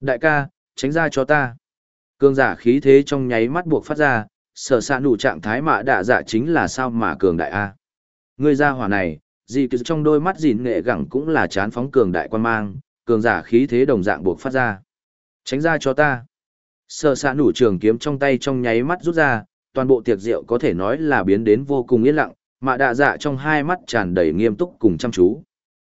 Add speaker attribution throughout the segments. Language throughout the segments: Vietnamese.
Speaker 1: Đại ca, tránh ra cho ta. Cường giả khí thế trong nháy mắt buộc phát ra, sở sạ nụ trạng thái mạ đạ dạ chính là sao mà cường đại a. Người ra hỏa này, gì cứ trong đôi mắt dìn nghệ gẳng cũng là chán phóng cường đại quan mang, cường giả khí thế đồng dạng buộc phát ra. Tránh ra cho ta. Sở sạ nụ trường kiếm trong tay trong nháy mắt rút ra, toàn bộ tiệc rượu có thể nói là biến đến vô cùng yên lặng, mạ đạ dạ trong hai mắt tràn đầy nghiêm túc cùng chăm chú.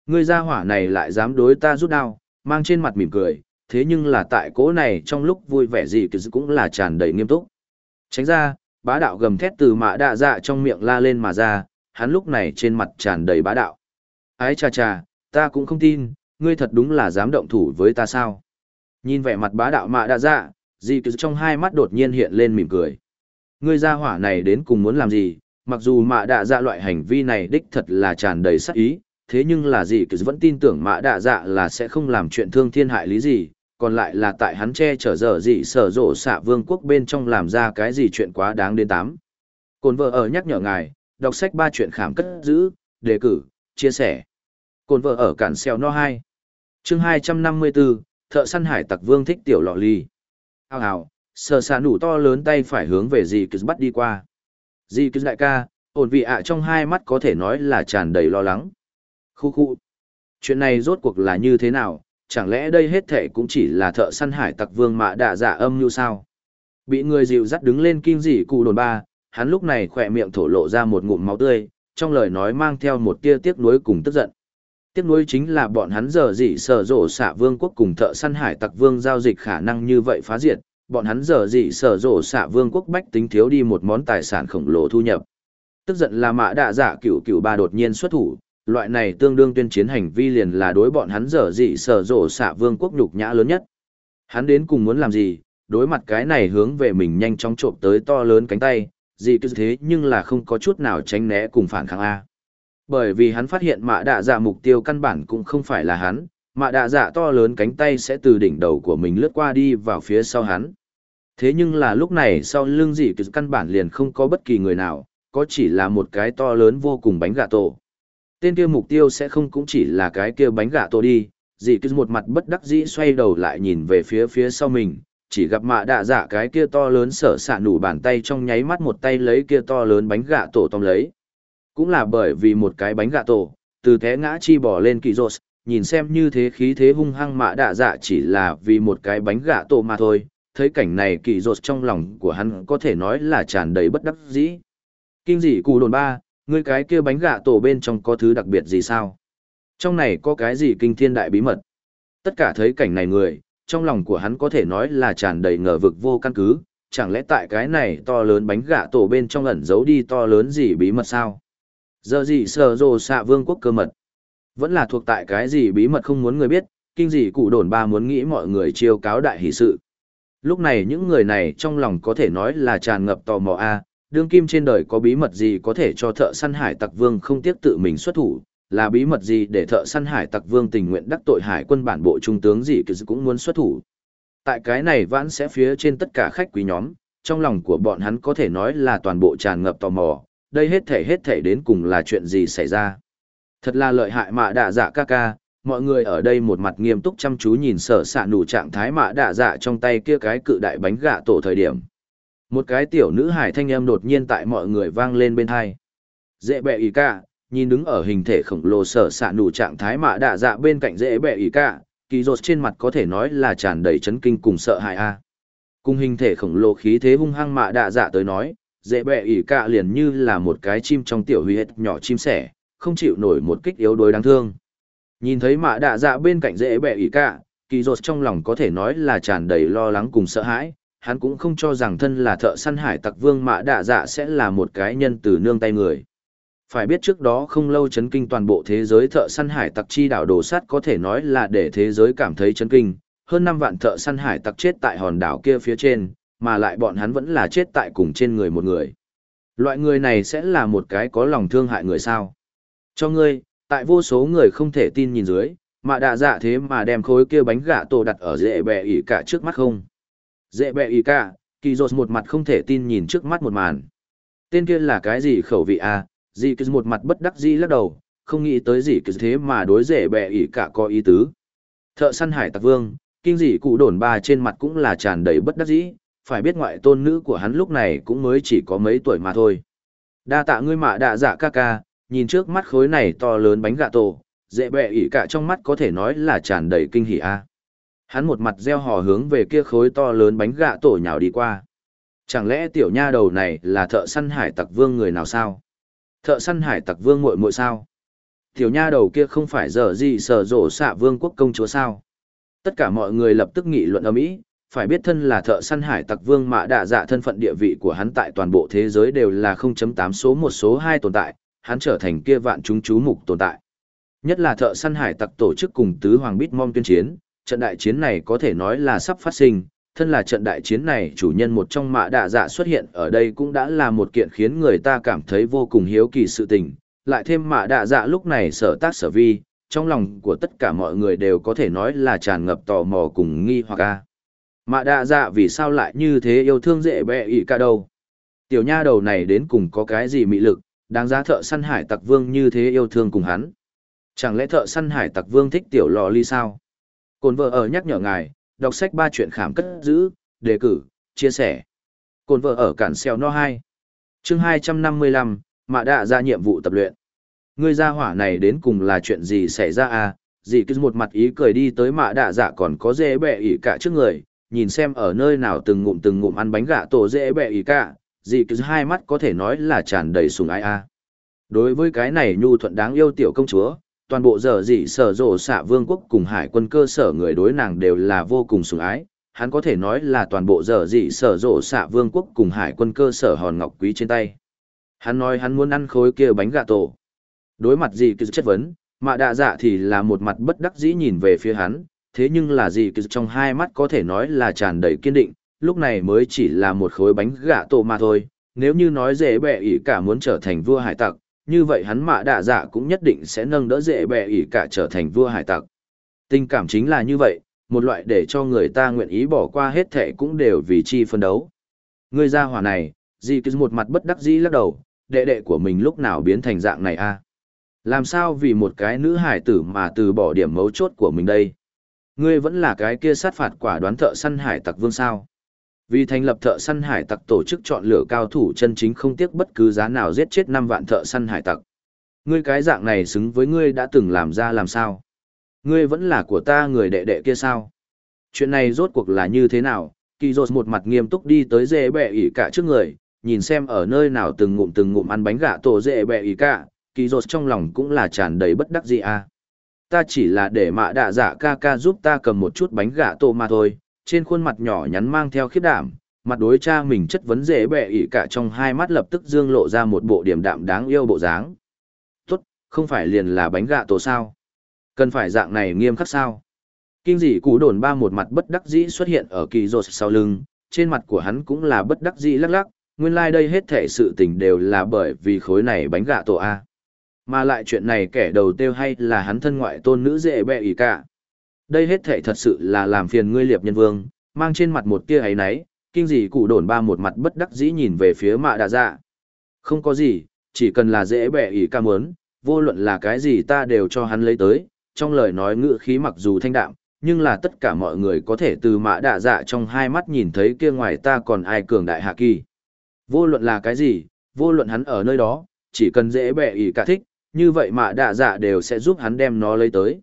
Speaker 1: Người ra hỏa này lại dám đối ta rút đao, mang trên mặt mỉm cười, thế nhưng là tại cố này trong lúc vui vẻ gì cũng là tràn đầy nghiêm túc. Tránh ra, bá đạo gầm thét từ mạ đạ dạ trong miệng la lên mà ra, hắn lúc này trên mặt tràn đầy bá đạo. Ái cha cha, ta cũng không tin, ngươi thật đúng là dám động thủ với ta sao. Nhìn vẻ mặt bá đạo mạ đạ dạ, gì trong hai mắt đột nhiên hiện lên mỉm cười. Ngươi ra hỏa này đến cùng muốn làm gì, mặc dù mạ đạ dạ loại hành vi này đích thật là tràn đầy sắc ý, thế nhưng là dì cứ vẫn tin tưởng mạ đạ dạ là sẽ không làm chuyện thương thiên hại lý gì, còn lại là tại hắn che chở dở dị sở rộ xạ vương quốc bên trong làm ra cái gì chuyện quá đáng đến tám. Cồn vợ ở nhắc nhở ngài, đọc sách ba chuyện khảm cất giữ, đề cử, chia sẻ. Cồn vợ ở cản xeo no 2. chương 254, thợ săn hải tặc vương thích tiểu lọ ly. Hào hào, sờ xạ nủ to lớn tay phải hướng về dì cứ bắt đi qua. Dì cứ đại ca, ổn vị ạ trong hai mắt có thể nói là tràn đầy lo lắng. Khu khu. Chuyện này rốt cuộc là như thế nào, chẳng lẽ đây hết thể cũng chỉ là thợ săn hải tặc vương mạ đạ dạ âm như sao? Bị người dịu dắt đứng lên kinh dị cụ đồn ba, hắn lúc này khỏe miệng thổ lộ ra một ngụm máu tươi, trong lời nói mang theo một tia tiếc nuối cùng tức giận. Tiếc nuối chính là bọn hắn giờ dị sở rộ xạ vương quốc cùng thợ săn hải tặc vương giao dịch khả năng như vậy phá diệt, bọn hắn giờ dị sở rộ xạ vương quốc bách tính thiếu đi một món tài sản khổng lồ thu nhập. Tức giận là mạ đạ dạ cửu cửu ba đột nhiên xuất thủ, loại này tương đương tuyên chiến hành vi liền là đối bọn hắn dở dị sở rộ xạ vương quốc nhục nhã lớn nhất. Hắn đến cùng muốn làm gì, đối mặt cái này hướng về mình nhanh chóng trộm tới to lớn cánh tay, gì cứ thế nhưng là không có chút nào tránh né cùng phản kháng A. Bởi vì hắn phát hiện mạ đạ dạ mục tiêu căn bản cũng không phải là hắn, mạ đạ dạ to lớn cánh tay sẽ từ đỉnh đầu của mình lướt qua đi vào phía sau hắn. Thế nhưng là lúc này sau lưng dị cứ căn bản liền không có bất kỳ người nào, có chỉ là một cái to lớn vô cùng bánh gà tổ. Tên kia mục tiêu sẽ không cũng chỉ là cái kia bánh gà tổ đi, dì cứ một mặt bất đắc dĩ xoay đầu lại nhìn về phía phía sau mình, chỉ gặp mạ đạ dạ cái kia to lớn sở xạ nủ bàn tay trong nháy mắt một tay lấy kia to lớn bánh gà tổ tóm lấy. Cũng là bởi vì một cái bánh gà tổ, từ thế ngã chi bỏ lên kỳ rột, nhìn xem như thế khí thế hung hăng mạ đạ dạ chỉ là vì một cái bánh gà tổ mà thôi, thấy cảnh này kỳ rột trong lòng của hắn có thể nói là tràn đầy bất đắc dĩ. Kinh dị cù đồn ba, ngươi cái kia bánh gạ tổ bên trong có thứ đặc biệt gì sao? Trong này có cái gì kinh thiên đại bí mật? Tất cả thấy cảnh này người, trong lòng của hắn có thể nói là tràn đầy ngờ vực vô căn cứ, chẳng lẽ tại cái này to lớn bánh gạ tổ bên trong ẩn giấu đi to lớn gì bí mật sao? Giờ gì sờ rồ xạ vương quốc cơ mật? Vẫn là thuộc tại cái gì bí mật không muốn người biết, kinh gì cụ đồn ba muốn nghĩ mọi người chiêu cáo đại hỷ sự. Lúc này những người này trong lòng có thể nói là tràn ngập tò mò a đương kim trên đời có bí mật gì có thể cho thợ săn hải tặc vương không tiếc tự mình xuất thủ, là bí mật gì để thợ săn hải tặc vương tình nguyện đắc tội hải quân bản bộ trung tướng gì cũng muốn xuất thủ. Tại cái này vãn sẽ phía trên tất cả khách quý nhóm, trong lòng của bọn hắn có thể nói là toàn bộ tràn ngập tò mò, đây hết thể hết thể đến cùng là chuyện gì xảy ra. Thật là lợi hại mạ đạ dạ ca ca, mọi người ở đây một mặt nghiêm túc chăm chú nhìn sở sạ nụ trạng thái mạ đạ dạ trong tay kia cái cự đại bánh gạ tổ thời điểm. Một cái tiểu nữ hải thanh âm đột nhiên tại mọi người vang lên bên hai. Dễ bẹ ý cả, nhìn đứng ở hình thể khổng lồ sở xạ nụ trạng thái mạ đạ dạ bên cạnh dễ bẹ ý cả, kỳ rột trên mặt có thể nói là tràn đầy chấn kinh cùng sợ hãi a. Cùng hình thể khổng lồ khí thế hung hăng mạ đạ dạ tới nói, dễ bẹ ỉ cả liền như là một cái chim trong tiểu huy hết nhỏ chim sẻ, không chịu nổi một kích yếu đuối đáng thương. Nhìn thấy mạ đạ dạ bên cạnh dễ bẹ ỉ cả, kỳ rột trong lòng có thể nói là tràn đầy lo lắng cùng sợ hãi, hắn cũng không cho rằng thân là thợ săn hải tặc vương mã đạ dạ sẽ là một cái nhân từ nương tay người. Phải biết trước đó không lâu chấn kinh toàn bộ thế giới thợ săn hải tặc chi đảo đồ sắt có thể nói là để thế giới cảm thấy chấn kinh, hơn năm vạn thợ săn hải tặc chết tại hòn đảo kia phía trên, mà lại bọn hắn vẫn là chết tại cùng trên người một người. Loại người này sẽ là một cái có lòng thương hại người sao. Cho ngươi, tại vô số người không thể tin nhìn dưới, mà đạ dạ thế mà đem khối kia bánh gạ tổ đặt ở dễ bẹ ỉ cả trước mắt không. Dễ bẹ ý cả, kỳ rột một mặt không thể tin nhìn trước mắt một màn. Tên kia là cái gì khẩu vị à, dì cứ một mặt bất đắc dĩ lắc đầu, không nghĩ tới gì cứ thế mà đối dễ bẹ ý cả có ý tứ. Thợ săn hải tặc vương, kinh dị cụ đồn ba trên mặt cũng là tràn đầy bất đắc dĩ, phải biết ngoại tôn nữ của hắn lúc này cũng mới chỉ có mấy tuổi mà thôi. Đa tạ ngươi mạ đạ dạ ca ca, nhìn trước mắt khối này to lớn bánh gà tổ, dễ bẹ ỉ cả trong mắt có thể nói là tràn đầy kinh hỉ a. Hắn một mặt gieo hò hướng về kia khối to lớn bánh gạ tổ nhào đi qua. Chẳng lẽ tiểu nha đầu này là thợ săn hải tặc vương người nào sao? Thợ săn hải tặc vương muội muội sao? Tiểu nha đầu kia không phải giờ gì sở rộ xạ vương quốc công chúa sao? Tất cả mọi người lập tức nghị luận ở mỹ, phải biết thân là thợ săn hải tặc vương mạ đạ dạ thân phận địa vị của hắn tại toàn bộ thế giới đều là 0.8 số một số 2 tồn tại, hắn trở thành kia vạn chúng chú mục tồn tại. Nhất là thợ săn hải tặc tổ chức cùng tứ hoàng bít mong tuyên chiến, trận đại chiến này có thể nói là sắp phát sinh, thân là trận đại chiến này chủ nhân một trong mạ đạ dạ xuất hiện ở đây cũng đã là một kiện khiến người ta cảm thấy vô cùng hiếu kỳ sự tình, lại thêm mạ đạ dạ lúc này sở tác sở vi, trong lòng của tất cả mọi người đều có thể nói là tràn ngập tò mò cùng nghi hoặc a. Mạ đạ dạ vì sao lại như thế yêu thương dễ bẹ ỉ cả đâu? Tiểu nha đầu này đến cùng có cái gì mị lực, đáng giá thợ săn hải tặc vương như thế yêu thương cùng hắn. Chẳng lẽ thợ săn hải tặc vương thích tiểu lò ly sao? Cồn vợ ở nhắc nhở ngài, đọc sách ba chuyện khám cất giữ, đề cử, chia sẻ. Cồn vợ ở cản xeo no 2. chương 255, mạ đạ ra nhiệm vụ tập luyện. Ngươi ra hỏa này đến cùng là chuyện gì xảy ra à? Dì cứ một mặt ý cười đi tới mạ đạ dạ còn có dễ bẹ ỉ cả trước người, nhìn xem ở nơi nào từng ngụm từng ngụm ăn bánh gạ tổ dễ bẹ ỉ cả, dì cứ hai mắt có thể nói là tràn đầy sùng ai a. À. Đối với cái này nhu thuận đáng yêu tiểu công chúa, toàn bộ giờ dị sở rộ xạ vương quốc cùng hải quân cơ sở người đối nàng đều là vô cùng sủng ái. Hắn có thể nói là toàn bộ giờ dị sở rộ xạ vương quốc cùng hải quân cơ sở hòn ngọc quý trên tay. Hắn nói hắn muốn ăn khối kia bánh gà tổ. Đối mặt dị cứ chất vấn, mạ đạ dạ thì là một mặt bất đắc dĩ nhìn về phía hắn. Thế nhưng là dị cứ trong hai mắt có thể nói là tràn đầy kiên định, lúc này mới chỉ là một khối bánh gà tổ mà thôi. Nếu như nói dễ bẹ ỉ cả muốn trở thành vua hải tặc như vậy hắn mạ đạ dạ cũng nhất định sẽ nâng đỡ dễ bẹ ỉ cả trở thành vua hải tặc. Tình cảm chính là như vậy, một loại để cho người ta nguyện ý bỏ qua hết thệ cũng đều vì chi phân đấu. Người ra hỏa này, dì cứ một mặt bất đắc dĩ lắc đầu, đệ đệ của mình lúc nào biến thành dạng này a Làm sao vì một cái nữ hải tử mà từ bỏ điểm mấu chốt của mình đây? Ngươi vẫn là cái kia sát phạt quả đoán thợ săn hải tặc vương sao? Vì thành lập thợ săn hải tặc tổ chức chọn lựa cao thủ chân chính không tiếc bất cứ giá nào giết chết năm vạn thợ săn hải tặc. Ngươi cái dạng này xứng với ngươi đã từng làm ra làm sao? Ngươi vẫn là của ta người đệ đệ kia sao? Chuyện này rốt cuộc là như thế nào? Kỳ rột một mặt nghiêm túc đi tới dễ bẹ ỉ cả trước người, nhìn xem ở nơi nào từng ngụm từng ngụm ăn bánh gà tổ dễ bẹ ỉ cả, kỳ rột trong lòng cũng là tràn đầy bất đắc dĩ à. Ta chỉ là để mạ đạ dạ ca ca giúp ta cầm một chút bánh gà tổ mà thôi, trên khuôn mặt nhỏ nhắn mang theo khiết đảm, mặt đối cha mình chất vấn dễ bẻ ỉ cả trong hai mắt lập tức dương lộ ra một bộ điểm đạm đáng yêu bộ dáng. Tốt, không phải liền là bánh gạ tổ sao? Cần phải dạng này nghiêm khắc sao? Kinh dị cú đồn ba một mặt bất đắc dĩ xuất hiện ở kỳ rột sau lưng, trên mặt của hắn cũng là bất đắc dĩ lắc lắc, nguyên lai like đây hết thể sự tình đều là bởi vì khối này bánh gạ tổ A. Mà lại chuyện này kẻ đầu tiêu hay là hắn thân ngoại tôn nữ dễ bẹ ỉ cả. Đây hết thệ thật sự là làm phiền ngươi liệp nhân vương, mang trên mặt một tia ấy náy, kinh gì cụ đồn ba một mặt bất đắc dĩ nhìn về phía mạ đà dạ. Không có gì, chỉ cần là dễ bẻ ỉ ca muốn, vô luận là cái gì ta đều cho hắn lấy tới, trong lời nói ngữ khí mặc dù thanh đạm, nhưng là tất cả mọi người có thể từ mạ đà dạ trong hai mắt nhìn thấy kia ngoài ta còn ai cường đại hạ kỳ. Vô luận là cái gì, vô luận hắn ở nơi đó, chỉ cần dễ bẻ ỉ cả thích, như vậy mạ đà dạ đều sẽ giúp hắn đem nó lấy tới.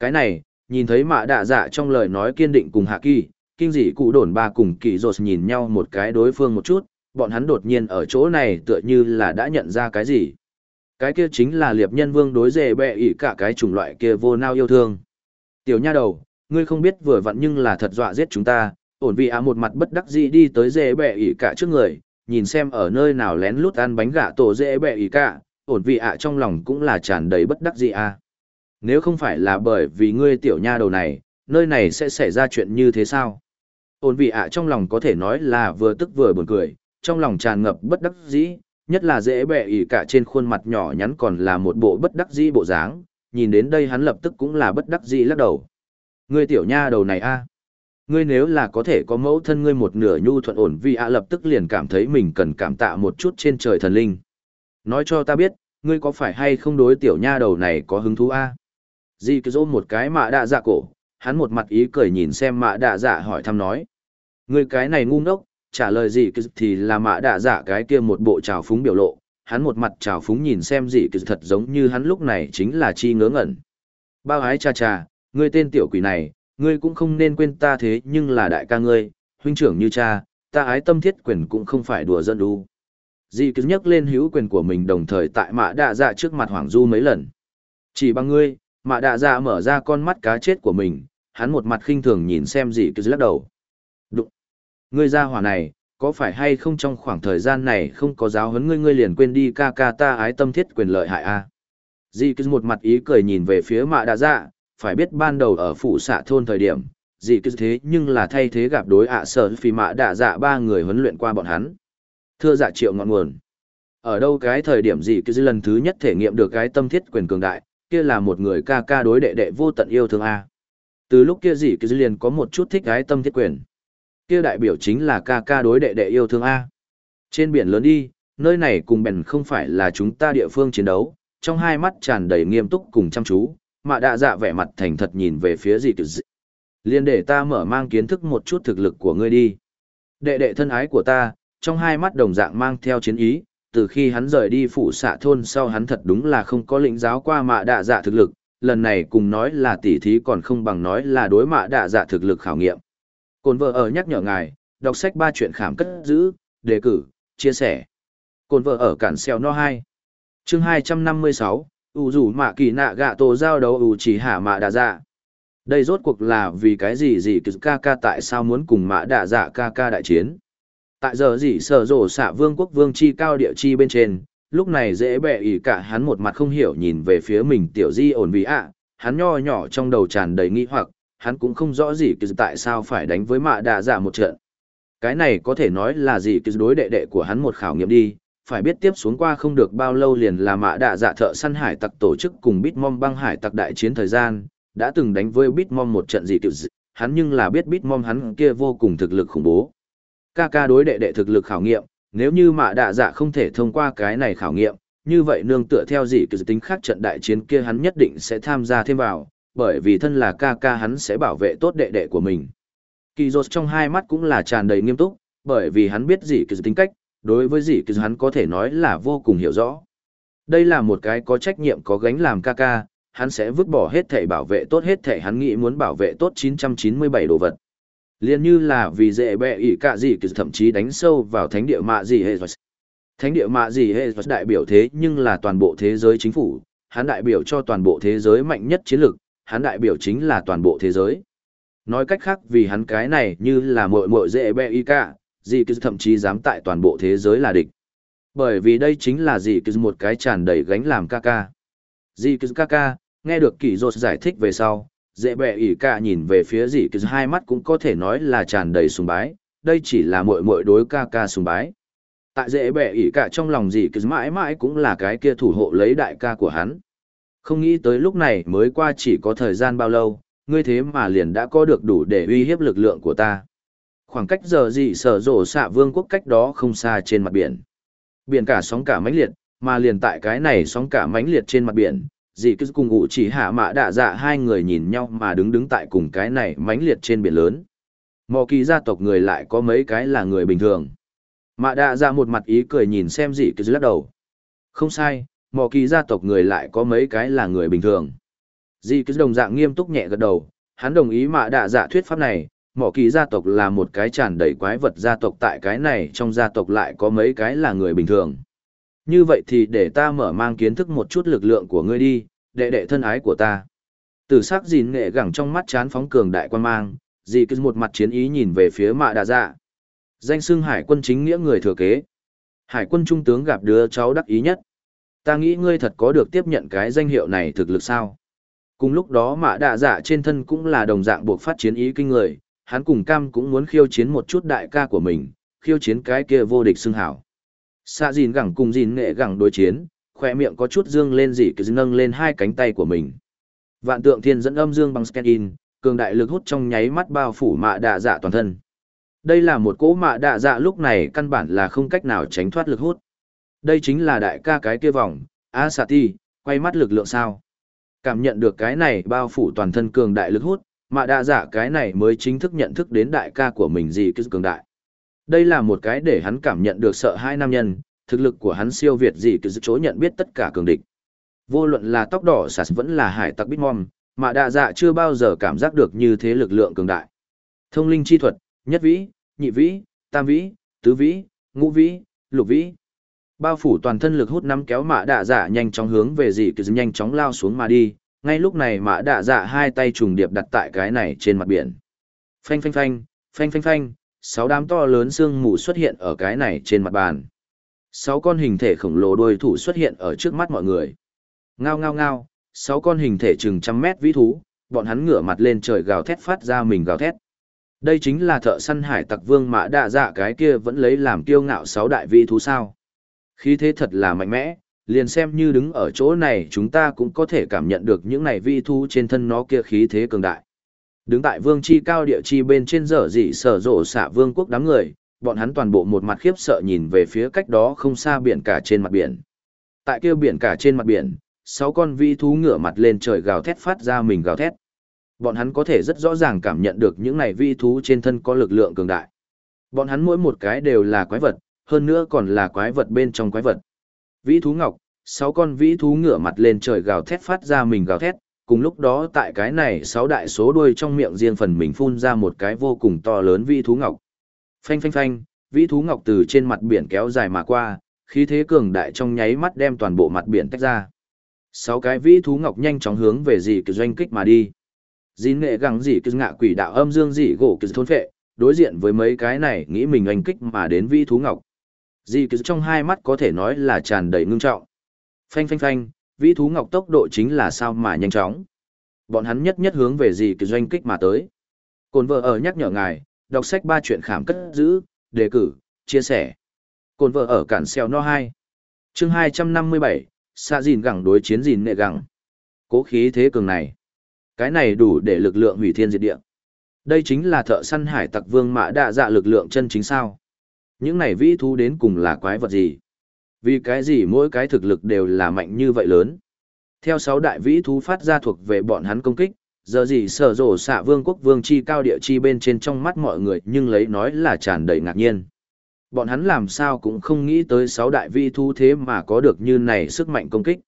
Speaker 1: Cái này, nhìn thấy mạ đạ dạ trong lời nói kiên định cùng hạ kỳ, kinh dị cụ đồn ba cùng kỳ dột nhìn nhau một cái đối phương một chút, bọn hắn đột nhiên ở chỗ này tựa như là đã nhận ra cái gì. Cái kia chính là liệp nhân vương đối dề bẹ ỉ cả cái chủng loại kia vô nao yêu thương. Tiểu nha đầu, ngươi không biết vừa vặn nhưng là thật dọa giết chúng ta, ổn vị á một mặt bất đắc dĩ đi tới dễ bẹ ỉ cả trước người, nhìn xem ở nơi nào lén lút ăn bánh gà tổ dễ bẹ ỉ cả, ổn vị ạ trong lòng cũng là tràn đầy bất đắc dĩ à nếu không phải là bởi vì ngươi tiểu nha đầu này, nơi này sẽ xảy ra chuyện như thế sao? Ôn vị ạ trong lòng có thể nói là vừa tức vừa buồn cười, trong lòng tràn ngập bất đắc dĩ, nhất là dễ bẻ ỉ cả trên khuôn mặt nhỏ nhắn còn là một bộ bất đắc dĩ bộ dáng, nhìn đến đây hắn lập tức cũng là bất đắc dĩ lắc đầu. Ngươi tiểu nha đầu này a, Ngươi nếu là có thể có mẫu thân ngươi một nửa nhu thuận ổn vì ạ lập tức liền cảm thấy mình cần cảm tạ một chút trên trời thần linh. Nói cho ta biết, ngươi có phải hay không đối tiểu nha đầu này có hứng thú a? Di cứ dỗ một cái mạ đạ dạ cổ, Hắn một mặt ý cười nhìn xem mạ đạ dạ hỏi thăm nói. Người cái này ngu ngốc, trả lời gì thì là mạ đạ dạ cái kia một bộ trào phúng biểu lộ. Hắn một mặt trào phúng nhìn xem gì thật giống như hắn lúc này chính là chi ngớ ngẩn. Bao ái cha cha, ngươi tên tiểu quỷ này, ngươi cũng không nên quên ta thế nhưng là đại ca ngươi, huynh trưởng như cha, ta ái tâm thiết quyền cũng không phải đùa dân đu. Dì cứ nhắc lên hữu quyền của mình đồng thời tại mạ đạ dạ trước mặt Hoàng Du mấy lần. Chỉ bằng ngươi, mạ đạ dạ mở ra con mắt cá chết của mình, hắn một mặt khinh thường nhìn xem dì cứ lắc đầu. Đụng! Ngươi ra hỏa này, có phải hay không trong khoảng thời gian này không có giáo huấn ngươi ngươi liền quên đi ca ca ta ái tâm thiết quyền lợi hại a à? Dì cứ một mặt ý cười nhìn về phía mạ đạ dạ, phải biết ban đầu ở phủ xạ thôn thời điểm, dì cứ thế nhưng là thay thế gặp đối ạ sở phì mạ đạ dạ ba người huấn luyện qua bọn hắn thưa dạ triệu ngọn nguồn. Ở đâu cái thời điểm dì cứ lần thứ nhất thể nghiệm được cái tâm thiết quyền cường đại, kia là một người ca ca đối đệ đệ vô tận yêu thương A. Từ lúc kia gì cứ liền có một chút thích gái tâm thiết quyền. Kia đại biểu chính là ca ca đối đệ đệ yêu thương A. Trên biển lớn đi, nơi này cùng bèn không phải là chúng ta địa phương chiến đấu, trong hai mắt tràn đầy nghiêm túc cùng chăm chú, mà đạ dạ vẻ mặt thành thật nhìn về phía gì cứ liền để ta mở mang kiến thức một chút thực lực của ngươi đi. Đệ đệ thân ái của ta, trong hai mắt đồng dạng mang theo chiến ý, từ khi hắn rời đi phủ xạ thôn sau hắn thật đúng là không có lĩnh giáo qua mạ đạ dạ thực lực, lần này cùng nói là tỉ thí còn không bằng nói là đối mạ đạ dạ thực lực khảo nghiệm. Cồn vợ ở nhắc nhở ngài, đọc sách ba chuyện khảm cất giữ, đề cử, chia sẻ. Cồn vợ ở cản xeo no 2. chương 256, ủ rủ mạ kỳ nạ gạ tổ giao đấu ủ chỉ hạ mạ đạ dạ. Đây rốt cuộc là vì cái gì gì ca ca tại sao muốn cùng mạ đạ dạ ca ca đại chiến. Tại giờ gì sở rổ xạ vương quốc vương chi cao địa chi bên trên, lúc này dễ bẹ ỉ cả hắn một mặt không hiểu nhìn về phía mình tiểu di ổn vì ạ, hắn nho nhỏ trong đầu tràn đầy nghi hoặc, hắn cũng không rõ gì kỳ tại sao phải đánh với mạ đạ giả một trận. Cái này có thể nói là gì kỳ đối đệ đệ của hắn một khảo nghiệm đi, phải biết tiếp xuống qua không được bao lâu liền là mạ đạ dạ thợ săn hải tặc tổ chức cùng Bitmom băng hải tặc đại chiến thời gian, đã từng đánh với Bitmom một trận gì kỳ hắn nhưng là biết Bitmom hắn kia vô cùng thực lực khủng bố. Ca ca đối đệ đệ thực lực khảo nghiệm, nếu như mạ đạ dạ không thể thông qua cái này khảo nghiệm, như vậy nương tựa theo gì cứ tính khác trận đại chiến kia hắn nhất định sẽ tham gia thêm vào, bởi vì thân là ca ca hắn sẽ bảo vệ tốt đệ đệ của mình. Kỳ Dột trong hai mắt cũng là tràn đầy nghiêm túc, bởi vì hắn biết gì cứ tính cách, đối với gì cứ hắn có thể nói là vô cùng hiểu rõ. Đây là một cái có trách nhiệm có gánh làm ca ca, hắn sẽ vứt bỏ hết thể bảo vệ tốt hết thể hắn nghĩ muốn bảo vệ tốt 997 đồ vật liền như là vì dễ bẹ ỉ cả gì kỳ thậm chí đánh sâu vào thánh địa mạ gì hệ thánh địa mạ gì hệ đại biểu thế nhưng là toàn bộ thế giới chính phủ, hắn đại biểu cho toàn bộ thế giới mạnh nhất chiến lược, hắn đại biểu chính là toàn bộ thế giới. Nói cách khác vì hắn cái này như là mội mội dễ bẹ ỉ cả gì kỳ thậm chí dám tại toàn bộ thế giới là địch. Bởi vì đây chính là gì kỳ một cái tràn đầy gánh làm ca ca. Gì kỳ ca ca, nghe được kỳ dột giải thích về sau dễ bẹ ỉ cả nhìn về phía dì cứ hai mắt cũng có thể nói là tràn đầy sùng bái. Đây chỉ là mội mội đối ca ca sùng bái. Tại dễ bẹ ỉ cả trong lòng dì cứ mãi mãi cũng là cái kia thủ hộ lấy đại ca của hắn. Không nghĩ tới lúc này mới qua chỉ có thời gian bao lâu, ngươi thế mà liền đã có được đủ để uy hiếp lực lượng của ta. Khoảng cách giờ dị sở rộ xạ vương quốc cách đó không xa trên mặt biển. Biển cả sóng cả mãnh liệt, mà liền tại cái này sóng cả mãnh liệt trên mặt biển dì cứ cùng ngụ chỉ hạ mạ đạ dạ hai người nhìn nhau mà đứng đứng tại cùng cái này mãnh liệt trên biển lớn. Mò kỳ gia tộc người lại có mấy cái là người bình thường. Mạ đạ dạ một mặt ý cười nhìn xem dì cứ lắc đầu. Không sai, mò kỳ gia tộc người lại có mấy cái là người bình thường. Dì cứ đồng dạng nghiêm túc nhẹ gật đầu, hắn đồng ý mạ đạ dạ thuyết pháp này. Mỏ kỳ gia tộc là một cái tràn đầy quái vật gia tộc tại cái này trong gia tộc lại có mấy cái là người bình thường như vậy thì để ta mở mang kiến thức một chút lực lượng của ngươi đi, đệ đệ thân ái của ta. Tử sắc gìn nghệ gẳng trong mắt chán phóng cường đại quan mang, dì cứ một mặt chiến ý nhìn về phía mạ đà dạ. Danh xưng hải quân chính nghĩa người thừa kế. Hải quân trung tướng gặp đứa cháu đắc ý nhất. Ta nghĩ ngươi thật có được tiếp nhận cái danh hiệu này thực lực sao. Cùng lúc đó mạ đạ dạ trên thân cũng là đồng dạng buộc phát chiến ý kinh người, hắn cùng cam cũng muốn khiêu chiến một chút đại ca của mình, khiêu chiến cái kia vô địch xưng hảo. Xạ dìn gẳng cùng dìn nghệ gẳng đối chiến, khoe miệng có chút dương lên dị cứ nâng lên hai cánh tay của mình. Vạn tượng thiên dẫn âm dương bằng scan in, cường đại lực hút trong nháy mắt bao phủ mạ đạ dạ toàn thân. Đây là một cỗ mạ đạ dạ lúc này căn bản là không cách nào tránh thoát lực hút. Đây chính là đại ca cái kia vòng, Asati, quay mắt lực lượng sao. Cảm nhận được cái này bao phủ toàn thân cường đại lực hút, Mạ đạ dạ cái này mới chính thức nhận thức đến đại ca của mình gì cứ cường đại. Đây là một cái để hắn cảm nhận được sợ hai nam nhân, thực lực của hắn siêu việt gì cứ chỗ nhận biết tất cả cường địch. Vô luận là tóc đỏ sạt vẫn là hải tặc bitmom, mà đạ dạ chưa bao giờ cảm giác được như thế lực lượng cường đại. Thông linh chi thuật, nhất vĩ, nhị vĩ, tam vĩ, tứ vĩ, ngũ vĩ, lục vĩ. Bao phủ toàn thân lực hút nắm kéo mạ đạ dạ nhanh chóng hướng về dị cứ nhanh chóng lao xuống mà đi, ngay lúc này mạ đạ dạ hai tay trùng điệp đặt tại cái này trên mặt biển. Phanh phanh phanh, phanh phanh phanh, sáu đám to lớn xương mù xuất hiện ở cái này trên mặt bàn. Sáu con hình thể khổng lồ đôi thủ xuất hiện ở trước mắt mọi người. Ngao ngao ngao, sáu con hình thể chừng trăm mét vĩ thú, bọn hắn ngửa mặt lên trời gào thét phát ra mình gào thét. Đây chính là thợ săn hải tặc vương mã đạ dạ cái kia vẫn lấy làm kiêu ngạo sáu đại vĩ thú sao. Khí thế thật là mạnh mẽ, liền xem như đứng ở chỗ này chúng ta cũng có thể cảm nhận được những này vĩ thú trên thân nó kia khí thế cường đại. Đứng tại vương chi cao địa chi bên trên dở dị sở rộ xạ vương quốc đám người, bọn hắn toàn bộ một mặt khiếp sợ nhìn về phía cách đó không xa biển cả trên mặt biển. Tại kia biển cả trên mặt biển, sáu con vi thú ngửa mặt lên trời gào thét phát ra mình gào thét. Bọn hắn có thể rất rõ ràng cảm nhận được những này vi thú trên thân có lực lượng cường đại. Bọn hắn mỗi một cái đều là quái vật, hơn nữa còn là quái vật bên trong quái vật. Vĩ thú ngọc, sáu con vĩ thú ngửa mặt lên trời gào thét phát ra mình gào thét, cùng lúc đó tại cái này sáu đại số đuôi trong miệng riêng phần mình phun ra một cái vô cùng to lớn vĩ thú ngọc. Phanh phanh phanh, vĩ thú ngọc từ trên mặt biển kéo dài mà qua, khí thế cường đại trong nháy mắt đem toàn bộ mặt biển tách ra. Sáu cái vĩ thú ngọc nhanh chóng hướng về dị kỳ doanh kích mà đi. Dín nghệ gắng dị kỳ ngạ quỷ đạo âm dương dị gỗ kỳ thôn phệ, đối diện với mấy cái này nghĩ mình anh kích mà đến vĩ thú ngọc. Dị kỳ trong hai mắt có thể nói là tràn đầy ngưng trọng. Phanh phanh phanh, vĩ thú ngọc tốc độ chính là sao mà nhanh chóng. Bọn hắn nhất nhất hướng về gì kỳ doanh kích mà tới. Cồn vợ ở nhắc nhở ngài, đọc sách ba chuyện khảm cất giữ, đề cử, chia sẻ. Cồn vợ ở cản xeo no 2. chương 257, xạ dìn gẳng đối chiến dìn nệ gẳng. Cố khí thế cường này. Cái này đủ để lực lượng hủy thiên diệt địa. Đây chính là thợ săn hải tặc vương mã đạ dạ lực lượng chân chính sao. Những này vĩ thú đến cùng là quái vật gì? Vì cái gì mỗi cái thực lực đều là mạnh như vậy lớn? Theo sáu đại vĩ thú phát ra thuộc về bọn hắn công kích, giờ gì sở rổ xạ vương quốc vương chi cao địa chi bên trên trong mắt mọi người nhưng lấy nói là tràn đầy ngạc nhiên. Bọn hắn làm sao cũng không nghĩ tới sáu đại vĩ thú thế mà có được như này sức mạnh công kích.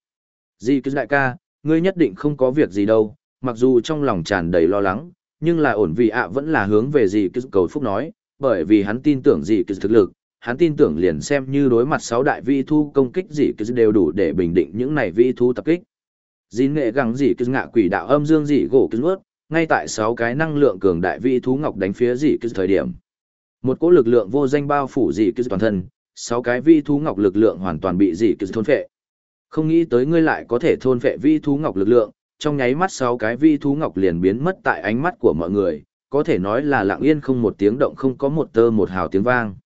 Speaker 1: Di cứ đại ca, ngươi nhất định không có việc gì đâu, mặc dù trong lòng tràn đầy lo lắng, nhưng là ổn vì ạ vẫn là hướng về gì cứ cầu phúc nói, bởi vì hắn tin tưởng gì cứ thực lực, hắn tin tưởng liền xem như đối mặt sáu đại vi thu công kích gì cứ đều đủ để bình định những này vi thu tập kích. Dìn nghệ gắng dị cứ ngạ quỷ đạo âm dương dị gỗ cứ nuốt, ngay tại sáu cái năng lượng cường đại vi thú ngọc đánh phía dị cứ thời điểm. Một cỗ lực lượng vô danh bao phủ dị cứ toàn thân, sáu cái vi thú ngọc lực lượng hoàn toàn bị dị cứ thôn phệ. Không nghĩ tới ngươi lại có thể thôn phệ vi thú ngọc lực lượng, trong nháy mắt sáu cái vi thú ngọc liền biến mất tại ánh mắt của mọi người, có thể nói là lặng yên không một tiếng động không có một tơ một hào tiếng vang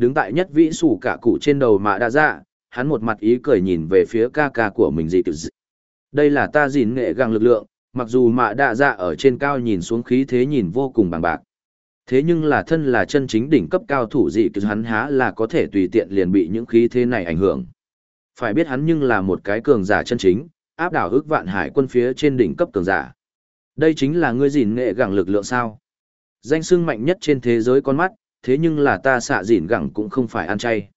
Speaker 1: đứng tại nhất vĩ sủ cả cụ trên đầu mạ đa dạ hắn một mặt ý cười nhìn về phía ca ca của mình dị cứ đây là ta dìn nghệ gàng lực lượng, mặc dù mạ Đa dạ ở trên cao nhìn xuống khí thế nhìn vô cùng bằng bạc. Thế nhưng là thân là chân chính đỉnh cấp cao thủ dị cứ hắn há là có thể tùy tiện liền bị những khí thế này ảnh hưởng. Phải biết hắn nhưng là một cái cường giả chân chính, áp đảo ước vạn hải quân phía trên đỉnh cấp cường giả. Đây chính là ngươi dìn nghệ gẳng lực lượng sao. Danh sưng mạnh nhất trên thế giới con mắt, thế nhưng là ta xạ dịn gẳng cũng không phải ăn chay.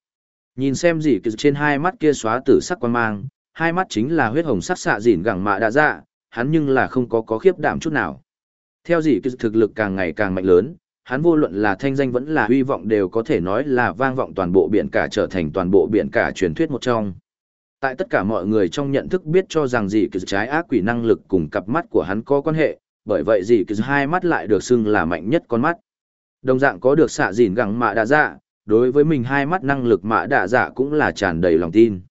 Speaker 1: Nhìn xem gì trên hai mắt kia xóa tử sắc quan mang, hai mắt chính là huyết hồng sắc xạ dỉn gẳng mạ đã dạ, hắn nhưng là không có có khiếp đảm chút nào. Theo gì cái thực lực càng ngày càng mạnh lớn, hắn vô luận là thanh danh vẫn là hy vọng đều có thể nói là vang vọng toàn bộ biển cả trở thành toàn bộ biển cả truyền thuyết một trong. Tại tất cả mọi người trong nhận thức biết cho rằng gì cái trái ác quỷ năng lực cùng cặp mắt của hắn có quan hệ, bởi vậy gì cái hai mắt lại được xưng là mạnh nhất con mắt. Đồng dạng có được xạ dìn gẳng mạ đã dạ, đối với mình hai mắt năng lực mạ đạ dạ cũng là tràn đầy lòng tin.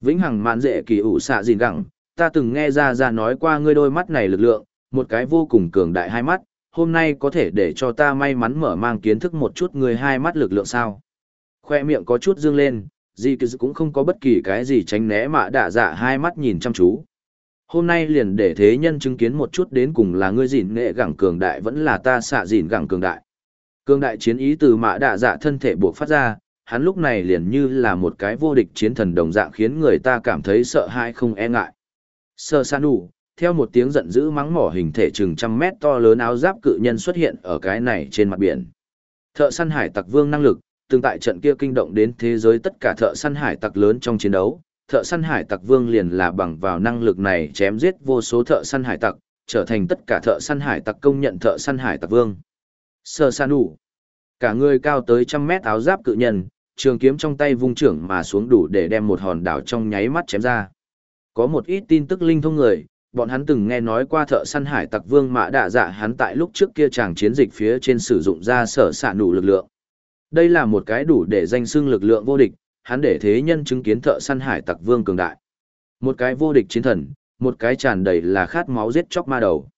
Speaker 1: Vĩnh hằng mạn dễ kỳ ủ xạ dìn gẳng, ta từng nghe ra ra nói qua ngươi đôi mắt này lực lượng, một cái vô cùng cường đại hai mắt, hôm nay có thể để cho ta may mắn mở mang kiến thức một chút người hai mắt lực lượng sao. Khoe miệng có chút dương lên, dì cứ cũng không có bất kỳ cái gì tránh né mà đạ dạ hai mắt nhìn chăm chú. Hôm nay liền để thế nhân chứng kiến một chút đến cùng là ngươi dìn nghệ gẳng cường đại vẫn là ta xạ dìn gẳng cường đại cương đại chiến ý từ mã đạ dạ thân thể buộc phát ra, hắn lúc này liền như là một cái vô địch chiến thần đồng dạng khiến người ta cảm thấy sợ hãi không e ngại. Sơ san đủ, theo một tiếng giận dữ mắng mỏ hình thể chừng trăm mét to lớn áo giáp cự nhân xuất hiện ở cái này trên mặt biển. Thợ săn hải tặc vương năng lực, từng tại trận kia kinh động đến thế giới tất cả thợ săn hải tặc lớn trong chiến đấu. Thợ săn hải tặc vương liền là bằng vào năng lực này chém giết vô số thợ săn hải tặc, trở thành tất cả thợ săn hải tặc công nhận thợ săn hải tặc vương. Sơ san đủ. Cả người cao tới trăm mét áo giáp cự nhân, trường kiếm trong tay vung trưởng mà xuống đủ để đem một hòn đảo trong nháy mắt chém ra. Có một ít tin tức linh thông người, bọn hắn từng nghe nói qua thợ săn hải tặc vương mã đạ dạ hắn tại lúc trước kia chàng chiến dịch phía trên sử dụng ra sở xạ đủ lực lượng. Đây là một cái đủ để danh xưng lực lượng vô địch, hắn để thế nhân chứng kiến thợ săn hải tặc vương cường đại. Một cái vô địch chiến thần, một cái tràn đầy là khát máu giết chóc ma đầu.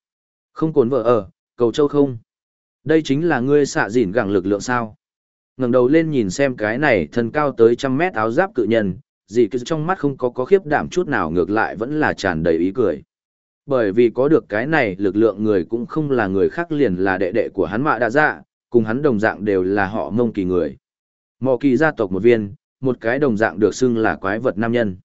Speaker 1: Không cồn vợ ở, cầu châu không. Đây chính là ngươi xạ dỉn gẳng lực lượng sao. ngẩng đầu lên nhìn xem cái này thân cao tới trăm mét áo giáp cự nhân, dì cứ trong mắt không có có khiếp đảm chút nào ngược lại vẫn là tràn đầy ý cười. Bởi vì có được cái này lực lượng người cũng không là người khác liền là đệ đệ của hắn mạ đã dạ, cùng hắn đồng dạng đều là họ mông kỳ người. Mò kỳ gia tộc một viên, một cái đồng dạng được xưng là quái vật nam nhân.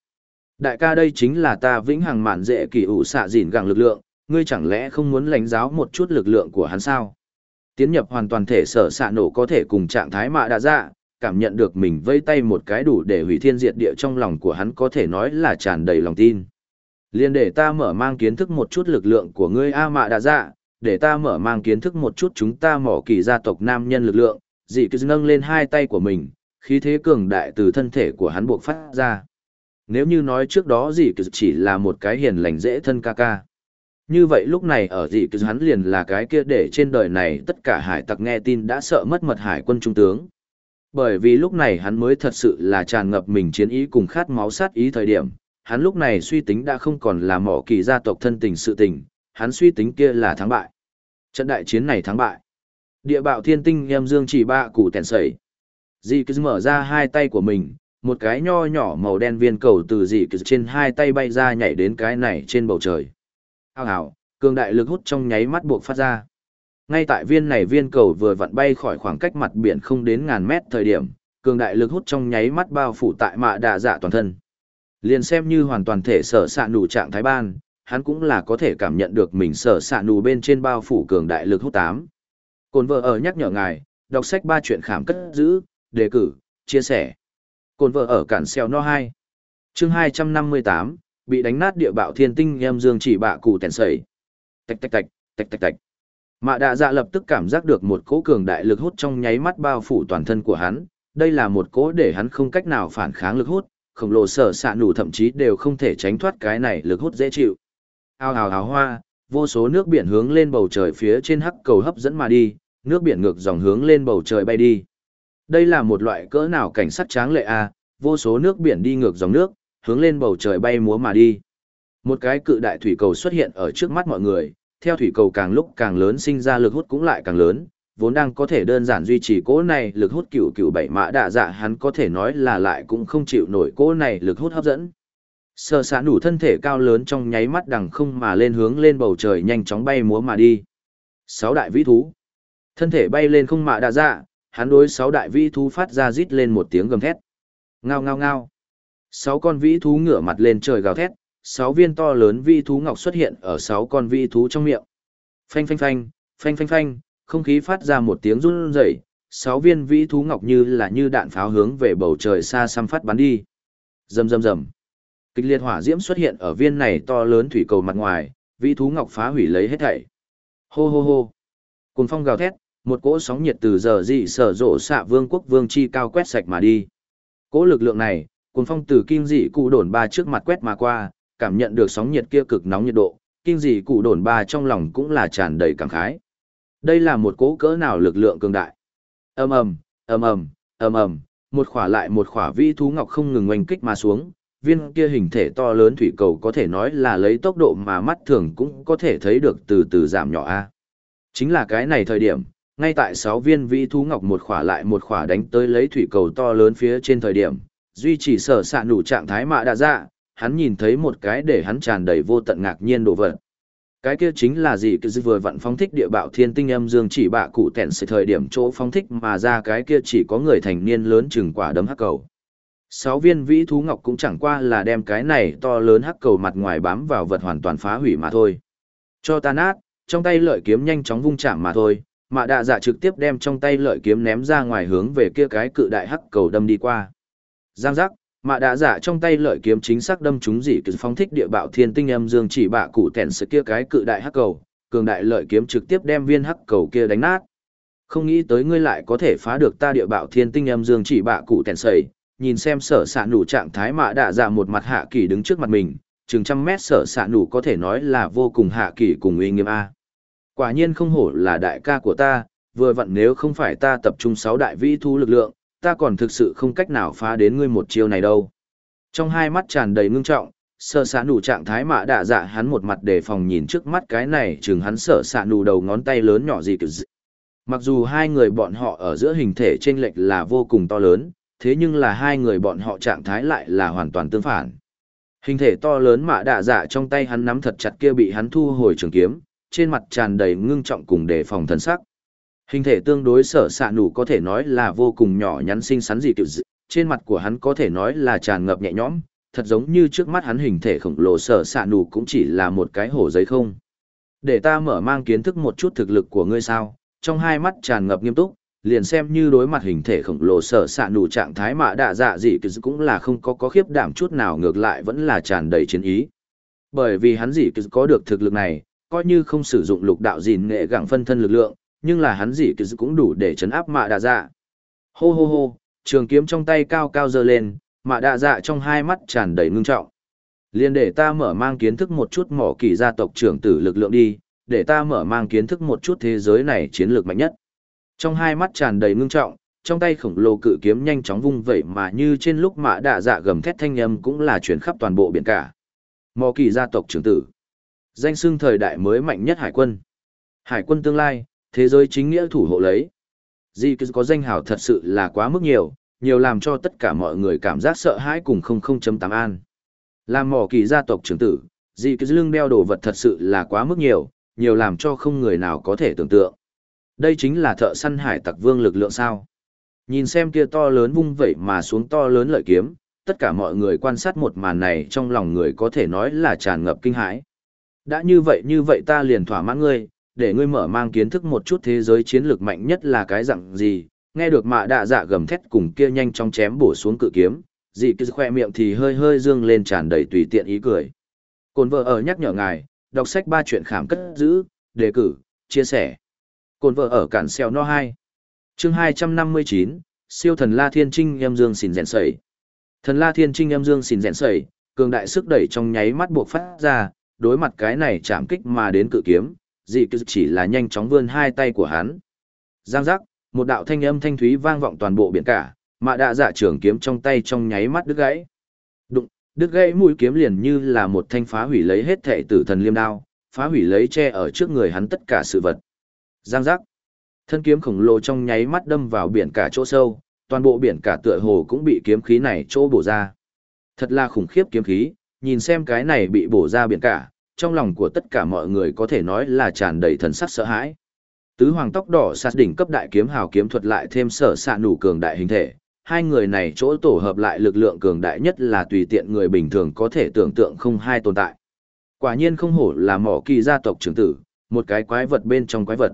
Speaker 1: Đại ca đây chính là ta vĩnh hằng mạn dễ kỳ ủ xạ dìn gẳng lực lượng, ngươi chẳng lẽ không muốn lãnh giáo một chút lực lượng của hắn sao? Tiến nhập hoàn toàn thể sở xạ nổ có thể cùng trạng thái mạ đã dạ, cảm nhận được mình vây tay một cái đủ để hủy thiên diệt địa trong lòng của hắn có thể nói là tràn đầy lòng tin. liền để ta mở mang kiến thức một chút lực lượng của ngươi A mạ đã dạ, để ta mở mang kiến thức một chút chúng ta mỏ kỳ gia tộc nam nhân lực lượng, dị cứ nâng lên hai tay của mình, khí thế cường đại từ thân thể của hắn buộc phát ra. Nếu như nói trước đó dị cứ chỉ là một cái hiền lành dễ thân ca ca. Như vậy lúc này ở dị cứ hắn liền là cái kia để trên đời này tất cả hải tặc nghe tin đã sợ mất mật hải quân trung tướng. Bởi vì lúc này hắn mới thật sự là tràn ngập mình chiến ý cùng khát máu sát ý thời điểm, hắn lúc này suy tính đã không còn là mỏ kỳ gia tộc thân tình sự tình, hắn suy tính kia là thắng bại. Trận đại chiến này thắng bại. Địa bạo thiên tinh em dương chỉ bạ củ tèn sẩy. Dì cứ mở ra hai tay của mình, một cái nho nhỏ màu đen viên cầu từ dì cứ trên hai tay bay ra nhảy đến cái này trên bầu trời. Hào hào, cường đại lực hút trong nháy mắt buộc phát ra. Ngay tại viên này viên cầu vừa vặn bay khỏi khoảng cách mặt biển không đến ngàn mét thời điểm, cường đại lực hút trong nháy mắt bao phủ tại mạ đạ dạ toàn thân. Liền xem như hoàn toàn thể sở sạ nụ trạng thái ban, hắn cũng là có thể cảm nhận được mình sở sạ nụ bên trên bao phủ cường đại lực hút tám. Cồn vợ ở nhắc nhở ngài, đọc sách ba chuyện khảm cất giữ, đề cử, chia sẻ. Cồn vợ ở cản xeo no 2. chương 258, bị đánh nát địa bạo thiên tinh em dương chỉ bạ cụ tèn sẩy. Tạch tạch tạch, tạch tạch tạch. Mạ đạ dạ lập tức cảm giác được một cỗ cường đại lực hút trong nháy mắt bao phủ toàn thân của hắn. Đây là một cỗ để hắn không cách nào phản kháng lực hút, khổng lồ sở xạ nủ thậm chí đều không thể tránh thoát cái này lực hút dễ chịu. Ao ào ào hoa, vô số nước biển hướng lên bầu trời phía trên hắc cầu hấp dẫn mà đi, nước biển ngược dòng hướng lên bầu trời bay đi. Đây là một loại cỡ nào cảnh sát tráng lệ a, à, vô số nước biển đi ngược dòng nước, hướng lên bầu trời bay múa mà đi. Một cái cự đại thủy cầu xuất hiện ở trước mắt mọi người, theo thủy cầu càng lúc càng lớn sinh ra lực hút cũng lại càng lớn, vốn đang có thể đơn giản duy trì cỗ này lực hút cựu cựu bảy mã đạ dạ hắn có thể nói là lại cũng không chịu nổi cỗ này lực hút hấp dẫn. Sơ xã đủ thân thể cao lớn trong nháy mắt đằng không mà lên hướng lên bầu trời nhanh chóng bay múa mà đi. Sáu đại vĩ thú. Thân thể bay lên không mạ đạ dạ, hắn đối sáu đại vĩ thú phát ra rít lên một tiếng gầm thét. Ngao ngao ngao. Sáu con vĩ thú ngửa mặt lên trời gào thét, sáu viên to lớn vĩ thú ngọc xuất hiện ở sáu con vĩ thú trong miệng. Phanh phanh phanh, phanh phanh phanh, không khí phát ra một tiếng run rẩy, sáu viên vĩ thú ngọc như là như đạn pháo hướng về bầu trời xa xăm phát bắn đi. Rầm rầm rầm. Kịch liệt hỏa diễm xuất hiện ở viên này to lớn thủy cầu mặt ngoài, vĩ thú ngọc phá hủy lấy hết thảy. Hô hô hô. Cùng phong gào thét, một cỗ sóng nhiệt từ giờ dị sở rộ xạ vương quốc vương chi cao quét sạch mà đi. Cỗ lực lượng này, cuồng phong từ kinh dị cụ đồn ba trước mặt quét mà qua, cảm nhận được sóng nhiệt kia cực nóng nhiệt độ, kinh dị cụ đồn ba trong lòng cũng là tràn đầy cảm khái. Đây là một cỗ cỡ nào lực lượng cường đại. Ầm ầm, ầm ầm, ầm ầm, một khỏa lại một khỏa vi thú ngọc không ngừng oanh kích mà xuống, viên kia hình thể to lớn thủy cầu có thể nói là lấy tốc độ mà mắt thường cũng có thể thấy được từ từ giảm nhỏ a. Chính là cái này thời điểm, ngay tại sáu viên vi thú ngọc một khỏa lại một khỏa đánh tới lấy thủy cầu to lớn phía trên thời điểm, duy trì sở s ạ nủ trạng thái mạ đạ dạ hắn nhìn thấy một cái để hắn tràn đầy vô tận ngạc nhiên đồ vật. Cái kia chính là gì cứ vừa vặn phóng thích địa bạo thiên tinh âm dương chỉ bạ cụ tẹn sự thời điểm chỗ phóng thích mà ra cái kia chỉ có người thành niên lớn chừng quả đấm hắc cầu. Sáu viên vĩ thú ngọc cũng chẳng qua là đem cái này to lớn hắc cầu mặt ngoài bám vào vật hoàn toàn phá hủy mà thôi. Cho ta nát, trong tay lợi kiếm nhanh chóng vung chạm mà thôi, mạ đạ dạ trực tiếp đem trong tay lợi kiếm ném ra ngoài hướng về kia cái cự đại hắc cầu đâm đi qua. Giang giác, mạ đạ giả trong tay lợi kiếm chính xác đâm trúng dị cứ phóng thích địa bạo thiên tinh âm dương chỉ bạ cụ tèn sự kia cái cự đại hắc cầu, cường đại lợi kiếm trực tiếp đem viên hắc cầu kia đánh nát. Không nghĩ tới ngươi lại có thể phá được ta địa bạo thiên tinh âm dương chỉ bạ cụ tèn sẩy, nhìn xem sở sạ nủ trạng thái mạ đạ giả một mặt hạ kỳ đứng trước mặt mình, chừng trăm mét sở sạ nủ có thể nói là vô cùng hạ kỳ cùng uy nghiêm A. Quả nhiên không hổ là đại ca của ta, vừa vặn nếu không phải ta tập trung sáu đại vĩ thu lực lượng, ta còn thực sự không cách nào phá đến ngươi một chiêu này đâu. Trong hai mắt tràn đầy ngưng trọng, sở xạ nụ trạng thái mạ đạ dạ hắn một mặt đề phòng nhìn trước mắt cái này chừng hắn sở xạ nụ đầu ngón tay lớn nhỏ gì kiểu Mặc dù hai người bọn họ ở giữa hình thể chênh lệch là vô cùng to lớn, thế nhưng là hai người bọn họ trạng thái lại là hoàn toàn tương phản. Hình thể to lớn mạ đạ dạ trong tay hắn nắm thật chặt kia bị hắn thu hồi trường kiếm, trên mặt tràn đầy ngưng trọng cùng đề phòng thần sắc. Hình thể tương đối sở sạ nụ có thể nói là vô cùng nhỏ nhắn xinh xắn gì kiểu dị, trên mặt của hắn có thể nói là tràn ngập nhẹ nhõm, thật giống như trước mắt hắn hình thể khổng lồ sở sạ nụ cũng chỉ là một cái hổ giấy không. Để ta mở mang kiến thức một chút thực lực của ngươi sao, trong hai mắt tràn ngập nghiêm túc, liền xem như đối mặt hình thể khổng lồ sở sạ nụ trạng thái mạ đạ dạ dị kỳ cũng là không có có khiếp đảm chút nào ngược lại vẫn là tràn đầy chiến ý. Bởi vì hắn dị kỳ có được thực lực này, coi như không sử dụng lục đạo gìn nghệ gẳng phân thân lực lượng, nhưng là hắn dị kỳ cũng đủ để chấn áp mạ đạ dạ. Hô hô hô, trường kiếm trong tay cao cao giơ lên, mạ đạ dạ trong hai mắt tràn đầy ngưng trọng. Liên để ta mở mang kiến thức một chút mỏ kỳ gia tộc trưởng tử lực lượng đi, để ta mở mang kiến thức một chút thế giới này chiến lược mạnh nhất. Trong hai mắt tràn đầy ngưng trọng, trong tay khổng lồ cự kiếm nhanh chóng vung vẩy mà như trên lúc mã đạ dạ gầm thét thanh âm cũng là chuyển khắp toàn bộ biển cả. Mò kỳ gia tộc trưởng tử. Danh xưng thời đại mới mạnh nhất hải quân. Hải quân tương lai, thế giới chính nghĩa thủ hộ lấy. Di cứ có danh hào thật sự là quá mức nhiều, nhiều làm cho tất cả mọi người cảm giác sợ hãi cùng 00.8 an. Làm mỏ kỳ gia tộc trưởng tử, Di cứ lưng đeo đồ vật thật sự là quá mức nhiều, nhiều làm cho không người nào có thể tưởng tượng. Đây chính là thợ săn hải tặc vương lực lượng sao. Nhìn xem kia to lớn vung vẩy mà xuống to lớn lợi kiếm, tất cả mọi người quan sát một màn này trong lòng người có thể nói là tràn ngập kinh hãi. Đã như vậy như vậy ta liền thỏa mãn ngươi, để ngươi mở mang kiến thức một chút thế giới chiến lược mạnh nhất là cái dạng gì, nghe được mạ đạ dạ gầm thét cùng kia nhanh trong chém bổ xuống cự kiếm, dị kia khoe miệng thì hơi hơi dương lên tràn đầy tùy tiện ý cười. Cồn vợ ở nhắc nhở ngài, đọc sách ba chuyện khảm cất giữ, đề cử, chia sẻ. Cồn vợ ở cản xeo no 2. chương 259, siêu thần La Thiên Trinh em dương xỉn rèn sẩy. Thần La Thiên Trinh em dương xỉn rèn sẩy, cường đại sức đẩy trong nháy mắt buộc phát ra, đối mặt cái này chạm kích mà đến cự kiếm, dị cứ chỉ là nhanh chóng vươn hai tay của hắn. Giang giác, một đạo thanh âm thanh thúy vang vọng toàn bộ biển cả, mà đạ dạ trưởng kiếm trong tay trong nháy mắt đứt gãy. Đụng, đứt gãy mũi kiếm liền như là một thanh phá hủy lấy hết thể tử thần liêm đao, phá hủy lấy che ở trước người hắn tất cả sự vật. Giang giác. Thân kiếm khổng lồ trong nháy mắt đâm vào biển cả chỗ sâu, toàn bộ biển cả tựa hồ cũng bị kiếm khí này chỗ bổ ra. Thật là khủng khiếp kiếm khí, nhìn xem cái này bị bổ ra biển cả, trong lòng của tất cả mọi người có thể nói là tràn đầy thần sắc sợ hãi. Tứ hoàng tóc đỏ sát đỉnh cấp đại kiếm hào kiếm thuật lại thêm sở xạ nủ cường đại hình thể, hai người này chỗ tổ hợp lại lực lượng cường đại nhất là tùy tiện người bình thường có thể tưởng tượng không hai tồn tại. Quả nhiên không hổ là mỏ kỳ gia tộc trưởng tử, một cái quái vật bên trong quái vật.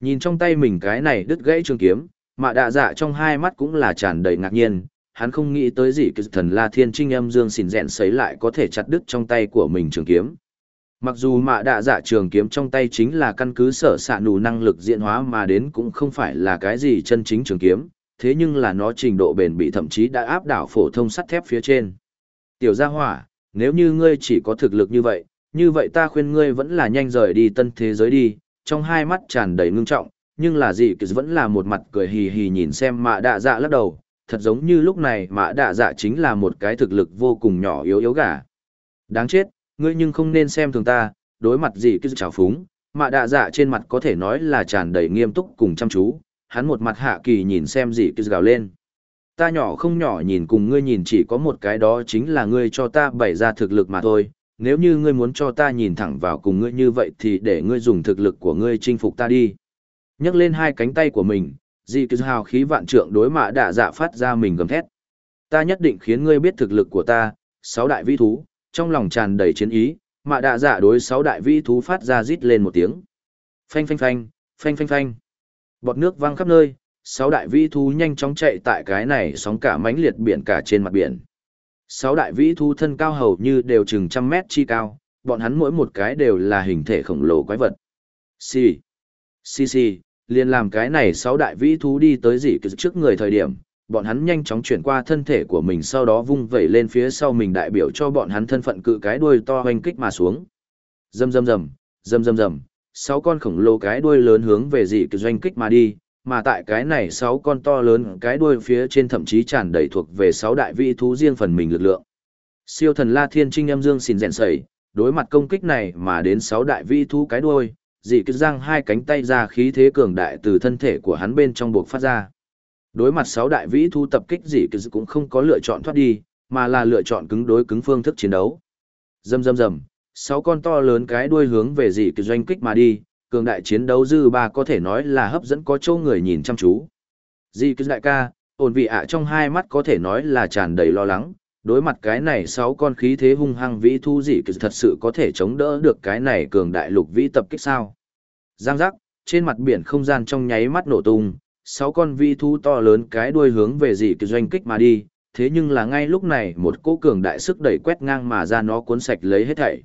Speaker 1: Nhìn trong tay mình cái này đứt gãy trường kiếm, mạ đạ dạ trong hai mắt cũng là tràn đầy ngạc nhiên, hắn không nghĩ tới gì cái thần La Thiên Trinh âm dương xỉn rẹn sấy lại có thể chặt đứt trong tay của mình trường kiếm. Mặc dù mạ đạ dạ trường kiếm trong tay chính là căn cứ sở s ạ nù năng lực diễn hóa mà đến cũng không phải là cái gì chân chính trường kiếm, thế nhưng là nó trình độ bền bị thậm chí đã áp đảo phổ thông sắt thép phía trên. Tiểu gia hỏa, nếu như ngươi chỉ có thực lực như vậy, như vậy ta khuyên ngươi vẫn là nhanh rời đi tân thế giới đi, trong hai mắt tràn đầy ngưng trọng, nhưng là gì cứ vẫn là một mặt cười hì hì nhìn xem mạ đạ dạ lắc đầu, thật giống như lúc này mạ đạ dạ chính là một cái thực lực vô cùng nhỏ yếu yếu gà. Đáng chết, ngươi nhưng không nên xem thường ta, đối mặt gì cứ trào phúng, mạ đạ dạ trên mặt có thể nói là tràn đầy nghiêm túc cùng chăm chú, hắn một mặt hạ kỳ nhìn xem gì cứ gào lên. Ta nhỏ không nhỏ nhìn cùng ngươi nhìn chỉ có một cái đó chính là ngươi cho ta bày ra thực lực mà thôi, nếu như ngươi muốn cho ta nhìn thẳng vào cùng ngươi như vậy thì để ngươi dùng thực lực của ngươi chinh phục ta đi. Nhấc lên hai cánh tay của mình, dì cứ hào khí vạn trượng đối mạ đạ dạ phát ra mình gầm thét. ta nhất định khiến ngươi biết thực lực của ta, sáu đại vĩ thú, trong lòng tràn đầy chiến ý, mạ đạ dạ đối sáu đại vĩ thú phát ra rít lên một tiếng. Phanh phanh phanh, phanh phanh phanh. Bọt nước văng khắp nơi, sáu đại vĩ thú nhanh chóng chạy tại cái này sóng cả mãnh liệt biển cả trên mặt biển. Sáu đại vĩ thú thân cao hầu như đều chừng trăm mét chi cao, bọn hắn mỗi một cái đều là hình thể khổng lồ quái vật. Xì, xì xì, liền làm cái này sáu đại vĩ thú đi tới dị trước người thời điểm, bọn hắn nhanh chóng chuyển qua thân thể của mình sau đó vung vẩy lên phía sau mình đại biểu cho bọn hắn thân phận cự cái đuôi to hoành kích mà xuống. Rầm rầm rầm, rầm rầm rầm, sáu con khổng lồ cái đuôi lớn hướng về dị kỳ doanh kích mà đi, mà tại cái này sáu con to lớn cái đuôi phía trên thậm chí tràn đầy thuộc về sáu đại vị thú riêng phần mình lực lượng. Siêu thần La Thiên Trinh âm dương xin rèn sẩy, đối mặt công kích này mà đến sáu đại vị thú cái đuôi, dị kỳ giang hai cánh tay ra khí thế cường đại từ thân thể của hắn bên trong buộc phát ra. Đối mặt sáu đại vĩ thu tập kích gì cũng không có lựa chọn thoát đi, mà là lựa chọn cứng đối cứng phương thức chiến đấu. dầm dầm dầm sáu con to lớn cái đuôi hướng về dị cứ doanh kích mà đi, cường đại chiến đấu dư ba có thể nói là hấp dẫn có châu người nhìn chăm chú. Dị cứ đại ca, ổn vị ạ trong hai mắt có thể nói là tràn đầy lo lắng, đối mặt cái này sáu con khí thế hung hăng vĩ thu dị cứ thật sự có thể chống đỡ được cái này cường đại lục vĩ tập kích sao. Giang giác, trên mặt biển không gian trong nháy mắt nổ tung, sáu con vi thu to lớn cái đuôi hướng về dị kỳ doanh kích mà đi, thế nhưng là ngay lúc này một cỗ cường đại sức đẩy quét ngang mà ra nó cuốn sạch lấy hết thảy.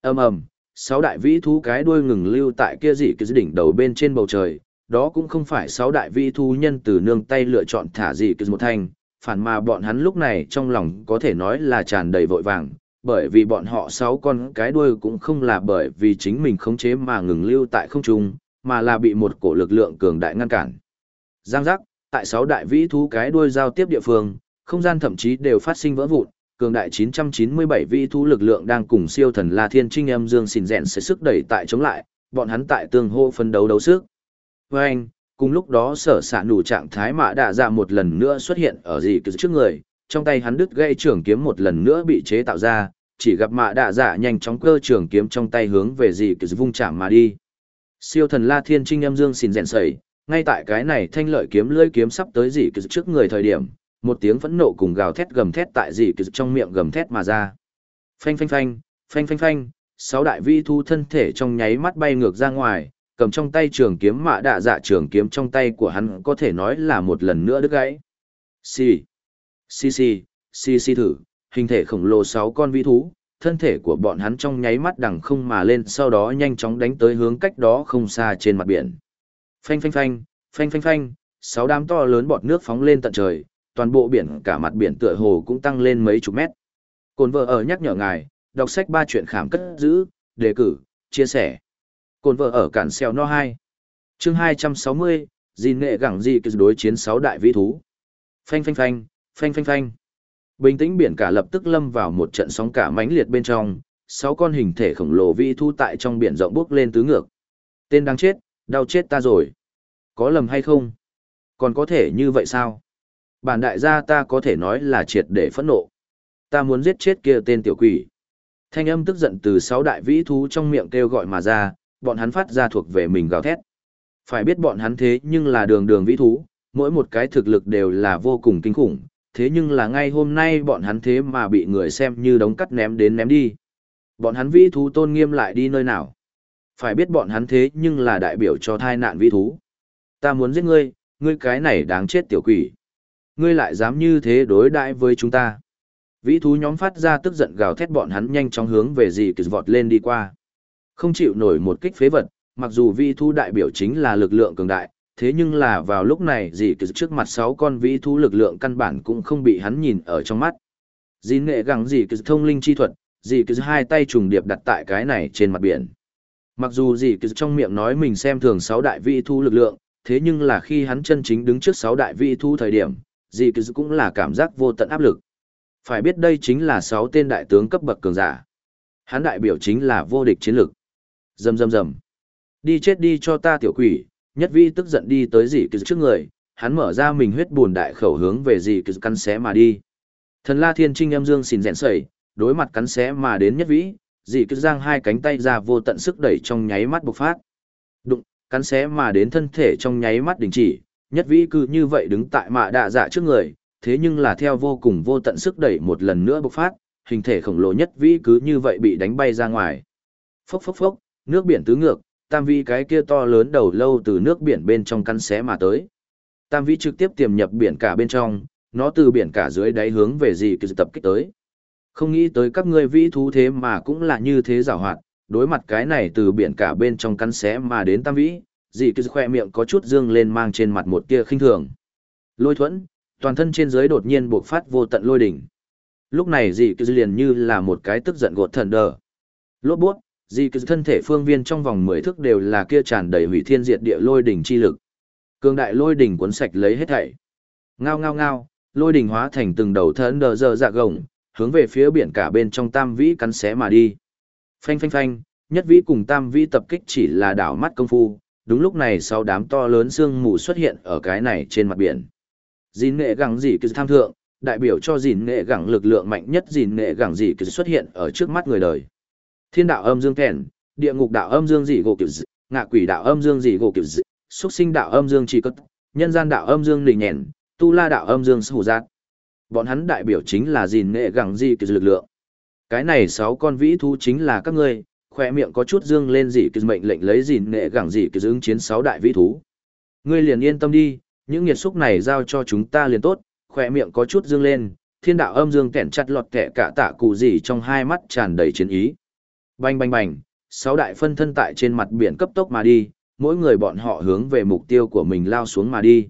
Speaker 1: ầm ầm sáu đại vĩ thú cái đuôi ngừng lưu tại kia dị kỳ đỉnh đầu bên trên bầu trời, đó cũng không phải sáu đại vĩ thú nhân từ nương tay lựa chọn thả dị kỳ một thành, phản mà bọn hắn lúc này trong lòng có thể nói là tràn đầy vội vàng, bởi vì bọn họ sáu con cái đuôi cũng không là bởi vì chính mình khống chế mà ngừng lưu tại không trung, mà là bị một cổ lực lượng cường đại ngăn cản. Giang giác, tại sáu đại vĩ thú cái đuôi giao tiếp địa phương, không gian thậm chí đều phát sinh vỡ vụn, cường đại 997 vĩ thú lực lượng đang cùng siêu thần La Thiên Trinh âm dương xỉn rèn sẽ sức đẩy tại chống lại, bọn hắn tại tương hô phân đấu đấu sức. Với anh, cùng lúc đó sở sạ nủ trạng thái mạ đạ dạ một lần nữa xuất hiện ở gì cứ trước người, trong tay hắn đứt gây trường kiếm một lần nữa bị chế tạo ra, chỉ gặp mạ đạ dạ nhanh chóng cơ trường kiếm trong tay hướng về gì cứ vung chạm mà đi. Siêu thần La Thiên Trinh âm dương xỉn rèn sẩy, ngay tại cái này thanh lợi kiếm lưỡi kiếm sắp tới gì kỳ trước người thời điểm, một tiếng phẫn nộ cùng gào thét gầm thét tại dị kỳ trong miệng gầm thét mà ra. Phanh phanh phanh, phanh phanh phanh, sáu đại vi thu thân thể trong nháy mắt bay ngược ra ngoài, cầm trong tay trường kiếm mạ đạ dạ trường kiếm trong tay của hắn có thể nói là một lần nữa đứt gãy. Xì, xì xì, xì xì thử, hình thể khổng lồ sáu con vi thú, thân thể của bọn hắn trong nháy mắt đằng không mà lên sau đó nhanh chóng đánh tới hướng cách đó không xa trên mặt biển. Phanh phanh phanh, phanh phanh phanh, sáu đám to lớn bọt nước phóng lên tận trời, toàn bộ biển cả mặt biển tựa hồ cũng tăng lên mấy chục mét. Cồn vợ ở nhắc nhở ngài, đọc sách ba chuyện khám cất giữ, đề cử, chia sẻ. Cồn vợ ở cản xeo no 2. chương 260, gì nghệ gẳng gì cứ đối chiến sáu đại vĩ thú. Phanh phanh phanh, phanh phanh phanh. Bình tĩnh biển cả lập tức lâm vào một trận sóng cả mãnh liệt bên trong, sáu con hình thể khổng lồ vĩ thú tại trong biển rộng bước lên tứ ngược. Tên đang chết, đau chết ta rồi. Có lầm hay không? Còn có thể như vậy sao? Bản đại gia ta có thể nói là triệt để phẫn nộ. Ta muốn giết chết kia tên tiểu quỷ. Thanh âm tức giận từ sáu đại vĩ thú trong miệng kêu gọi mà ra, bọn hắn phát ra thuộc về mình gào thét. Phải biết bọn hắn thế nhưng là đường đường vĩ thú, mỗi một cái thực lực đều là vô cùng kinh khủng, thế nhưng là ngay hôm nay bọn hắn thế mà bị người xem như đống cắt ném đến ném đi. Bọn hắn vĩ thú tôn nghiêm lại đi nơi nào? Phải biết bọn hắn thế nhưng là đại biểu cho thai nạn vĩ thú. Ta muốn giết ngươi, ngươi cái này đáng chết tiểu quỷ ngươi lại dám như thế đối đãi với chúng ta. Vĩ thú nhóm phát ra tức giận gào thét bọn hắn nhanh chóng hướng về gì kỳ vọt lên đi qua. Không chịu nổi một kích phế vật, mặc dù vĩ thú đại biểu chính là lực lượng cường đại, thế nhưng là vào lúc này gì kỳ trước mặt sáu con vĩ thú lực lượng căn bản cũng không bị hắn nhìn ở trong mắt. Dì nghệ gắng gì kỳ thông linh chi thuật, gì kỳ hai tay trùng điệp đặt tại cái này trên mặt biển. Mặc dù gì từ trong miệng nói mình xem thường sáu đại vị thu lực lượng, thế nhưng là khi hắn chân chính đứng trước sáu đại vị thu thời điểm, gì cứ cũng là cảm giác vô tận áp lực. Phải biết đây chính là sáu tên đại tướng cấp bậc cường giả. Hắn đại biểu chính là vô địch chiến lực. Rầm rầm rầm. Đi chết đi cho ta tiểu quỷ, nhất vi tức giận đi tới dì cứ trước người, hắn mở ra mình huyết buồn đại khẩu hướng về dì cứ căn xé mà đi. Thần La Thiên Trinh em dương xỉn rèn sẩy, đối mặt cắn xé mà đến nhất vĩ, dì cứ giang hai cánh tay ra vô tận sức đẩy trong nháy mắt bộc phát. Đụng, cắn xé mà đến thân thể trong nháy mắt đình chỉ, nhất vĩ cứ như vậy đứng tại mạ đạ dạ trước người, thế nhưng là theo vô cùng vô tận sức đẩy một lần nữa bộc phát, hình thể khổng lồ nhất vĩ cứ như vậy bị đánh bay ra ngoài. Phốc phốc phốc, nước biển tứ ngược, tam vĩ cái kia to lớn đầu lâu từ nước biển bên trong cắn xé mà tới. Tam vĩ trực tiếp tiềm nhập biển cả bên trong, nó từ biển cả dưới đáy hướng về dị cứ tập kích tới. Không nghĩ tới các ngươi vĩ thú thế mà cũng là như thế giảo hoạt, đối mặt cái này từ biển cả bên trong cắn xé mà đến tam vĩ, dị cứ khoe miệng có chút dương lên mang trên mặt một tia khinh thường. Lôi thuẫn, toàn thân trên dưới đột nhiên buộc phát vô tận lôi đỉnh. Lúc này dị cứ liền như là một cái tức giận gột thần đờ. Lốt buốt, dị cứ thân thể phương viên trong vòng mười thước đều là kia tràn đầy hủy thiên diệt địa lôi đỉnh chi lực. Cường đại lôi đỉnh cuốn sạch lấy hết thảy. Ngao ngao ngao, lôi đỉnh hóa thành từng đầu thần đờ dơ dạ gồng, hướng về phía biển cả bên trong tam vĩ cắn xé mà đi. Phanh phanh phanh, nhất vĩ cùng tam vĩ tập kích chỉ là đảo mắt công phu, đúng lúc này sau đám to lớn sương mù xuất hiện ở cái này trên mặt biển. Dìn nghệ gẳng dị kỳ tham thượng, đại biểu cho dìn nghệ gẳng lực lượng mạnh nhất dìn nghệ gẳng dị kỳ xuất hiện ở trước mắt người đời. Thiên đạo âm dương kèn, địa ngục đạo âm dương dị gỗ kiểu dị, ngạ quỷ đạo âm dương dị gỗ kiểu dị, xuất sinh đạo âm dương chỉ cất, nhân gian đạo âm dương lì nhèn, tu la đạo âm dương sủ giác. Bọn hắn đại biểu chính là gìn nghệ gẳng di kỳ lực lượng. Cái này sáu con vĩ thú chính là các ngươi, khoe miệng có chút dương lên dị kỳ mệnh lệnh lấy gìn nghệ gẳng dị kỳ ứng chiến sáu đại vĩ thú. Ngươi liền yên tâm đi, những nghiệt xúc này giao cho chúng ta liền tốt, khoe miệng có chút dương lên, thiên đạo âm dương kẹn chặt lọt kẹ cả tạ cụ gì trong hai mắt tràn đầy chiến ý. Bành bành bành, sáu đại phân thân tại trên mặt biển cấp tốc mà đi, mỗi người bọn họ hướng về mục tiêu của mình lao xuống mà đi.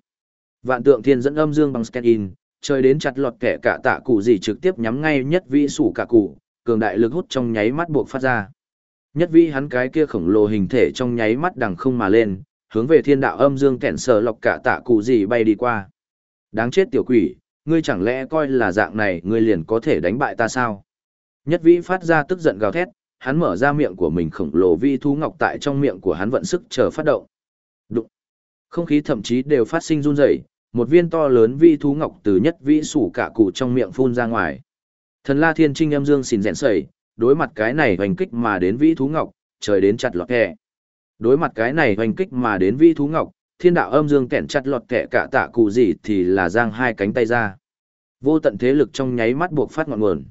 Speaker 1: Vạn tượng thiên dẫn âm dương bằng scan in, chơi đến chặt lọt kẻ cả tạ cụ gì trực tiếp nhắm ngay nhất vĩ sủ cả cụ, cường đại lực hút trong nháy mắt buộc phát ra. Nhất vĩ hắn cái kia khổng lồ hình thể trong nháy mắt đằng không mà lên, hướng về thiên đạo âm dương kẹn sờ lọc cả tạ cụ gì bay đi qua. Đáng chết tiểu quỷ, ngươi chẳng lẽ coi là dạng này ngươi liền có thể đánh bại ta sao? Nhất vĩ phát ra tức giận gào thét, hắn mở ra miệng của mình khổng lồ vi thú ngọc tại trong miệng của hắn vận sức chờ phát động. Đụng. Không khí thậm chí đều phát sinh run rẩy, một viên to lớn vi thú ngọc từ nhất vĩ sủ cả cụ trong miệng phun ra ngoài. Thần La Thiên Trinh âm dương xỉn rèn sẩy, đối mặt cái này hoành kích mà đến vĩ thú ngọc, trời đến chặt lọt kẹ. Đối mặt cái này hoành kích mà đến vĩ thú ngọc, thiên đạo âm dương kẹn chặt lọt kẹ cả tạ cụ gì thì là giang hai cánh tay ra. Vô tận thế lực trong nháy mắt buộc phát ngọn nguồn.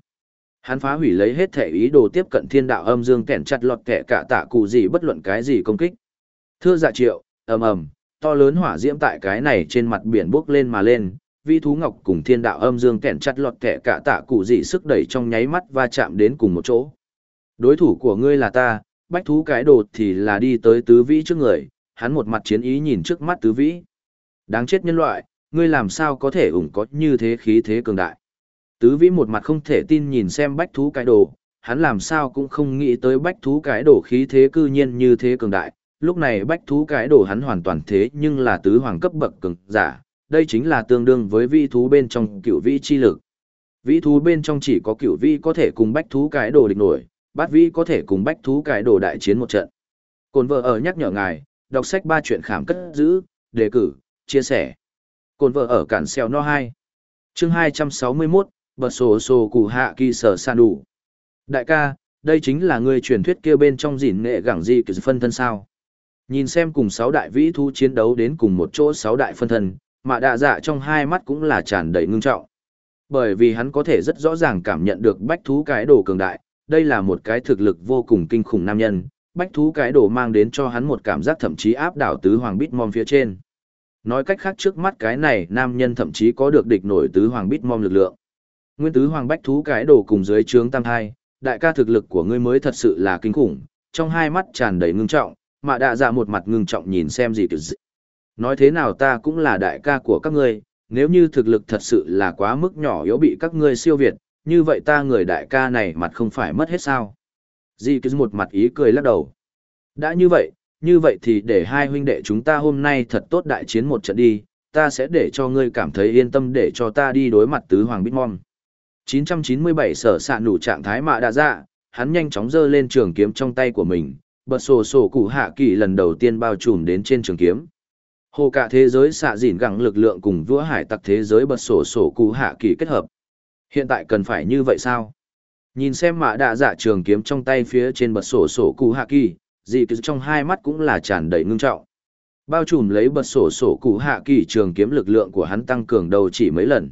Speaker 1: Hắn phá hủy lấy hết thể ý đồ tiếp cận thiên đạo âm dương kẹn chặt lọt kẹ cả tạ cụ gì bất luận cái gì công kích. Thưa dạ triệu, ầm ầm, to lớn hỏa diễm tại cái này trên mặt biển bốc lên mà lên, vi thú ngọc cùng thiên đạo âm dương kẹn chặt lọt kẻ cả tạ cụ dị sức đẩy trong nháy mắt và chạm đến cùng một chỗ. Đối thủ của ngươi là ta, bách thú cái đồ thì là đi tới tứ vĩ trước người, hắn một mặt chiến ý nhìn trước mắt tứ vĩ. Đáng chết nhân loại, ngươi làm sao có thể ủng có như thế khí thế cường đại. Tứ vĩ một mặt không thể tin nhìn xem bách thú cái đồ, hắn làm sao cũng không nghĩ tới bách thú cái đồ khí thế cư nhiên như thế cường đại. Lúc này bách thú cái đồ hắn hoàn toàn thế nhưng là tứ hoàng cấp bậc cường giả, đây chính là tương đương với vĩ thú bên trong cựu vĩ chi lực. Vĩ thú bên trong chỉ có cựu vĩ có thể cùng bách thú cái đồ địch nổi, bát vĩ có thể cùng bách thú cái đồ đại chiến một trận. Cồn vợ ở nhắc nhở ngài, đọc sách ba chuyện khảm cất giữ, đề cử, chia sẻ. Cồn vợ ở cản xeo no 2. Chương 261, bật sổ sổ cụ hạ kỳ sở san đủ. Đại ca, đây chính là người truyền thuyết kia bên trong dỉn nghệ gẳng gì kỳ phân thân sao. Nhìn xem cùng sáu đại vĩ thú chiến đấu đến cùng một chỗ sáu đại phân thân, mà đạ dạ trong hai mắt cũng là tràn đầy ngưng trọng. Bởi vì hắn có thể rất rõ ràng cảm nhận được bách thú cái đồ cường đại, đây là một cái thực lực vô cùng kinh khủng nam nhân, bách thú cái đồ mang đến cho hắn một cảm giác thậm chí áp đảo tứ hoàng bít mom phía trên. Nói cách khác trước mắt cái này nam nhân thậm chí có được địch nổi tứ hoàng bít mom lực lượng. Nguyên tứ hoàng bách thú cái đồ cùng dưới trướng tam hai đại ca thực lực của ngươi mới thật sự là kinh khủng, trong hai mắt tràn đầy ngưng trọng, mà đạ dạ một mặt ngưng trọng nhìn xem gì kiểu Nói thế nào ta cũng là đại ca của các ngươi, nếu như thực lực thật sự là quá mức nhỏ yếu bị các ngươi siêu việt, như vậy ta người đại ca này mặt không phải mất hết sao. Di cứ một mặt ý cười lắc đầu. Đã như vậy, như vậy thì để hai huynh đệ chúng ta hôm nay thật tốt đại chiến một trận đi, ta sẽ để cho ngươi cảm thấy yên tâm để cho ta đi đối mặt tứ hoàng Bitmon. 997 sở sạ nụ trạng thái mạ đã ra, dạ, hắn nhanh chóng giơ lên trường kiếm trong tay của mình, bật sổ sổ cụ hạ kỳ lần đầu tiên bao trùm đến trên trường kiếm. Hồ cả thế giới xạ dìn gẳng lực lượng cùng vua hải tặc thế giới bật sổ sổ cụ hạ kỳ kết hợp. Hiện tại cần phải như vậy sao? Nhìn xem mạ đạ dạ trường kiếm trong tay phía trên bật sổ sổ cụ hạ kỳ, dị cứ trong hai mắt cũng là tràn đầy ngưng trọng. Bao trùm lấy bật sổ sổ cụ hạ kỳ trường kiếm lực lượng của hắn tăng cường đầu chỉ mấy lần.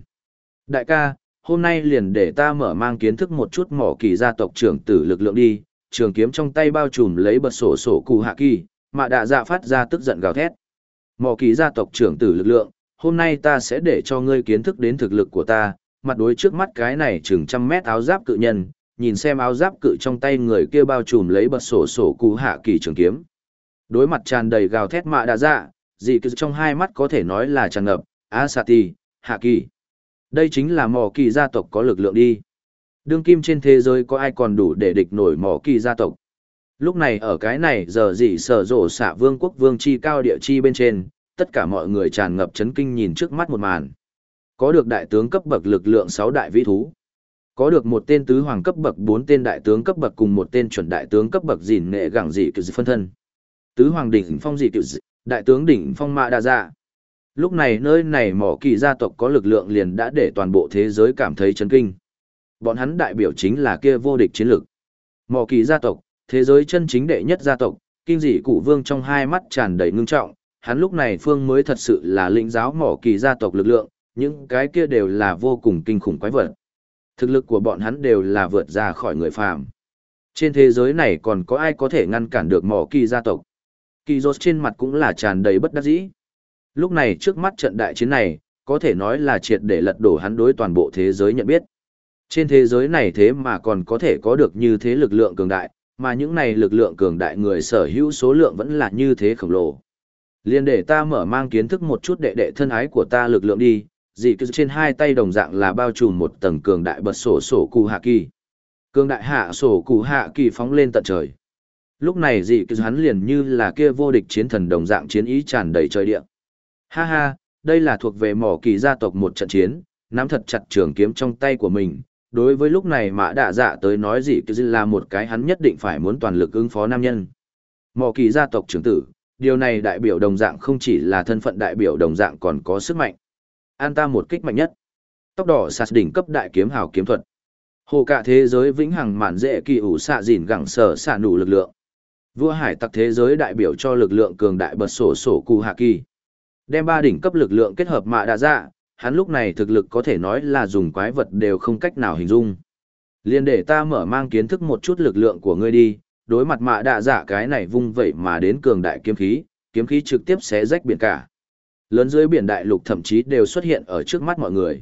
Speaker 1: Đại ca, hôm nay liền để ta mở mang kiến thức một chút mỏ kỳ gia tộc trưởng tử lực lượng đi, trường kiếm trong tay bao trùm lấy bật sổ sổ cụ hạ kỳ, mạ đạ dạ phát ra tức giận gào thét. Mỏ kỳ gia tộc trưởng tử lực lượng, hôm nay ta sẽ để cho ngươi kiến thức đến thực lực của ta, mặt đối trước mắt cái này chừng trăm mét áo giáp cự nhân, nhìn xem áo giáp cự trong tay người kia bao trùm lấy bật sổ sổ cụ hạ kỳ trường kiếm. Đối mặt tràn đầy gào thét mạ đạ dạ, dị cứ trong hai mắt có thể nói là tràn ngập, Asati, hạ kỳ. Đây chính là mỏ kỳ gia tộc có lực lượng đi. Đương kim trên thế giới có ai còn đủ để địch nổi mỏ kỳ gia tộc. Lúc này ở cái này giờ dị sở rộ xạ vương quốc vương chi cao địa chi bên trên, tất cả mọi người tràn ngập chấn kinh nhìn trước mắt một màn. Có được đại tướng cấp bậc lực lượng 6 đại vĩ thú. Có được một tên tứ hoàng cấp bậc 4 tên đại tướng cấp bậc cùng một tên chuẩn đại tướng cấp bậc gìn nghệ gẳng dị cử phân thân. Tứ hoàng đỉnh phong dị cử đại tướng đỉnh phong mạ đa dạ. Lúc này nơi này mỏ kỳ gia tộc có lực lượng liền đã để toàn bộ thế giới cảm thấy chấn kinh. Bọn hắn đại biểu chính là kia vô địch chiến lược, Mỏ kỳ gia tộc, thế giới chân chính đệ nhất gia tộc, kinh dị cụ vương trong hai mắt tràn đầy ngưng trọng, hắn lúc này phương mới thật sự là lĩnh giáo mỏ kỳ gia tộc lực lượng, những cái kia đều là vô cùng kinh khủng quái vật. Thực lực của bọn hắn đều là vượt ra khỏi người phàm. Trên thế giới này còn có ai có thể ngăn cản được mỏ kỳ gia tộc. Kỳ rốt trên mặt cũng là tràn đầy bất đắc dĩ. Lúc này trước mắt trận đại chiến này, có thể nói là triệt để lật đổ hắn đối toàn bộ thế giới nhận biết. Trên thế giới này thế mà còn có thể có được như thế lực lượng cường đại, mà những này lực lượng cường đại người sở hữu số lượng vẫn là như thế khổng lồ. Liên để ta mở mang kiến thức một chút đệ đệ thân ái của ta lực lượng đi, dị cứ trên hai tay đồng dạng là bao trùm một tầng cường đại bật sổ sổ cụ hạ kỳ. Cường đại hạ sổ cụ hạ kỳ phóng lên tận trời. Lúc này dị cứ hắn liền như là kia vô địch chiến thần đồng dạng chiến ý tràn đầy trời địa. Ha ha, đây là thuộc về mỏ kỳ gia tộc một trận chiến, nắm thật chặt trường kiếm trong tay của mình. Đối với lúc này mã đạ dạ tới nói gì cứ là một cái hắn nhất định phải muốn toàn lực ứng phó nam nhân. Mỏ kỳ gia tộc trưởng tử, điều này đại biểu đồng dạng không chỉ là thân phận đại biểu đồng dạng còn có sức mạnh. An ta một kích mạnh nhất. Tóc đỏ sạt đỉnh cấp đại kiếm hào kiếm thuật. Hồ cả thế giới vĩnh hằng mạn dễ kỳ ủ xạ dìn gẳng sở xạ nụ lực lượng. Vua hải tặc thế giới đại biểu cho lực lượng cường đại bật sổ sổ cù hạ kỳ. Đem ba đỉnh cấp lực lượng kết hợp mạ đạ dạ, hắn lúc này thực lực có thể nói là dùng quái vật đều không cách nào hình dung. Liên để ta mở mang kiến thức một chút lực lượng của ngươi đi, đối mặt mạ đạ dạ cái này vung vậy mà đến cường đại kiếm khí, kiếm khí trực tiếp xé rách biển cả. Lớn dưới biển đại lục thậm chí đều xuất hiện ở trước mắt mọi người.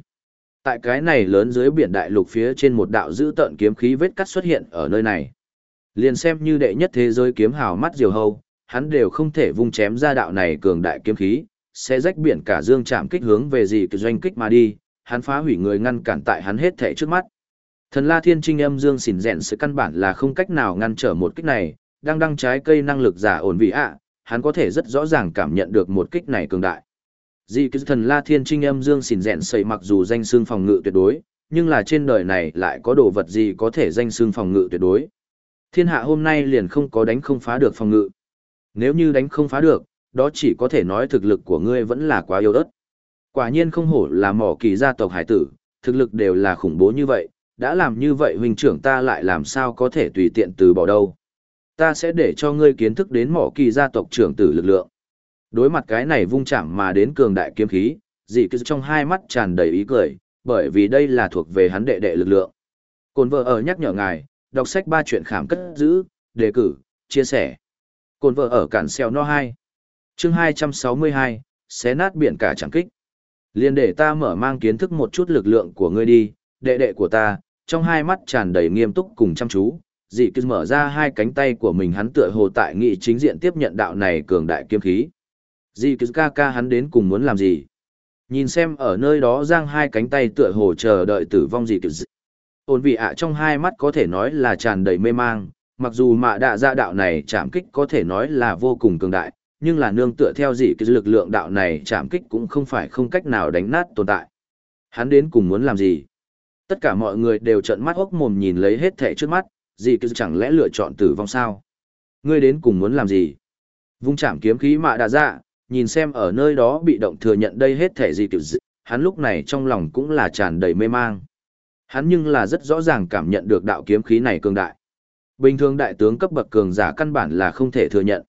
Speaker 1: Tại cái này lớn dưới biển đại lục phía trên một đạo dữ tợn kiếm khí vết cắt xuất hiện ở nơi này. Liền xem như đệ nhất thế giới kiếm hào mắt diều hâu, hắn đều không thể vung chém ra đạo này cường đại kiếm khí, sẽ rách biển cả dương chạm kích hướng về gì cứ doanh kích mà đi, hắn phá hủy người ngăn cản tại hắn hết thể trước mắt. Thần La Thiên Trinh âm dương xỉn rèn sự căn bản là không cách nào ngăn trở một kích này, đang đăng trái cây năng lực giả ổn vị ạ, hắn có thể rất rõ ràng cảm nhận được một kích này cường đại. Dị cứ thần La Thiên Trinh âm dương xỉn rèn sầy mặc dù danh xương phòng ngự tuyệt đối, nhưng là trên đời này lại có đồ vật gì có thể danh xương phòng ngự tuyệt đối. Thiên hạ hôm nay liền không có đánh không phá được phòng ngự. Nếu như đánh không phá được, đó chỉ có thể nói thực lực của ngươi vẫn là quá yếu ớt. Quả nhiên không hổ là mỏ kỳ gia tộc hải tử, thực lực đều là khủng bố như vậy, đã làm như vậy huynh trưởng ta lại làm sao có thể tùy tiện từ bỏ đâu. Ta sẽ để cho ngươi kiến thức đến mỏ kỳ gia tộc trưởng tử lực lượng. Đối mặt cái này vung chạm mà đến cường đại kiếm khí, dị cứ trong hai mắt tràn đầy ý cười, bởi vì đây là thuộc về hắn đệ đệ lực lượng. Cồn vợ ở nhắc nhở ngài, đọc sách ba chuyện khảm cất giữ, đề cử, chia sẻ. Cồn vợ ở cản xeo no 2 chương 262, xé nát biển cả chẳng kích. Liên để ta mở mang kiến thức một chút lực lượng của ngươi đi, đệ đệ của ta, trong hai mắt tràn đầy nghiêm túc cùng chăm chú, dị cứ mở ra hai cánh tay của mình hắn tựa hồ tại nghị chính diện tiếp nhận đạo này cường đại kiếm khí. Dị cứ ca ca hắn đến cùng muốn làm gì? Nhìn xem ở nơi đó giang hai cánh tay tựa hồ chờ đợi tử vong dị cứ ổn vị ạ trong hai mắt có thể nói là tràn đầy mê mang, mặc dù mạ đạ gia đạo này chạm kích có thể nói là vô cùng cường đại, nhưng là nương tựa theo gì cái lực lượng đạo này chạm kích cũng không phải không cách nào đánh nát tồn tại. Hắn đến cùng muốn làm gì? Tất cả mọi người đều trợn mắt hốc mồm nhìn lấy hết thẻ trước mắt, gì cái chẳng lẽ lựa chọn tử vong sao? Ngươi đến cùng muốn làm gì? Vung chạm kiếm khí mạ đã ra, dạ, nhìn xem ở nơi đó bị động thừa nhận đây hết thẻ gì kiểu dị, hắn lúc này trong lòng cũng là tràn đầy mê mang. Hắn nhưng là rất rõ ràng cảm nhận được đạo kiếm khí này cường đại. Bình thường đại tướng cấp bậc cường giả căn bản là không thể thừa nhận.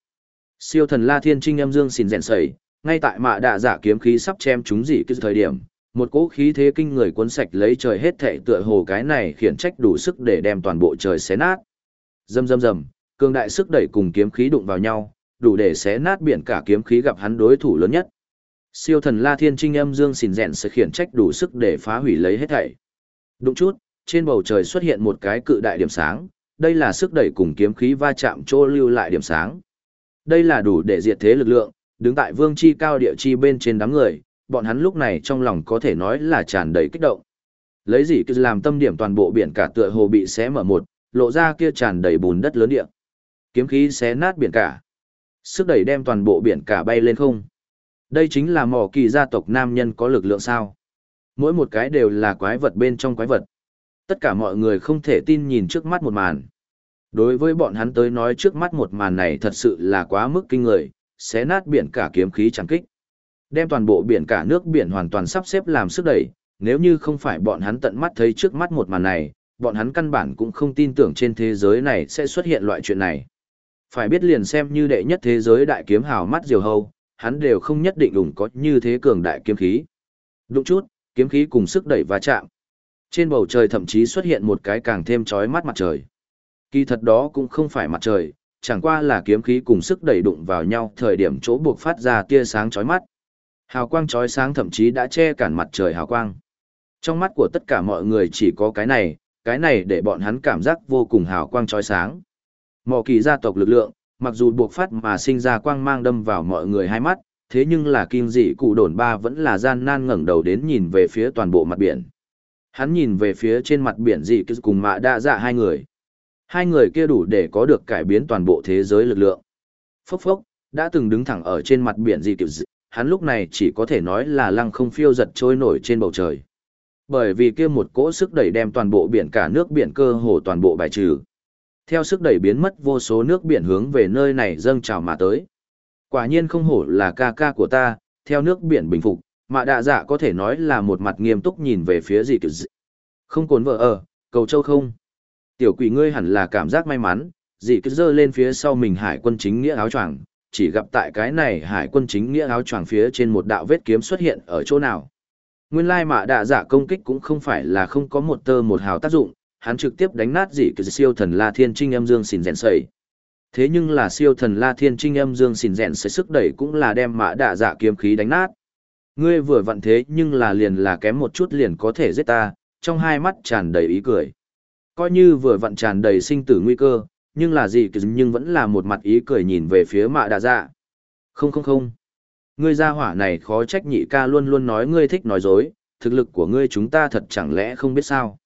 Speaker 1: Siêu thần La Thiên Trinh âm dương xỉn rèn sẩy, ngay tại mạ đạ giả kiếm khí sắp chém chúng dị cái thời điểm, Một cỗ khí thế kinh người cuốn sạch lấy trời hết thệ tựa hồ cái này khiển trách đủ sức để đem toàn bộ trời xé nát. Rầm rầm rầm, cường đại sức đẩy cùng kiếm khí đụng vào nhau, đủ để xé nát biển cả kiếm khí gặp hắn đối thủ lớn nhất. Siêu thần La Thiên Trinh âm dương xỉn rèn sẽ khiển trách đủ sức để phá hủy lấy hết thảy. Đụng chút, trên bầu trời xuất hiện một cái cự đại điểm sáng, đây là sức đẩy cùng kiếm khí va chạm chỗ lưu lại điểm sáng. Đây là đủ để diệt thế lực lượng, đứng tại vương chi cao địa chi bên trên đám người, bọn hắn lúc này trong lòng có thể nói là tràn đầy kích động. Lấy gì cứ làm tâm điểm toàn bộ biển cả tựa hồ bị xé mở một, lộ ra kia tràn đầy bùn đất lớn địa. Kiếm khí xé nát biển cả. Sức đẩy đem toàn bộ biển cả bay lên không. Đây chính là mỏ kỳ gia tộc nam nhân có lực lượng sao. Mỗi một cái đều là quái vật bên trong quái vật. Tất cả mọi người không thể tin nhìn trước mắt một màn. Đối với bọn hắn tới nói trước mắt một màn này thật sự là quá mức kinh người, xé nát biển cả kiếm khí chẳng kích. Đem toàn bộ biển cả nước biển hoàn toàn sắp xếp làm sức đẩy, nếu như không phải bọn hắn tận mắt thấy trước mắt một màn này, bọn hắn căn bản cũng không tin tưởng trên thế giới này sẽ xuất hiện loại chuyện này. Phải biết liền xem như đệ nhất thế giới đại kiếm hào mắt diều hâu, hắn đều không nhất định ủng có như thế cường đại kiếm khí. Đúng chút, kiếm khí cùng sức đẩy va chạm. Trên bầu trời thậm chí xuất hiện một cái càng thêm chói mắt mặt trời. Kỳ thật đó cũng không phải mặt trời, chẳng qua là kiếm khí cùng sức đẩy đụng vào nhau thời điểm chỗ buộc phát ra tia sáng chói mắt. Hào quang chói sáng thậm chí đã che cản mặt trời hào quang. Trong mắt của tất cả mọi người chỉ có cái này, cái này để bọn hắn cảm giác vô cùng hào quang chói sáng. Mỏ kỳ gia tộc lực lượng, mặc dù buộc phát mà sinh ra quang mang đâm vào mọi người hai mắt, thế nhưng là kim dị cụ đồn ba vẫn là gian nan ngẩng đầu đến nhìn về phía toàn bộ mặt biển. Hắn nhìn về phía trên mặt biển dị cùng mạ đa dạ hai người. Hai người kia đủ để có được cải biến toàn bộ thế giới lực lượng. Phốc phốc, đã từng đứng thẳng ở trên mặt biển dị kiểu dị, hắn lúc này chỉ có thể nói là lăng không phiêu giật trôi nổi trên bầu trời. Bởi vì kia một cỗ sức đẩy đem toàn bộ biển cả nước biển cơ hồ toàn bộ bài trừ. Theo sức đẩy biến mất vô số nước biển hướng về nơi này dâng trào mà tới. Quả nhiên không hổ là ca ca của ta, theo nước biển bình phục, mà đạ dạ có thể nói là một mặt nghiêm túc nhìn về phía gì kiểu dị. Không cồn vợ ở, cầu châu không. Tiểu quỷ ngươi hẳn là cảm giác may mắn, dị cứ dơ lên phía sau mình hải quân chính nghĩa áo choàng chỉ gặp tại cái này hải quân chính nghĩa áo choàng phía trên một đạo vết kiếm xuất hiện ở chỗ nào. Nguyên lai mạ đạ giả công kích cũng không phải là không có một tơ một hào tác dụng, hắn trực tiếp đánh nát dị cứ siêu thần La Thiên Trinh âm dương xỉn rèn sẩy. Thế nhưng là siêu thần La Thiên Trinh âm dương xỉn rèn sẩy sức đẩy cũng là đem mạ đạ giả kiếm khí đánh nát. Ngươi vừa vặn thế nhưng là liền là kém một chút liền có thể giết ta, trong hai mắt tràn đầy ý cười. Coi như vừa vặn tràn đầy sinh tử nguy cơ, nhưng là gì nhưng vẫn là một mặt ý cười nhìn về phía mạ đạ dạ. Không không không. Ngươi gia hỏa này khó trách nhị ca luôn luôn nói ngươi thích nói dối, thực lực của ngươi chúng ta thật chẳng lẽ không biết sao.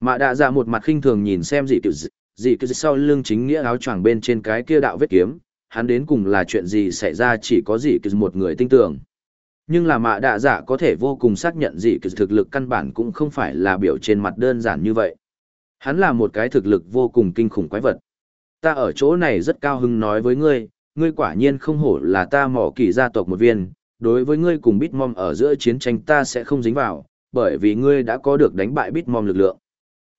Speaker 1: Mạ đạ dạ một mặt khinh thường nhìn xem dị kiểu dị kiểu sau lưng chính nghĩa áo choàng bên trên cái kia đạo vết kiếm, hắn đến cùng là chuyện gì xảy ra chỉ có dị kiểu một người tin tưởng. Nhưng là mạ đạ dạ có thể vô cùng xác nhận dị thực lực căn bản cũng không phải là biểu trên mặt đơn giản như vậy. Hắn là một cái thực lực vô cùng kinh khủng quái vật. Ta ở chỗ này rất cao hứng nói với ngươi, ngươi quả nhiên không hổ là ta mỏ kỳ gia tộc một viên, đối với ngươi cùng Bitmom ở giữa chiến tranh ta sẽ không dính vào, bởi vì ngươi đã có được đánh bại Bitmom lực lượng.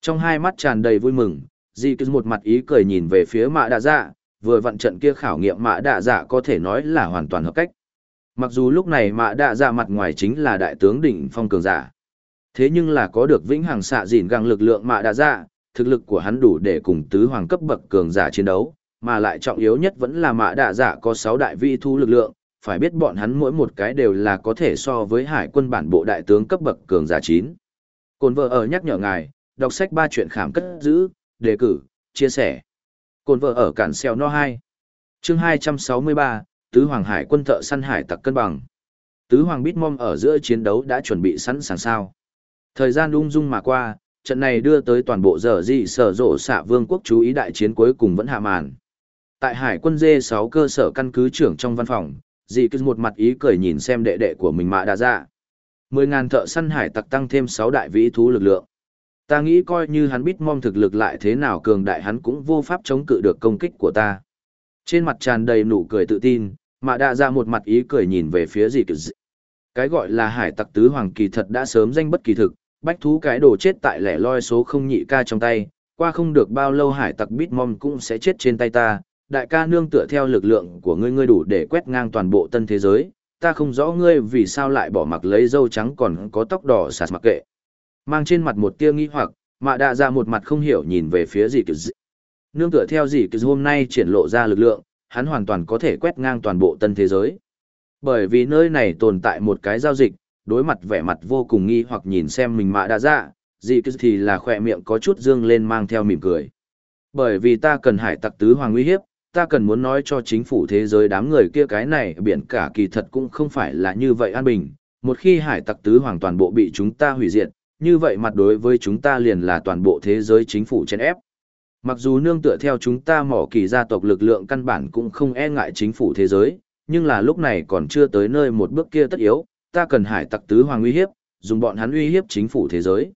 Speaker 1: Trong hai mắt tràn đầy vui mừng, Di cứ một mặt ý cười nhìn về phía Mã đạ dạ, vừa vặn trận kia khảo nghiệm Mã đạ dạ có thể nói là hoàn toàn hợp cách. Mặc dù lúc này Mã đạ dạ mặt ngoài chính là đại tướng đỉnh phong cường giả. Thế nhưng là có được vĩnh hằng xạ dịn găng lực lượng mạ đã dạ, thực lực của hắn đủ để cùng tứ hoàng cấp bậc cường giả chiến đấu, mà lại trọng yếu nhất vẫn là mạ đạ dạ có 6 đại vi thu lực lượng, phải biết bọn hắn mỗi một cái đều là có thể so với hải quân bản bộ đại tướng cấp bậc cường giả 9. Cồn vợ ở nhắc nhở ngài, đọc sách ba chuyện khám cất giữ, đề cử, chia sẻ. Cồn vợ ở cản xeo no 2. chương 263, Tứ Hoàng Hải quân thợ săn hải tặc cân bằng. Tứ Hoàng Bitmom ở giữa chiến đấu đã chuẩn bị sẵn sàng sao. Thời gian ung dung mà qua, trận này đưa tới toàn bộ giờ dị sở rộ xạ vương quốc chú ý đại chiến cuối cùng vẫn hạ màn. Tại hải quân dê 6 cơ sở căn cứ trưởng trong văn phòng, dị cứ một mặt ý cười nhìn xem đệ đệ của mình mạ đã ra. Dạ. Mười ngàn thợ săn hải tặc tăng thêm 6 đại vĩ thú lực lượng. Ta nghĩ coi như hắn biết mong thực lực lại thế nào cường đại hắn cũng vô pháp chống cự được công kích của ta. Trên mặt tràn đầy nụ cười tự tin, mạ đã ra dạ một mặt ý cười nhìn về phía dị cứ cái gọi là hải tặc tứ hoàng kỳ thật đã sớm danh bất kỳ thực, bách thú cái đồ chết tại lẻ loi số không nhị ca trong tay, qua không được bao lâu hải tặc Bitmom cũng sẽ chết trên tay ta, đại ca nương tựa theo lực lượng của ngươi ngươi đủ để quét ngang toàn bộ tân thế giới, ta không rõ ngươi vì sao lại bỏ mặc lấy dâu trắng còn có tóc đỏ sạt mặc kệ. Mang trên mặt một tia nghi hoặc, mạ đạ ra một mặt không hiểu nhìn về phía gì kiểu dị. Nương tựa theo gì kiểu hôm nay triển lộ ra lực lượng, hắn hoàn toàn có thể quét ngang toàn bộ tân thế giới. Bởi vì nơi này tồn tại một cái giao dịch, đối mặt vẻ mặt vô cùng nghi hoặc nhìn xem mình mạ đã dạ, ra, gì cứ thì là khỏe miệng có chút dương lên mang theo mỉm cười. Bởi vì ta cần hải tặc tứ hoàng uy hiếp, ta cần muốn nói cho chính phủ thế giới đám người kia cái này biển cả kỳ thật cũng không phải là như vậy an bình. Một khi hải tặc tứ hoàng toàn bộ bị chúng ta hủy diệt, như vậy mặt đối với chúng ta liền là toàn bộ thế giới chính phủ chen ép. Mặc dù nương tựa theo chúng ta mỏ kỳ gia tộc lực lượng căn bản cũng không e ngại chính phủ thế giới, nhưng là lúc này còn chưa tới nơi một bước kia tất yếu, ta cần hải tặc tứ hoàng uy hiếp, dùng bọn hắn uy hiếp chính phủ thế giới.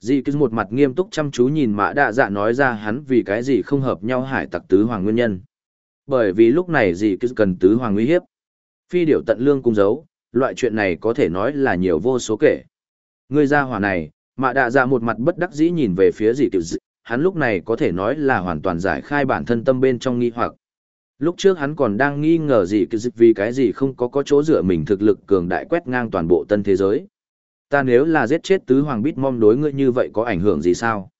Speaker 1: Di cứ một mặt nghiêm túc chăm chú nhìn mã đạ dạ nói ra hắn vì cái gì không hợp nhau hải tặc tứ hoàng nguyên nhân. Bởi vì lúc này Di cứ cần tứ hoàng uy hiếp. Phi điểu tận lương cung giấu, loại chuyện này có thể nói là nhiều vô số kể. Người ra hỏa này, mã đạ dạ một mặt bất đắc dĩ nhìn về phía Di cứ hắn lúc này có thể nói là hoàn toàn giải khai bản thân tâm bên trong nghi hoặc. Lúc trước hắn còn đang nghi ngờ gì cứ vì cái gì không có có chỗ dựa mình thực lực cường đại quét ngang toàn bộ tân thế giới ta nếu là giết chết tứ hoàng bít mong đối ngươi như vậy có ảnh hưởng gì sao?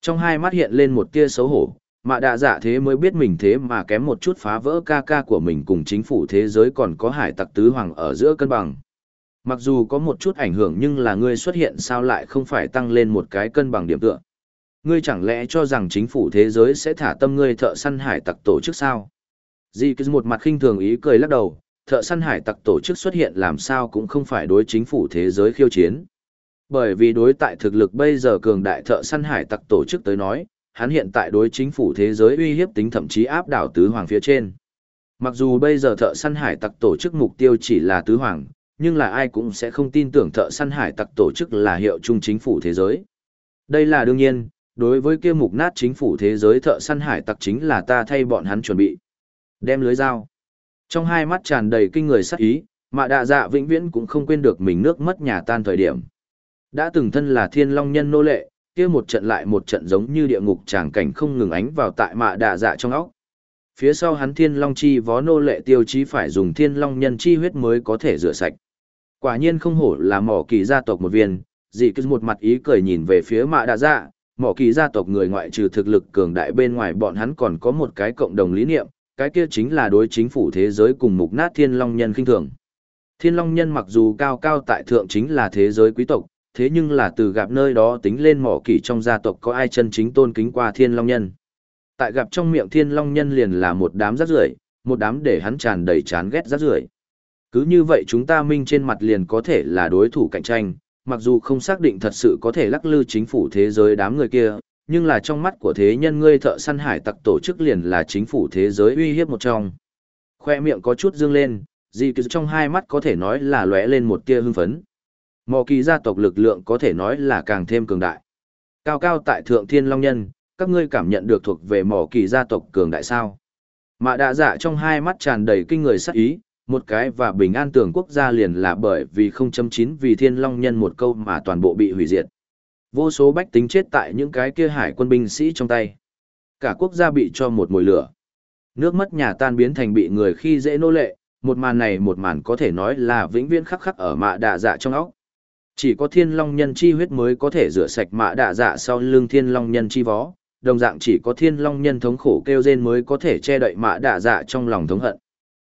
Speaker 1: Trong hai mắt hiện lên một tia xấu hổ, mạ đạ dạ thế mới biết mình thế mà kém một chút phá vỡ ca ca của mình cùng chính phủ thế giới còn có hải tặc tứ hoàng ở giữa cân bằng. Mặc dù có một chút ảnh hưởng nhưng là ngươi xuất hiện sao lại không phải tăng lên một cái cân bằng điểm tựa. Ngươi chẳng lẽ cho rằng chính phủ thế giới sẽ thả tâm ngươi thợ săn hải tặc tổ chức sao? Di cứ một mặt khinh thường ý cười lắc đầu, thợ săn hải tặc tổ chức xuất hiện làm sao cũng không phải đối chính phủ thế giới khiêu chiến. Bởi vì đối tại thực lực bây giờ cường đại thợ săn hải tặc tổ chức tới nói, hắn hiện tại đối chính phủ thế giới uy hiếp tính thậm chí áp đảo tứ hoàng phía trên. Mặc dù bây giờ thợ săn hải tặc tổ chức mục tiêu chỉ là tứ hoàng, nhưng là ai cũng sẽ không tin tưởng thợ săn hải tặc tổ chức là hiệu chung chính phủ thế giới. Đây là đương nhiên, đối với kia mục nát chính phủ thế giới thợ săn hải tặc chính là ta thay bọn hắn chuẩn bị. Đem lưới dao. Trong hai mắt tràn đầy kinh người sắc ý, mà đạ dạ vĩnh viễn cũng không quên được mình nước mất nhà tan thời điểm. Đã từng thân là thiên long nhân nô lệ, kia một trận lại một trận giống như địa ngục tràng cảnh không ngừng ánh vào tại mạ đạ dạ trong óc. Phía sau hắn thiên long chi vó nô lệ tiêu chí phải dùng thiên long nhân chi huyết mới có thể rửa sạch. Quả nhiên không hổ là mỏ kỳ gia tộc một viên, dị cứ một mặt ý cười nhìn về phía mạ đạ dạ, mỏ kỳ gia tộc người ngoại trừ thực lực cường đại bên ngoài bọn hắn còn có một cái cộng đồng lý niệm, cái kia chính là đối chính phủ thế giới cùng mục nát thiên long nhân khinh thường. Thiên long nhân mặc dù cao cao tại thượng chính là thế giới quý tộc, thế nhưng là từ gặp nơi đó tính lên mỏ kỷ trong gia tộc có ai chân chính tôn kính qua thiên long nhân. Tại gặp trong miệng thiên long nhân liền là một đám rác rưởi, một đám để hắn tràn đầy chán ghét rác rưởi. Cứ như vậy chúng ta minh trên mặt liền có thể là đối thủ cạnh tranh, mặc dù không xác định thật sự có thể lắc lư chính phủ thế giới đám người kia, nhưng là trong mắt của thế nhân ngươi thợ săn hải tặc tổ chức liền là chính phủ thế giới uy hiếp một trong. Khoe miệng có chút dương lên, gì cứ trong hai mắt có thể nói là lóe lên một tia hưng phấn. Mò kỳ gia tộc lực lượng có thể nói là càng thêm cường đại. Cao cao tại thượng thiên long nhân, các ngươi cảm nhận được thuộc về mỏ kỳ gia tộc cường đại sao. Mạ đạ dạ trong hai mắt tràn đầy kinh người sắc ý, một cái và bình an tưởng quốc gia liền là bởi vì 0.9 vì thiên long nhân một câu mà toàn bộ bị hủy diệt. Vô số bách tính chết tại những cái kia hải quân binh sĩ trong tay. Cả quốc gia bị cho một mùi lửa. Nước mất nhà tan biến thành bị người khi dễ nô lệ, một màn này một màn có thể nói là vĩnh viễn khắc khắc ở mạ đạ dạ trong óc. Chỉ có thiên long nhân chi huyết mới có thể rửa sạch mạ đạ dạ sau lưng thiên long nhân chi vó, đồng dạng chỉ có thiên long nhân thống khổ kêu rên mới có thể che đậy mạ đạ dạ trong lòng thống hận.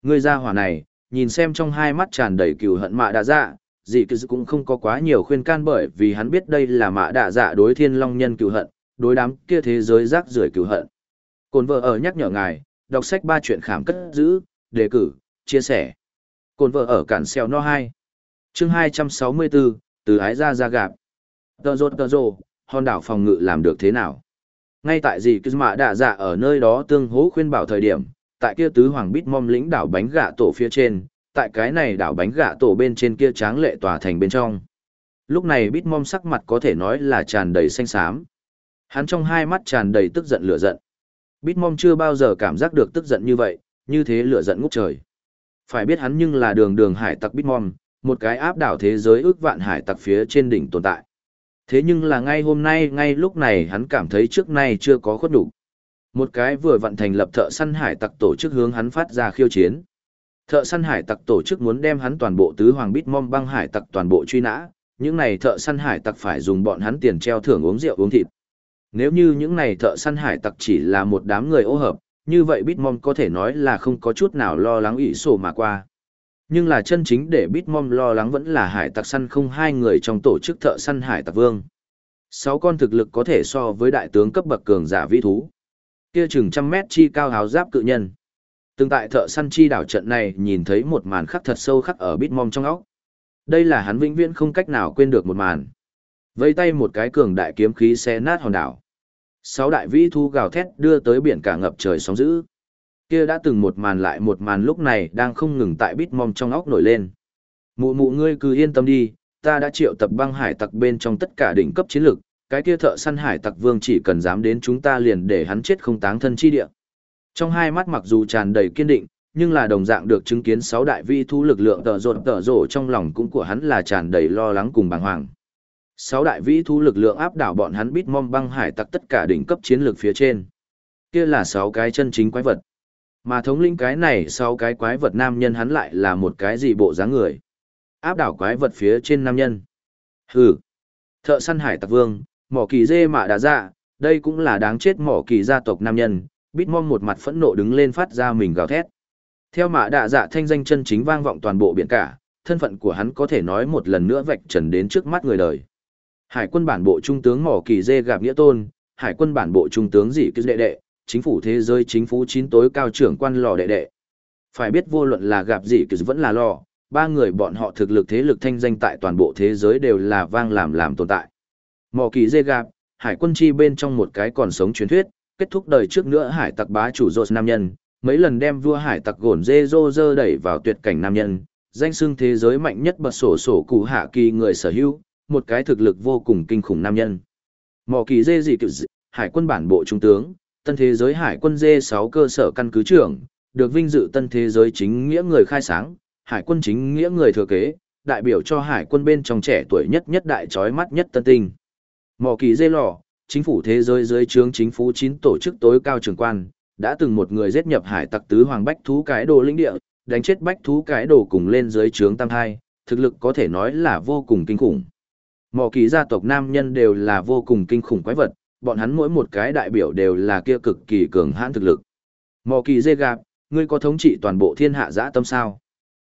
Speaker 1: Người gia hỏa này, nhìn xem trong hai mắt tràn đầy cừu hận mạ đạ dạ, dị cứ cũng không có quá nhiều khuyên can bởi vì hắn biết đây là mạ đạ dạ đối thiên long nhân cựu hận, đối đám kia thế giới rác rưởi cựu hận. Cồn vợ ở nhắc nhở ngài, đọc sách ba chuyện khảm cất giữ, đề cử, chia sẻ. Cồn vợ ở cản xèo no hai. Chương hai trăm sáu mươi bốn từ ái ra ra gạp tờ rột tờ rồ, hòn đảo phòng ngự làm được thế nào? Ngay tại dì cứ mạ đạ dạ ở nơi đó tương hố khuyên bảo thời điểm, tại kia tứ hoàng bít mom lĩnh đảo bánh gạ tổ phía trên tại cái này đảo bánh gạ tổ bên trên kia tráng lệ tòa thành bên trong. Lúc này bít mom sắc mặt có thể nói là tràn đầy xanh xám. Hắn trong hai mắt tràn đầy tức giận lửa giận. Bít mom chưa bao giờ cảm giác được tức giận như vậy, như thế lửa giận ngút trời. Phải biết hắn nhưng là đường đường hải tặc bít mom, một cái áp đảo thế giới ước vạn hải tặc phía trên đỉnh tồn tại. Thế nhưng là ngay hôm nay, ngay lúc này hắn cảm thấy trước nay chưa có khuất đủ. Một cái vừa vận thành lập thợ săn hải tặc tổ chức hướng hắn phát ra khiêu chiến. Thợ săn hải tặc tổ chức muốn đem hắn toàn bộ tứ hoàng bít mom băng hải tặc toàn bộ truy nã, những này thợ săn hải tặc phải dùng bọn hắn tiền treo thưởng uống rượu uống thịt. Nếu như những này thợ săn hải tặc chỉ là một đám người ô hợp, như vậy Bitmom có thể nói là không có chút nào lo lắng ỷ sổ mà qua. Nhưng là chân chính để Bitmom lo lắng vẫn là hải tặc săn không hai người trong tổ chức thợ săn hải tặc vương. Sáu con thực lực có thể so với đại tướng cấp bậc cường giả vĩ thú. Kia chừng trăm mét chi cao háo giáp cự nhân. Từng tại thợ săn chi đảo trận này nhìn thấy một màn khắc thật sâu khắc ở Bitmom trong óc. Đây là hắn vĩnh viễn không cách nào quên được một màn. Vây tay một cái cường đại kiếm khí xé nát hòn đảo. Sáu đại vĩ thu gào thét đưa tới biển cả ngập trời sóng dữ. Kia đã từng một màn lại một màn lúc này đang không ngừng tại bitmom trong óc nổi lên. Mụ mụ ngươi cứ yên tâm đi, ta đã triệu tập băng hải tặc bên trong tất cả đỉnh cấp chiến lực, cái kia thợ săn hải tặc vương chỉ cần dám đến chúng ta liền để hắn chết không táng thân chi địa. Trong hai mắt mặc dù tràn đầy kiên định, nhưng là đồng dạng được chứng kiến sáu đại vi thu lực lượng tợ rột tợ rổ trong lòng cũng của hắn là tràn đầy lo lắng cùng bàng hoàng. Sáu đại vĩ thu lực lượng áp đảo bọn hắn bít mom băng hải tặc tất cả đỉnh cấp chiến lược phía trên. Kia là sáu cái chân chính quái vật. Mà thống lĩnh cái này sáu cái quái vật nam nhân hắn lại là một cái gì bộ dáng người. Áp đảo quái vật phía trên nam nhân. Hừ. Thợ săn hải tặc vương, mỏ kỳ dê mạ đã dạ, đây cũng là đáng chết mỏ kỳ gia tộc nam nhân. Bít một mặt phẫn nộ đứng lên phát ra mình gào thét. Theo mạ đạ dạ thanh danh chân chính vang vọng toàn bộ biển cả, thân phận của hắn có thể nói một lần nữa vạch trần đến trước mắt người đời. Hải quân bản bộ trung tướng Mỏ Kỳ Dê gặp Nghĩa Tôn, Hải quân bản bộ trung tướng Dị Cứ Đệ Đệ, chính phủ thế giới chính phủ chín tối cao trưởng quan lò đệ đệ. Phải biết vô luận là gặp Dị Cứ vẫn là lò, ba người bọn họ thực lực thế lực thanh danh tại toàn bộ thế giới đều là vang làm làm tồn tại. Mỏ Kỳ Dê gặp, Hải quân chi bên trong một cái còn sống truyền thuyết, kết thúc đời trước nữa hải tặc bá chủ rột nam nhân, mấy lần đem vua hải tặc gồn dê dô dơ đẩy vào tuyệt cảnh nam nhân, danh xưng thế giới mạnh nhất bật sổ sổ cụ hạ kỳ người sở hữu, một cái thực lực vô cùng kinh khủng nam nhân. Mỏ kỳ dê gì cựu dị, hải quân bản bộ trung tướng, tân thế giới hải quân dê 6 cơ sở căn cứ trưởng, được vinh dự tân thế giới chính nghĩa người khai sáng, hải quân chính nghĩa người thừa kế, đại biểu cho hải quân bên trong trẻ tuổi nhất nhất đại trói mắt nhất tân tinh. Mỏ kỳ dê lò, chính phủ thế giới dưới trướng chính phủ chín tổ chức tối cao trưởng quan, đã từng một người giết nhập hải tặc tứ hoàng bách thú cái đồ lĩnh địa, đánh chết bách thú cái đồ cùng lên dưới trướng tam hai, thực lực có thể nói là vô cùng kinh khủng. Mỏ kỳ gia tộc nam nhân đều là vô cùng kinh khủng quái vật, bọn hắn mỗi một cái đại biểu đều là kia cực kỳ cường hãn thực lực. Mỏ kỳ dê gạp, ngươi có thống trị toàn bộ thiên hạ dã tâm sao?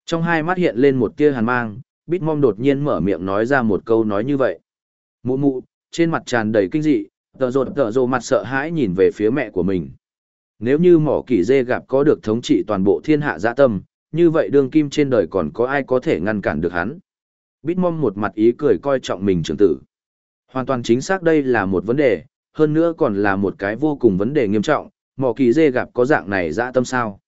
Speaker 1: Trong hai mắt hiện lên một tia hàn mang, bít mong đột nhiên mở miệng nói ra một câu nói như vậy. Mụ mụ, trên mặt tràn đầy kinh dị, tờ rột tờ rồ mặt sợ hãi nhìn về phía mẹ của mình. Nếu như mỏ kỳ dê gặp có được thống trị toàn bộ thiên hạ dạ tâm, như vậy đương kim trên đời còn có ai có thể ngăn cản được hắn. Bitmom một mặt ý cười coi trọng mình trưởng tử. Hoàn toàn chính xác đây là một vấn đề, hơn nữa còn là một cái vô cùng vấn đề nghiêm trọng, mỏ kỳ dê gặp có dạng này dã tâm sao.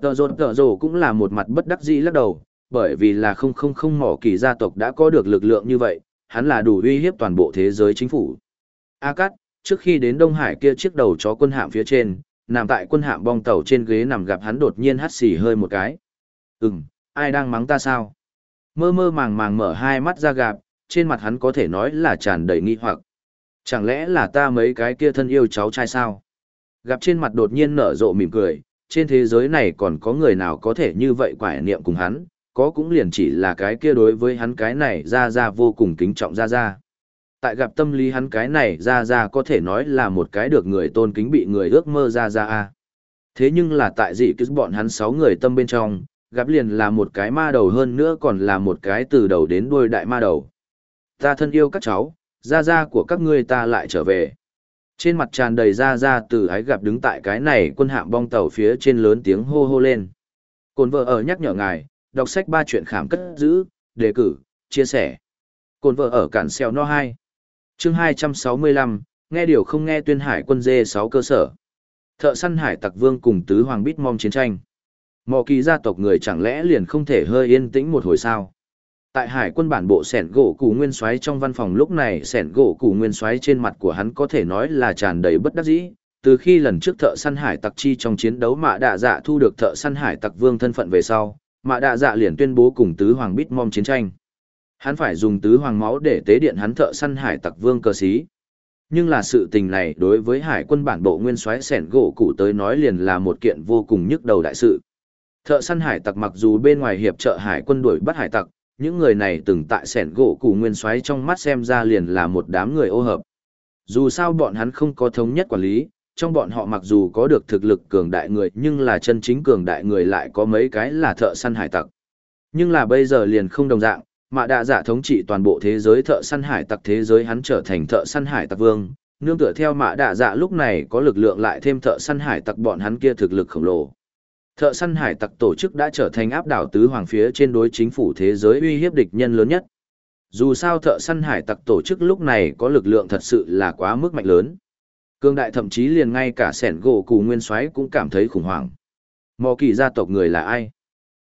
Speaker 1: Tờ rột tờ rồ cũng là một mặt bất đắc dĩ lắc đầu, bởi vì là không không không mỏ kỳ gia tộc đã có được lực lượng như vậy, hắn là đủ uy hiếp toàn bộ thế giới chính phủ. A Cát, trước khi đến Đông Hải kia chiếc đầu chó quân hạm phía trên, nằm tại quân hạm bong tàu trên ghế nằm gặp hắn đột nhiên hắt xì hơi một cái. Ừm, ai đang mắng ta sao? Mơ mơ màng màng mở hai mắt ra gặp, trên mặt hắn có thể nói là tràn đầy nghi hoặc. Chẳng lẽ là ta mấy cái kia thân yêu cháu trai sao? Gặp trên mặt đột nhiên nở rộ mỉm cười, trên thế giới này còn có người nào có thể như vậy quải niệm cùng hắn, có cũng liền chỉ là cái kia đối với hắn cái này ra ra vô cùng kính trọng ra ra. Tại gặp tâm lý hắn cái này ra ra có thể nói là một cái được người tôn kính bị người ước mơ ra ra a. Thế nhưng là tại dị cứ bọn hắn sáu người tâm bên trong, gặp liền là một cái ma đầu hơn nữa còn là một cái từ đầu đến đuôi đại ma đầu. Ta thân yêu các cháu, gia gia của các ngươi ta lại trở về. Trên mặt tràn đầy gia gia từ ái gặp đứng tại cái này quân hạm bong tàu phía trên lớn tiếng hô hô lên. Cồn vợ ở nhắc nhở ngài, đọc sách ba chuyện khảm cất giữ, đề cử, chia sẻ. Cồn vợ ở cản xeo no 2. Chương 265, nghe điều không nghe tuyên hải quân dê 6 cơ sở. Thợ săn hải tặc vương cùng tứ hoàng bít mong chiến tranh. Mò kỳ gia tộc người chẳng lẽ liền không thể hơi yên tĩnh một hồi sao? Tại hải quân bản bộ sẻn gỗ củ nguyên xoáy trong văn phòng lúc này sẻn gỗ củ nguyên xoáy trên mặt của hắn có thể nói là tràn đầy bất đắc dĩ. Từ khi lần trước thợ săn hải tặc chi trong chiến đấu mạ đạ dạ thu được thợ săn hải tặc vương thân phận về sau, mạ đạ dạ liền tuyên bố cùng tứ hoàng bít mom chiến tranh. Hắn phải dùng tứ hoàng máu để tế điện hắn thợ săn hải tặc vương cơ sĩ. Nhưng là sự tình này đối với hải quân bản bộ nguyên soái sẻn gỗ cụ tới nói liền là một kiện vô cùng nhức đầu đại sự. Thợ săn hải tặc mặc dù bên ngoài hiệp trợ hải quân đuổi bắt hải tặc, những người này từng tại sẻn gỗ củ nguyên xoáy trong mắt xem ra liền là một đám người ô hợp. Dù sao bọn hắn không có thống nhất quản lý, trong bọn họ mặc dù có được thực lực cường đại người nhưng là chân chính cường đại người lại có mấy cái là thợ săn hải tặc. Nhưng là bây giờ liền không đồng dạng, mà đã giả dạ thống trị toàn bộ thế giới thợ săn hải tặc thế giới hắn trở thành thợ săn hải tặc vương, nương tựa theo mạ đạ dạ lúc này có lực lượng lại thêm thợ săn hải tặc bọn hắn kia thực lực khổng lồ. Thợ săn hải tặc tổ chức đã trở thành áp đảo tứ hoàng phía trên đối chính phủ thế giới uy hiếp địch nhân lớn nhất. Dù sao thợ săn hải tặc tổ chức lúc này có lực lượng thật sự là quá mức mạnh lớn. Cương đại thậm chí liền ngay cả sẻn gỗ cù nguyên soái cũng cảm thấy khủng hoảng. Mò kỳ gia tộc người là ai?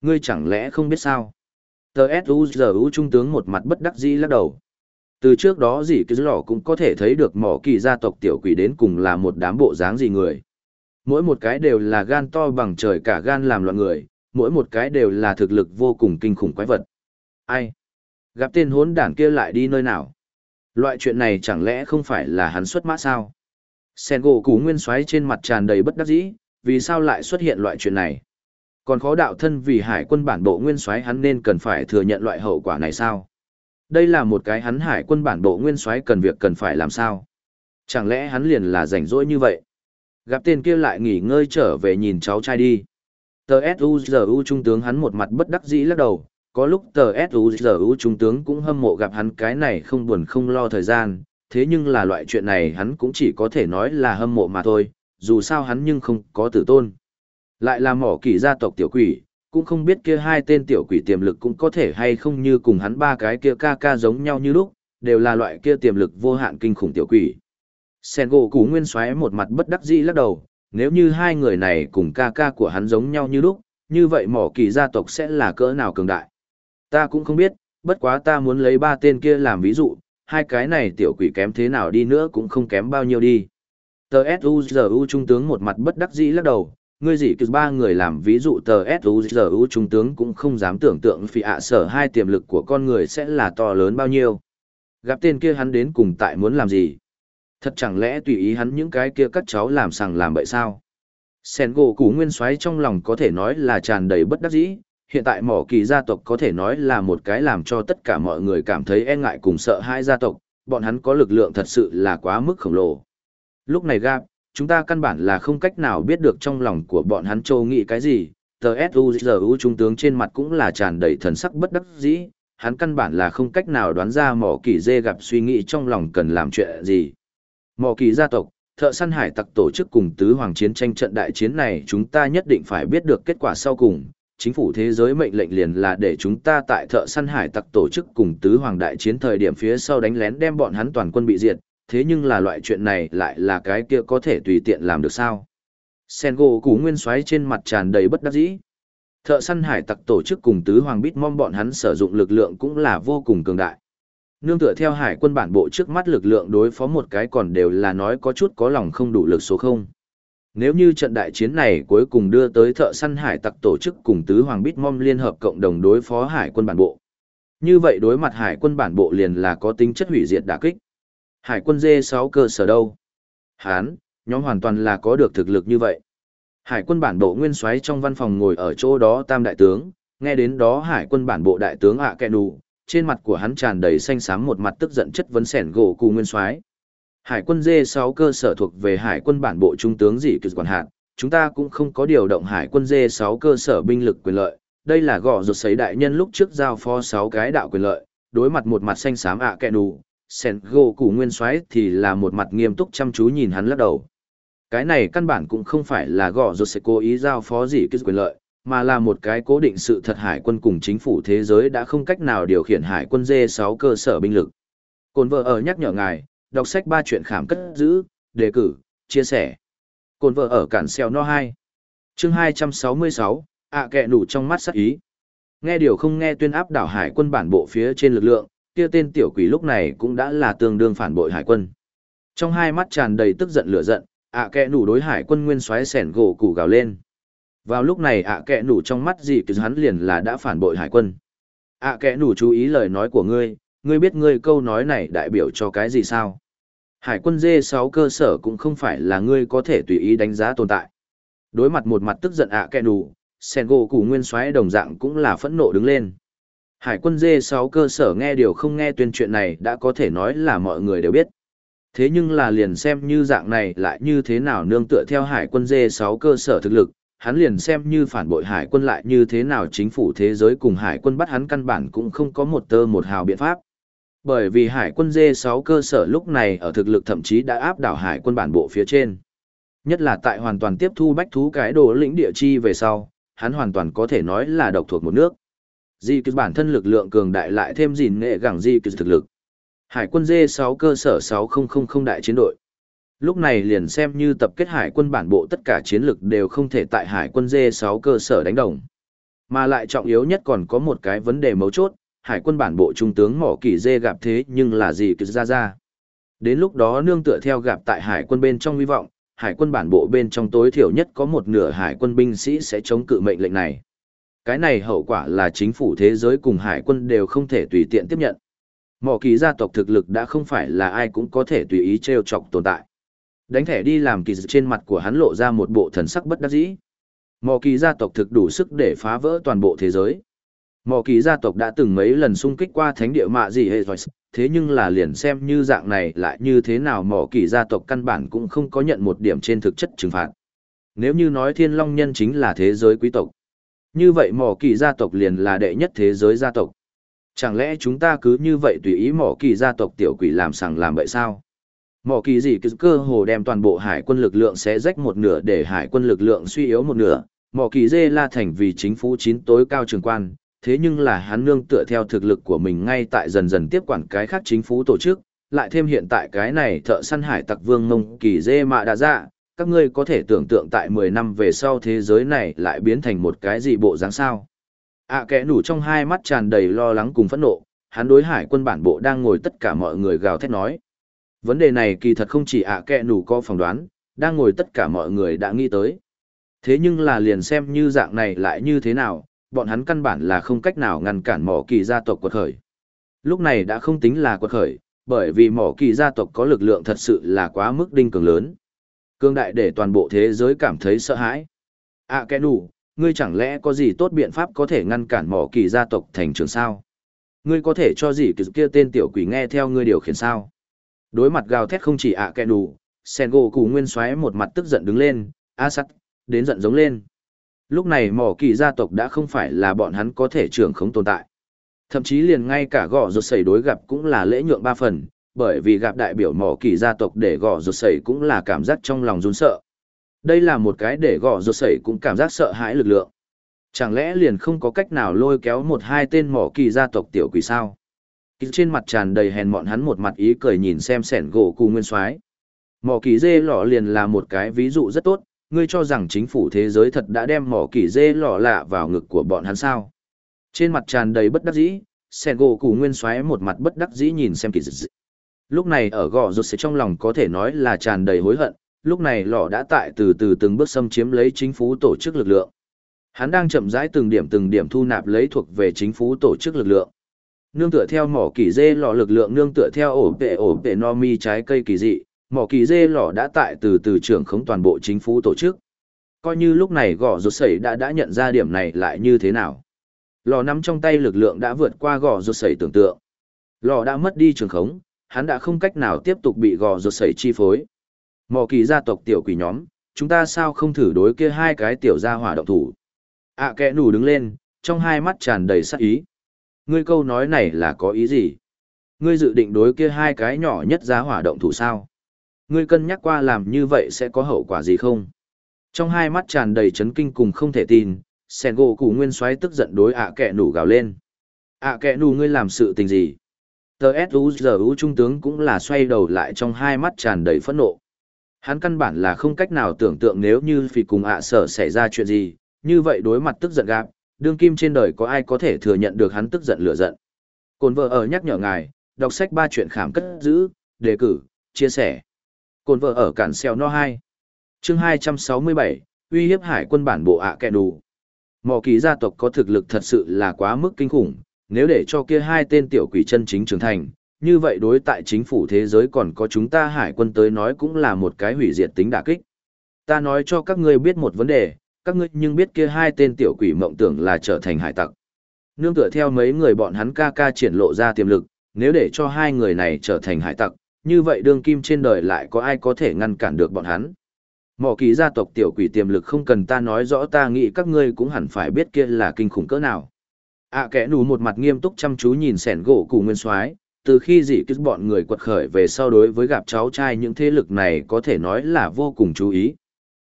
Speaker 1: Ngươi chẳng lẽ không biết sao? Tờ S.U.G.U. trung tướng một mặt bất đắc dĩ lắc đầu. Từ trước đó gì cứ lò cũng có thể thấy được mỏ kỳ gia tộc tiểu quỷ đến cùng là một đám bộ dáng gì người. Mỗi một cái đều là gan to bằng trời cả gan làm loạn người, mỗi một cái đều là thực lực vô cùng kinh khủng quái vật. Ai? Gặp tên hốn đản kia lại đi nơi nào? Loại chuyện này chẳng lẽ không phải là hắn xuất mã sao? Sen gỗ cú nguyên xoáy trên mặt tràn đầy bất đắc dĩ, vì sao lại xuất hiện loại chuyện này? Còn khó đạo thân vì hải quân bản bộ nguyên xoáy hắn nên cần phải thừa nhận loại hậu quả này sao? Đây là một cái hắn hải quân bản bộ nguyên xoáy cần việc cần phải làm sao? Chẳng lẽ hắn liền là rảnh rỗi như vậy? Gặp tên kia lại nghỉ ngơi trở về nhìn cháu trai đi. Tờ suzu trung tướng hắn một mặt bất đắc dĩ lắc đầu, có lúc tờ suzu trung tướng cũng hâm mộ gặp hắn cái này không buồn không lo thời gian, thế nhưng là loại chuyện này hắn cũng chỉ có thể nói là hâm mộ mà thôi, dù sao hắn nhưng không có tử tôn. Lại là mỏ kỳ gia tộc tiểu quỷ, cũng không biết kia hai tên tiểu quỷ tiềm lực cũng có thể hay không như cùng hắn ba cái kia ca ca giống nhau như lúc, đều là loại kia tiềm lực vô hạn kinh khủng tiểu quỷ. Sen gỗ cú nguyên xoáy một mặt bất đắc dĩ lắc đầu, nếu như hai người này cùng ca ca của hắn giống nhau như lúc, như vậy mỏ kỳ gia tộc sẽ là cỡ nào cường đại. Ta cũng không biết, bất quá ta muốn lấy ba tên kia làm ví dụ, hai cái này tiểu quỷ kém thế nào đi nữa cũng không kém bao nhiêu đi. Tờ S.U.G.U. trung tướng một mặt bất đắc dĩ lắc đầu, ngươi gì cực ba người làm ví dụ tờ S.U.G.U. trung tướng cũng không dám tưởng tượng phi ạ sở hai tiềm lực của con người sẽ là to lớn bao nhiêu. Gặp tên kia hắn đến cùng tại muốn làm gì? Thật chẳng lẽ tùy ý hắn những cái kia các cháu làm sằng làm bậy sao? Sen gỗ củ nguyên xoáy trong lòng có thể nói là tràn đầy bất đắc dĩ, hiện tại mỏ kỳ gia tộc có thể nói là một cái làm cho tất cả mọi người cảm thấy e ngại cùng sợ hai gia tộc, bọn hắn có lực lượng thật sự là quá mức khổng lồ. Lúc này gặp, chúng ta căn bản là không cách nào biết được trong lòng của bọn hắn châu nghĩ cái gì, tờ S.U.G.U. trung tướng trên mặt cũng là tràn đầy thần sắc bất đắc dĩ, hắn căn bản là không cách nào đoán ra mỏ kỳ dê gặp suy nghĩ trong lòng cần làm chuyện gì. Mỏ kỳ gia tộc, thợ săn hải tặc tổ chức cùng tứ hoàng chiến tranh trận đại chiến này chúng ta nhất định phải biết được kết quả sau cùng. Chính phủ thế giới mệnh lệnh liền là để chúng ta tại thợ săn hải tặc tổ chức cùng tứ hoàng đại chiến thời điểm phía sau đánh lén đem bọn hắn toàn quân bị diệt, thế nhưng là loại chuyện này lại là cái kia có thể tùy tiện làm được sao. Sen gỗ cú nguyên xoáy trên mặt tràn đầy bất đắc dĩ. Thợ săn hải tặc tổ chức cùng tứ hoàng bít mong bọn hắn sử dụng lực lượng cũng là vô cùng cường đại nương tựa theo hải quân bản bộ trước mắt lực lượng đối phó một cái còn đều là nói có chút có lòng không đủ lực số không. Nếu như trận đại chiến này cuối cùng đưa tới thợ săn hải tặc tổ chức cùng tứ hoàng bít mom liên hợp cộng đồng đối phó hải quân bản bộ. Như vậy đối mặt hải quân bản bộ liền là có tính chất hủy diệt đả kích. Hải quân dê 6 cơ sở đâu? Hán, nhóm hoàn toàn là có được thực lực như vậy. Hải quân bản bộ nguyên soái trong văn phòng ngồi ở chỗ đó tam đại tướng, nghe đến đó hải quân bản bộ đại tướng ạ à kẹ nụ, trên mặt của hắn tràn đầy xanh xám một mặt tức giận chất vấn sẻn gỗ cù nguyên soái hải quân d 6 cơ sở thuộc về hải quân bản bộ trung tướng dị kỳ quản hạt. Chúng ta cũng không có điều động hải quân d 6 cơ sở binh lực quyền lợi. Đây là gõ rụt sấy đại nhân lúc trước giao phó 6 cái đạo quyền lợi. Đối mặt một mặt xanh xám ạ à kẹ nù sen gỗ củ nguyên soái thì là một mặt nghiêm túc chăm chú nhìn hắn lắc đầu. Cái này căn bản cũng không phải là gõ rụt sẽ cố ý giao phó gì cái quyền lợi mà là một cái cố định sự thật hải quân cùng chính phủ thế giới đã không cách nào điều khiển hải quân D6 cơ sở binh lực. Cồn vợ ở nhắc nhở ngài, đọc sách ba chuyện khảm cất giữ, đề cử, chia sẻ. Cồn vợ ở cản xeo no 2. Chương 266, ạ à kẹ nủ trong mắt sắc ý. Nghe điều không nghe tuyên áp đảo hải quân bản bộ phía trên lực lượng, kia tên tiểu quỷ lúc này cũng đã là tương đương phản bội hải quân. Trong hai mắt tràn đầy tức giận lửa giận, ạ à kẹ nủ đối hải quân nguyên xoáy sẻn gỗ củ gào lên. Vào lúc này ạ kẹ nủ trong mắt gì cứ hắn liền là đã phản bội hải quân. ạ kẹ nủ chú ý lời nói của ngươi, ngươi biết ngươi câu nói này đại biểu cho cái gì sao? Hải quân dê sáu cơ sở cũng không phải là ngươi có thể tùy ý đánh giá tồn tại. Đối mặt một mặt tức giận ạ kẹ đủ, sen gỗ củ nguyên xoáy đồng dạng cũng là phẫn nộ đứng lên. Hải quân d 6 cơ sở nghe điều không nghe tuyên chuyện này đã có thể nói là mọi người đều biết. Thế nhưng là liền xem như dạng này lại như thế nào nương tựa theo hải quân d 6 cơ sở thực lực hắn liền xem như phản bội hải quân lại như thế nào chính phủ thế giới cùng hải quân bắt hắn căn bản cũng không có một tơ một hào biện pháp bởi vì hải quân d 6 cơ sở lúc này ở thực lực thậm chí đã áp đảo hải quân bản bộ phía trên Nhất là tại hoàn toàn tiếp thu bách thú cái đồ lĩnh địa chi về sau, hắn hoàn toàn có thể nói là độc thuộc một nước. Di cứ bản thân lực lượng cường đại lại thêm gìn nghệ gẳng di cứ thực lực. Hải quân D6 cơ sở 6000 đại chiến đội. Lúc này liền xem như tập kết hải quân bản bộ tất cả chiến lực đều không thể tại hải quân D6 cơ sở đánh đồng. Mà lại trọng yếu nhất còn có một cái vấn đề mấu chốt, hải quân bản bộ trung tướng mỏ kỳ dê gặp thế nhưng là gì cứ ra ra. Đến lúc đó nương tựa theo gặp tại hải quân bên trong hy vọng, hải quân bản bộ bên trong tối thiểu nhất có một nửa hải quân binh sĩ sẽ chống cự mệnh lệnh này. Cái này hậu quả là chính phủ thế giới cùng hải quân đều không thể tùy tiện tiếp nhận. Mỏ kỳ gia tộc thực lực đã không phải là ai cũng có thể tùy ý treo chọc tồn tại. Đánh thẻ đi làm kỳ trên mặt của hắn lộ ra một bộ thần sắc bất đắc dĩ. Mỏ kỳ gia tộc thực đủ sức để phá vỡ toàn bộ thế giới. Mỏ kỳ gia tộc đã từng mấy lần xung kích qua thánh địa mạ gì hệ thế nhưng là liền xem như dạng này lại như thế nào mỏ kỳ gia tộc căn bản cũng không có nhận một điểm trên thực chất trừng phạt. Nếu như nói thiên long nhân chính là thế giới quý tộc, như vậy mỏ kỳ gia tộc liền là đệ nhất thế giới gia tộc. Chẳng lẽ chúng ta cứ như vậy tùy ý mỏ kỳ gia tộc tiểu quỷ làm sằng làm vậy sao? Mỏ kỳ gì cứ cơ hồ đem toàn bộ hải quân lực lượng sẽ rách một nửa để hải quân lực lượng suy yếu một nửa. Mỏ kỳ dê la thành vì chính phủ chín tối cao trường quan, thế nhưng là hắn nương tựa theo thực lực của mình ngay tại dần dần tiếp quản cái khác chính phủ tổ chức, lại thêm hiện tại cái này thợ săn hải tặc vương mông kỳ dê mạ đã ra, dạ, các ngươi có thể tưởng tượng tại 10 năm về sau thế giới này lại biến thành một cái gì bộ dáng sao. ạ à, kẻ nủ trong hai mắt tràn đầy lo lắng cùng phẫn nộ, hắn đối hải quân bản bộ đang ngồi tất cả mọi người gào thét nói. Vấn đề này kỳ thật không chỉ ạ à kẻ nủ có phỏng đoán, đang ngồi tất cả mọi người đã nghĩ tới. Thế nhưng là liền xem như dạng này lại như thế nào, bọn hắn căn bản là không cách nào ngăn cản mỏ kỳ gia tộc quật khởi. Lúc này đã không tính là quật khởi, bởi vì mỏ kỳ gia tộc có lực lượng thật sự là quá mức đinh cường lớn. Cương đại để toàn bộ thế giới cảm thấy sợ hãi. À kẻ đủ, ngươi chẳng lẽ có gì tốt biện pháp có thể ngăn cản mỏ kỳ gia tộc thành trường sao? Ngươi có thể cho gì kia tên tiểu quỷ nghe theo ngươi điều khiển sao? Đối mặt gào thét không chỉ ạ à kẻ đủ, Sengo củ nguyên xoáy một mặt tức giận đứng lên, a sắt, đến giận giống lên. Lúc này mỏ kỳ gia tộc đã không phải là bọn hắn có thể trưởng không tồn tại. Thậm chí liền ngay cả gõ rột sẩy đối gặp cũng là lễ nhượng ba phần, bởi vì gặp đại biểu mỏ kỳ gia tộc để gõ rột sẩy cũng là cảm giác trong lòng run sợ. Đây là một cái để gõ rột sẩy cũng cảm giác sợ hãi lực lượng. Chẳng lẽ liền không có cách nào lôi kéo một hai tên mỏ kỳ gia tộc tiểu quỷ sao? Trên mặt tràn đầy hèn mọn hắn một mặt ý cười nhìn xem sẻn gỗ cù nguyên soái Mỏ kỳ dê lọ liền là một cái ví dụ rất tốt, ngươi cho rằng chính phủ thế giới thật đã đem mỏ kỳ dê lọ lạ vào ngực của bọn hắn sao? Trên mặt tràn đầy bất đắc dĩ sen gỗ cù nguyên xoáy một mặt bất đắc dĩ nhìn xem kỳ dị lúc này ở gò rột sẽ trong lòng có thể nói là tràn đầy hối hận, lúc này lọ đã tại từ từ từng bước xâm chiếm lấy chính phủ tổ chức lực lượng. Hắn đang chậm rãi từng điểm từng điểm thu nạp lấy thuộc về chính phủ tổ chức lực lượng. Nương tựa theo mỏ kỳ dê lọ lực lượng, nương tựa theo ổ vệ ổ vệ no mi trái cây kỳ dị mỏ kỳ dê lỏ đã tại từ từ trưởng khống toàn bộ chính phủ tổ chức. Coi như lúc này gò rột sẩy đã đã nhận ra điểm này lại như thế nào? Lò nắm trong tay lực lượng đã vượt qua gò rột sẩy tưởng tượng. Lò đã mất đi trường khống hắn đã không cách nào tiếp tục bị gò rột sẩy chi phối. Mỏ kỳ gia tộc tiểu quỷ nhóm chúng ta sao không thử đối kia hai cái tiểu gia hỏa động thủ? Ạ à, kẽ nủ đứng lên trong hai mắt tràn đầy sắc ý. Ngươi câu nói này là có ý gì? Ngươi dự định đối kia hai cái nhỏ nhất giá hỏa động thủ sao? Ngươi cân nhắc qua làm như vậy sẽ có hậu quả gì không? Trong hai mắt tràn đầy chấn kinh cùng không thể tin, sen gỗ cụ nguyên xoáy tức giận đối ạ kẻ nủ gào lên. ạ kẻ nủ ngươi làm sự tình gì? Tờ S.U.G.U. trung tướng cũng là xoay đầu lại trong hai mắt tràn đầy phẫn nộ. Hắn căn bản là không cách nào tưởng tượng nếu như vì cùng ạ sở xảy ra chuyện gì, như vậy đối mặt tức giận gạp, đương kim trên đời có ai có thể thừa nhận được hắn tức giận lửa giận. Cồn vợ ở nhắc nhở ngài, đọc sách ba chuyện khám cất giữ, đề cử, chia sẻ. Cồn vợ ở cản xeo no 2. chương 267, uy hiếp hải quân bản bộ ạ kẹ đủ. Mỏ kỳ gia tộc có thực lực thật sự là quá mức kinh khủng, nếu để cho kia hai tên tiểu quỷ chân chính trưởng thành, như vậy đối tại chính phủ thế giới còn có chúng ta hải quân tới nói cũng là một cái hủy diệt tính đả kích. Ta nói cho các ngươi biết một vấn đề, các ngươi nhưng biết kia hai tên tiểu quỷ mộng tưởng là trở thành hải tặc. Nương tựa theo mấy người bọn hắn ca ca triển lộ ra tiềm lực, nếu để cho hai người này trở thành hải tặc, như vậy đương kim trên đời lại có ai có thể ngăn cản được bọn hắn. Mỏ kỳ gia tộc tiểu quỷ tiềm lực không cần ta nói rõ ta nghĩ các ngươi cũng hẳn phải biết kia là kinh khủng cỡ nào. À kẻ nù một mặt nghiêm túc chăm chú nhìn sẻn gỗ cụ nguyên soái từ khi dị kích bọn người quật khởi về sau đối với gặp cháu trai những thế lực này có thể nói là vô cùng chú ý.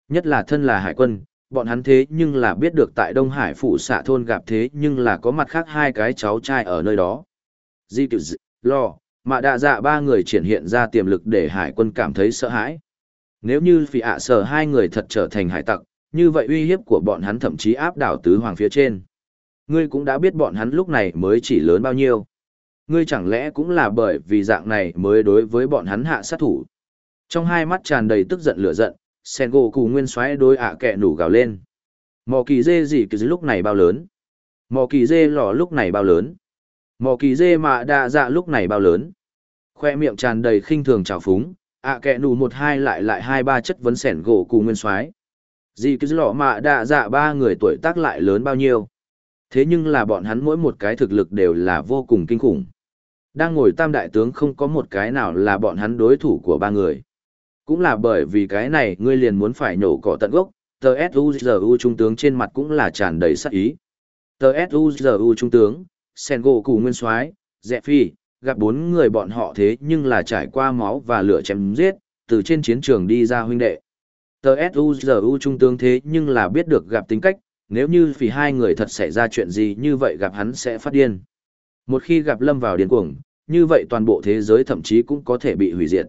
Speaker 1: Nhất là thân là hải quân, bọn hắn thế nhưng là biết được tại Đông Hải phụ xạ thôn gặp thế nhưng là có mặt khác hai cái cháu trai ở nơi đó. Di cựu lo, mà đạ dạ ba người triển hiện ra tiềm lực để hải quân cảm thấy sợ hãi. Nếu như phỉ ạ sở hai người thật trở thành hải tặc, như vậy uy hiếp của bọn hắn thậm chí áp đảo tứ hoàng phía trên. Ngươi cũng đã biết bọn hắn lúc này mới chỉ lớn bao nhiêu. Ngươi chẳng lẽ cũng là bởi vì dạng này mới đối với bọn hắn hạ sát thủ. Trong hai mắt tràn đầy tức giận lửa giận, sen gỗ cù nguyên xoáy đôi ạ kẹ nủ gào lên. Mò kỳ dê gì cứ lúc này bao lớn. Mò kỳ dê lò lúc này bao lớn. Mò kỳ dê mạ đa dạ lúc này bao lớn. Khoe miệng tràn đầy khinh thường trào phúng, ạ kẹ nù một hai lại lại hai ba chất vấn sẻn gỗ cù nguyên xoáy. Gì cứ lọ mạ đa dạ ba người tuổi tác lại lớn bao nhiêu. Thế nhưng là bọn hắn mỗi một cái thực lực đều là vô cùng kinh khủng. Đang ngồi tam đại tướng không có một cái nào là bọn hắn đối thủ của ba người. Cũng là bởi vì cái này ngươi liền muốn phải nhổ cỏ tận gốc, tờ trung tướng trên mặt cũng là tràn đầy sắc ý. Tờ trung tướng, Sen gỗ Cù Nguyên Soái, rẽ Phi, gặp bốn người bọn họ thế nhưng là trải qua máu và lửa chém giết, từ trên chiến trường đi ra huynh đệ. Tờ S.U.G.U. trung tướng thế nhưng là biết được gặp tính cách, nếu như vì hai người thật xảy ra chuyện gì như vậy gặp hắn sẽ phát điên. Một khi gặp lâm vào điên cuồng, như vậy toàn bộ thế giới thậm chí cũng có thể bị hủy diệt.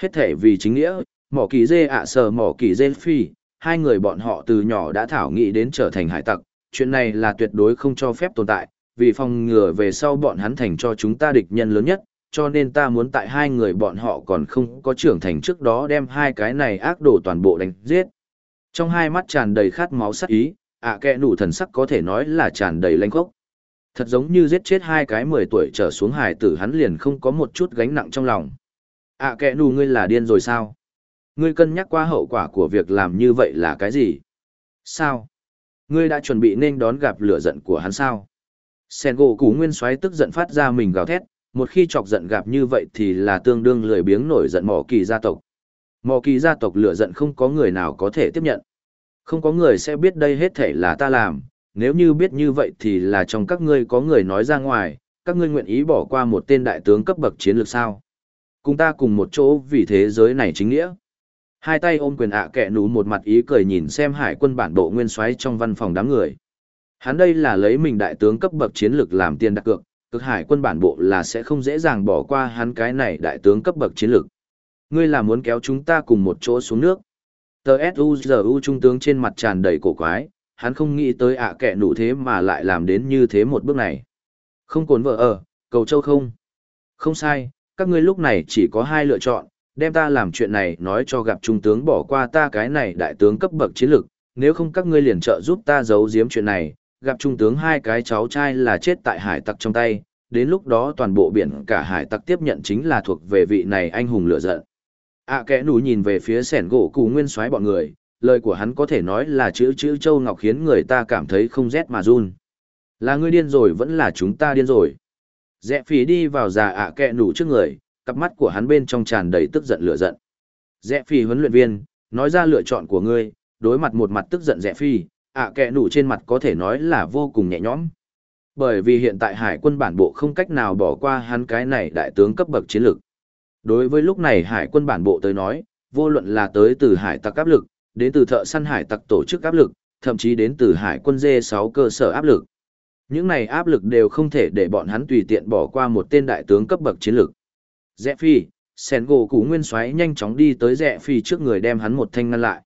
Speaker 1: Hết thể vì chính nghĩa, mỏ kỳ dê ạ à sờ mỏ kỳ dê phi, hai người bọn họ từ nhỏ đã thảo nghị đến trở thành hải tặc, chuyện này là tuyệt đối không cho phép tồn tại, vì phòng ngừa về sau bọn hắn thành cho chúng ta địch nhân lớn nhất, cho nên ta muốn tại hai người bọn họ còn không có trưởng thành trước đó đem hai cái này ác đồ toàn bộ đánh giết. Trong hai mắt tràn đầy khát máu sắc ý, ạ à kẹ nụ thần sắc có thể nói là tràn đầy lanh khốc. Thật giống như giết chết hai cái mười tuổi trở xuống hải tử hắn liền không có một chút gánh nặng trong lòng. ạ à kẹ nụ ngươi là điên rồi sao? Ngươi cân nhắc qua hậu quả của việc làm như vậy là cái gì? Sao? Ngươi đã chuẩn bị nên đón gặp lửa giận của hắn sao? Sen gỗ cú nguyên Soái tức giận phát ra mình gào thét, một khi chọc giận gặp như vậy thì là tương đương lười biếng nổi giận mỏ kỳ gia tộc. Mỏ kỳ gia tộc lửa giận không có người nào có thể tiếp nhận. Không có người sẽ biết đây hết thể là ta làm, nếu như biết như vậy thì là trong các ngươi có người nói ra ngoài, các ngươi nguyện ý bỏ qua một tên đại tướng cấp bậc chiến lược sao. Cùng ta cùng một chỗ vì thế giới này chính nghĩa. Hai tay ôm quyền ạ à kẹ nú một mặt ý cười nhìn xem hải quân bản bộ nguyên soái trong văn phòng đám người. Hắn đây là lấy mình đại tướng cấp bậc chiến lược làm tiền đặt cược, cực hải quân bản bộ là sẽ không dễ dàng bỏ qua hắn cái này đại tướng cấp bậc chiến lược. Ngươi là muốn kéo chúng ta cùng một chỗ xuống nước. Tờ S.U.G.U. trung tướng trên mặt tràn đầy cổ quái, hắn không nghĩ tới ạ à kẻ nụ thế mà lại làm đến như thế một bước này. Không cồn vợ ở, cầu châu không. Không sai, các ngươi lúc này chỉ có hai lựa chọn, đem ta làm chuyện này nói cho gặp trung tướng bỏ qua ta cái này đại tướng cấp bậc chiến lược, nếu không các ngươi liền trợ giúp ta giấu giếm chuyện này, gặp trung tướng hai cái cháu trai là chết tại hải tặc trong tay, đến lúc đó toàn bộ biển cả hải tặc tiếp nhận chính là thuộc về vị này anh hùng lựa giận. ạ à, kẻ nụ nhìn về phía sẻn gỗ cụ nguyên soái bọn người, lời của hắn có thể nói là chữ chữ châu ngọc khiến người ta cảm thấy không rét mà run. Là ngươi điên rồi vẫn là chúng ta điên rồi. Dẹ phỉ đi vào già ạ à nũ trước người, cặp mắt của hắn bên trong tràn đầy tức giận lửa giận. Dẹ phỉ huấn luyện viên, nói ra lựa chọn của ngươi, đối mặt một mặt tức giận dẹ phi, ạ à kẹ nủ trên mặt có thể nói là vô cùng nhẹ nhõm. Bởi vì hiện tại hải quân bản bộ không cách nào bỏ qua hắn cái này đại tướng cấp bậc chiến lược. Đối với lúc này hải quân bản bộ tới nói, vô luận là tới từ hải tặc áp lực, đến từ thợ săn hải tặc tổ chức áp lực, thậm chí đến từ hải quân D6 cơ sở áp lực. Những này áp lực đều không thể để bọn hắn tùy tiện bỏ qua một tên đại tướng cấp bậc chiến lược. Rẽ phi, sen gỗ cũ nguyên xoáy nhanh chóng đi tới rẽ phi trước người đem hắn một thanh ngăn lại.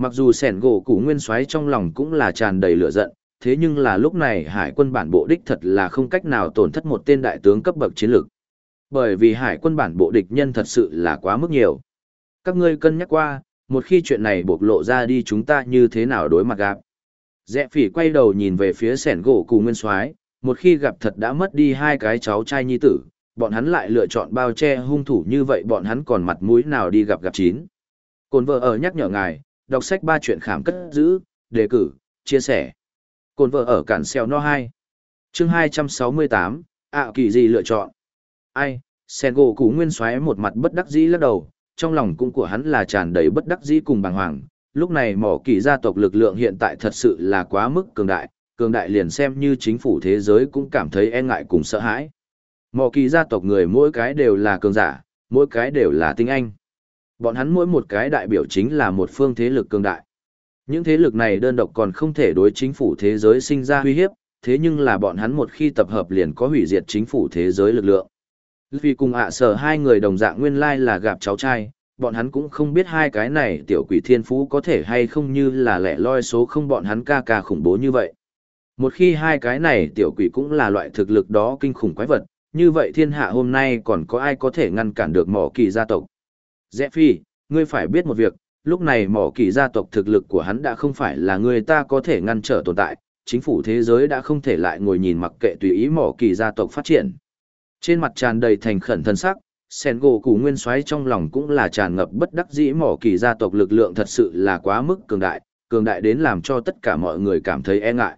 Speaker 1: Mặc dù sẻn gỗ củ nguyên xoáy trong lòng cũng là tràn đầy lửa giận, thế nhưng là lúc này hải quân bản bộ đích thật là không cách nào tổn thất một tên đại tướng cấp bậc chiến lược. Bởi vì hải quân bản bộ địch nhân thật sự là quá mức nhiều. Các ngươi cân nhắc qua, một khi chuyện này bộc lộ ra đi chúng ta như thế nào đối mặt gặp. Rẽ phỉ quay đầu nhìn về phía sẻn gỗ cù nguyên soái một khi gặp thật đã mất đi hai cái cháu trai nhi tử, bọn hắn lại lựa chọn bao che hung thủ như vậy bọn hắn còn mặt mũi nào đi gặp gặp chín. Cồn vợ ở nhắc nhở ngài, đọc sách ba chuyện khám cất giữ, đề cử, chia sẻ. Cồn vợ ở cản xeo no 2. Chương 268, ạ kỳ gì lựa chọn. Ai, sen gỗ cũ nguyên xoáy một mặt bất đắc dĩ lắc đầu, trong lòng cũng của hắn là tràn đầy bất đắc dĩ cùng bàng hoàng. Lúc này mỏ kỳ gia tộc lực lượng hiện tại thật sự là quá mức cường đại, cường đại liền xem như chính phủ thế giới cũng cảm thấy e ngại cùng sợ hãi. Mỏ kỳ gia tộc người mỗi cái đều là cường giả, mỗi cái đều là tinh anh. Bọn hắn mỗi một cái đại biểu chính là một phương thế lực cường đại. Những thế lực này đơn độc còn không thể đối chính phủ thế giới sinh ra uy hiếp, thế nhưng là bọn hắn một khi tập hợp liền có hủy diệt chính phủ thế giới lực lượng. Vì cùng ạ sở hai người đồng dạng nguyên lai là gặp cháu trai, bọn hắn cũng không biết hai cái này tiểu quỷ thiên phú có thể hay không như là lẻ loi số không bọn hắn ca ca khủng bố như vậy. Một khi hai cái này tiểu quỷ cũng là loại thực lực đó kinh khủng quái vật, như vậy thiên hạ hôm nay còn có ai có thể ngăn cản được mỏ kỳ gia tộc. Dẹ phi, ngươi phải biết một việc, lúc này mỏ kỳ gia tộc thực lực của hắn đã không phải là người ta có thể ngăn trở tồn tại, chính phủ thế giới đã không thể lại ngồi nhìn mặc kệ tùy ý mỏ kỳ gia tộc phát triển. Trên mặt tràn đầy thành khẩn thân sắc, sen gỗ củ nguyên xoáy trong lòng cũng là tràn ngập bất đắc dĩ mỏ kỳ gia tộc lực lượng thật sự là quá mức cường đại, cường đại đến làm cho tất cả mọi người cảm thấy e ngại.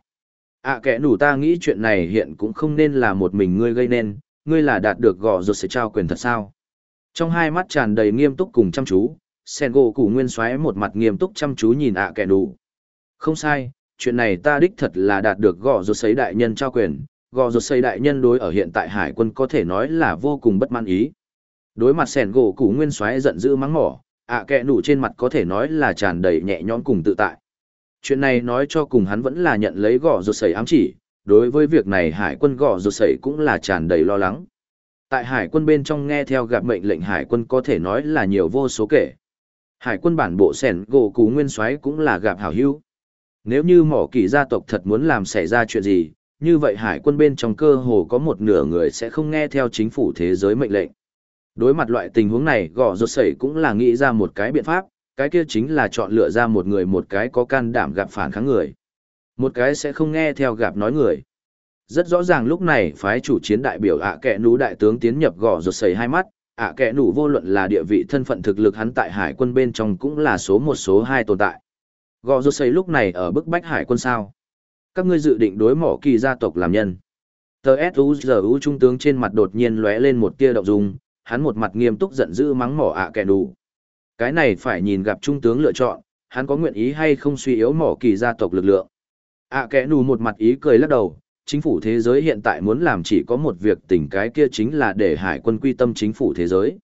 Speaker 1: À kẻ nủ ta nghĩ chuyện này hiện cũng không nên là một mình ngươi gây nên, ngươi là đạt được gò rồi sẽ trao quyền thật sao. Trong hai mắt tràn đầy nghiêm túc cùng chăm chú, sen gỗ củ nguyên xoáy một mặt nghiêm túc chăm chú nhìn ạ kẻ đủ. Không sai, chuyện này ta đích thật là đạt được gõ rồi sấy đại nhân trao quyền, gò rột xây đại nhân đối ở hiện tại hải quân có thể nói là vô cùng bất mãn ý. Đối mặt sẻn gỗ củ nguyên Xoáy giận dữ mắng mỏ ạ à kẽ trên mặt có thể nói là tràn đầy nhẹ nhõm cùng tự tại. Chuyện này nói cho cùng hắn vẫn là nhận lấy gò rột sẩy ám chỉ đối với việc này hải quân gò rột sẩy cũng là tràn đầy lo lắng tại hải quân bên trong nghe theo gặp mệnh lệnh hải quân có thể nói là nhiều vô số kể hải quân bản bộ sẻn gỗ cú nguyên soái cũng là gặp hảo hữu nếu như mỏ kỳ gia tộc thật muốn làm xảy ra chuyện gì như vậy hải quân bên trong cơ hồ có một nửa người sẽ không nghe theo chính phủ thế giới mệnh lệnh. Đối mặt loại tình huống này gõ rột sẩy cũng là nghĩ ra một cái biện pháp, cái kia chính là chọn lựa ra một người một cái có can đảm gặp phản kháng người. Một cái sẽ không nghe theo gặp nói người. Rất rõ ràng lúc này phái chủ chiến đại biểu ạ à kẹ nú đại tướng tiến nhập gò rột sẩy hai mắt, ạ à kẹ nú vô luận là địa vị thân phận thực lực hắn tại hải quân bên trong cũng là số một số hai tồn tại. gò rột sẩy lúc này ở bức bách hải quân sao các ngươi dự định đối mỏ kỳ gia tộc làm nhân. Tờ suzu trung tướng trên mặt đột nhiên lóe lên một tia động dung, hắn một mặt nghiêm túc giận dữ mắng mỏ ạ kẻ đủ. Cái này phải nhìn gặp trung tướng lựa chọn, hắn có nguyện ý hay không suy yếu mỏ kỳ gia tộc lực lượng. ạ kẻ đủ một mặt ý cười lắc đầu, chính phủ thế giới hiện tại muốn làm chỉ có một việc tình cái kia chính là để hải quân quy tâm chính phủ thế giới.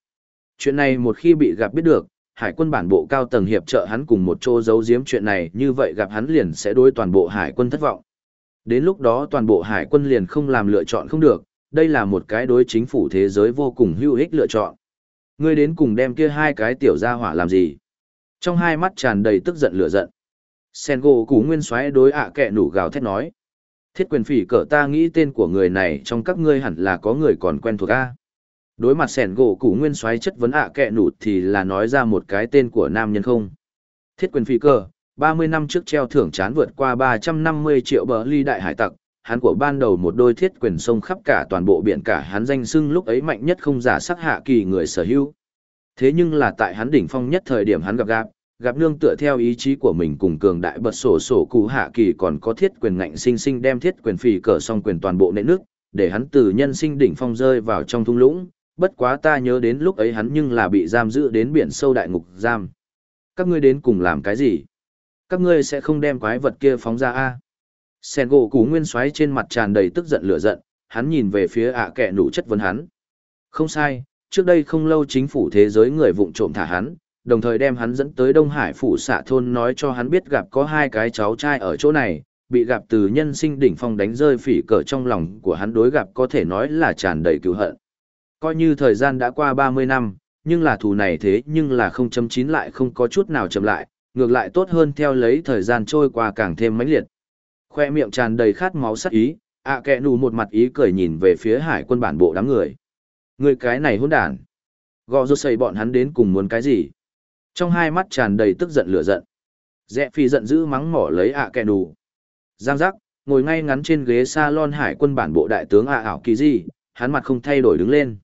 Speaker 1: Chuyện này một khi bị gặp biết được, hải quân bản bộ cao tầng hiệp trợ hắn cùng một chỗ giấu giếm chuyện này như vậy gặp hắn liền sẽ đối toàn bộ hải quân thất vọng. Đến lúc đó toàn bộ hải quân liền không làm lựa chọn không được, đây là một cái đối chính phủ thế giới vô cùng hữu ích lựa chọn. Ngươi đến cùng đem kia hai cái tiểu gia hỏa làm gì? Trong hai mắt tràn đầy tức giận lửa giận. Sen cú nguyên xoáy đối ạ kẹ nủ gào thét nói. Thiết quyền phỉ cỡ ta nghĩ tên của người này trong các ngươi hẳn là có người còn quen thuộc a. Đối mặt sẻn gỗ cũ nguyên soái chất vấn ạ à kẹ nụt thì là nói ra một cái tên của nam nhân không? Thiết quyền phi cỡ, ba mươi năm trước treo thưởng chán vượt qua ba trăm năm mươi triệu bờ ly đại hải tặc hắn của ban đầu một đôi thiết quyền sông khắp cả toàn bộ biển cả hắn danh sưng lúc ấy mạnh nhất không giả sắc hạ kỳ người sở hữu. Thế nhưng là tại hắn đỉnh phong nhất thời điểm hắn gặp gặp gặp nương tựa theo ý chí của mình cùng cường đại bật sổ sổ cụ hạ kỳ còn có thiết quyền ngạnh sinh sinh đem thiết quyền phì cờ xong quyền toàn bộ nệ nước để hắn từ nhân sinh đỉnh phong rơi vào trong thung lũng bất quá ta nhớ đến lúc ấy hắn nhưng là bị giam giữ đến biển sâu đại ngục giam. Các ngươi đến cùng làm cái gì? Các ngươi sẽ không đem quái vật kia phóng ra a? Sen gỗ cú nguyên xoáy trên mặt tràn đầy tức giận lửa giận, hắn nhìn về phía ạ kẻ nụ chất vấn hắn. Không sai, trước đây không lâu chính phủ thế giới người vụng trộm thả hắn, đồng thời đem hắn dẫn tới Đông Hải phủ xạ thôn nói cho hắn biết gặp có hai cái cháu trai ở chỗ này, bị gặp từ nhân sinh đỉnh phong đánh rơi phỉ cỡ trong lòng của hắn đối gặp có thể nói là tràn đầy cứu hận. Coi như thời gian đã qua 30 năm, nhưng là thù này thế nhưng là 0.9 lại không có chút nào chậm lại, ngược lại tốt hơn theo lấy thời gian trôi qua càng thêm mãnh liệt. Khoe miệng tràn đầy khát máu sắc ý, ạ à kẹ nù một mặt ý cười nhìn về phía hải quân bản bộ đám người. Người cái này hôn đản. Gò rốt xây bọn hắn đến cùng muốn cái gì? Trong hai mắt tràn đầy tức giận lửa giận. Rẽ phi giận dữ mắng mỏ lấy ạ à kẹ nù. Giang giác, ngồi ngay ngắn trên ghế salon hải quân bản bộ đại tướng ạ ảo kỳ gì, hắn mặt không thay đổi đứng lên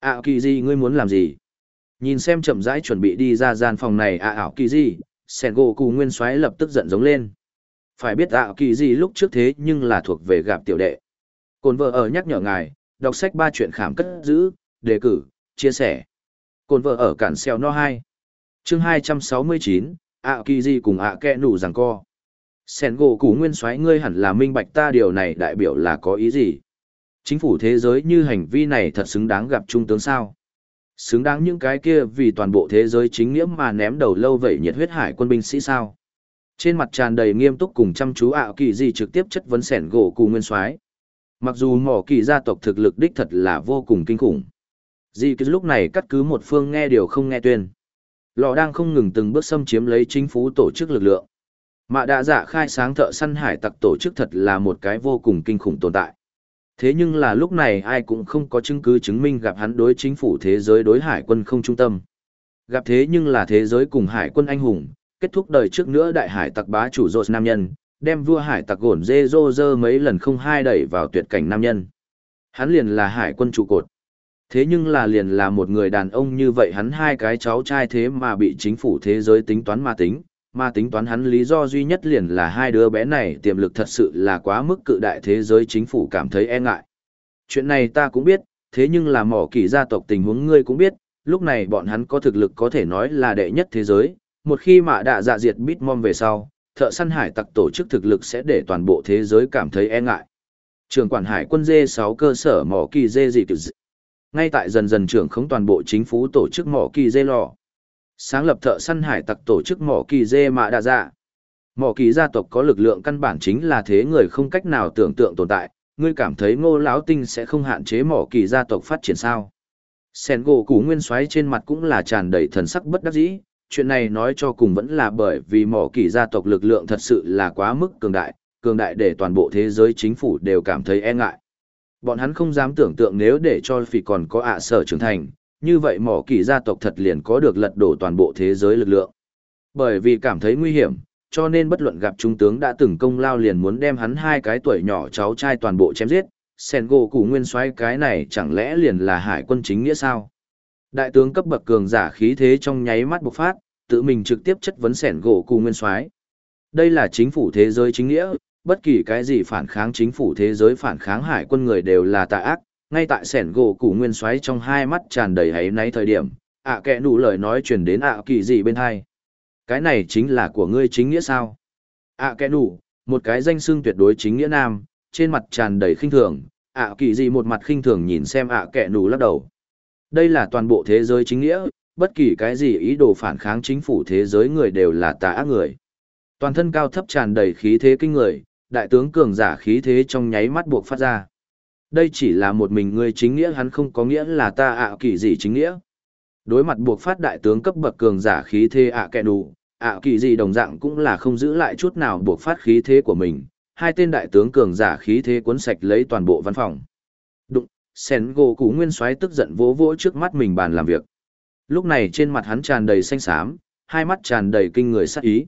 Speaker 1: ạ kỳ gì ngươi muốn làm gì nhìn xem chậm rãi chuẩn bị đi ra gian phòng này ạ ảo kỳ gì sẻn gỗ cù nguyên soái lập tức giận giống lên Phải biết ạ kỳ gì lúc trước thế nhưng là thuộc về gặp tiểu đệ. Cồn vợ ở nhắc nhở ngài, đọc sách ba chuyện khảm cất giữ, đề cử, chia sẻ. Cồn vợ ở cản xeo no 2 chương 269, ạ kỳ gì cùng ạ kẹ nủ rằng co. Sẻn gỗ củ nguyên soái ngươi hẳn là minh bạch ta điều này đại biểu là có ý gì. Chính phủ thế giới như hành vi này thật xứng đáng gặp trung tướng sao. Xứng đáng những cái kia vì toàn bộ thế giới chính nghĩa mà ném đầu lâu vậy nhiệt huyết hải quân binh sĩ sao. Trên mặt tràn đầy nghiêm túc cùng chăm chú ạ kỳ gì trực tiếp chất vấn sẻn gỗ cù nguyên soái Mặc dù mỏ kỳ gia tộc thực lực đích thật là vô cùng kinh khủng. Di cứ lúc này cắt cứ một phương nghe điều không nghe tuyên. Lò đang không ngừng từng bước xâm chiếm lấy chính phủ tổ chức lực lượng. Mạ đã dạ khai sáng thợ săn hải tặc tổ chức thật là một cái vô cùng kinh khủng tồn tại. Thế nhưng là lúc này ai cũng không có chứng cứ chứng minh gặp hắn đối chính phủ thế giới đối hải quân không trung tâm. Gặp thế nhưng là thế giới cùng hải quân anh hùng, kết thúc đời trước nữa đại hải tặc bá chủ rột nam nhân, đem vua hải tặc gổn dê dô dơ mấy lần không hai đẩy vào tuyệt cảnh nam nhân. Hắn liền là hải quân trụ cột. Thế nhưng là liền là một người đàn ông như vậy hắn hai cái cháu trai thế mà bị chính phủ thế giới tính toán ma tính, mà tính toán hắn lý do duy nhất liền là hai đứa bé này tiềm lực thật sự là quá mức cự đại thế giới chính phủ cảm thấy e ngại. Chuyện này ta cũng biết, thế nhưng là mỏ kỳ gia tộc tình huống ngươi cũng biết, lúc này bọn hắn có thực lực có thể nói là đệ nhất thế giới, một khi mà đã dạ diệt Bitmom về sau, thợ săn hải tặc tổ chức thực lực sẽ để toàn bộ thế giới cảm thấy e ngại. Trường quản hải quân D6 cơ sở mỏ kỳ dê dị kiểu ngay tại dần dần trưởng không toàn bộ chính phủ tổ chức mỏ kỳ dê lò. Sáng lập thợ săn hải tặc tổ chức mỏ kỳ dê mạ đa dạ. Mỏ kỳ gia tộc có lực lượng căn bản chính là thế người không cách nào tưởng tượng tồn tại, ngươi cảm thấy ngô lão tinh sẽ không hạn chế mỏ kỳ gia tộc phát triển sao. Sen gỗ cũ nguyên xoáy trên mặt cũng là tràn đầy thần sắc bất đắc dĩ, chuyện này nói cho cùng vẫn là bởi vì mỏ kỳ gia tộc lực lượng thật sự là quá mức cường đại, cường đại để toàn bộ thế giới chính phủ đều cảm thấy e ngại. Bọn hắn không dám tưởng tượng nếu để cho phỉ còn có ạ sở trưởng thành, như vậy mỏ kỳ gia tộc thật liền có được lật đổ toàn bộ thế giới lực lượng. Bởi vì cảm thấy nguy hiểm, cho nên bất luận gặp trung tướng đã từng công lao liền muốn đem hắn hai cái tuổi nhỏ cháu trai toàn bộ chém giết, sen gỗ củ nguyên xoay cái này chẳng lẽ liền là hải quân chính nghĩa sao? Đại tướng cấp bậc cường giả khí thế trong nháy mắt bộc phát, tự mình trực tiếp chất vấn sẻn gỗ cù nguyên soái. Đây là chính phủ thế giới chính nghĩa, bất kỳ cái gì phản kháng chính phủ thế giới phản kháng hải quân người đều là tà ác, ngay tại sẻn gỗ củ nguyên xoáy trong hai mắt tràn đầy hấy náy thời điểm, ạ à kẻ đủ lời nói truyền đến ạ kỳ gì bên hai. Cái này chính là của ngươi chính nghĩa sao? ạ à kẻ đủ, một cái danh xưng tuyệt đối chính nghĩa nam, trên mặt tràn đầy khinh thường, ạ kỳ gì một mặt khinh thường nhìn xem ạ kẽ đủ lắc đầu. Đây là toàn bộ thế giới chính nghĩa, bất kỳ cái gì ý đồ phản kháng chính phủ thế giới người đều là tà ác người. Toàn thân cao thấp tràn đầy khí thế kinh người, đại tướng cường giả khí thế trong nháy mắt buộc phát ra. Đây chỉ là một mình ngươi chính nghĩa hắn không có nghĩa là ta ạ kỳ gì chính nghĩa. Đối mặt buộc phát đại tướng cấp bậc cường giả khí thế ạ kẹ đủ, ạ kỳ gì đồng dạng cũng là không giữ lại chút nào buộc phát khí thế của mình. Hai tên đại tướng cường giả khí thế cuốn sạch lấy toàn bộ văn phòng. Đụng, sen gỗ củ nguyên soái tức giận vỗ vỗ trước mắt mình bàn làm việc lúc này trên mặt hắn tràn đầy xanh xám hai mắt tràn đầy kinh người sắc ý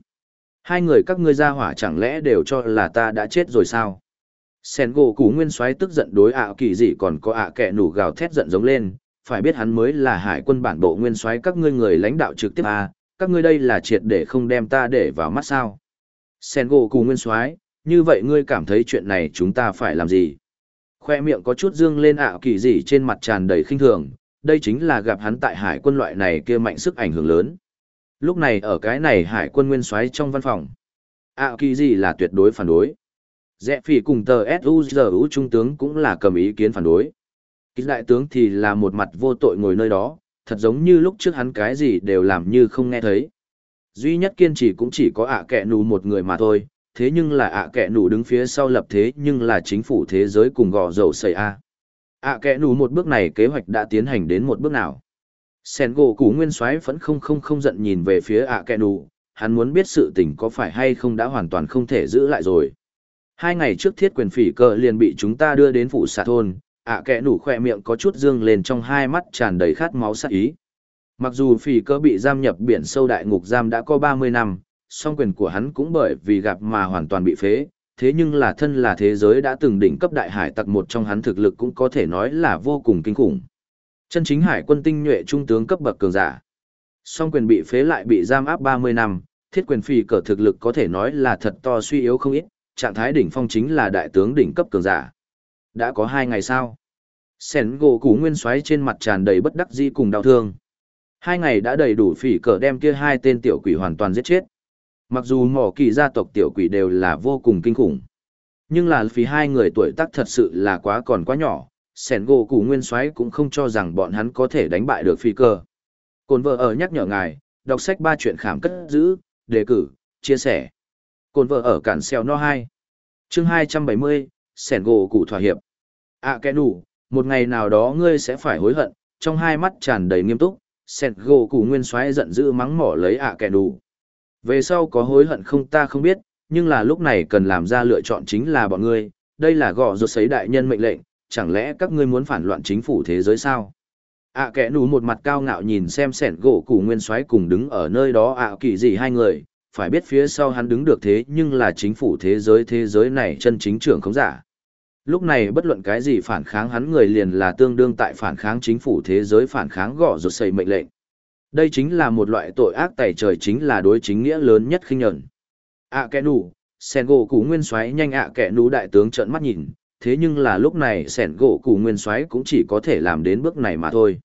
Speaker 1: hai người các ngươi ra hỏa chẳng lẽ đều cho là ta đã chết rồi sao? Sen gỗ củ nguyên soái tức giận đối ạ kỳ dị còn có ạ à kẻ nủ gào thét giận giống lên phải biết hắn mới là hải quân bản bộ nguyên soái các ngươi người lãnh đạo trực tiếp à, các ngươi đây là triệt để không đem ta để vào mắt sao? Sen gỗ củ nguyên soái như vậy ngươi cảm thấy chuyện này chúng ta phải làm gì? Khoe miệng có chút dương lên ạ kỳ dị trên mặt tràn đầy khinh thường, đây chính là gặp hắn tại hải quân loại này kia mạnh sức ảnh hưởng lớn. Lúc này ở cái này hải quân nguyên soái trong văn phòng. ạ kỳ gì là tuyệt đối phản đối. Rẽ phỉ cùng tờ S.U.G.U. trung tướng cũng là cầm ý kiến phản đối. Kích đại tướng thì là một mặt vô tội ngồi nơi đó, thật giống như lúc trước hắn cái gì đều làm như không nghe thấy. Duy nhất kiên trì cũng chỉ có ạ kẹ nù một người mà thôi, thế nhưng là ạ kẹ nù đứng phía sau lập thế nhưng là chính phủ thế giới cùng gò dầu xảy a ạ kẹ nù một bước này kế hoạch đã tiến hành đến một bước nào sen gỗ cũ nguyên soái vẫn không không không giận nhìn về phía ạ kẹ nủ hắn muốn biết sự tình có phải hay không đã hoàn toàn không thể giữ lại rồi hai ngày trước thiết quyền phỉ cờ liền bị chúng ta đưa đến phủ xạ thôn ạ kẹ nủ khoe miệng có chút dương lên trong hai mắt tràn đầy khát máu sát ý mặc dù phỉ cờ bị giam nhập biển sâu đại ngục giam đã có ba mươi năm song quyền của hắn cũng bởi vì gặp mà hoàn toàn bị phế, thế nhưng là thân là thế giới đã từng đỉnh cấp đại hải tặc một trong hắn thực lực cũng có thể nói là vô cùng kinh khủng. Chân chính hải quân tinh nhuệ trung tướng cấp bậc cường giả. Song quyền bị phế lại bị giam áp 30 năm, thiết quyền phi cờ thực lực có thể nói là thật to suy yếu không ít, trạng thái đỉnh phong chính là đại tướng đỉnh cấp cường giả. Đã có hai ngày sao? Sẻn gỗ củ nguyên xoáy trên mặt tràn đầy bất đắc dĩ cùng đau thương. Hai ngày đã đầy đủ phỉ cờ đem kia hai tên tiểu quỷ hoàn toàn giết chết. Mặc dù mỏ kỳ gia tộc tiểu quỷ đều là vô cùng kinh khủng. Nhưng là phí hai người tuổi tác thật sự là quá còn quá nhỏ, sẻn gỗ củ nguyên Soái cũng không cho rằng bọn hắn có thể đánh bại được phi cơ. Cồn vợ ở nhắc nhở ngài, đọc sách ba chuyện khảm cất giữ, đề cử, chia sẻ. Cồn vợ ở cản xeo no hai chương 270, sẻn gỗ củ thỏa hiệp. À kẻ đủ, một ngày nào đó ngươi sẽ phải hối hận, trong hai mắt tràn đầy nghiêm túc, sẻn gỗ củ nguyên Soái giận dữ mắng mỏ lấy ạ à kẻ đủ. Về sau có hối hận không ta không biết, nhưng là lúc này cần làm ra lựa chọn chính là bọn ngươi, đây là gõ rột sấy đại nhân mệnh lệnh, chẳng lẽ các ngươi muốn phản loạn chính phủ thế giới sao? ạ à, kẻ nù một mặt cao ngạo nhìn xem sẻn gỗ củ nguyên soái cùng đứng ở nơi đó ạ kỳ gì hai người, phải biết phía sau hắn đứng được thế nhưng là chính phủ thế giới thế giới này chân chính trưởng không giả. Lúc này bất luận cái gì phản kháng hắn người liền là tương đương tại phản kháng chính phủ thế giới phản kháng gõ rột xây mệnh lệnh. Đây chính là một loại tội ác tẩy trời chính là đối chính nghĩa lớn nhất khinh nhẫn. ạ kẻ nù, sẻn gỗ cũ nguyên soái nhanh ạ kẻ nù đại tướng trợn mắt nhìn, thế nhưng là lúc này sẻn gỗ củ nguyên soái cũng chỉ có thể làm đến bước này mà thôi.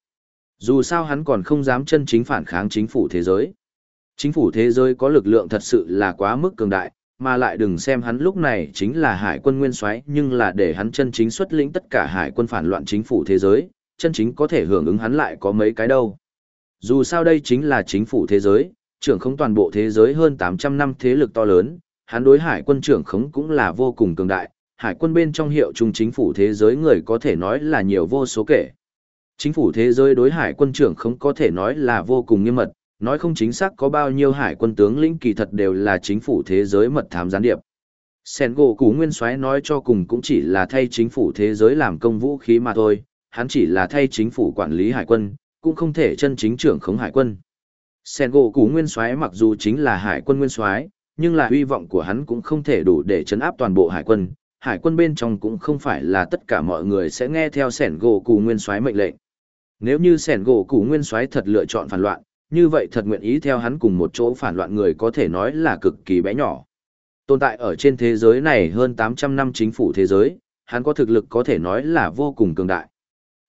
Speaker 1: Dù sao hắn còn không dám chân chính phản kháng chính phủ thế giới. Chính phủ thế giới có lực lượng thật sự là quá mức cường đại, mà lại đừng xem hắn lúc này chính là hải quân nguyên soái nhưng là để hắn chân chính xuất lĩnh tất cả hải quân phản loạn chính phủ thế giới, chân chính có thể hưởng ứng hắn lại có mấy cái đâu. Dù sao đây chính là chính phủ thế giới, trưởng không toàn bộ thế giới hơn 800 năm thế lực to lớn, hắn đối hải quân trưởng khống cũng là vô cùng cường đại, hải quân bên trong hiệu trung chính phủ thế giới người có thể nói là nhiều vô số kể. Chính phủ thế giới đối hải quân trưởng không có thể nói là vô cùng nghiêm mật, nói không chính xác có bao nhiêu hải quân tướng lĩnh kỳ thật đều là chính phủ thế giới mật thám gián điệp. Sen gỗ cú nguyên soái nói cho cùng cũng chỉ là thay chính phủ thế giới làm công vũ khí mà thôi, hắn chỉ là thay chính phủ quản lý hải quân, cũng không thể chân chính trưởng khống hải quân. Sen gỗ cú nguyên soái mặc dù chính là hải quân nguyên soái, nhưng là hy vọng của hắn cũng không thể đủ để chấn áp toàn bộ hải quân, hải quân bên trong cũng không phải là tất cả mọi người sẽ nghe theo sẻn gỗ cù nguyên soái mệnh lệnh. Nếu như sẻn gỗ cù nguyên soái thật lựa chọn phản loạn, như vậy thật nguyện ý theo hắn cùng một chỗ phản loạn người có thể nói là cực kỳ bé nhỏ. Tồn tại ở trên thế giới này hơn 800 năm chính phủ thế giới, hắn có thực lực có thể nói là vô cùng cường đại.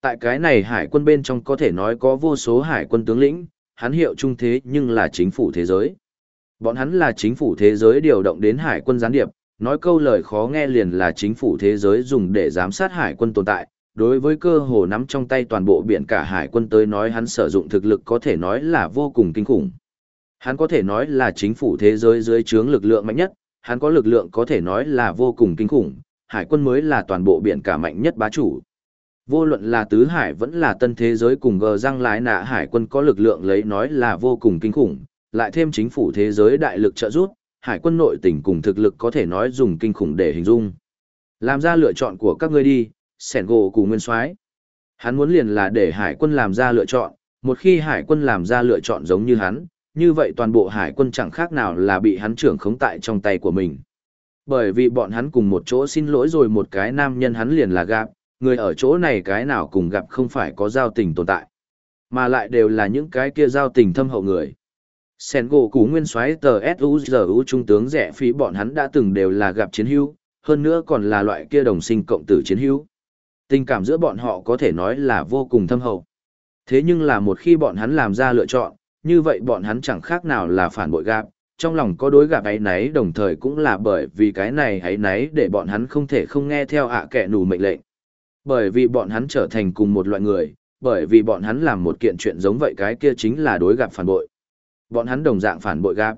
Speaker 1: Tại cái này hải quân bên trong có thể nói có vô số hải quân tướng lĩnh, hắn hiệu trung thế nhưng là chính phủ thế giới. Bọn hắn là chính phủ thế giới điều động đến hải quân gián điệp, nói câu lời khó nghe liền là chính phủ thế giới dùng để giám sát hải quân tồn tại. Đối với cơ hồ nắm trong tay toàn bộ biển cả hải quân tới nói hắn sử dụng thực lực có thể nói là vô cùng kinh khủng. Hắn có thể nói là chính phủ thế giới dưới trướng lực lượng mạnh nhất, hắn có lực lượng có thể nói là vô cùng kinh khủng, hải quân mới là toàn bộ biển cả mạnh nhất bá chủ. Vô luận là tứ hải vẫn là tân thế giới cùng gờ răng lái nạ hải quân có lực lượng lấy nói là vô cùng kinh khủng, lại thêm chính phủ thế giới đại lực trợ giúp, hải quân nội tỉnh cùng thực lực có thể nói dùng kinh khủng để hình dung. Làm ra lựa chọn của các ngươi đi, sẻn gỗ cùng nguyên soái Hắn muốn liền là để hải quân làm ra lựa chọn, một khi hải quân làm ra lựa chọn giống như hắn, như vậy toàn bộ hải quân chẳng khác nào là bị hắn trưởng khống tại trong tay của mình. Bởi vì bọn hắn cùng một chỗ xin lỗi rồi một cái nam nhân hắn liền là gặp, người ở chỗ này cái nào cùng gặp không phải có giao tình tồn tại, mà lại đều là những cái kia giao tình thâm hậu người. Sen gỗ cú nguyên soái tờ suzu trung tướng rẻ phí bọn hắn đã từng đều là gặp chiến hữu, hơn nữa còn là loại kia đồng sinh cộng tử chiến hữu. Tình cảm giữa bọn họ có thể nói là vô cùng thâm hậu. Thế nhưng là một khi bọn hắn làm ra lựa chọn, như vậy bọn hắn chẳng khác nào là phản bội gạp trong lòng có đối gạp ấy nấy đồng thời cũng là bởi vì cái này ấy nấy để bọn hắn không thể không nghe theo ạ kẻ nù mệnh lệnh. Bởi vì bọn hắn trở thành cùng một loại người, bởi vì bọn hắn làm một kiện chuyện giống vậy cái kia chính là đối gặp phản bội. Bọn hắn đồng dạng phản bội gạp.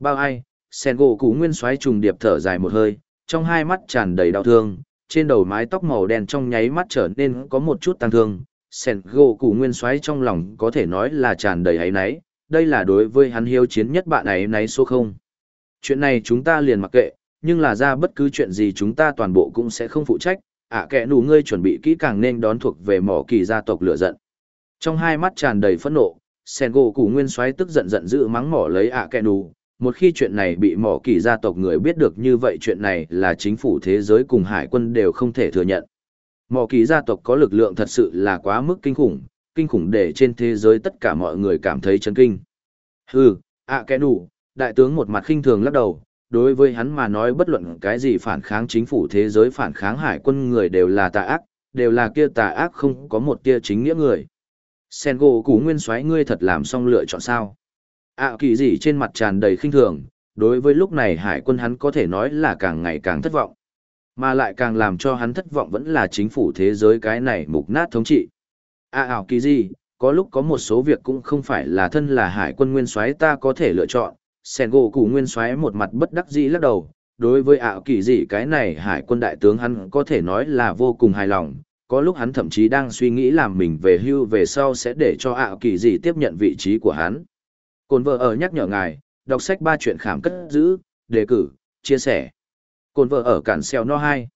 Speaker 1: Bao ai, sen gỗ cú nguyên xoáy trùng điệp thở dài một hơi, trong hai mắt tràn đầy đau thương, trên đầu mái tóc màu đen trong nháy mắt trở nên có một chút tăng thương. Sen gỗ cú nguyên xoáy trong lòng có thể nói là tràn đầy ấy náy, đây là đối với hắn hiếu chiến nhất bạn ấy náy số không. Chuyện này chúng ta liền mặc kệ, nhưng là ra bất cứ chuyện gì chúng ta toàn bộ cũng sẽ không phụ trách, ạ à, kẻ nụ ngươi chuẩn bị kỹ càng nên đón thuộc về mỏ kỳ gia tộc lửa giận. Trong hai mắt tràn đầy phẫn nộ, sen gỗ cụ nguyên soái tức giận giận dữ mắng mỏ lấy ạ kẻ nụ một khi chuyện này bị mỏ kỳ gia tộc người biết được như vậy chuyện này là chính phủ thế giới cùng hải quân đều không thể thừa nhận. Mỏ kỳ gia tộc có lực lượng thật sự là quá mức kinh khủng kinh khủng để trên thế giới tất cả mọi người cảm thấy chấn kinh. Hừ ạ kẻ nụ đại tướng một mặt khinh thường lắc đầu, đối với hắn mà nói bất luận cái gì phản kháng chính phủ thế giới phản kháng hải quân người đều là tà ác, đều là kia tà ác không có một tia chính nghĩa người. Sen gỗ củ nguyên soái ngươi thật làm xong lựa chọn sao. ạ kỳ gì trên mặt tràn đầy khinh thường, đối với lúc này hải quân hắn có thể nói là càng ngày càng thất vọng. Mà lại càng làm cho hắn thất vọng vẫn là chính phủ thế giới cái này mục nát thống trị. À ảo kỳ gì, có lúc có một số việc cũng không phải là thân là hải quân nguyên soái ta có thể lựa chọn. Sen gỗ củ nguyên soái một mặt bất đắc dĩ lắc đầu, đối với ảo kỳ gì cái này hải quân đại tướng hắn có thể nói là vô cùng hài lòng. Có lúc hắn thậm chí đang suy nghĩ làm mình về hưu về sau sẽ để cho ạ kỳ gì tiếp nhận vị trí của hắn. Cồn vợ ở nhắc nhở ngài, đọc sách ba chuyện khám cất giữ, đề cử, chia sẻ. Cồn vợ ở cản xeo no 2.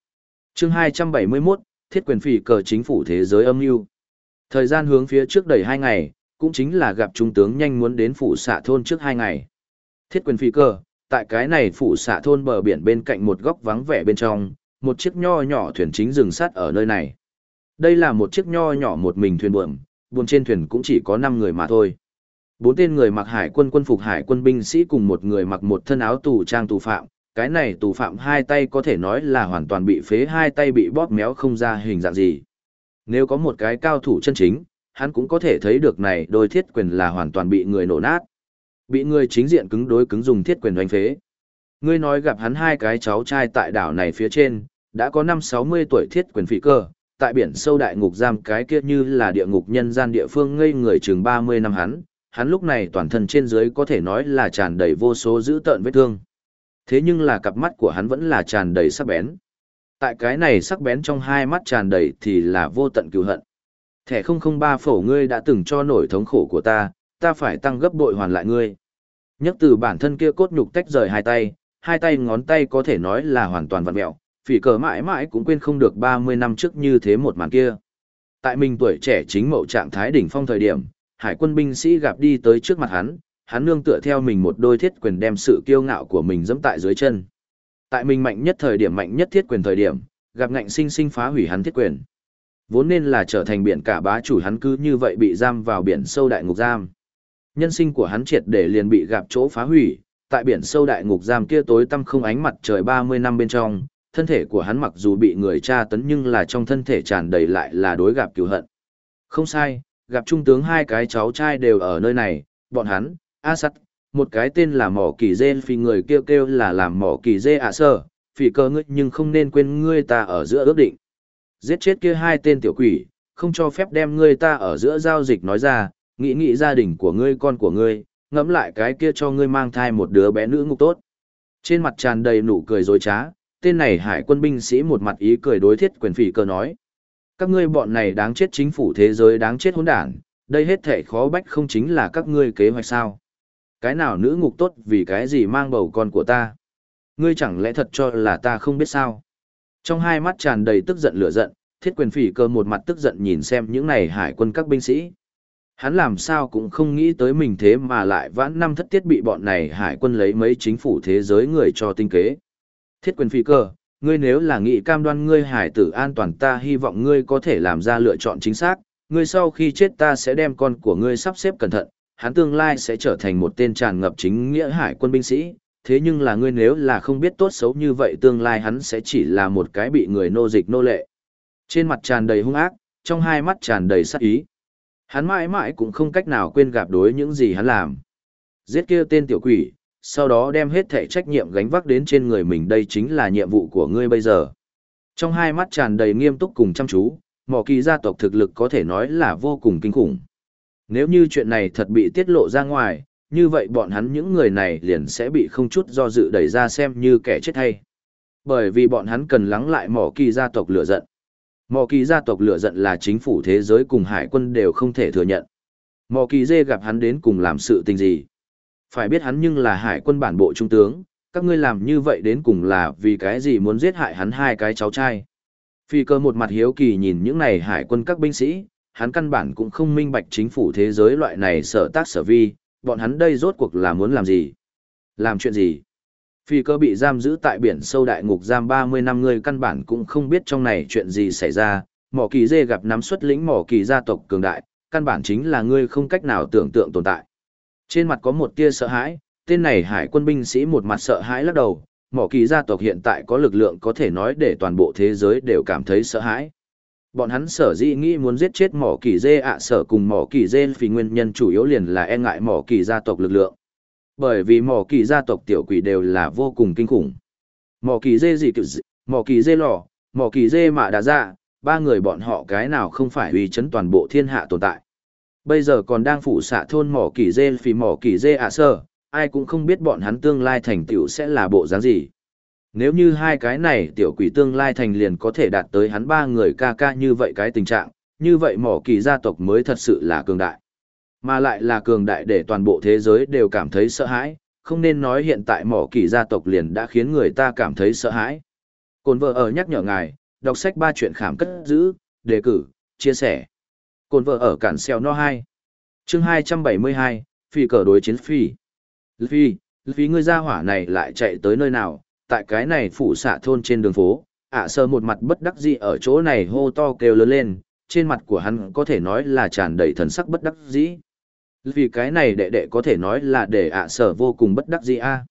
Speaker 1: chương 271, thiết quyền phỉ cờ chính phủ thế giới âm mưu Thời gian hướng phía trước đầy hai ngày, cũng chính là gặp trung tướng nhanh muốn đến phủ xạ thôn trước hai ngày. Thiết quyền phỉ cờ, tại cái này phủ xạ thôn bờ biển bên cạnh một góc vắng vẻ bên trong, một chiếc nho nhỏ thuyền chính dừng sắt ở nơi này. Đây là một chiếc nho nhỏ một mình thuyền buồm, buồm trên thuyền cũng chỉ có 5 người mà thôi. Bốn tên người mặc hải quân quân phục hải quân binh sĩ cùng một người mặc một thân áo tù trang tù phạm, cái này tù phạm hai tay có thể nói là hoàn toàn bị phế hai tay bị bóp méo không ra hình dạng gì. Nếu có một cái cao thủ chân chính, hắn cũng có thể thấy được này đôi thiết quyền là hoàn toàn bị người nổ nát. Bị người chính diện cứng đối cứng dùng thiết quyền đánh phế. Ngươi nói gặp hắn hai cái cháu trai tại đảo này phía trên, đã có năm sáu mươi tuổi thiết quyền phỉ cơ, tại biển sâu đại ngục giam cái kia như là địa ngục nhân gian địa phương ngây người chừng mươi năm hắn, hắn lúc này toàn thân trên dưới có thể nói là tràn đầy vô số dữ tợn vết thương. Thế nhưng là cặp mắt của hắn vẫn là tràn đầy sắc bén. Tại cái này sắc bén trong hai mắt tràn đầy thì là vô tận cừu hận. Thẻ 003 phổ ngươi đã từng cho nổi thống khổ của ta, ta phải tăng gấp bội hoàn lại ngươi. Nhất từ bản thân kia cốt nhục tách rời hai tay, hai tay ngón tay có thể nói là hoàn toàn vặn mẹo, phỉ cờ mãi mãi cũng quên không được 30 năm trước như thế một màn kia. Tại mình tuổi trẻ chính mậu trạng thái đỉnh phong thời điểm, hải quân binh sĩ gặp đi tới trước mặt hắn, hắn nương tựa theo mình một đôi thiết quyền đem sự kiêu ngạo của mình dẫm tại dưới chân. Tại mình mạnh nhất thời điểm mạnh nhất thiết quyền thời điểm, gặp ngạnh sinh sinh phá hủy hắn thiết quyền. Vốn nên là trở thành biển cả bá chủ hắn cứ như vậy bị giam vào biển sâu đại ngục giam. Nhân sinh của hắn triệt để liền bị gặp chỗ phá hủy, tại biển sâu đại ngục giam kia tối tăm không ánh mặt trời 30 năm bên trong, thân thể của hắn mặc dù bị người tra tấn nhưng là trong thân thể tràn đầy lại là đối gặp cứu hận. Không sai, gặp trung tướng hai cái cháu trai đều ở nơi này, bọn hắn, A sắt, một cái tên là mỏ kỳ dê phi người kêu kêu là làm mỏ kỳ dê ạ sơ, phỉ cơ ngươi nhưng không nên quên ngươi ta ở giữa ước định. Giết chết kia hai tên tiểu quỷ, không cho phép đem ngươi ta ở giữa giao dịch nói ra, nghĩ nghĩ gia đình của ngươi con của ngươi, ngẫm lại cái kia cho ngươi mang thai một đứa bé nữ ngục tốt. Trên mặt tràn đầy nụ cười dối trá, tên này hải quân binh sĩ một mặt ý cười đối thiết quyền phỉ cơ nói. Các ngươi bọn này đáng chết chính phủ thế giới đáng chết hỗn đản, đây hết thể khó bách không chính là các ngươi kế hoạch sao. Cái nào nữ ngục tốt vì cái gì mang bầu con của ta? Ngươi chẳng lẽ thật cho là ta không biết sao? Trong hai mắt tràn đầy tức giận lửa giận, thiết quyền phỉ cơ một mặt tức giận nhìn xem những này hải quân các binh sĩ. Hắn làm sao cũng không nghĩ tới mình thế mà lại vãn năm thất tiết bị bọn này hải quân lấy mấy chính phủ thế giới người cho tinh kế. Thiết quyền Phi cơ, ngươi nếu là nghị cam đoan ngươi hải tử an toàn ta hy vọng ngươi có thể làm ra lựa chọn chính xác, ngươi sau khi chết ta sẽ đem con của ngươi sắp xếp cẩn thận, hắn tương lai sẽ trở thành một tên tràn ngập chính nghĩa hải quân binh sĩ, thế nhưng là ngươi nếu là không biết tốt xấu như vậy tương lai hắn sẽ chỉ là một cái bị người nô dịch nô lệ. Trên mặt tràn đầy hung ác, trong hai mắt tràn đầy sát ý. Hắn mãi mãi cũng không cách nào quên gặp đối những gì hắn làm. Giết kia tên tiểu quỷ, sau đó đem hết thể trách nhiệm gánh vác đến trên người mình đây chính là nhiệm vụ của ngươi bây giờ. Trong hai mắt tràn đầy nghiêm túc cùng chăm chú, mỏ kỳ gia tộc thực lực có thể nói là vô cùng kinh khủng. Nếu như chuyện này thật bị tiết lộ ra ngoài, như vậy bọn hắn những người này liền sẽ bị không chút do dự đẩy ra xem như kẻ chết hay. Bởi vì bọn hắn cần lắng lại mỏ kỳ gia tộc lửa giận. Mỏ kỳ gia tộc lửa giận là chính phủ thế giới cùng hải quân đều không thể thừa nhận. Mỏ kỳ dê gặp hắn đến cùng làm sự tình gì. Phải biết hắn nhưng là hải quân bản bộ trung tướng, các ngươi làm như vậy đến cùng là vì cái gì muốn giết hại hắn hai cái cháu trai. Phi cơ một mặt hiếu kỳ nhìn những này hải quân các binh sĩ, hắn căn bản cũng không minh bạch chính phủ thế giới loại này sở tác sở vi, bọn hắn đây rốt cuộc là muốn làm gì? Làm chuyện gì? Phi cơ bị giam giữ tại biển sâu đại ngục giam 30 năm người căn bản cũng không biết trong này chuyện gì xảy ra, mỏ kỳ dê gặp nắm xuất lĩnh mỏ kỳ gia tộc cường đại, căn bản chính là ngươi không cách nào tưởng tượng tồn tại. Trên mặt có một tia sợ hãi, tên này hải quân binh sĩ một mặt sợ hãi lắc đầu, mỏ kỳ gia tộc hiện tại có lực lượng có thể nói để toàn bộ thế giới đều cảm thấy sợ hãi. Bọn hắn sở dĩ nghĩ muốn giết chết mỏ kỳ dê ạ sở cùng mỏ kỳ dê vì nguyên nhân chủ yếu liền là e ngại mỏ kỳ gia tộc lực lượng. Bởi vì mỏ kỳ gia tộc tiểu quỷ đều là vô cùng kinh khủng. Mỏ kỳ dê gì kiểu mỏ kỳ dê lò, mỏ kỳ dê mạ đà ra, ba người bọn họ cái nào không phải uy chấn toàn bộ thiên hạ tồn tại. Bây giờ còn đang phủ xạ thôn mỏ kỳ dê phì mỏ kỳ dê ạ sơ ai cũng không biết bọn hắn tương lai thành tựu sẽ là bộ dáng gì. Nếu như hai cái này tiểu quỷ tương lai thành liền có thể đạt tới hắn ba người ca ca như vậy cái tình trạng, như vậy mỏ kỳ gia tộc mới thật sự là cường đại. Mà lại là cường đại để toàn bộ thế giới đều cảm thấy sợ hãi, không nên nói hiện tại mỏ kỳ gia tộc liền đã khiến người ta cảm thấy sợ hãi. Cồn vợ ở nhắc nhở ngài, đọc sách ba chuyện khảm cất giữ, đề cử, chia sẻ. Cồn vợ ở cản xeo no 2. chương 272, phi cờ đối chiến phi. Phi, phi ngươi ra hỏa này lại chạy tới nơi nào, tại cái này phủ xạ thôn trên đường phố, ạ sơ một mặt bất đắc dĩ ở chỗ này hô to kêu lớn lên, trên mặt của hắn có thể nói là tràn đầy thần sắc bất đắc dĩ. Vì cái này đệ đệ có thể nói là để ạ sở vô cùng bất đắc dĩ a.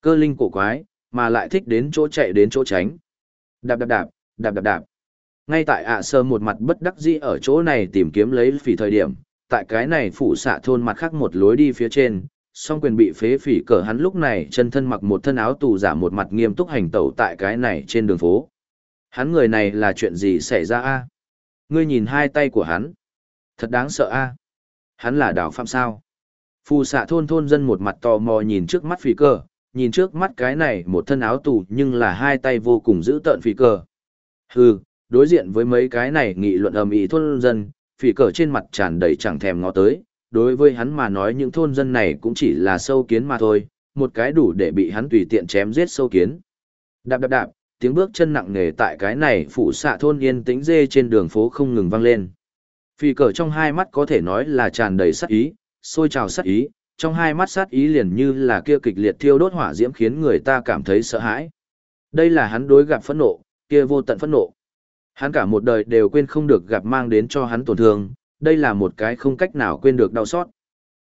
Speaker 1: Cơ linh cổ quái, mà lại thích đến chỗ chạy đến chỗ tránh. Đạp đạp đạp, đạp đạp đạp. Ngay tại ạ sơ một mặt bất đắc dĩ ở chỗ này tìm kiếm lấy phỉ thời điểm, tại cái này phủ xạ thôn mặt khác một lối đi phía trên, song quyền bị phế phỉ cờ hắn lúc này chân thân mặc một thân áo tù giả một mặt nghiêm túc hành tẩu tại cái này trên đường phố. Hắn người này là chuyện gì xảy ra a? Ngươi nhìn hai tay của hắn. Thật đáng sợ a. Hắn là đào phạm sao? Phù xạ thôn thôn dân một mặt tò mò nhìn trước mắt phỉ cờ, nhìn trước mắt cái này một thân áo tù nhưng là hai tay vô cùng giữ tợn phỉ cờ. Hừ, đối diện với mấy cái này nghị luận ầm ĩ thôn dân, phỉ cờ trên mặt tràn đầy chẳng thèm ngó tới, đối với hắn mà nói những thôn dân này cũng chỉ là sâu kiến mà thôi, một cái đủ để bị hắn tùy tiện chém giết sâu kiến. Đạp đạp đạp, tiếng bước chân nặng nề tại cái này phủ xạ thôn yên tĩnh dê trên đường phố không ngừng vang lên. Phi cờ trong hai mắt có thể nói là tràn đầy sát ý, sôi trào sát ý, trong hai mắt sát ý liền như là kia kịch liệt thiêu đốt hỏa diễm khiến người ta cảm thấy sợ hãi. Đây là hắn đối gặp phẫn nộ, kia vô tận phẫn nộ. Hắn cả một đời đều quên không được gặp mang đến cho hắn tổn thương, đây là một cái không cách nào quên được đau xót.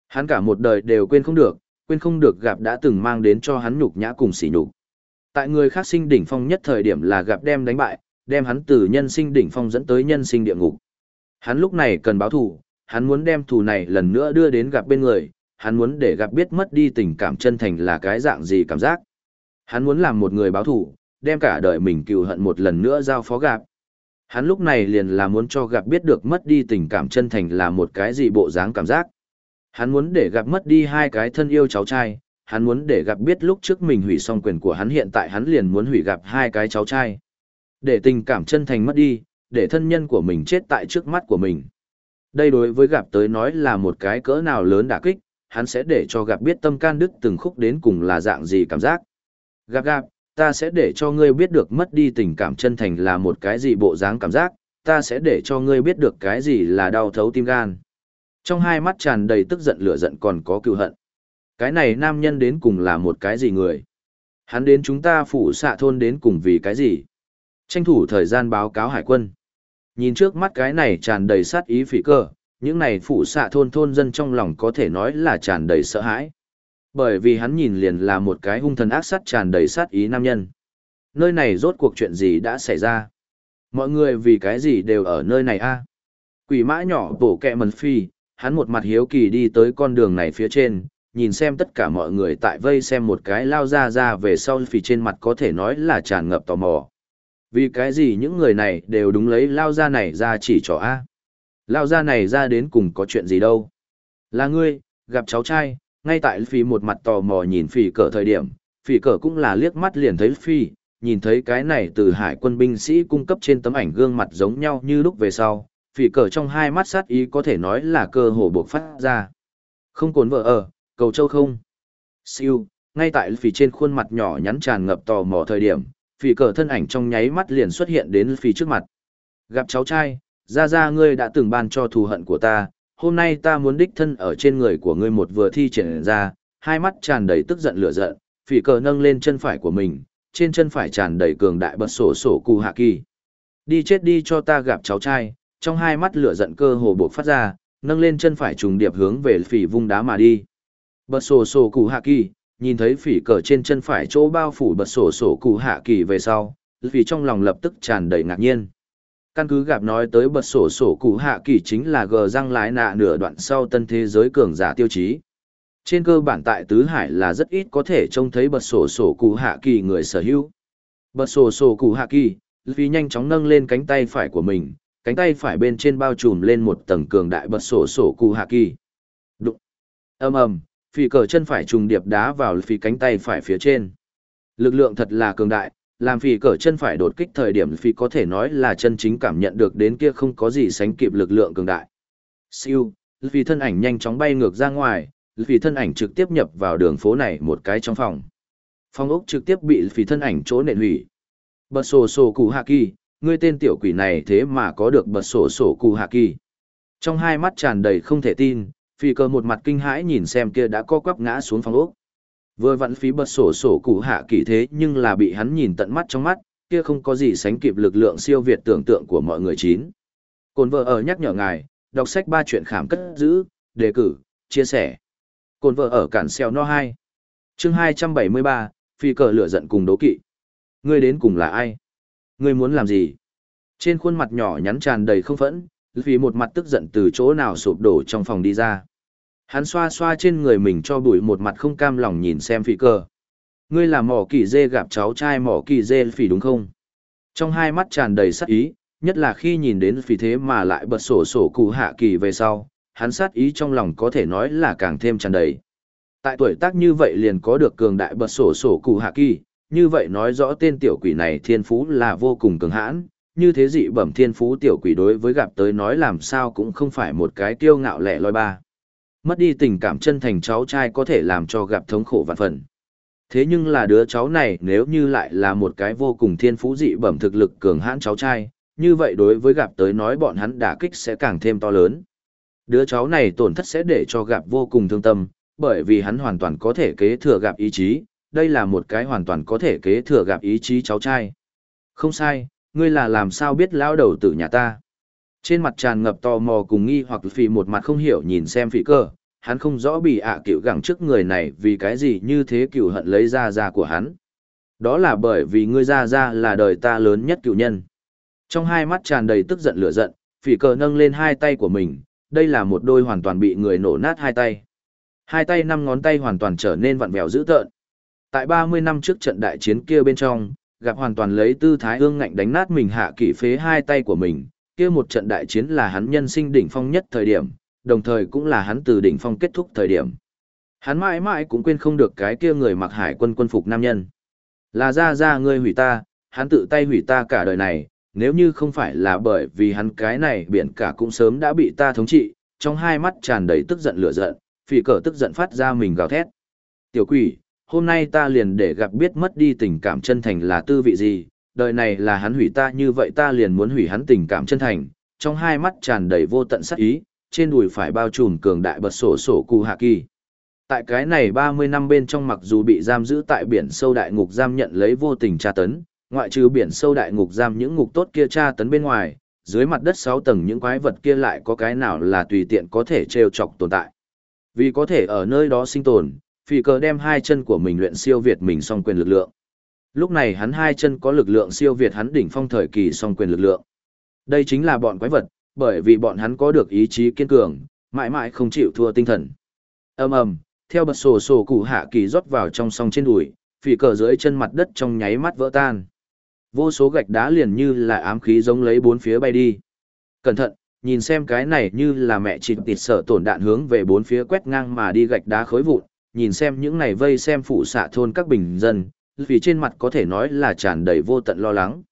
Speaker 1: Hắn cả một đời đều quên không được, quên không được gặp đã từng mang đến cho hắn nhục nhã cùng sỉ nhục. Tại người khác sinh đỉnh phong nhất thời điểm là gặp đem đánh bại, đem hắn từ nhân sinh đỉnh phong dẫn tới nhân sinh địa ngục. Hắn lúc này cần báo thù, hắn muốn đem thù này lần nữa đưa đến gặp bên người, hắn muốn để gặp biết mất đi tình cảm chân thành là cái dạng gì cảm giác. Hắn muốn làm một người báo thù, đem cả đời mình cừu hận một lần nữa giao phó gặp. Hắn lúc này liền là muốn cho gặp biết được mất đi tình cảm chân thành là một cái gì bộ dáng cảm giác. Hắn muốn để gặp mất đi hai cái thân yêu cháu trai, hắn muốn để gặp biết lúc trước mình hủy xong quyền của hắn hiện tại hắn liền muốn hủy gặp hai cái cháu trai. Để tình cảm chân thành mất đi, để thân nhân của mình chết tại trước mắt của mình. Đây đối với gặp tới nói là một cái cỡ nào lớn đả kích, hắn sẽ để cho gặp biết tâm can đức từng khúc đến cùng là dạng gì cảm giác. Gặp gặp, ta sẽ để cho ngươi biết được mất đi tình cảm chân thành là một cái gì bộ dáng cảm giác, ta sẽ để cho ngươi biết được cái gì là đau thấu tim gan. Trong hai mắt tràn đầy tức giận lửa giận còn có cựu hận. Cái này nam nhân đến cùng là một cái gì người? Hắn đến chúng ta phủ xạ thôn đến cùng vì cái gì? Tranh thủ thời gian báo cáo hải quân. Nhìn trước mắt cái này tràn đầy sát ý phỉ cơ, những này phủ xạ thôn thôn dân trong lòng có thể nói là tràn đầy sợ hãi. Bởi vì hắn nhìn liền là một cái hung thần ác sát tràn đầy sát ý nam nhân. Nơi này rốt cuộc chuyện gì đã xảy ra? Mọi người vì cái gì đều ở nơi này a? Quỷ mã nhỏ bổ kẹ mần phi, hắn một mặt hiếu kỳ đi tới con đường này phía trên, nhìn xem tất cả mọi người tại vây xem một cái lao ra ra về sau phì trên mặt có thể nói là tràn ngập tò mò. Vì cái gì những người này đều đúng lấy lao ra này ra chỉ trò A. Lao ra này ra đến cùng có chuyện gì đâu. Là ngươi, gặp cháu trai, ngay tại phi một mặt tò mò nhìn phi cờ thời điểm, phi cờ cũng là liếc mắt liền thấy phi, nhìn thấy cái này từ hải quân binh sĩ cung cấp trên tấm ảnh gương mặt giống nhau như lúc về sau, phi cờ trong hai mắt sát ý có thể nói là cơ hồ buộc phát ra. Không cồn vợ ở, cầu châu không. Siêu, ngay tại phi trên khuôn mặt nhỏ nhắn tràn ngập tò mò thời điểm, phi cờ thân ảnh trong nháy mắt liền xuất hiện đến phi trước mặt. Gặp cháu trai, ra ra ngươi đã từng ban cho thù hận của ta, hôm nay ta muốn đích thân ở trên người của ngươi một vừa thi triển ra, hai mắt tràn đầy tức giận lửa giận, phỉ cờ nâng lên chân phải của mình, trên chân phải tràn đầy cường đại bật sổ sổ cụ hạ kỳ. Đi chết đi cho ta gặp cháu trai, trong hai mắt lửa giận cơ hồ buộc phát ra, nâng lên chân phải trùng điệp hướng về phỉ vung đá mà đi. Bật sổ sổ cụ hạ kỳ, nhìn thấy phỉ cờ trên chân phải chỗ bao phủ bật sổ sổ cụ hạ kỳ về sau, vì trong lòng lập tức tràn đầy ngạc nhiên. Căn cứ gặp nói tới bật sổ sổ cụ hạ kỳ chính là gờ răng lái nạ nửa đoạn sau tân thế giới cường giả tiêu chí. Trên cơ bản tại Tứ Hải là rất ít có thể trông thấy bật sổ sổ cụ hạ kỳ người sở hữu. Bật sổ sổ cụ hạ kỳ, vì nhanh chóng nâng lên cánh tay phải của mình, cánh tay phải bên trên bao trùm lên một tầng cường đại bật sổ sổ cụ hạ kỳ. Đụng. ầm ầm, phì cờ chân phải trùng điệp đá vào phì cánh tay phải phía trên. Lực lượng thật là cường đại, làm phì cờ chân phải đột kích thời điểm phì có thể nói là chân chính cảm nhận được đến kia không có gì sánh kịp lực lượng cường đại. Siêu, vì thân ảnh nhanh chóng bay ngược ra ngoài, vì thân ảnh trực tiếp nhập vào đường phố này một cái trong phòng. Phòng ốc trực tiếp bị phì thân ảnh chỗ nện hủy. Bật sổ sổ cụ hạ kỳ, ngươi tên tiểu quỷ này thế mà có được bật sổ sổ cụ hạ kỳ. Trong hai mắt tràn đầy không thể tin, phi cơ một mặt kinh hãi nhìn xem kia đã co quắp ngã xuống phòng ốc. Vừa vặn phí bật sổ sổ cụ hạ kỳ thế nhưng là bị hắn nhìn tận mắt trong mắt, kia không có gì sánh kịp lực lượng siêu việt tưởng tượng của mọi người chín. Cồn vợ ở nhắc nhở ngài, đọc sách ba chuyện khảm cất giữ, đề cử, chia sẻ. Cồn vợ ở cản xeo no 2. chương 273, phi cờ lửa giận cùng đố kỵ. Ngươi đến cùng là ai? Ngươi muốn làm gì? Trên khuôn mặt nhỏ nhắn tràn đầy không phẫn, vì một mặt tức giận từ chỗ nào sụp đổ trong phòng đi ra. Hắn xoa xoa trên người mình cho bụi một mặt không cam lòng nhìn xem phi cờ. Ngươi là mỏ kỳ dê gặp cháu trai mỏ kỳ dê phỉ đúng không? Trong hai mắt tràn đầy sắc ý, nhất là khi nhìn đến phỉ thế mà lại bật sổ sổ cụ hạ kỳ về sau, hắn sát ý trong lòng có thể nói là càng thêm tràn đầy. Tại tuổi tác như vậy liền có được cường đại bật sổ sổ cụ hạ kỳ, như vậy nói rõ tên tiểu quỷ này thiên phú là vô cùng cường hãn, như thế dị bẩm thiên phú tiểu quỷ đối với gặp tới nói làm sao cũng không phải một cái tiêu ngạo lẻ loi ba. Mất đi tình cảm chân thành cháu trai có thể làm cho gặp thống khổ vạn phần. Thế nhưng là đứa cháu này nếu như lại là một cái vô cùng thiên phú dị bẩm thực lực cường hãn cháu trai, như vậy đối với gặp tới nói bọn hắn đả kích sẽ càng thêm to lớn. Đứa cháu này tổn thất sẽ để cho gặp vô cùng thương tâm, bởi vì hắn hoàn toàn có thể kế thừa gặp ý chí, đây là một cái hoàn toàn có thể kế thừa gặp ý chí cháu trai. Không sai, ngươi là làm sao biết lão đầu tử nhà ta. Trên mặt tràn ngập tò mò cùng nghi hoặc phì một mặt không hiểu nhìn xem phỉ cơ, hắn không rõ bị ạ à cựu gẳng trước người này vì cái gì như thế cựu hận lấy ra ra của hắn. Đó là bởi vì ngươi ra ra là đời ta lớn nhất cựu nhân. Trong hai mắt tràn đầy tức giận lửa giận, phỉ cờ nâng lên hai tay của mình, đây là một đôi hoàn toàn bị người nổ nát hai tay. Hai tay năm ngón tay hoàn toàn trở nên vặn vẹo dữ tợn. Tại 30 năm trước trận đại chiến kia bên trong, gặp hoàn toàn lấy tư thái ương ngạnh đánh nát mình hạ kỷ phế hai tay của mình, kia một trận đại chiến là hắn nhân sinh đỉnh phong nhất thời điểm, đồng thời cũng là hắn từ đỉnh phong kết thúc thời điểm. Hắn mãi mãi cũng quên không được cái kia người mặc hải quân quân phục nam nhân. Là ra ra ngươi hủy ta, hắn tự tay hủy ta cả đời này, nếu như không phải là bởi vì hắn cái này biển cả cũng sớm đã bị ta thống trị, trong hai mắt tràn đầy tức giận lửa giận, phỉ cờ tức giận phát ra mình gào thét. Tiểu quỷ, hôm nay ta liền để gặp biết mất đi tình cảm chân thành là tư vị gì, đời này là hắn hủy ta như vậy ta liền muốn hủy hắn tình cảm chân thành, trong hai mắt tràn đầy vô tận sắc ý, trên đùi phải bao trùm cường đại bật sổ sổ cụ hạ kỳ. Tại cái này 30 năm bên trong mặc dù bị giam giữ tại biển sâu đại ngục giam nhận lấy vô tình tra tấn, ngoại trừ biển sâu đại ngục giam những ngục tốt kia tra tấn bên ngoài, dưới mặt đất 6 tầng những quái vật kia lại có cái nào là tùy tiện có thể trêu chọc tồn tại. Vì có thể ở nơi đó sinh tồn, phì cờ đem hai chân của mình luyện siêu việt mình song quyền lực lượng. Lúc này hắn hai chân có lực lượng siêu việt hắn đỉnh phong thời kỳ song quyền lực lượng. Đây chính là bọn quái vật, bởi vì bọn hắn có được ý chí kiên cường, mãi mãi không chịu thua tinh thần. Ầm ầm, theo bật sổ sổ cụ hạ kỳ rót vào trong song trên đùi, phỉ cờ dưới chân mặt đất trong nháy mắt vỡ tan. Vô số gạch đá liền như là ám khí giống lấy bốn phía bay đi. Cẩn thận, nhìn xem cái này như là mẹ chịt tịt sợ tổn đạn hướng về bốn phía quét ngang mà đi gạch đá khối vụn, nhìn xem những này vây xem phụ xạ thôn các bình dân, vì trên mặt có thể nói là tràn đầy vô tận lo lắng.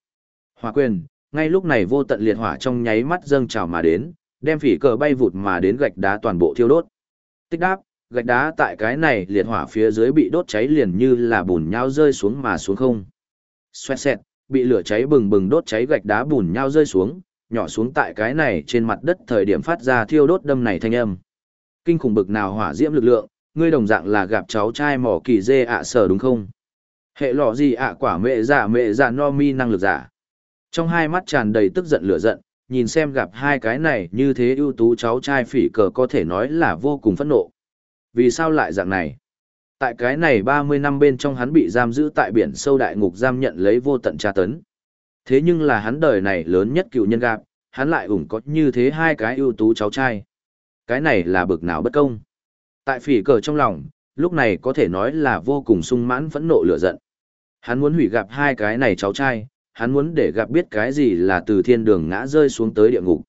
Speaker 1: Hỏa quyền, ngay lúc này vô tận liệt hỏa trong nháy mắt dâng trào mà đến, đem phỉ cờ bay vụt mà đến gạch đá toàn bộ thiêu đốt. Tích đáp, gạch đá tại cái này liệt hỏa phía dưới bị đốt cháy liền như là bùn nhau rơi xuống mà xuống không. Xoẹt xẹt, bị lửa cháy bừng bừng đốt cháy gạch đá bùn nhau rơi xuống, nhỏ xuống tại cái này trên mặt đất thời điểm phát ra thiêu đốt đâm này thanh âm. Kinh khủng bực nào hỏa diễm lực lượng, ngươi đồng dạng là gặp cháu trai mỏ kỳ dê ạ sở đúng không? Hệ lọ gì ạ quả mẹ giả mẹ giả no mi năng lực giả. Trong hai mắt tràn đầy tức giận lửa giận, nhìn xem gặp hai cái này như thế ưu tú cháu trai phỉ cờ có thể nói là vô cùng phẫn nộ. Vì sao lại dạng này? Tại cái này 30 năm bên trong hắn bị giam giữ tại biển sâu đại ngục giam nhận lấy vô tận tra tấn. Thế nhưng là hắn đời này lớn nhất cựu nhân gặp, hắn lại ủng có như thế hai cái ưu tú cháu trai. Cái này là bực nào bất công. Tại phỉ cờ trong lòng, lúc này có thể nói là vô cùng sung mãn phẫn nộ lửa giận. Hắn muốn hủy gặp hai cái này cháu trai, hắn muốn để gặp biết cái gì là từ thiên đường ngã rơi xuống tới địa ngục.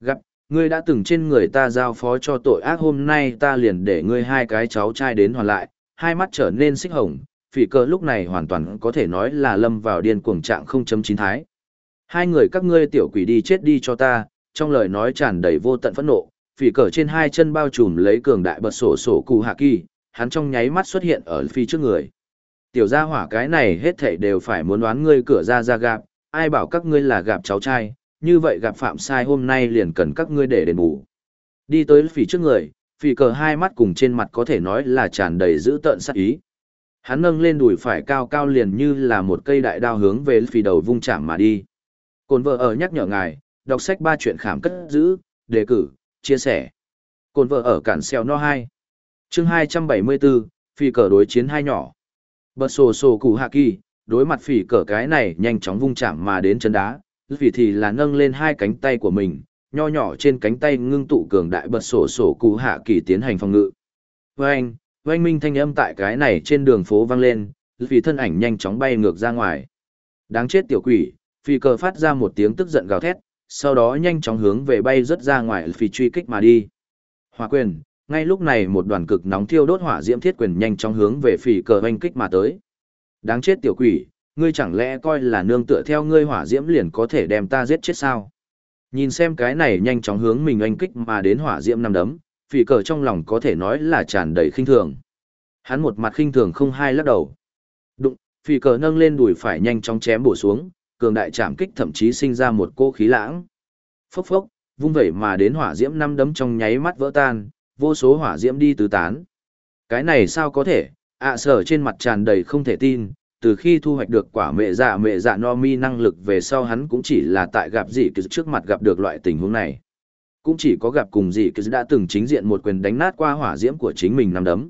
Speaker 1: Gặp, ngươi đã từng trên người ta giao phó cho tội ác hôm nay ta liền để ngươi hai cái cháu trai đến hoàn lại, hai mắt trở nên xích hồng, phỉ cờ lúc này hoàn toàn có thể nói là lâm vào điên cuồng trạng 0.9 thái. Hai người các ngươi tiểu quỷ đi chết đi cho ta, trong lời nói tràn đầy vô tận phẫn nộ, phỉ cờ trên hai chân bao trùm lấy cường đại bật sổ sổ cụ hạ kỳ, hắn trong nháy mắt xuất hiện ở phi trước người. Tiểu gia hỏa cái này hết thảy đều phải muốn đoán ngươi cửa ra ra gặp, ai bảo các ngươi là gặp cháu trai, như vậy gặp phạm sai hôm nay liền cần các ngươi để đền bù. Đi tới phi trước người, phi cờ hai mắt cùng trên mặt có thể nói là tràn đầy dữ tợn sát ý. Hắn nâng lên đùi phải cao cao liền như là một cây đại đao hướng về phi đầu vung chạm mà đi. Cồn vợ ở nhắc nhở ngài, đọc sách ba chuyện khảm cất giữ, đề cử, chia sẻ. Cồn vợ ở cản xeo no 2 chương 274, phỉ cờ đối chiến hai nhỏ. Bật sổ sổ cụ hạ kỳ, đối mặt phỉ cờ cái này nhanh chóng vung chạm mà đến chân đá, vì thì là nâng lên hai cánh tay của mình, nho nhỏ trên cánh tay ngưng tụ cường đại bật sổ sổ cụ hạ kỳ tiến hành phòng ngự. Vâng, oanh minh thanh âm tại cái này trên đường phố vang lên, vì thân ảnh nhanh chóng bay ngược ra ngoài. Đáng chết tiểu quỷ, phi cờ phát ra một tiếng tức giận gào thét, sau đó nhanh chóng hướng về bay rất ra ngoài phi truy kích mà đi. Hòa quyền, ngay lúc này một đoàn cực nóng thiêu đốt hỏa diễm thiết quyền nhanh chóng hướng về phỉ cờ oanh kích mà tới. Đáng chết tiểu quỷ, ngươi chẳng lẽ coi là nương tựa theo ngươi hỏa diễm liền có thể đem ta giết chết sao? Nhìn xem cái này nhanh chóng hướng mình oanh kích mà đến hỏa diễm năm đấm, phỉ cờ trong lòng có thể nói là tràn đầy khinh thường. Hắn một mặt khinh thường không hai lắc đầu. Đụng, phỉ cờ nâng lên đùi phải nhanh chóng chém bổ xuống, cường đại chạm kích thậm chí sinh ra một cô khí lãng. Phốc phốc, vung vẩy mà đến hỏa diễm năm đấm trong nháy mắt vỡ tan, vô số hỏa diễm đi tứ tán. Cái này sao có thể, ạ sở trên mặt tràn đầy không thể tin, từ khi thu hoạch được quả mẹ dạ mẹ dạ no mi năng lực về sau hắn cũng chỉ là tại gặp dị kỳ trước mặt gặp được loại tình huống này. Cũng chỉ có gặp cùng dị kỳ đã từng chính diện một quyền đánh nát qua hỏa diễm của chính mình năm đấm.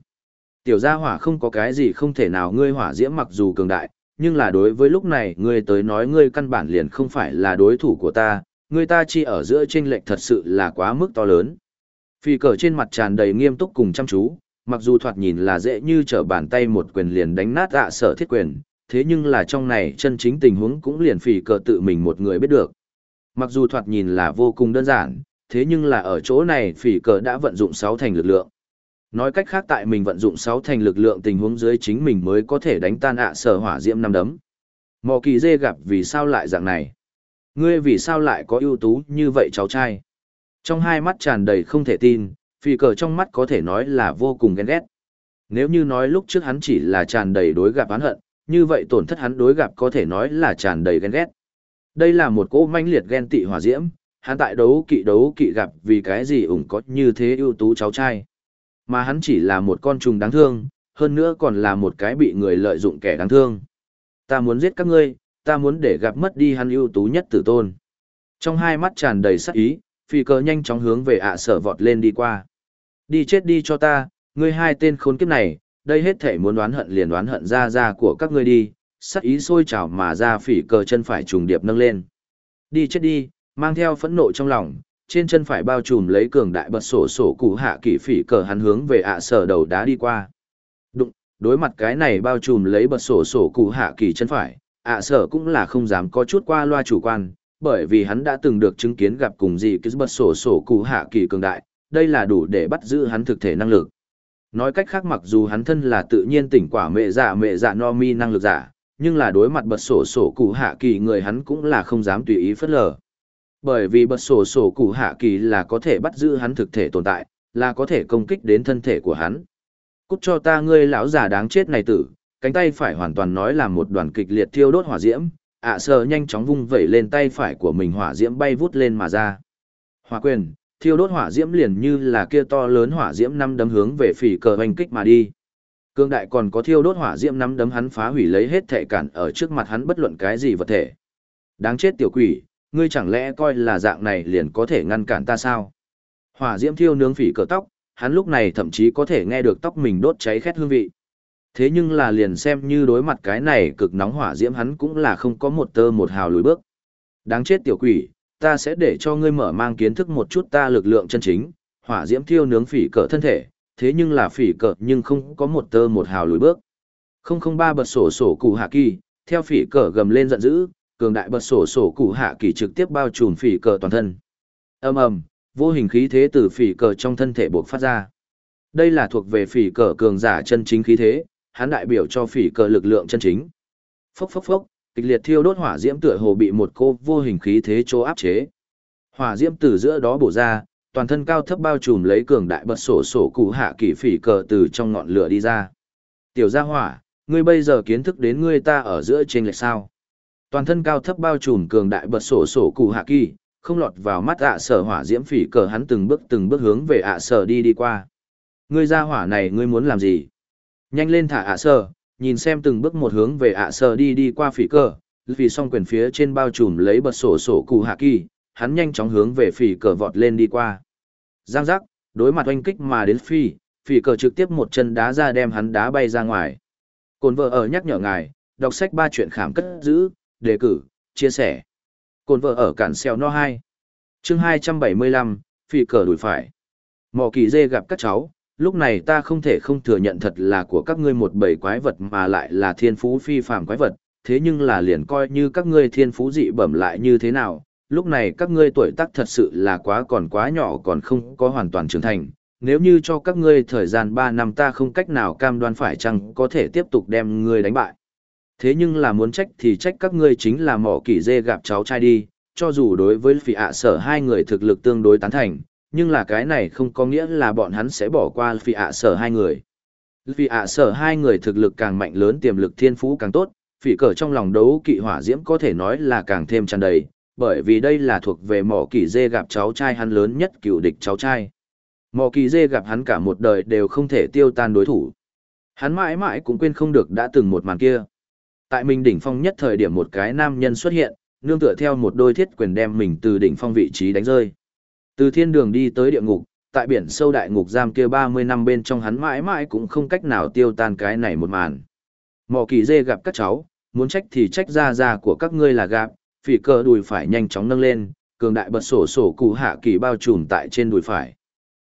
Speaker 1: Tiểu gia hỏa không có cái gì không thể nào ngươi hỏa diễm mặc dù cường đại, nhưng là đối với lúc này ngươi tới nói ngươi căn bản liền không phải là đối thủ của ta, ngươi ta chỉ ở giữa chênh lệch thật sự là quá mức to lớn. Phi cờ trên mặt tràn đầy nghiêm túc cùng chăm chú, mặc dù thoạt nhìn là dễ như trở bàn tay một quyền liền đánh nát ạ sở thiết quyền, thế nhưng là trong này chân chính tình huống cũng liền phỉ cờ tự mình một người biết được. Mặc dù thoạt nhìn là vô cùng đơn giản, thế nhưng là ở chỗ này phỉ cờ đã vận dụng 6 thành lực lượng. Nói cách khác tại mình vận dụng 6 thành lực lượng tình huống dưới chính mình mới có thể đánh tan ạ sở hỏa diễm năm đấm. Mò kỳ dê gặp vì sao lại dạng này? Ngươi vì sao lại có ưu tú như vậy cháu trai? Trong hai mắt tràn đầy không thể tin, phì cờ trong mắt có thể nói là vô cùng ghen ghét. Nếu như nói lúc trước hắn chỉ là tràn đầy đối gặp oán hận, như vậy tổn thất hắn đối gặp có thể nói là tràn đầy ghen ghét. Đây là một cỗ manh liệt ghen tị hỏa diễm, hắn tại đấu kỵ đấu kỵ gặp vì cái gì ủng có như thế ưu tú cháu trai. Mà hắn chỉ là một con trùng đáng thương, hơn nữa còn là một cái bị người lợi dụng kẻ đáng thương. Ta muốn giết các ngươi, ta muốn để gặp mất đi hắn ưu tú nhất tử tôn. Trong hai mắt tràn đầy sắc ý, phi cờ nhanh chóng hướng về ạ sở vọt lên đi qua. Đi chết đi cho ta, ngươi hai tên khốn kiếp này, đây hết thể muốn đoán hận liền đoán hận ra ra của các ngươi đi, sắc ý sôi trào mà ra phỉ cờ chân phải trùng điệp nâng lên. Đi chết đi, mang theo phẫn nộ trong lòng, trên chân phải bao trùm lấy cường đại bật sổ sổ cụ hạ kỷ phỉ cờ hắn hướng về ạ sở đầu đá đi qua. Đụng, đối mặt cái này bao trùm lấy bật sổ sổ cụ hạ kỳ chân phải, ạ sở cũng là không dám có chút qua loa chủ quan, bởi vì hắn đã từng được chứng kiến gặp cùng gì cứ bật sổ sổ cụ hạ kỳ cường đại, đây là đủ để bắt giữ hắn thực thể năng lực. Nói cách khác mặc dù hắn thân là tự nhiên tỉnh quả mẹ dạ mẹ dạ no mi năng lực giả, nhưng là đối mặt bật sổ sổ cụ hạ kỳ người hắn cũng là không dám tùy ý phất lờ. Bởi vì bật sổ sổ cụ hạ kỳ là có thể bắt giữ hắn thực thể tồn tại, là có thể công kích đến thân thể của hắn. Cút cho ta ngươi lão già đáng chết này tử, cánh tay phải hoàn toàn nói là một đoàn kịch liệt thiêu đốt hỏa diễm, ạ à sờ nhanh chóng vung vẩy lên tay phải của mình hỏa diễm bay vút lên mà ra. Hỏa quyền, thiêu đốt hỏa diễm liền như là kia to lớn hỏa diễm năm đấm hướng về phỉ cờ hoành kích mà đi. Cương đại còn có thiêu đốt hỏa diễm năm đấm hắn phá hủy lấy hết thể cản ở trước mặt hắn bất luận cái gì vật thể. Đáng chết tiểu quỷ, ngươi chẳng lẽ coi là dạng này liền có thể ngăn cản ta sao? Hỏa diễm thiêu nướng phỉ cờ tóc, hắn lúc này thậm chí có thể nghe được tóc mình đốt cháy khét hương vị. Thế nhưng là liền xem như đối mặt cái này cực nóng hỏa diễm hắn cũng là không có một tơ một hào lùi bước. Đáng chết tiểu quỷ, ta sẽ để cho ngươi mở mang kiến thức một chút ta lực lượng chân chính, hỏa diễm thiêu nướng phỉ cỡ thân thể, thế nhưng là phỉ cỡ nhưng không có một tơ một hào lùi bước. 003 bật sổ sổ cụ hạ kỳ, theo phỉ cỡ gầm lên giận dữ, cường đại bật sổ sổ cụ hạ kỳ trực tiếp bao trùm phỉ cỡ toàn thân. Ầm ầm, vô hình khí thế từ phỉ cỡ trong thân thể buộc phát ra. Đây là thuộc về phỉ cỡ cường giả chân chính khí thế, hắn đại biểu cho phỉ cờ lực lượng chân chính. Phốc phốc phốc, kịch liệt thiêu đốt hỏa diễm tựa hồ bị một cô vô hình khí thế chô áp chế. Hỏa diễm từ giữa đó bổ ra, toàn thân cao thấp bao trùm lấy cường đại bật sổ sổ cụ hạ kỳ phỉ cờ từ trong ngọn lửa đi ra. Tiểu gia hỏa, ngươi bây giờ kiến thức đến ngươi ta ở giữa trên lệch sao? Toàn thân cao thấp bao trùm cường đại bật sổ sổ cụ hạ kỳ, không lọt vào mắt ạ sở hỏa diễm phỉ cờ hắn từng bước từng bước hướng về ạ sở đi đi qua. Ngươi gia hỏa này ngươi muốn làm gì? Nhanh lên thả ạ sờ nhìn xem từng bước một hướng về ạ sờ đi đi qua phỉ cờ, vì song quyền phía trên bao trùm lấy bật sổ sổ cụ hạ kỳ, hắn nhanh chóng hướng về phỉ cờ vọt lên đi qua. Giang giác, đối mặt oanh kích mà đến phi, phỉ cờ trực tiếp một chân đá ra đem hắn đá bay ra ngoài. Cồn vợ ở nhắc nhở ngài, đọc sách ba chuyện khảm cất giữ, đề cử, chia sẻ. Cồn vợ ở cản xeo no 2. chương 275, phỉ cờ đuổi phải. Mỏ kỳ dê gặp các cháu, lúc này ta không thể không thừa nhận thật là của các ngươi một bầy quái vật mà lại là thiên phú phi phàm quái vật, thế nhưng là liền coi như các ngươi thiên phú dị bẩm lại như thế nào, lúc này các ngươi tuổi tác thật sự là quá còn quá nhỏ còn không có hoàn toàn trưởng thành. Nếu như cho các ngươi thời gian 3 năm ta không cách nào cam đoan phải chăng có thể tiếp tục đem ngươi đánh bại. Thế nhưng là muốn trách thì trách các ngươi chính là mỏ kỷ dê gặp cháu trai đi, cho dù đối với phỉ ạ sở hai người thực lực tương đối tán thành, nhưng là cái này không có nghĩa là bọn hắn sẽ bỏ qua phi ạ sở hai người. Phi ạ sở hai người thực lực càng mạnh lớn tiềm lực thiên phú càng tốt, phỉ cờ trong lòng đấu kỵ hỏa diễm có thể nói là càng thêm tràn đầy, bởi vì đây là thuộc về mỏ kỳ dê gặp cháu trai hắn lớn nhất cựu địch cháu trai. Mỏ kỳ dê gặp hắn cả một đời đều không thể tiêu tan đối thủ. Hắn mãi mãi cũng quên không được đã từng một màn kia. Tại mình đỉnh phong nhất thời điểm một cái nam nhân xuất hiện, nương tựa theo một đôi thiết quyền đem mình từ đỉnh phong vị trí đánh rơi. Từ thiên đường đi tới địa ngục, tại biển sâu đại ngục giam kia 30 năm bên trong hắn mãi mãi cũng không cách nào tiêu tan cái này một màn. Mỏ kỳ dê gặp các cháu, muốn trách thì trách ra ra của các ngươi là gặp, phỉ cờ đùi phải nhanh chóng nâng lên, cường đại bật sổ sổ cụ hạ kỳ bao trùm tại trên đùi phải.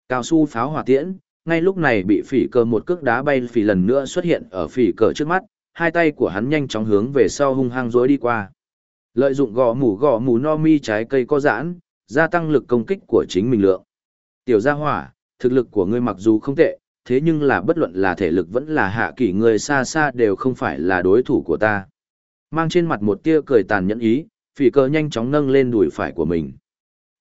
Speaker 1: Cao su pháo hỏa tiễn, ngay lúc này bị phỉ cờ một cước đá bay phỉ lần nữa xuất hiện ở phỉ cờ trước mắt, hai tay của hắn nhanh chóng hướng về sau hung hăng dối đi qua. Lợi dụng gò mù gò mù no mi trái cây có giãn, gia tăng lực công kích của chính mình lượng. Tiểu gia hỏa, thực lực của ngươi mặc dù không tệ, thế nhưng là bất luận là thể lực vẫn là hạ kỷ người xa xa đều không phải là đối thủ của ta. Mang trên mặt một tia cười tàn nhẫn ý, phỉ cờ nhanh chóng nâng lên đùi phải của mình.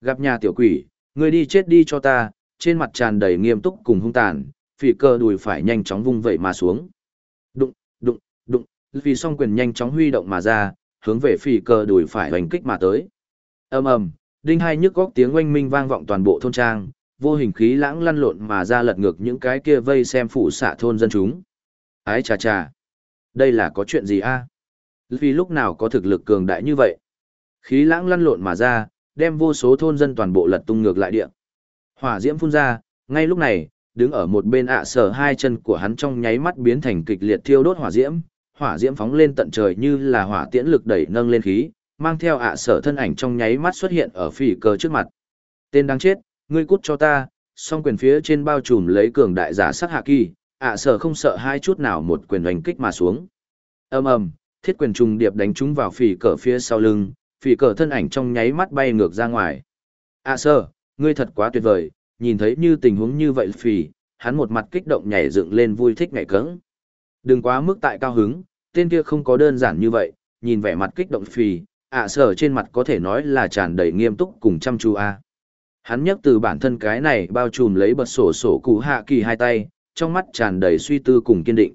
Speaker 1: Gặp nhà tiểu quỷ, ngươi đi chết đi cho ta, trên mặt tràn đầy nghiêm túc cùng hung tàn, phỉ cờ đùi phải nhanh chóng vung vẩy mà xuống. Đụng, đụng, đụng, vì song quyền nhanh chóng huy động mà ra, hướng về phỉ cờ đùi phải hoành kích mà tới. ầm ầm, đinh hai nhức góc tiếng oanh minh vang vọng toàn bộ thôn trang, vô hình khí lãng lăn lộn mà ra lật ngược những cái kia vây xem phụ xạ thôn dân chúng. Ái chà chà, đây là có chuyện gì a? Vì lúc nào có thực lực cường đại như vậy? Khí lãng lăn lộn mà ra, đem vô số thôn dân toàn bộ lật tung ngược lại địa. Hỏa diễm phun ra, ngay lúc này, đứng ở một bên ạ sở hai chân của hắn trong nháy mắt biến thành kịch liệt thiêu đốt hỏa diễm, hỏa diễm phóng lên tận trời như là hỏa tiễn lực đẩy nâng lên khí, mang theo ạ sở thân ảnh trong nháy mắt xuất hiện ở phỉ cờ trước mặt. Tên đáng chết, ngươi cút cho ta, song quyền phía trên bao trùm lấy cường đại giả sắc hạ kỳ, ạ sở không sợ hai chút nào một quyền đánh kích mà xuống. ầm ầm, thiết quyền trùng điệp đánh trúng vào phỉ cờ phía sau lưng, phỉ cờ thân ảnh trong nháy mắt bay ngược ra ngoài. À sở, ngươi thật quá tuyệt vời, nhìn thấy như tình huống như vậy phỉ, hắn một mặt kích động nhảy dựng lên vui thích ngảy cẫng. Đừng quá mức tại cao hứng, tên kia không có đơn giản như vậy, nhìn vẻ mặt kích động phỉ, ạ à sở trên mặt có thể nói là tràn đầy nghiêm túc cùng chăm chú a. Hắn nhấc từ bản thân cái này bao trùm lấy bật sổ sổ cụ hạ kỳ hai tay, trong mắt tràn đầy suy tư cùng kiên định.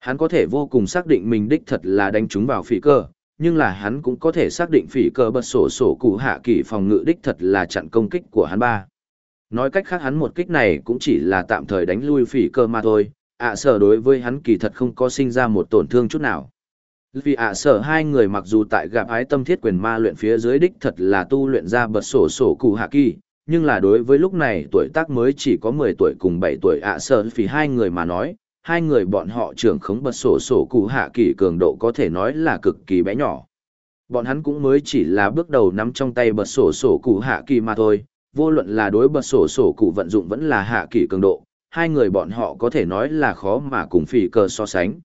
Speaker 1: Hắn có thể vô cùng xác định mình đích thật là đánh trúng vào phỉ cơ, nhưng là hắn cũng có thể xác định phỉ cơ bật sổ sổ cụ hạ kỳ phòng ngự đích thật là chặn công kích của hắn ba. Nói cách khác hắn một kích này cũng chỉ là tạm thời đánh lui phỉ cơ mà thôi, ạ sở đối với hắn kỳ thật không có sinh ra một tổn thương chút nào. Vì ạ sở hai người mặc dù tại gặp ái tâm thiết quyền ma luyện phía dưới đích thật là tu luyện ra bật sổ sổ cụ hạ kỳ, nhưng là đối với lúc này tuổi tác mới chỉ có 10 tuổi cùng 7 tuổi ạ sở phỉ hai người mà nói, hai người bọn họ trưởng khống bật sổ sổ cụ hạ kỳ cường độ có thể nói là cực kỳ bé nhỏ. Bọn hắn cũng mới chỉ là bước đầu nắm trong tay bật sổ sổ cụ hạ kỳ mà thôi, vô luận là đối bật sổ sổ cụ vận dụng vẫn là hạ kỳ cường độ, hai người bọn họ có thể nói là khó mà cùng phỉ cờ so sánh.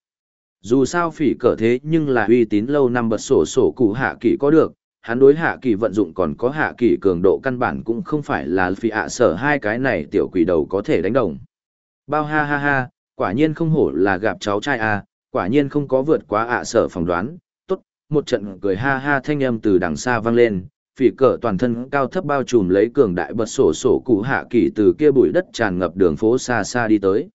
Speaker 1: Dù sao phỉ cỡ thế nhưng là uy tín lâu năm bật sổ sổ cụ hạ kỳ có được, hắn đối hạ kỳ vận dụng còn có hạ kỳ cường độ căn bản cũng không phải là phỉ ạ sở hai cái này tiểu quỷ đầu có thể đánh đồng. Bao ha ha ha, quả nhiên không hổ là gặp cháu trai à, quả nhiên không có vượt quá ạ sở phỏng đoán, tốt, một trận cười ha ha thanh âm từ đằng xa vang lên, phỉ cờ toàn thân cao thấp bao trùm lấy cường đại bật sổ sổ cụ hạ kỳ từ kia bụi đất tràn ngập đường phố xa xa đi tới.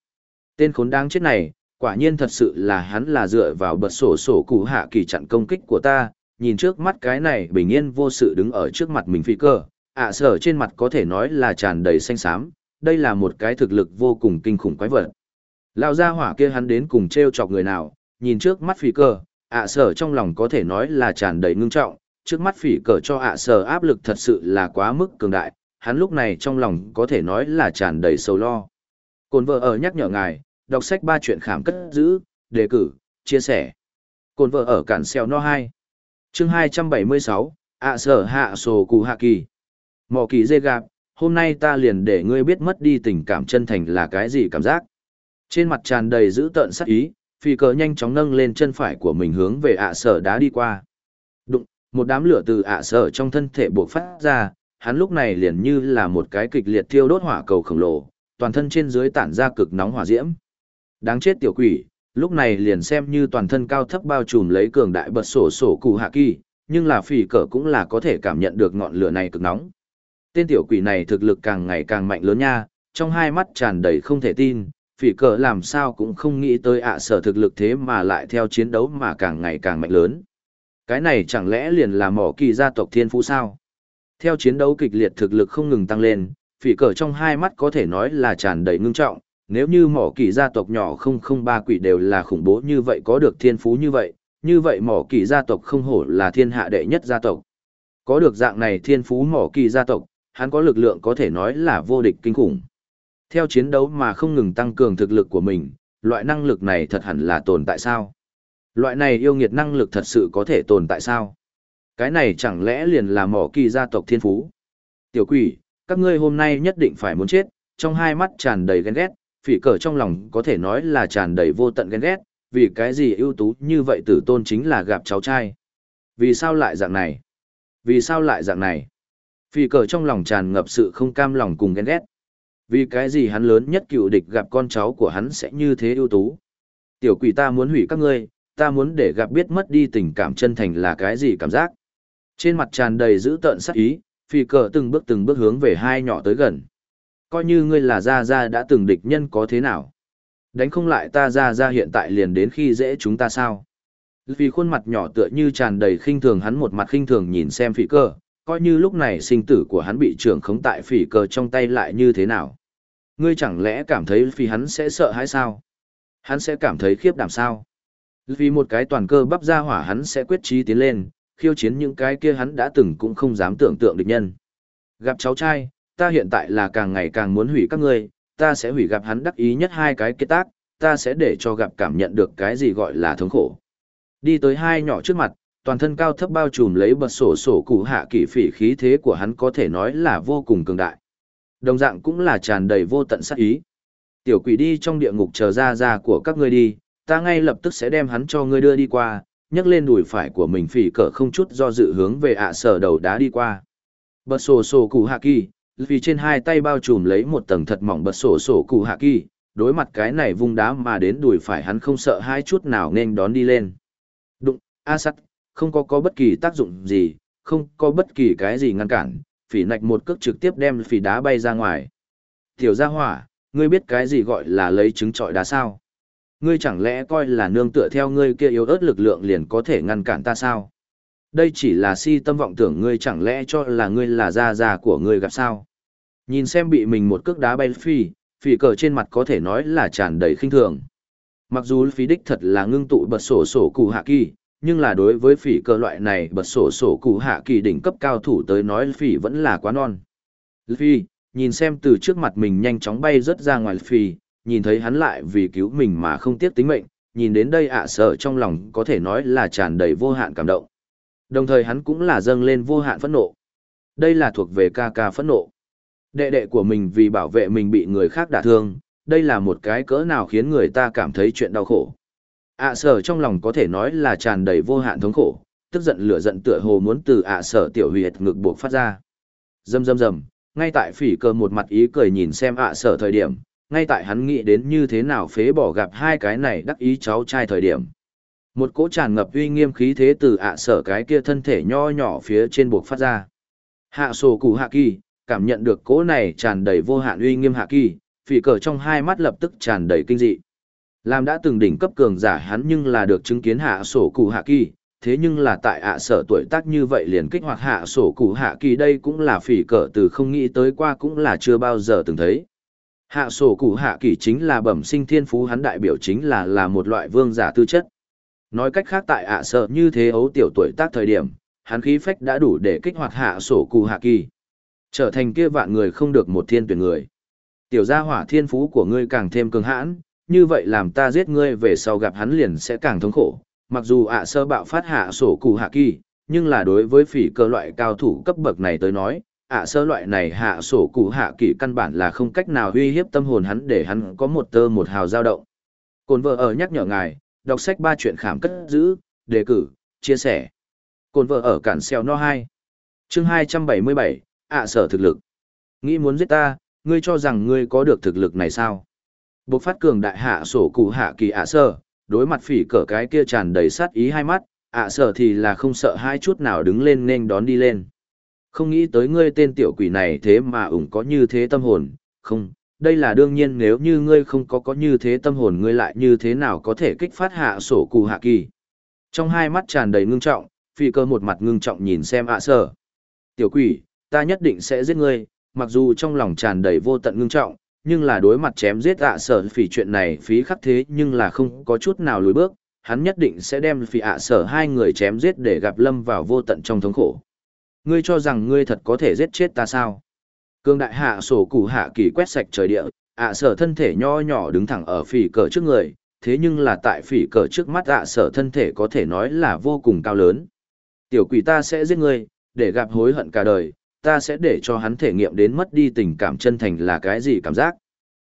Speaker 1: Tên khốn đáng chết này, quả nhiên thật sự là hắn là dựa vào bật sổ sổ cụ hạ kỳ chặn công kích của ta, nhìn trước mắt cái này bình yên vô sự đứng ở trước mặt mình phi cơ. ạ sở trên mặt có thể nói là tràn đầy xanh xám, đây là một cái thực lực vô cùng kinh khủng quái vật. Lao ra hỏa kia hắn đến cùng treo chọc người nào, nhìn trước mắt phi cơ. ạ sở trong lòng có thể nói là tràn đầy ngưng trọng, trước mắt phỉ cờ cho ạ sở áp lực thật sự là quá mức cường đại, hắn lúc này trong lòng có thể nói là tràn đầy sầu lo. Cồn vợ ở nhắc nhở ngài, đọc sách ba chuyện khảm cất giữ, đề cử, chia sẻ. Cồn vợ ở cản xeo no 2. chương 276, ạ sở hạ sổ cụ hạ kỳ. Mỏ kỳ dê gạp, hôm nay ta liền để ngươi biết mất đi tình cảm chân thành là cái gì cảm giác. Trên mặt tràn đầy dữ tợn sắc ý, phi cờ nhanh chóng nâng lên chân phải của mình hướng về ạ sở đá đi qua. Đụng, một đám lửa từ ạ sở trong thân thể buộc phát ra, hắn lúc này liền như là một cái kịch liệt thiêu đốt hỏa cầu khổng lồ, toàn thân trên dưới tản ra cực nóng hỏa diễm. Đáng chết tiểu quỷ, lúc này liền xem như toàn thân cao thấp bao trùm lấy cường đại bật sổ sổ cụ hạ kỳ, nhưng là phỉ cờ cũng là có thể cảm nhận được ngọn lửa này cực nóng. Tên tiểu quỷ này thực lực càng ngày càng mạnh lớn nha, trong hai mắt tràn đầy không thể tin, phỉ cờ làm sao cũng không nghĩ tới ạ sở thực lực thế mà lại theo chiến đấu mà càng ngày càng mạnh lớn. Cái này chẳng lẽ liền là mỏ kỳ gia tộc thiên phú sao? Theo chiến đấu kịch liệt thực lực không ngừng tăng lên, phỉ cờ trong hai mắt có thể nói là tràn đầy ngưng trọng, nếu như mỏ kỳ gia tộc nhỏ không không ba quỷ đều là khủng bố như vậy có được thiên phú như vậy, như vậy mỏ kỳ gia tộc không hổ là thiên hạ đệ nhất gia tộc. Có được dạng này thiên phú mỏ kỳ gia tộc, hắn có lực lượng có thể nói là vô địch kinh khủng. Theo chiến đấu mà không ngừng tăng cường thực lực của mình, loại năng lực này thật hẳn là tồn tại sao? Loại này yêu nghiệt năng lực thật sự có thể tồn tại sao? Cái này chẳng lẽ liền là mỏ kỳ gia tộc thiên phú? Tiểu quỷ, các ngươi hôm nay nhất định phải muốn chết, trong hai mắt tràn đầy ghen ghét, phỉ cờ trong lòng có thể nói là tràn đầy vô tận ghen ghét, vì cái gì ưu tú như vậy tử tôn chính là gặp cháu trai. Vì sao lại dạng này? Vì sao lại dạng này? Phỉ cờ trong lòng tràn ngập sự không cam lòng cùng ghen ghét. Vì cái gì hắn lớn nhất cựu địch gặp con cháu của hắn sẽ như thế ưu tú? Tiểu quỷ ta muốn hủy các ngươi, ta muốn để gặp biết mất đi tình cảm chân thành là cái gì cảm giác. Trên mặt tràn đầy dữ tợn sắc ý, phi cờ từng bước từng bước hướng về hai nhỏ tới gần. Coi như ngươi là Gia Gia đã từng địch nhân có thế nào. Đánh không lại ta Gia Gia hiện tại liền đến khi dễ chúng ta sao. Vì khuôn mặt nhỏ tựa như tràn đầy khinh thường hắn một mặt khinh thường nhìn xem phỉ cơ coi như lúc này sinh tử của hắn bị trưởng khống tại phỉ cơ trong tay lại như thế nào. Ngươi chẳng lẽ cảm thấy phi hắn sẽ sợ hãi sao? Hắn sẽ cảm thấy khiếp đảm sao? Vì một cái toàn cơ bắp ra hỏa hắn sẽ quyết trí tiến lên, khiêu chiến những cái kia hắn đã từng cũng không dám tưởng tượng địch nhân. Gặp cháu trai, ta hiện tại là càng ngày càng muốn hủy các ngươi, ta sẽ hủy gặp hắn đắc ý nhất hai cái kết tác, ta sẽ để cho gặp cảm nhận được cái gì gọi là thống khổ. Đi tới hai nhỏ trước mặt, toàn thân cao thấp bao trùm lấy bật sổ sổ cụ hạ kỳ phỉ khí thế của hắn có thể nói là vô cùng cường đại. Đồng dạng cũng là tràn đầy vô tận sát ý. Tiểu quỷ đi trong địa ngục chờ ra ra của các ngươi đi, ta ngay lập tức sẽ đem hắn cho ngươi đưa đi qua, nhấc lên đùi phải của mình phỉ cỡ không chút do dự hướng về ạ sở đầu đá đi qua. Bật sổ sổ cụ hạ kỳ, vì trên hai tay bao trùm lấy một tầng thật mỏng bật sổ sổ cụ hạ kỳ, đối mặt cái này vung đá mà đến đùi phải hắn không sợ hai chút nào nên đón đi lên. Đụng, a sắt, không có có bất kỳ tác dụng gì, không có bất kỳ cái gì ngăn cản, phỉ nạch một cước trực tiếp đem phỉ đá bay ra ngoài. Tiểu gia hỏa, ngươi biết cái gì gọi là lấy trứng trọi đá sao? Ngươi chẳng lẽ coi là nương tựa theo ngươi kia yếu ớt lực lượng liền có thể ngăn cản ta sao? Đây chỉ là si tâm vọng tưởng ngươi chẳng lẽ cho là ngươi là gia gia của ngươi gặp sao? Nhìn xem bị mình một cước đá bay phi, phỉ cờ trên mặt có thể nói là tràn đầy khinh thường. Mặc dù phí đích thật là ngưng tụ bật sổ sổ cụ hạ kỳ, nhưng là đối với phỉ cơ loại này bật sổ sổ cụ hạ kỳ đỉnh cấp cao thủ tới nói phỉ vẫn là quá non. Phi, nhìn xem từ trước mặt mình nhanh chóng bay rớt ra ngoài phi nhìn thấy hắn lại vì cứu mình mà không tiếc tính mệnh, nhìn đến đây ạ sợ trong lòng có thể nói là tràn đầy vô hạn cảm động. Đồng thời hắn cũng là dâng lên vô hạn phẫn nộ. Đây là thuộc về ca ca phẫn nộ. Đệ đệ của mình vì bảo vệ mình bị người khác đả thương, đây là một cái cỡ nào khiến người ta cảm thấy chuyện đau khổ. ạ sở trong lòng có thể nói là tràn đầy vô hạn thống khổ, tức giận lửa giận tựa hồ muốn từ ạ sở tiểu huyệt ngực buộc phát ra. Dầm dầm dầm, ngay tại phỉ cơ một mặt ý cười nhìn xem ạ sở thời điểm, ngay tại hắn nghĩ đến như thế nào phế bỏ gặp hai cái này đắc ý cháu trai thời điểm. Một cỗ tràn ngập uy nghiêm khí thế từ ạ sở cái kia thân thể nho nhỏ phía trên buộc phát ra. Hạ sổ cụ hạ kỳ, cảm nhận được cỗ này tràn đầy vô hạn uy nghiêm hạ kỳ, phỉ cờ trong hai mắt lập tức tràn đầy kinh dị. Làm đã từng đỉnh cấp cường giả hắn nhưng là được chứng kiến hạ sổ cụ hạ kỳ, thế nhưng là tại ạ sở tuổi tác như vậy liền kích hoạt hạ sổ cụ hạ kỳ đây cũng là phỉ cờ từ không nghĩ tới qua cũng là chưa bao giờ từng thấy. Hạ sổ cụ hạ kỳ chính là bẩm sinh thiên phú hắn đại biểu chính là là một loại vương giả tư chất. Nói cách khác tại ạ sợ như thế ấu tiểu tuổi tác thời điểm, hắn khí phách đã đủ để kích hoạt hạ sổ cụ hạ kỳ. Trở thành kia vạn người không được một thiên tuyển người. Tiểu gia hỏa thiên phú của ngươi càng thêm cường hãn, như vậy làm ta giết ngươi về sau gặp hắn liền sẽ càng thống khổ. Mặc dù ạ sơ bạo phát hạ sổ cụ hạ kỳ, nhưng là đối với phỉ cơ loại cao thủ cấp bậc này tới nói, ạ sơ loại này hạ sổ cụ hạ kỳ căn bản là không cách nào uy hiếp tâm hồn hắn để hắn có một tơ một hào dao động. Cồn vợ ở nhắc nhở ngài, đọc sách ba chuyện khảm cất giữ, đề cử, chia sẻ. Cồn vợ ở cản xeo no 2. chương 277, ạ sở thực lực. Nghĩ muốn giết ta, ngươi cho rằng ngươi có được thực lực này sao? Bộc phát cường đại hạ sổ cụ hạ kỳ ạ sở, đối mặt phỉ cỡ cái kia tràn đầy sát ý hai mắt, ạ sở thì là không sợ hai chút nào đứng lên nên đón đi lên. Không nghĩ tới ngươi tên tiểu quỷ này thế mà ủng có như thế tâm hồn, không, đây là đương nhiên nếu như ngươi không có có như thế tâm hồn ngươi lại như thế nào có thể kích phát hạ sổ cụ hạ kỳ. Trong hai mắt tràn đầy ngưng trọng, phi cơ một mặt ngưng trọng nhìn xem ạ sở. Tiểu quỷ, ta nhất định sẽ giết ngươi, mặc dù trong lòng tràn đầy vô tận ngưng trọng, nhưng là đối mặt chém giết ạ sở phỉ chuyện này phí khắc thế nhưng là không có chút nào lùi bước, hắn nhất định sẽ đem phỉ ạ sở hai người chém giết để gặp lâm vào vô tận trong thống khổ. Ngươi cho rằng ngươi thật có thể giết chết ta sao? Cương đại hạ sổ củ hạ kỳ quét sạch trời địa, ạ sở thân thể nho nhỏ đứng thẳng ở phỉ cờ trước người, thế nhưng là tại phỉ cờ trước mắt ạ sở thân thể có thể nói là vô cùng cao lớn. Tiểu quỷ ta sẽ giết ngươi, để gặp hối hận cả đời, ta sẽ để cho hắn thể nghiệm đến mất đi tình cảm chân thành là cái gì cảm giác.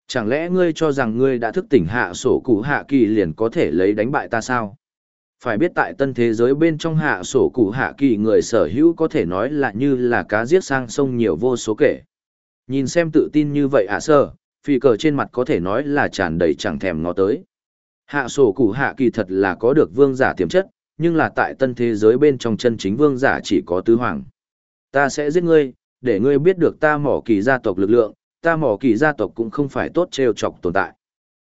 Speaker 1: Chẳng lẽ ngươi cho rằng ngươi đã thức tỉnh hạ sổ cụ hạ kỳ liền có thể lấy đánh bại ta sao? Phải biết tại tân thế giới bên trong hạ sổ cụ hạ kỳ người sở hữu có thể nói là như là cá giết sang sông nhiều vô số kể. Nhìn xem tự tin như vậy ạ sơ, phi cờ trên mặt có thể nói là tràn đầy chẳng thèm ngó tới. Hạ sổ cụ hạ kỳ thật là có được vương giả tiềm chất, nhưng là tại tân thế giới bên trong chân chính vương giả chỉ có tứ hoàng. Ta sẽ giết ngươi, để ngươi biết được ta mỏ kỳ gia tộc lực lượng, ta mỏ kỳ gia tộc cũng không phải tốt trêu chọc tồn tại.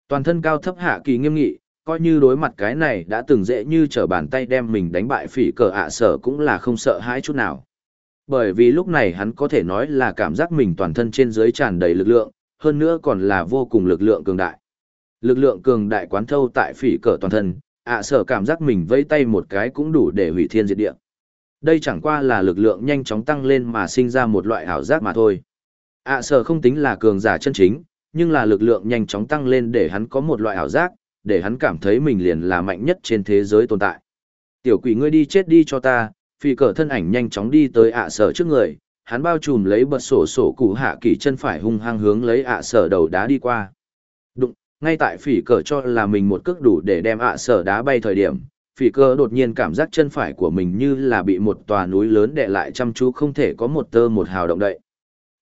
Speaker 1: Toàn thân cao thấp hạ kỳ nghiêm nghị, coi như đối mặt cái này đã từng dễ như trở bàn tay đem mình đánh bại phỉ cờ ạ sở cũng là không sợ hãi chút nào. Bởi vì lúc này hắn có thể nói là cảm giác mình toàn thân trên dưới tràn đầy lực lượng, hơn nữa còn là vô cùng lực lượng cường đại. Lực lượng cường đại quán thâu tại phỉ cờ toàn thân, ạ sở cảm giác mình vây tay một cái cũng đủ để hủy thiên diệt địa. Đây chẳng qua là lực lượng nhanh chóng tăng lên mà sinh ra một loại ảo giác mà thôi. ạ sở không tính là cường giả chân chính, nhưng là lực lượng nhanh chóng tăng lên để hắn có một loại ảo giác, để hắn cảm thấy mình liền là mạnh nhất trên thế giới tồn tại. Tiểu quỷ ngươi đi chết đi cho ta, phi cờ thân ảnh nhanh chóng đi tới ạ sở trước người, hắn bao trùm lấy bật sổ sổ cụ hạ kỳ chân phải hung hăng hướng lấy ạ sở đầu đá đi qua. Đụng, ngay tại phỉ cờ cho là mình một cước đủ để đem ạ sở đá bay thời điểm, phỉ cờ đột nhiên cảm giác chân phải của mình như là bị một tòa núi lớn đè lại chăm chú không thể có một tơ một hào động đậy.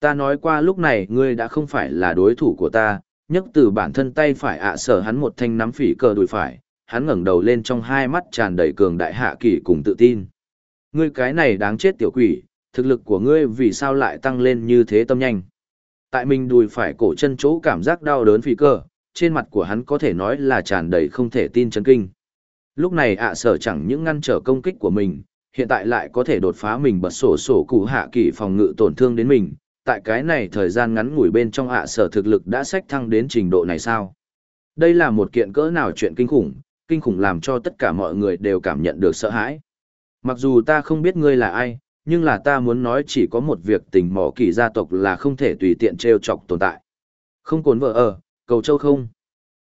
Speaker 1: Ta nói qua lúc này ngươi đã không phải là đối thủ của ta, nhấc từ bản thân tay phải ạ sở hắn một thanh nắm phỉ cờ đùi phải, hắn ngẩng đầu lên trong hai mắt tràn đầy cường đại hạ kỳ cùng tự tin. Ngươi cái này đáng chết tiểu quỷ, thực lực của ngươi vì sao lại tăng lên như thế tâm nhanh. Tại mình đùi phải cổ chân chỗ cảm giác đau đớn phi cơ, trên mặt của hắn có thể nói là tràn đầy không thể tin chấn kinh. Lúc này ạ sở chẳng những ngăn trở công kích của mình, hiện tại lại có thể đột phá mình bật sổ sổ cụ hạ kỳ phòng ngự tổn thương đến mình, tại cái này thời gian ngắn ngủi bên trong ạ sở thực lực đã sách thăng đến trình độ này sao? Đây là một kiện cỡ nào chuyện kinh khủng, kinh khủng làm cho tất cả mọi người đều cảm nhận được sợ hãi. Mặc dù ta không biết ngươi là ai, nhưng là ta muốn nói chỉ có một việc tình mỏ kỳ gia tộc là không thể tùy tiện trêu chọc tồn tại. Không cồn vợ ở, Cầu châu không.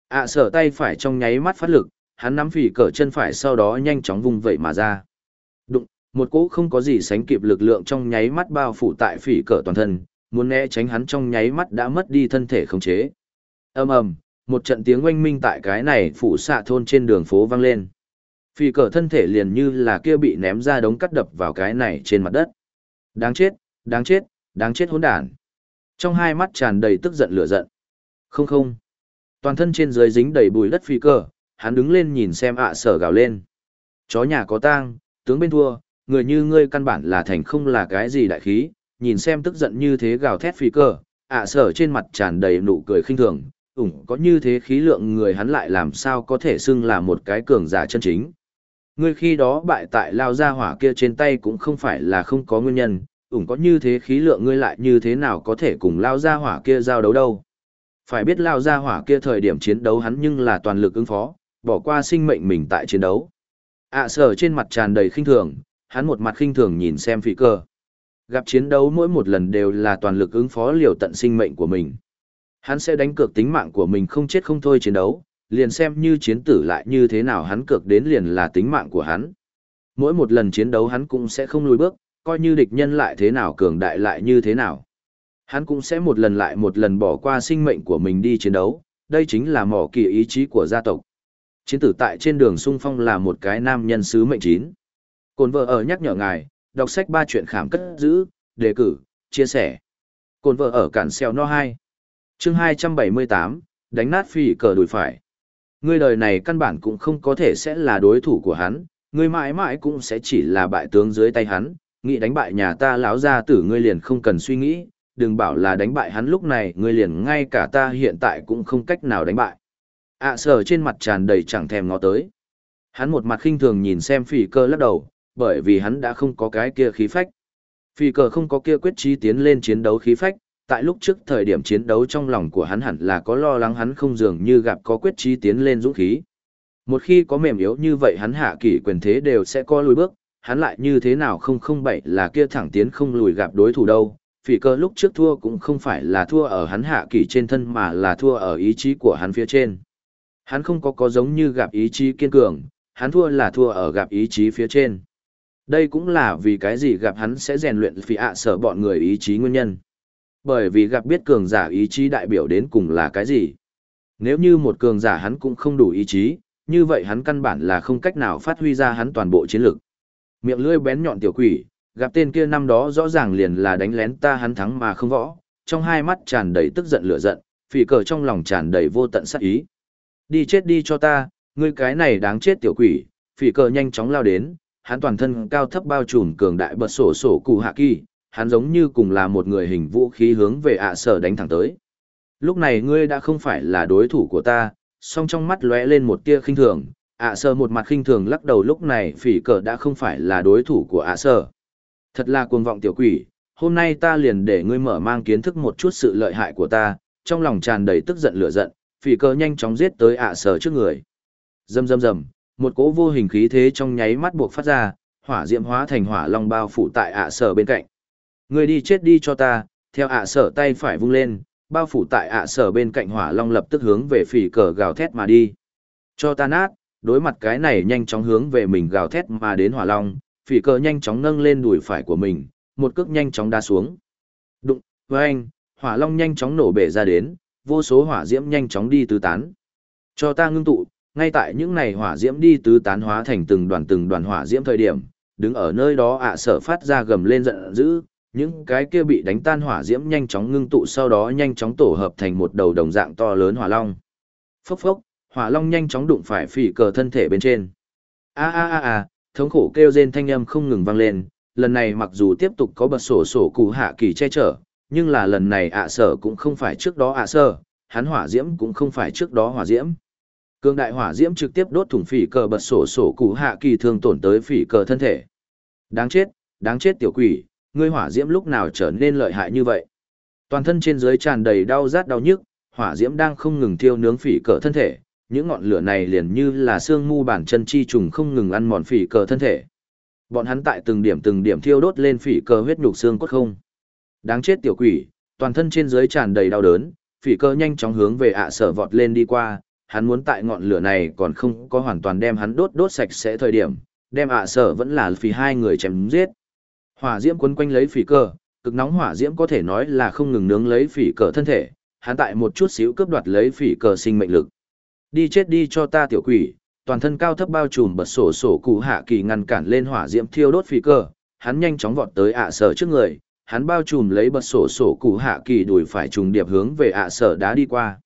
Speaker 1: ạ sở tay phải trong nháy mắt phát lực, hắn nắm phỉ cỡ chân phải sau đó nhanh chóng vung vẩy mà ra. Đụng, một cỗ không có gì sánh kịp lực lượng trong nháy mắt bao phủ tại phỉ cỡ toàn thân, muốn né tránh hắn trong nháy mắt đã mất đi thân thể khống chế. Ầm ầm, một trận tiếng oanh minh tại cái này phủ xạ thôn trên đường phố vang lên phi cờ thân thể liền như là kia bị ném ra đống cắt đập vào cái này trên mặt đất. Đáng chết, đáng chết, đáng chết hỗn đản. Trong hai mắt tràn đầy tức giận lửa giận. Không không. Toàn thân trên dưới dính đầy bùi đất phi cờ, hắn đứng lên nhìn xem ạ sở gào lên. Chó nhà có tang, tướng bên thua, người như ngươi căn bản là thành không là cái gì đại khí, nhìn xem tức giận như thế gào thét phi cơ, ạ sở trên mặt tràn đầy nụ cười khinh thường, ủng có như thế khí lượng người hắn lại làm sao có thể xưng là một cái cường giả chân chính. Ngươi khi đó bại tại lao ra hỏa kia trên tay cũng không phải là không có nguyên nhân, ủng có như thế khí lượng ngươi lại như thế nào có thể cùng lao ra hỏa kia giao đấu đâu. Phải biết lao ra hỏa kia thời điểm chiến đấu hắn nhưng là toàn lực ứng phó, bỏ qua sinh mệnh mình tại chiến đấu. ạ sở trên mặt tràn đầy khinh thường, hắn một mặt khinh thường nhìn xem phi cơ. Gặp chiến đấu mỗi một lần đều là toàn lực ứng phó liều tận sinh mệnh của mình. Hắn sẽ đánh cược tính mạng của mình không chết không thôi chiến đấu, liền xem như chiến tử lại như thế nào hắn cược đến liền là tính mạng của hắn. Mỗi một lần chiến đấu hắn cũng sẽ không lùi bước, coi như địch nhân lại thế nào cường đại lại như thế nào. Hắn cũng sẽ một lần lại một lần bỏ qua sinh mệnh của mình đi chiến đấu, đây chính là mỏ kỳ ý chí của gia tộc. Chiến tử tại trên đường sung phong là một cái nam nhân sứ mệnh chín. Cồn vợ ở nhắc nhở ngài, đọc sách ba chuyện khảm cất giữ, đề cử, chia sẻ. Cồn vợ ở cản xeo no 2. chương 278, đánh nát phi cờ đùi phải. Ngươi đời này căn bản cũng không có thể sẽ là đối thủ của hắn, ngươi mãi mãi cũng sẽ chỉ là bại tướng dưới tay hắn, nghĩ đánh bại nhà ta lão gia tử ngươi liền không cần suy nghĩ, đừng bảo là đánh bại hắn lúc này ngươi liền ngay cả ta hiện tại cũng không cách nào đánh bại. ạ à, sở trên mặt tràn đầy chẳng thèm ngó tới. Hắn một mặt khinh thường nhìn xem phỉ cơ lắc đầu, bởi vì hắn đã không có cái kia khí phách. Phỉ cờ không có kia quyết trí tiến lên chiến đấu khí phách, tại lúc trước thời điểm chiến đấu trong lòng của hắn hẳn là có lo lắng hắn không dường như gặp có quyết trí tiến lên dũng khí. Một khi có mềm yếu như vậy hắn hạ kỷ quyền thế đều sẽ co lùi bước, hắn lại như thế nào không không bảy là kia thẳng tiến không lùi gặp đối thủ đâu. Phỉ cơ lúc trước thua cũng không phải là thua ở hắn hạ kỷ trên thân mà là thua ở ý chí của hắn phía trên. Hắn không có có giống như gặp ý chí kiên cường, hắn thua là thua ở gặp ý chí phía trên. Đây cũng là vì cái gì gặp hắn sẽ rèn luyện phi ạ sở bọn người ý chí nguyên nhân. Bởi vì gặp biết cường giả ý chí đại biểu đến cùng là cái gì. Nếu như một cường giả hắn cũng không đủ ý chí, như vậy hắn căn bản là không cách nào phát huy ra hắn toàn bộ chiến lực. Miệng lưỡi bén nhọn tiểu quỷ, gặp tên kia năm đó rõ ràng liền là đánh lén ta hắn thắng mà không võ, trong hai mắt tràn đầy tức giận lửa giận, phỉ cờ trong lòng tràn đầy vô tận sát ý. Đi chết đi cho ta, ngươi cái này đáng chết tiểu quỷ, phỉ cờ nhanh chóng lao đến, hắn toàn thân cao thấp bao trùm cường đại bật sổ sổ cụ hạ kỳ, hắn giống như cùng là một người hình vũ khí hướng về ạ sở đánh thẳng tới. Lúc này ngươi đã không phải là đối thủ của ta, song trong mắt lóe lên một tia khinh thường, ạ sở một mặt khinh thường lắc đầu lúc này phỉ cờ đã không phải là đối thủ của ạ sở. Thật là cuồng vọng tiểu quỷ, hôm nay ta liền để ngươi mở mang kiến thức một chút sự lợi hại của ta, trong lòng tràn đầy tức giận lửa giận, phỉ cờ nhanh chóng giết tới ạ sở trước người. Rầm rầm rầm, một cỗ vô hình khí thế trong nháy mắt buộc phát ra, hỏa diễm hóa thành hỏa long bao phủ tại ạ sở bên cạnh. Người đi chết đi cho ta, theo ạ sở tay phải vung lên, bao phủ tại ạ sở bên cạnh hỏa long lập tức hướng về phỉ cờ gào thét mà đi. Cho ta nát, đối mặt cái này nhanh chóng hướng về mình gào thét mà đến hỏa long, phỉ cờ nhanh chóng nâng lên đùi phải của mình, một cước nhanh chóng đá xuống. Đụng, với anh, hỏa long nhanh chóng nổ bể ra đến, vô số hỏa diễm nhanh chóng đi tứ tán. Cho ta ngưng tụ, ngay tại những này hỏa diễm đi tứ tán hóa thành từng đoàn từng đoàn hỏa diễm thời điểm, đứng ở nơi đó ạ sở phát ra gầm lên giận dữ, những cái kia bị đánh tan hỏa diễm nhanh chóng ngưng tụ sau đó nhanh chóng tổ hợp thành một đầu đồng dạng to lớn hỏa long. Phốc phốc, hỏa long nhanh chóng đụng phải phỉ cờ thân thể bên trên. A a a a, thống khổ kêu rên thanh âm không ngừng vang lên, lần này mặc dù tiếp tục có bật sổ sổ cụ hạ kỳ che chở, nhưng là lần này ạ sở cũng không phải trước đó ạ sở, hắn hỏa diễm cũng không phải trước đó hỏa diễm. Cương đại hỏa diễm trực tiếp đốt thủng phỉ cờ bật sổ sổ cụ hạ kỳ thương tổn tới phỉ cờ thân thể. Đáng chết, đáng chết tiểu quỷ, ngươi hỏa diễm lúc nào trở nên lợi hại như vậy? Toàn thân trên dưới tràn đầy đau rát đau nhức, hỏa diễm đang không ngừng thiêu nướng phỉ cờ thân thể, những ngọn lửa này liền như là xương mu bản chân chi trùng không ngừng ăn mòn phỉ cờ thân thể. Bọn hắn tại từng điểm từng điểm thiêu đốt lên phỉ cờ huyết nhục xương cốt không. Đáng chết tiểu quỷ, toàn thân trên dưới tràn đầy đau đớn, phỉ cờ nhanh chóng hướng về ạ sở vọt lên đi qua, hắn muốn tại ngọn lửa này còn không có hoàn toàn đem hắn đốt đốt sạch sẽ thời điểm, đem ạ sở vẫn là phỉ hai người chém giết. Hỏa diễm quấn quanh lấy phỉ cơ, cực nóng hỏa diễm có thể nói là không ngừng nướng lấy phỉ cờ thân thể, hắn tại một chút xíu cướp đoạt lấy phỉ cờ sinh mệnh lực. Đi chết đi cho ta tiểu quỷ, toàn thân cao thấp bao trùm bật sổ sổ cụ hạ kỳ ngăn cản lên hỏa diễm thiêu đốt phỉ cờ, hắn nhanh chóng vọt tới ạ sở trước người, hắn bao trùm lấy bật sổ sổ cụ hạ kỳ đùi phải trùng điệp hướng về ạ sở đá đi qua.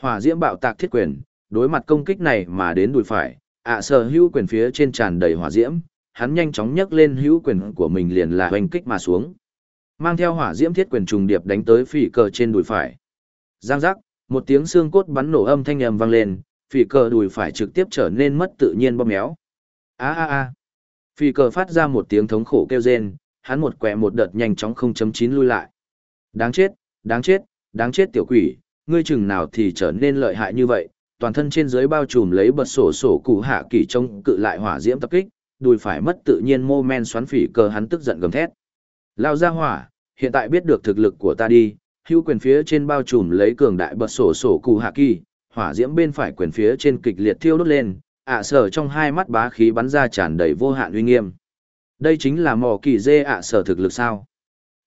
Speaker 1: Hỏa diễm bạo tạc thiết quyền, đối mặt công kích này mà đến đùi phải, ạ sở hữu quyền phía trên tràn đầy hỏa diễm, hắn nhanh chóng nhấc lên hữu quyền của mình liền là hoành kích mà xuống. Mang theo hỏa diễm thiết quyền trùng điệp đánh tới phỉ cờ trên đùi phải. Giang giác, một tiếng xương cốt bắn nổ âm thanh ầm vang lên, phỉ cờ đùi phải trực tiếp trở nên mất tự nhiên bóp méo. A a a. Phỉ cờ phát ra một tiếng thống khổ kêu rên, hắn một quẹ một đợt nhanh chóng không chấm chín lui lại. Đáng chết đáng chết đáng chết tiểu quỷ, ngươi chừng nào thì trở nên lợi hại như vậy, toàn thân trên dưới bao trùm lấy bật sổ sổ cụ hạ kỳ trông cự lại hỏa diễm tập kích đùi phải mất tự nhiên mô men xoắn phỉ cờ hắn tức giận gầm thét Lao ra hỏa, hiện tại biết được thực lực của ta đi, hữu quyền phía trên bao trùm lấy cường đại bật sổ sổ cụ hạ kỳ, hỏa diễm bên phải quyền phía trên kịch liệt thiêu đốt lên, ạ sở trong hai mắt bá khí bắn ra tràn đầy vô hạn uy nghiêm. Đây chính là mỏ kỳ dê ạ sở thực lực sao.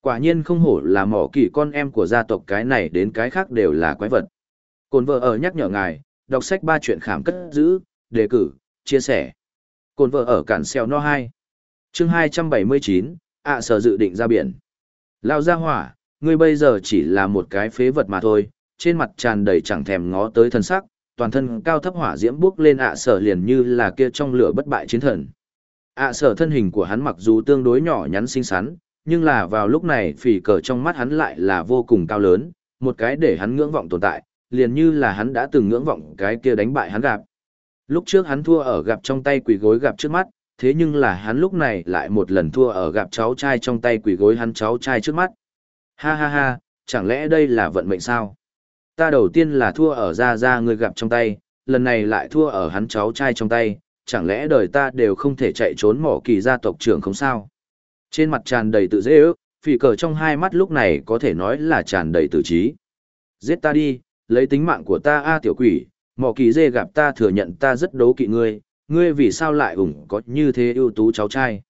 Speaker 1: Quả nhiên không hổ là mỏ kỳ con em của gia tộc cái này đến cái khác đều là quái vật. Cồn vợ ở nhắc nhở ngài, đọc sách ba chuyện khảm cất giữ, đề cử, chia sẻ. Cồn vợ ở cản xèo no 2. Chương 279, ạ sở dự định ra biển. Lao ra hỏa, ngươi bây giờ chỉ là một cái phế vật mà thôi, trên mặt tràn đầy chẳng thèm ngó tới thân sắc, toàn thân cao thấp hỏa diễm bước lên ạ sở liền như là kia trong lửa bất bại chiến thần. ạ sở thân hình của hắn mặc dù tương đối nhỏ nhắn xinh xắn, nhưng là vào lúc này phỉ cờ trong mắt hắn lại là vô cùng cao lớn, một cái để hắn ngưỡng vọng tồn tại, liền như là hắn đã từng ngưỡng vọng cái kia đánh bại hắn gặp. Lúc trước hắn thua ở gặp trong tay quỷ gối gặp trước mắt, thế nhưng là hắn lúc này lại một lần thua ở gặp cháu trai trong tay quỷ gối hắn cháu trai trước mắt. Ha ha ha, chẳng lẽ đây là vận mệnh sao? Ta đầu tiên là thua ở ra ra người gặp trong tay, lần này lại thua ở hắn cháu trai trong tay, chẳng lẽ đời ta đều không thể chạy trốn mỏ kỳ gia tộc trưởng không sao? Trên mặt tràn đầy tự dễ ước, phỉ cờ trong hai mắt lúc này có thể nói là tràn đầy tự trí. Giết ta đi, lấy tính mạng của ta a tiểu quỷ, mỏ kỳ dê gặp ta thừa nhận ta rất đố kỵ ngươi, ngươi vì sao lại ủng có như thế ưu tú cháu trai?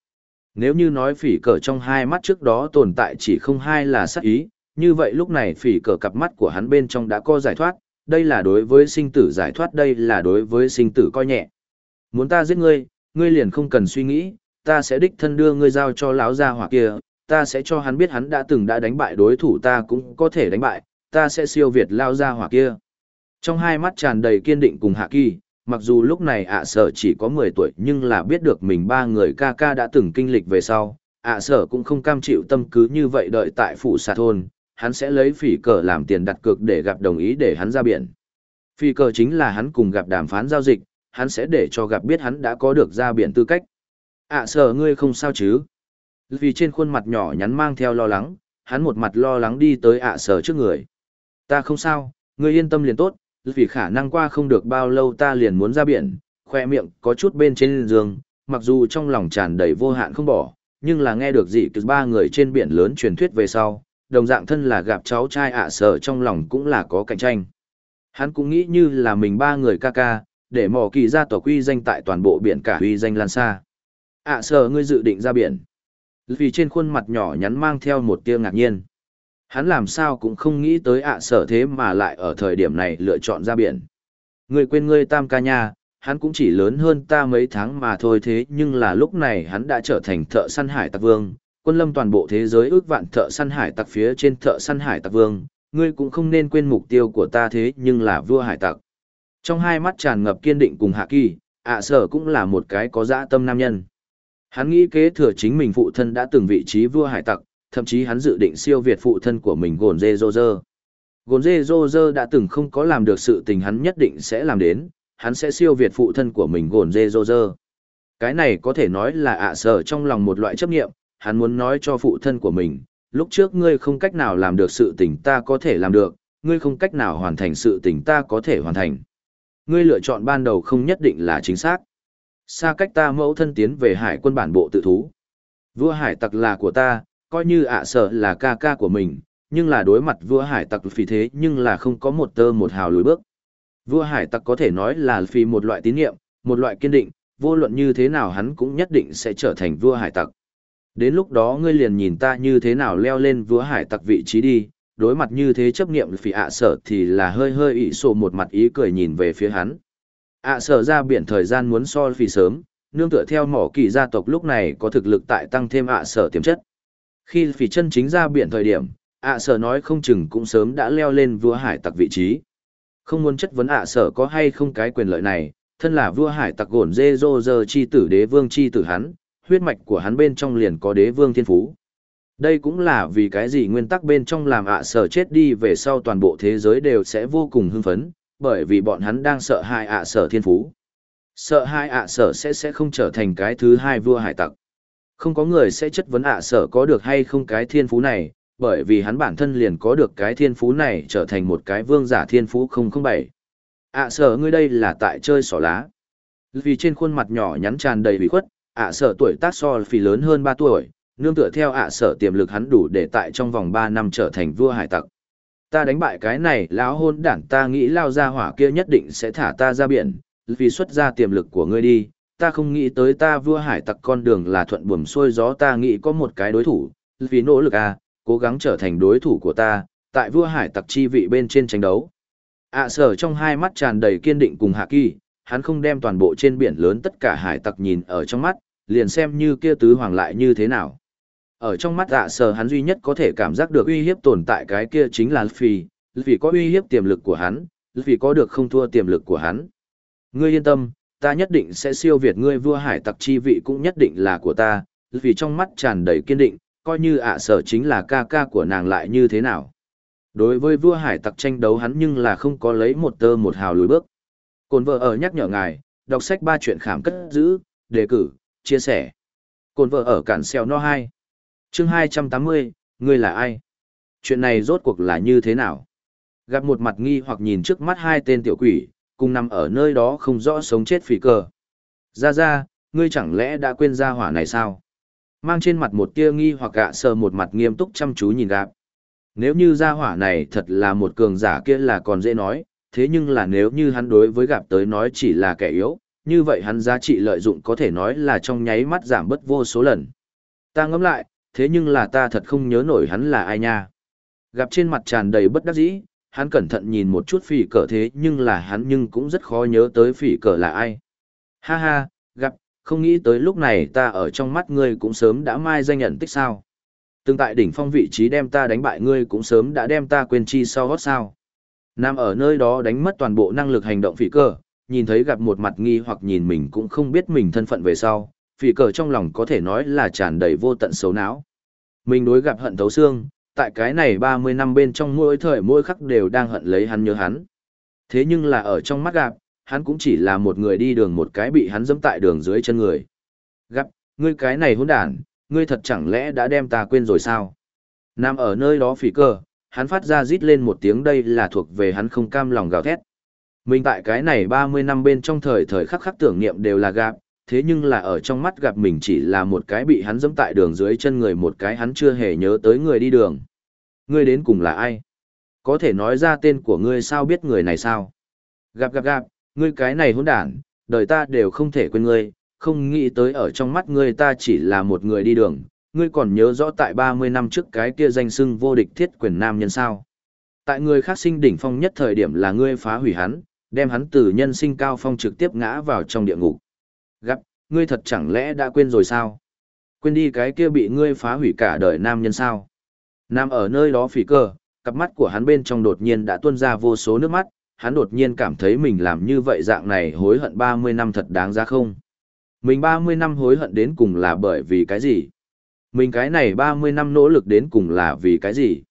Speaker 1: Nếu như nói phỉ cờ trong hai mắt trước đó tồn tại chỉ không hai là sắc ý, như vậy lúc này phỉ cờ cặp mắt của hắn bên trong đã có giải thoát, đây là đối với sinh tử giải thoát đây là đối với sinh tử coi nhẹ. Muốn ta giết ngươi, ngươi liền không cần suy nghĩ, ta sẽ đích thân đưa ngươi giao cho lão gia hỏa kia, ta sẽ cho hắn biết hắn đã từng đã đánh bại đối thủ ta cũng có thể đánh bại, ta sẽ siêu việt lao gia hỏa kia. Trong hai mắt tràn đầy kiên định cùng hạ kỳ, mặc dù lúc này ạ sở chỉ có 10 tuổi nhưng là biết được mình ba người ca ca đã từng kinh lịch về sau, ạ sở cũng không cam chịu tâm cứ như vậy đợi tại phủ xà thôn, hắn sẽ lấy phỉ cờ làm tiền đặt cược để gặp đồng ý để hắn ra biển. Phỉ cờ chính là hắn cùng gặp đàm phán giao dịch, hắn sẽ để cho gặp biết hắn đã có được ra biển tư cách. ạ sở ngươi không sao chứ? Vì trên khuôn mặt nhỏ nhắn mang theo lo lắng, hắn một mặt lo lắng đi tới ạ sở trước người. Ta không sao, ngươi yên tâm liền tốt, vì khả năng qua không được bao lâu ta liền muốn ra biển, khoe miệng có chút bên trên giường, mặc dù trong lòng tràn đầy vô hạn không bỏ, nhưng là nghe được dị từ ba người trên biển lớn truyền thuyết về sau, đồng dạng thân là gặp cháu trai ạ sở trong lòng cũng là có cạnh tranh. Hắn cũng nghĩ như là mình ba người ca ca, để mò kỳ ra tổ quy danh tại toàn bộ biển cả uy danh lan xa. ạ sở ngươi dự định ra biển. Vì trên khuôn mặt nhỏ nhắn mang theo một tia ngạc nhiên. Hắn làm sao cũng không nghĩ tới ạ sở thế mà lại ở thời điểm này lựa chọn ra biển. Người quên ngươi tam ca nha, hắn cũng chỉ lớn hơn ta mấy tháng mà thôi thế nhưng là lúc này hắn đã trở thành thợ săn hải tặc vương, quân lâm toàn bộ thế giới ước vạn thợ săn hải tặc phía trên thợ săn hải tặc vương, ngươi cũng không nên quên mục tiêu của ta thế nhưng là vua hải tặc. Trong hai mắt tràn ngập kiên định cùng hạ kỳ, ạ sở cũng là một cái có dã tâm nam nhân. Hắn nghĩ kế thừa chính mình phụ thân đã từng vị trí vua hải tặc, thậm chí hắn dự định siêu việt phụ thân của mình gồn dê dô dơ. Gồn dê dô dơ đã từng không có làm được sự tình hắn nhất định sẽ làm đến, hắn sẽ siêu việt phụ thân của mình gồn dê dô dơ. Cái này có thể nói là ạ sở trong lòng một loại chấp nghiệm, hắn muốn nói cho phụ thân của mình, lúc trước ngươi không cách nào làm được sự tình ta có thể làm được, ngươi không cách nào hoàn thành sự tình ta có thể hoàn thành. Ngươi lựa chọn ban đầu không nhất định là chính xác. Xa cách ta mẫu thân tiến về hải quân bản bộ tự thú. Vua hải tặc là của ta, coi như ạ sợ là ca ca của mình, nhưng là đối mặt vua hải tặc phì thế nhưng là không có một tơ một hào lùi bước. Vua hải tặc có thể nói là phì một loại tín nhiệm, một loại kiên định, vô luận như thế nào hắn cũng nhất định sẽ trở thành vua hải tặc. Đến lúc đó ngươi liền nhìn ta như thế nào leo lên vua hải tặc vị trí đi, đối mặt như thế chấp nghiệm phì ạ sở thì là hơi hơi ị sổ một mặt ý cười nhìn về phía hắn. ạ sở ra biển thời gian muốn so phì sớm, nương tựa theo mỏ kỳ gia tộc lúc này có thực lực tại tăng thêm ạ sở tiềm chất. Khi phỉ chân chính ra biển thời điểm, ạ sở nói không chừng cũng sớm đã leo lên vua hải tặc vị trí. Không muốn chất vấn ạ sở có hay không cái quyền lợi này, thân là vua hải tặc gồn dê dô dơ chi tử đế vương chi tử hắn, huyết mạch của hắn bên trong liền có đế vương thiên phú. Đây cũng là vì cái gì nguyên tắc bên trong làm ạ sở chết đi về sau toàn bộ thế giới đều sẽ vô cùng hưng phấn, bởi vì bọn hắn đang sợ hai ạ sở thiên phú. Sợ hai ạ sở sẽ sẽ không trở thành cái thứ hai vua hải tặc. Không có người sẽ chất vấn ạ sở có được hay không cái thiên phú này, bởi vì hắn bản thân liền có được cái thiên phú này trở thành một cái vương giả thiên phú 007. ạ sở ngươi đây là tại chơi xỏ lá. Vì trên khuôn mặt nhỏ nhắn tràn đầy bị khuất, ạ sở tuổi tác so phì lớn hơn 3 tuổi, nương tựa theo ạ sở tiềm lực hắn đủ để tại trong vòng 3 năm trở thành vua hải tặc. Ta đánh bại cái này lão hôn đản ta nghĩ lao ra hỏa kia nhất định sẽ thả ta ra biển, vì xuất ra tiềm lực của ngươi đi, ta không nghĩ tới ta vua hải tặc con đường là thuận buồm xuôi gió ta nghĩ có một cái đối thủ, vì nỗ lực à, cố gắng trở thành đối thủ của ta, tại vua hải tặc chi vị bên trên tranh đấu. ạ sở trong hai mắt tràn đầy kiên định cùng hạ kỳ, hắn không đem toàn bộ trên biển lớn tất cả hải tặc nhìn ở trong mắt, liền xem như kia tứ hoàng lại như thế nào. Ở trong mắt ạ sở hắn duy nhất có thể cảm giác được uy hiếp tồn tại cái kia chính là Luffy, Luffy có uy hiếp tiềm lực của hắn, Luffy có được không thua tiềm lực của hắn. Ngươi yên tâm, ta nhất định sẽ siêu việt ngươi vua hải tặc chi vị cũng nhất định là của ta, vì trong mắt tràn đầy kiên định, coi như ạ sở chính là ca ca của nàng lại như thế nào. Đối với vua hải tặc tranh đấu hắn nhưng là không có lấy một tơ một hào lùi bước. Cồn vợ ở nhắc nhở ngài, đọc sách ba chuyện khảm cất giữ, đề cử, chia sẻ. Cồn vợ ở cản xeo no 2. chương 280, ngươi là ai? Chuyện này rốt cuộc là như thế nào? Gặp một mặt nghi hoặc nhìn trước mắt hai tên tiểu quỷ, cùng nằm ở nơi đó không rõ sống chết phỉ cờ. Ra ra, ngươi chẳng lẽ đã quên ra hỏa này sao? Mang trên mặt một tia nghi hoặc gạ sờ một mặt nghiêm túc chăm chú nhìn gạp. Nếu như ra hỏa này thật là một cường giả kia là còn dễ nói, thế nhưng là nếu như hắn đối với gạp tới nói chỉ là kẻ yếu, như vậy hắn giá trị lợi dụng có thể nói là trong nháy mắt giảm bất vô số lần. Ta ngẫm lại, thế nhưng là ta thật không nhớ nổi hắn là ai nha. Gặp trên mặt tràn đầy bất đắc dĩ, hắn cẩn thận nhìn một chút phỉ cờ thế nhưng là hắn nhưng cũng rất khó nhớ tới phỉ cờ là ai. Ha ha, gặp, không nghĩ tới lúc này ta ở trong mắt ngươi cũng sớm đã mai danh nhận tích sao. Từng tại đỉnh phong vị trí đem ta đánh bại ngươi cũng sớm đã đem ta quên chi sau hót sao. Nam ở nơi đó đánh mất toàn bộ năng lực hành động phỉ cờ, nhìn thấy gặp một mặt nghi hoặc nhìn mình cũng không biết mình thân phận về sau, phỉ cờ trong lòng có thể nói là tràn đầy vô tận xấu não. Mình đối gặp hận thấu xương, tại cái này 30 năm bên trong mỗi thời mỗi khắc đều đang hận lấy hắn nhớ hắn. Thế nhưng là ở trong mắt gặp, hắn cũng chỉ là một người đi đường một cái bị hắn dẫm tại đường dưới chân người. Gặp, ngươi cái này hỗn đản, ngươi thật chẳng lẽ đã đem ta quên rồi sao? Nam ở nơi đó phỉ cơ, hắn phát ra rít lên một tiếng đây là thuộc về hắn không cam lòng gào thét. Mình tại cái này 30 năm bên trong thời thời khắc khắc tưởng niệm đều là gặp, thế nhưng là ở trong mắt gặp mình chỉ là một cái bị hắn dẫm tại đường dưới chân người một cái hắn chưa hề nhớ tới người đi đường. Ngươi đến cùng là ai? Có thể nói ra tên của ngươi sao biết người này sao? Gặp gặp gặp, ngươi cái này hỗn đản, đời ta đều không thể quên ngươi, không nghĩ tới ở trong mắt ngươi ta chỉ là một người đi đường, ngươi còn nhớ rõ tại 30 năm trước cái kia danh xưng vô địch thiết quyền nam nhân sao? Tại người khác sinh đỉnh phong nhất thời điểm là ngươi phá hủy hắn, đem hắn từ nhân sinh cao phong trực tiếp ngã vào trong địa ngục. Gặp, ngươi thật chẳng lẽ đã quên rồi sao? Quên đi cái kia bị ngươi phá hủy cả đời nam nhân sao? Nam ở nơi đó phỉ cờ, cặp mắt của hắn bên trong đột nhiên đã tuôn ra vô số nước mắt, hắn đột nhiên cảm thấy mình làm như vậy dạng này hối hận 30 năm thật đáng giá không? Mình 30 năm hối hận đến cùng là bởi vì cái gì? Mình cái này 30 năm nỗ lực đến cùng là vì cái gì?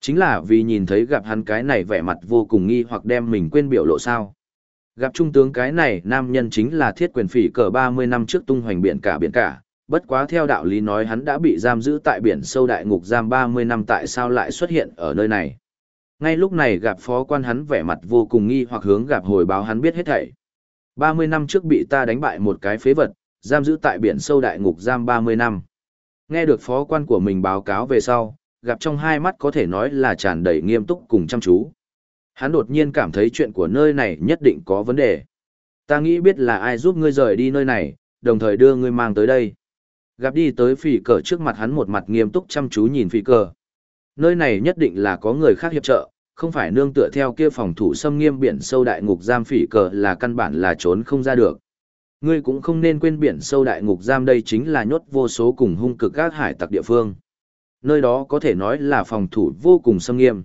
Speaker 1: Chính là vì nhìn thấy gặp hắn cái này vẻ mặt vô cùng nghi hoặc đem mình quên biểu lộ sao? Gặp trung tướng cái này nam nhân chính là thiết quyền phỉ cờ 30 năm trước tung hoành biển cả biển cả, bất quá theo đạo lý nói hắn đã bị giam giữ tại biển sâu đại ngục giam 30 năm tại sao lại xuất hiện ở nơi này. Ngay lúc này gặp phó quan hắn vẻ mặt vô cùng nghi hoặc hướng gặp hồi báo hắn biết hết thảy. 30 năm trước bị ta đánh bại một cái phế vật, giam giữ tại biển sâu đại ngục giam 30 năm. Nghe được phó quan của mình báo cáo về sau, gặp trong hai mắt có thể nói là tràn đầy nghiêm túc cùng chăm chú. Hắn đột nhiên cảm thấy chuyện của nơi này nhất định có vấn đề. Ta nghĩ biết là ai giúp ngươi rời đi nơi này, đồng thời đưa ngươi mang tới đây. Gặp đi tới phỉ cờ trước mặt hắn một mặt nghiêm túc chăm chú nhìn phỉ cờ. Nơi này nhất định là có người khác hiệp trợ, không phải nương tựa theo kia phòng thủ xâm nghiêm biển sâu đại ngục giam phỉ cờ là căn bản là trốn không ra được. Ngươi cũng không nên quên biển sâu đại ngục giam đây chính là nhốt vô số cùng hung cực các hải tặc địa phương. Nơi đó có thể nói là phòng thủ vô cùng xâm nghiêm.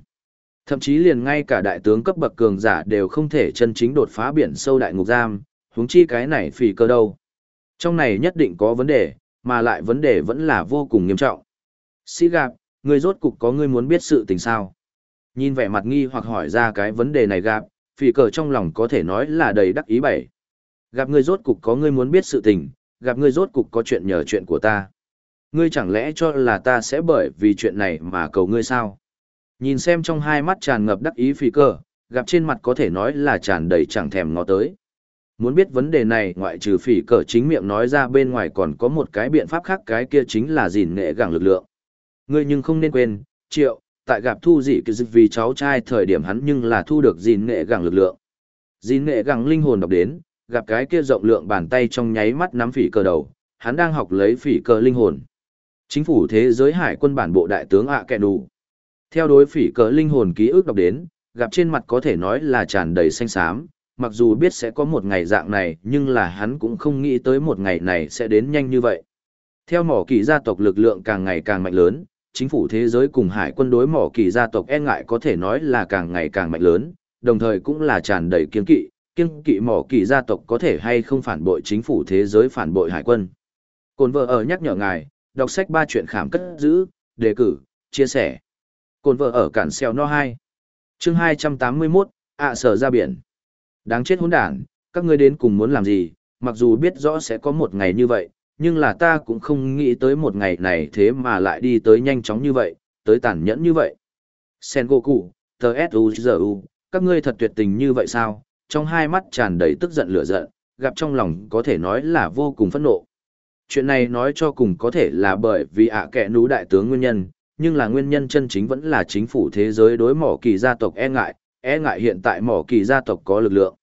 Speaker 1: Thậm chí liền ngay cả đại tướng cấp bậc cường giả đều không thể chân chính đột phá biển sâu đại ngục giam, huống chi cái này phỉ cơ đâu. Trong này nhất định có vấn đề, mà lại vấn đề vẫn là vô cùng nghiêm trọng. Sĩ gạp, người rốt cục có người muốn biết sự tình sao? Nhìn vẻ mặt nghi hoặc hỏi ra cái vấn đề này gạp, phỉ cờ trong lòng có thể nói là đầy đắc ý bảy. Gặp người rốt cục có người muốn biết sự tình, gặp người rốt cục có chuyện nhờ chuyện của ta. Ngươi chẳng lẽ cho là ta sẽ bởi vì chuyện này mà cầu ngươi sao? Nhìn xem trong hai mắt tràn ngập đắc ý phỉ cờ, gặp trên mặt có thể nói là tràn đầy chẳng thèm ngó tới. Muốn biết vấn đề này ngoại trừ phỉ cờ chính miệng nói ra bên ngoài còn có một cái biện pháp khác cái kia chính là gìn nghệ gẳng lực lượng. Ngươi nhưng không nên quên, triệu, tại gặp thu dị kỳ vì cháu trai thời điểm hắn nhưng là thu được gìn nghệ gẳng lực lượng. Gìn nghệ gẳng linh hồn đọc đến, gặp cái kia rộng lượng bàn tay trong nháy mắt nắm phỉ cờ đầu, hắn đang học lấy phỉ cờ linh hồn. Chính phủ thế giới hải quân bản bộ đại tướng ạ à kẹ đủ. Theo đối phỉ cờ linh hồn ký ức đọc đến, gặp trên mặt có thể nói là tràn đầy xanh xám, mặc dù biết sẽ có một ngày dạng này nhưng là hắn cũng không nghĩ tới một ngày này sẽ đến nhanh như vậy. Theo mỏ kỳ gia tộc lực lượng càng ngày càng mạnh lớn, chính phủ thế giới cùng hải quân đối mỏ kỳ gia tộc e ngại có thể nói là càng ngày càng mạnh lớn, đồng thời cũng là tràn đầy kiên kỵ, kiên kỵ mỏ kỳ gia tộc có thể hay không phản bội chính phủ thế giới phản bội hải quân. Cồn vợ ở nhắc nhở ngài, đọc sách ba chuyện khám cất giữ, đề cử, chia sẻ. Cồn vợ ở cản xèo no 2. chương 281, ạ sở ra biển. Đáng chết hỗn đản, các ngươi đến cùng muốn làm gì, mặc dù biết rõ sẽ có một ngày như vậy, nhưng là ta cũng không nghĩ tới một ngày này thế mà lại đi tới nhanh chóng như vậy, tới tàn nhẫn như vậy. Sengoku, tờ S.U.G.U., các ngươi thật tuyệt tình như vậy sao? Trong hai mắt tràn đầy tức giận lửa giận, gặp trong lòng có thể nói là vô cùng phẫn nộ. Chuyện này nói cho cùng có thể là bởi vì ạ kẻ nú đại tướng nguyên nhân, nhưng là nguyên nhân chân chính vẫn là chính phủ thế giới đối mỏ kỳ gia tộc e ngại, e ngại hiện tại mỏ kỳ gia tộc có lực lượng.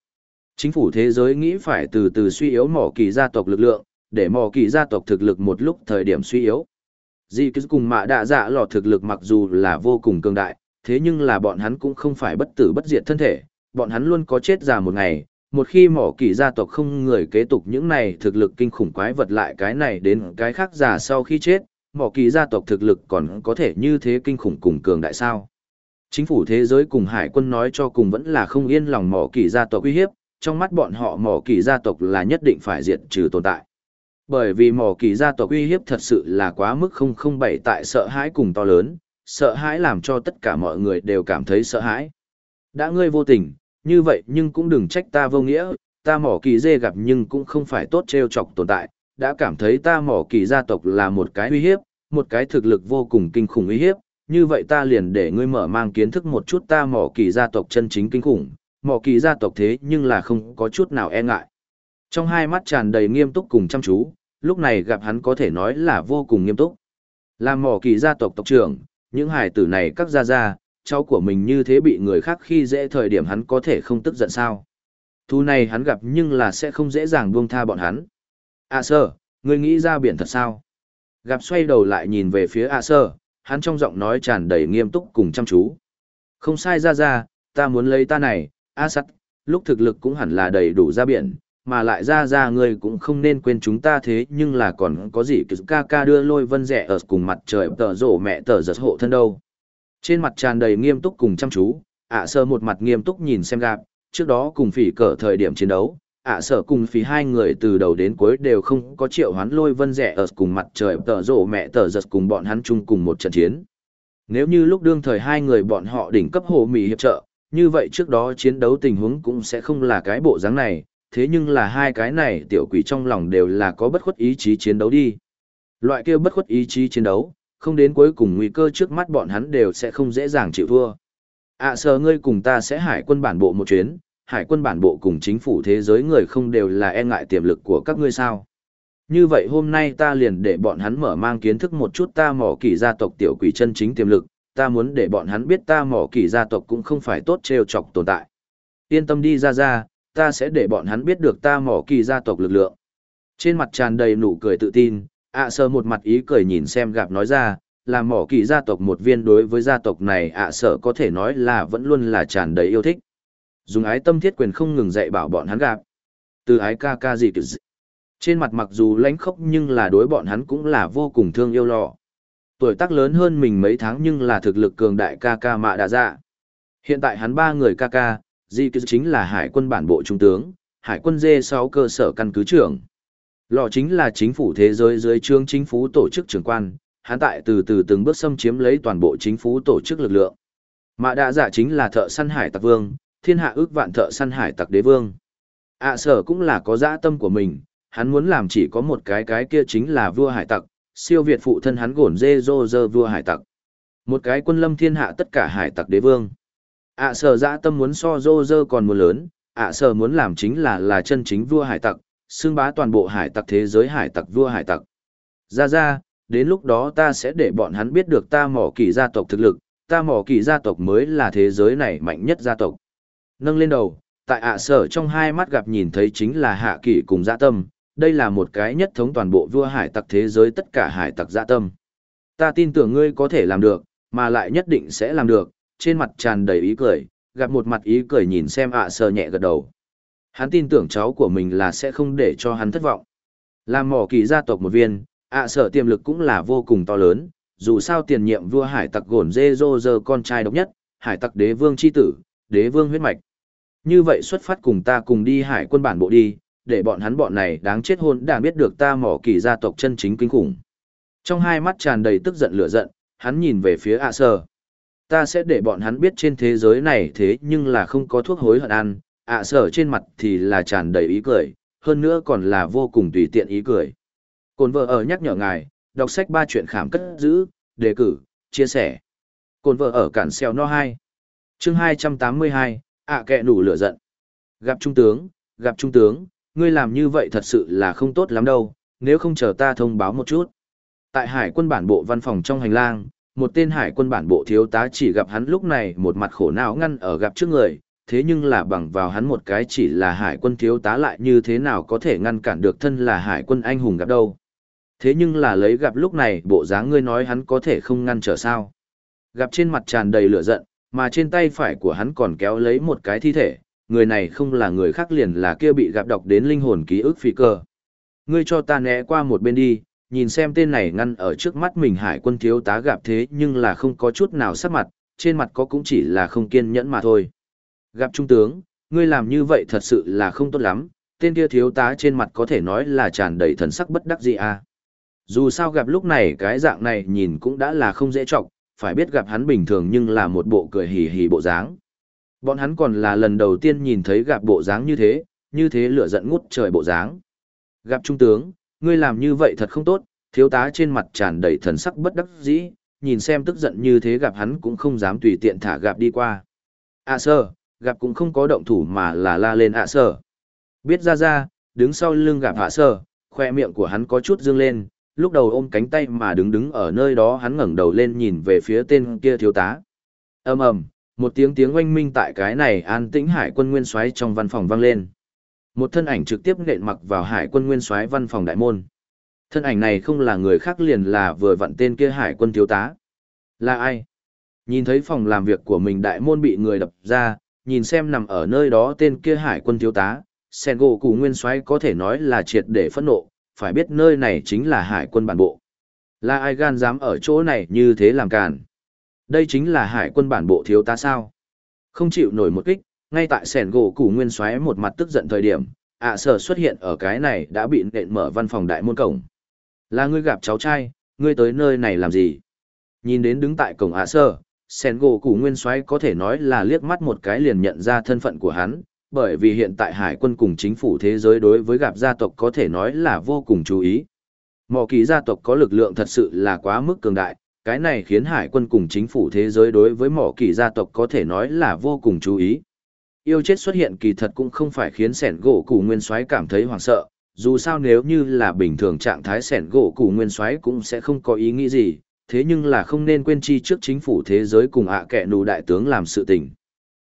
Speaker 1: Chính phủ thế giới nghĩ phải từ từ suy yếu mỏ kỳ gia tộc lực lượng, để mỏ kỳ gia tộc thực lực một lúc thời điểm suy yếu. Di cứ cùng mạ đạ dạ lò thực lực mặc dù là vô cùng cường đại, thế nhưng là bọn hắn cũng không phải bất tử bất diệt thân thể, bọn hắn luôn có chết già một ngày, một khi mỏ kỳ gia tộc không người kế tục những này thực lực kinh khủng quái vật lại cái này đến cái khác già sau khi chết, mỏ kỳ gia tộc thực lực còn có thể như thế kinh khủng cùng cường đại sao. Chính phủ thế giới cùng hải quân nói cho cùng vẫn là không yên lòng mỏ kỳ gia tộc uy hiếp, trong mắt bọn họ mỏ kỳ gia tộc là nhất định phải diệt trừ tồn tại. Bởi vì mỏ kỳ gia tộc uy hiếp thật sự là quá mức không không bảy tại sợ hãi cùng to lớn, sợ hãi làm cho tất cả mọi người đều cảm thấy sợ hãi. Đã ngươi vô tình, như vậy nhưng cũng đừng trách ta vô nghĩa, ta mỏ kỳ dê gặp nhưng cũng không phải tốt trêu chọc tồn tại, đã cảm thấy ta mỏ kỳ gia tộc là một cái uy hiếp, một cái thực lực vô cùng kinh khủng uy hiếp, như vậy ta liền để ngươi mở mang kiến thức một chút ta mỏ kỳ gia tộc chân chính kinh khủng, mỏ kỳ gia tộc thế nhưng là không có chút nào e ngại. Trong hai mắt tràn đầy nghiêm túc cùng chăm chú, lúc này gặp hắn có thể nói là vô cùng nghiêm túc. Làm mỏ kỳ gia tộc tộc trưởng, những hải tử này các gia gia, cháu của mình như thế bị người khác khi dễ thời điểm hắn có thể không tức giận sao. Thu này hắn gặp nhưng là sẽ không dễ dàng buông tha bọn hắn. À sơ, ngươi nghĩ ra biển thật sao? Gặp xoay đầu lại nhìn về phía à, A sơ, hắn trong giọng nói tràn đầy nghiêm túc cùng chăm chú. Không sai ra ra, ta muốn lấy ta này, A sắt, lúc thực lực cũng hẳn là đầy đủ ra biển, mà lại ra ra ngươi cũng không nên quên chúng ta thế nhưng là còn có gì cứ ca ca đưa lôi vân rẻ ở cùng mặt trời tờ rổ mẹ tờ giật hộ thân đâu. Trên mặt tràn đầy nghiêm túc cùng chăm chú, à, ạ sơ một mặt nghiêm túc nhìn xem gạp, trước đó cùng phỉ cỡ thời điểm chiến đấu, ạ sở cùng phí hai người từ đầu đến cuối đều không có triệu hoán lôi vân rẻ ở cùng mặt trời tở rộ mẹ tở giật cùng bọn hắn chung cùng một trận chiến. Nếu như lúc đương thời hai người bọn họ đỉnh cấp hồ mì hiệp trợ, như vậy trước đó chiến đấu tình huống cũng sẽ không là cái bộ dáng này, thế nhưng là hai cái này tiểu quỷ trong lòng đều là có bất khuất ý chí chiến đấu đi. Loại kia bất khuất ý chí chiến đấu, không đến cuối cùng nguy cơ trước mắt bọn hắn đều sẽ không dễ dàng chịu thua. ạ sở ngươi cùng ta sẽ hải quân bản bộ một chuyến, hải quân bản bộ cùng chính phủ thế giới người không đều là e ngại tiềm lực của các ngươi sao. Như vậy hôm nay ta liền để bọn hắn mở mang kiến thức một chút ta mỏ kỳ gia tộc tiểu quỷ chân chính tiềm lực, ta muốn để bọn hắn biết ta mỏ kỳ gia tộc cũng không phải tốt trêu chọc tồn tại. Yên tâm đi ra ra, ta sẽ để bọn hắn biết được ta mỏ kỳ gia tộc lực lượng. Trên mặt tràn đầy nụ cười tự tin, ạ à một mặt ý cười nhìn xem gặp nói ra, là mỏ kỳ gia tộc một viên đối với gia tộc này ạ à có thể nói là vẫn luôn là tràn đầy yêu thích. Dùng ái tâm thiết quyền không ngừng dạy bảo bọn hắn gặp. Từ ái ca ca gì từ gì. Trên mặt mặc dù lãnh khốc nhưng là đối bọn hắn cũng là vô cùng thương yêu lọ. Tuổi tác lớn hơn mình mấy tháng nhưng là thực lực cường đại ca ca mạ đã dạ. Hiện tại hắn ba người ca ca, Di Cư chính là hải quân bản bộ trung tướng, hải quân D6 cơ sở căn cứ trưởng. Lọ chính là chính phủ thế giới dưới trương chính phủ tổ chức trưởng quan, hắn tại từ từ từng bước xâm chiếm lấy toàn bộ chính phủ tổ chức lực lượng. Mạ đạ dạ chính là thợ săn hải tặc vương, thiên hạ ước vạn thợ săn hải tặc đế vương. ạ sở cũng là có dã tâm của mình, hắn muốn làm chỉ có một cái cái kia chính là vua hải tặc, siêu việt phụ thân hắn gổn dê dô dơ vua hải tặc. Một cái quân lâm thiên hạ tất cả hải tặc đế vương. ạ sở dã tâm muốn so dô dơ còn muốn lớn, ạ sở muốn làm chính là là chân chính vua hải tặc, xương bá toàn bộ hải tặc thế giới hải tặc vua hải tặc. Ra ra, đến lúc đó ta sẽ để bọn hắn biết được ta mỏ kỳ gia tộc thực lực, ta mỏ kỳ gia tộc mới là thế giới này mạnh nhất gia tộc. Nâng lên đầu, tại ạ sở trong hai mắt gặp nhìn thấy chính là hạ kỷ cùng dạ tâm, đây là một cái nhất thống toàn bộ vua hải tặc thế giới tất cả hải tặc dạ tâm. Ta tin tưởng ngươi có thể làm được, mà lại nhất định sẽ làm được, trên mặt tràn đầy ý cười, gặp một mặt ý cười nhìn xem ạ sở nhẹ gật đầu. Hắn tin tưởng cháu của mình là sẽ không để cho hắn thất vọng. Làm mỏ kỳ gia tộc một viên, ạ sở tiềm lực cũng là vô cùng to lớn, dù sao tiền nhiệm vua hải tặc gồn dê dô dơ con trai độc nhất, hải tặc đế vương chi tử, đế vương huyết mạch. Như vậy xuất phát cùng ta cùng đi hải quân bản bộ đi, để bọn hắn bọn này đáng chết hôn đã biết được ta mỏ kỳ gia tộc chân chính kinh khủng. Trong hai mắt tràn đầy tức giận lửa giận, hắn nhìn về phía ạ sở. Ta sẽ để bọn hắn biết trên thế giới này thế nhưng là không có thuốc hối hận ăn, ạ sở trên mặt thì là tràn đầy ý cười, hơn nữa còn là vô cùng tùy tiện ý cười. Cồn vợ ở nhắc nhở ngài, đọc sách ba chuyện khảm cất giữ, đề cử, chia sẻ. Cồn vợ ở cản xeo no 2. chương 282, ạ kệ nủ lửa giận. Gặp trung tướng, gặp trung tướng, ngươi làm như vậy thật sự là không tốt lắm đâu, nếu không chờ ta thông báo một chút. Tại hải quân bản bộ văn phòng trong hành lang, một tên hải quân bản bộ thiếu tá chỉ gặp hắn lúc này một mặt khổ não ngăn ở gặp trước người, thế nhưng là bằng vào hắn một cái chỉ là hải quân thiếu tá lại như thế nào có thể ngăn cản được thân là hải quân anh hùng gặp đâu. Thế nhưng là lấy gặp lúc này bộ dáng ngươi nói hắn có thể không ngăn trở sao. Gặp trên mặt tràn đầy lửa giận, mà trên tay phải của hắn còn kéo lấy một cái thi thể, người này không là người khác liền là kia bị gặp đọc đến linh hồn ký ức phi cơ. Ngươi cho ta né qua một bên đi, nhìn xem tên này ngăn ở trước mắt mình hải quân thiếu tá gặp thế nhưng là không có chút nào sắc mặt, trên mặt có cũng chỉ là không kiên nhẫn mà thôi. Gặp trung tướng, ngươi làm như vậy thật sự là không tốt lắm, tên kia thiếu tá trên mặt có thể nói là tràn đầy thần sắc bất đắc dĩ à. Dù sao gặp lúc này cái dạng này nhìn cũng đã là không dễ trọng, phải biết gặp hắn bình thường nhưng là một bộ cười hì hì bộ dáng. Bọn hắn còn là lần đầu tiên nhìn thấy gặp bộ dáng như thế, như thế lửa giận ngút trời bộ dáng. Gặp trung tướng, ngươi làm như vậy thật không tốt, thiếu tá trên mặt tràn đầy thần sắc bất đắc dĩ, nhìn xem tức giận như thế gặp hắn cũng không dám tùy tiện thả gặp đi qua. À sơ, gặp cũng không có động thủ mà là la lên ạ à sơ. Biết ra ra, đứng sau lưng gặp ạ à sơ, khoe miệng của hắn có chút dương lên, lúc đầu ôm cánh tay mà đứng đứng ở nơi đó hắn ngẩng đầu lên nhìn về phía tên kia thiếu tá. ầm ầm, một tiếng tiếng oanh minh tại cái này an tĩnh hải quân nguyên soái trong văn phòng vang lên. Một thân ảnh trực tiếp nện mặc vào hải quân nguyên soái văn phòng đại môn. Thân ảnh này không là người khác liền là vừa vặn tên kia hải quân thiếu tá. Là ai? Nhìn thấy phòng làm việc của mình đại môn bị người đập ra, nhìn xem nằm ở nơi đó tên kia hải quân thiếu tá, sen gỗ cụ nguyên soái có thể nói là triệt để phẫn nộ, phải biết nơi này chính là hải quân bản bộ. Là ai gan dám ở chỗ này như thế làm càn? Đây chính là hải quân bản bộ thiếu tá sao? Không chịu nổi một kích, ngay tại sẻn gỗ củ nguyên xoáy một mặt tức giận thời điểm, ạ sở xuất hiện ở cái này đã bị nện mở văn phòng đại môn cổng. Là ngươi gặp cháu trai, ngươi tới nơi này làm gì? Nhìn đến đứng tại cổng ạ sở, sẻn gỗ củ nguyên xoáy có thể nói là liếc mắt một cái liền nhận ra thân phận của hắn, bởi vì hiện tại hải quân cùng chính phủ thế giới đối với gặp gia tộc có thể nói là vô cùng chú ý. Mỏ kỳ gia tộc có lực lượng thật sự là quá mức cường đại, cái này khiến hải quân cùng chính phủ thế giới đối với mỏ kỳ gia tộc có thể nói là vô cùng chú ý. Yêu chết xuất hiện kỳ thật cũng không phải khiến sẻn gỗ củ nguyên soái cảm thấy hoảng sợ, dù sao nếu như là bình thường trạng thái sẻn gỗ củ nguyên soái cũng sẽ không có ý nghĩ gì, thế nhưng là không nên quên chi trước chính phủ thế giới cùng ạ kẻ nù đại tướng làm sự tình.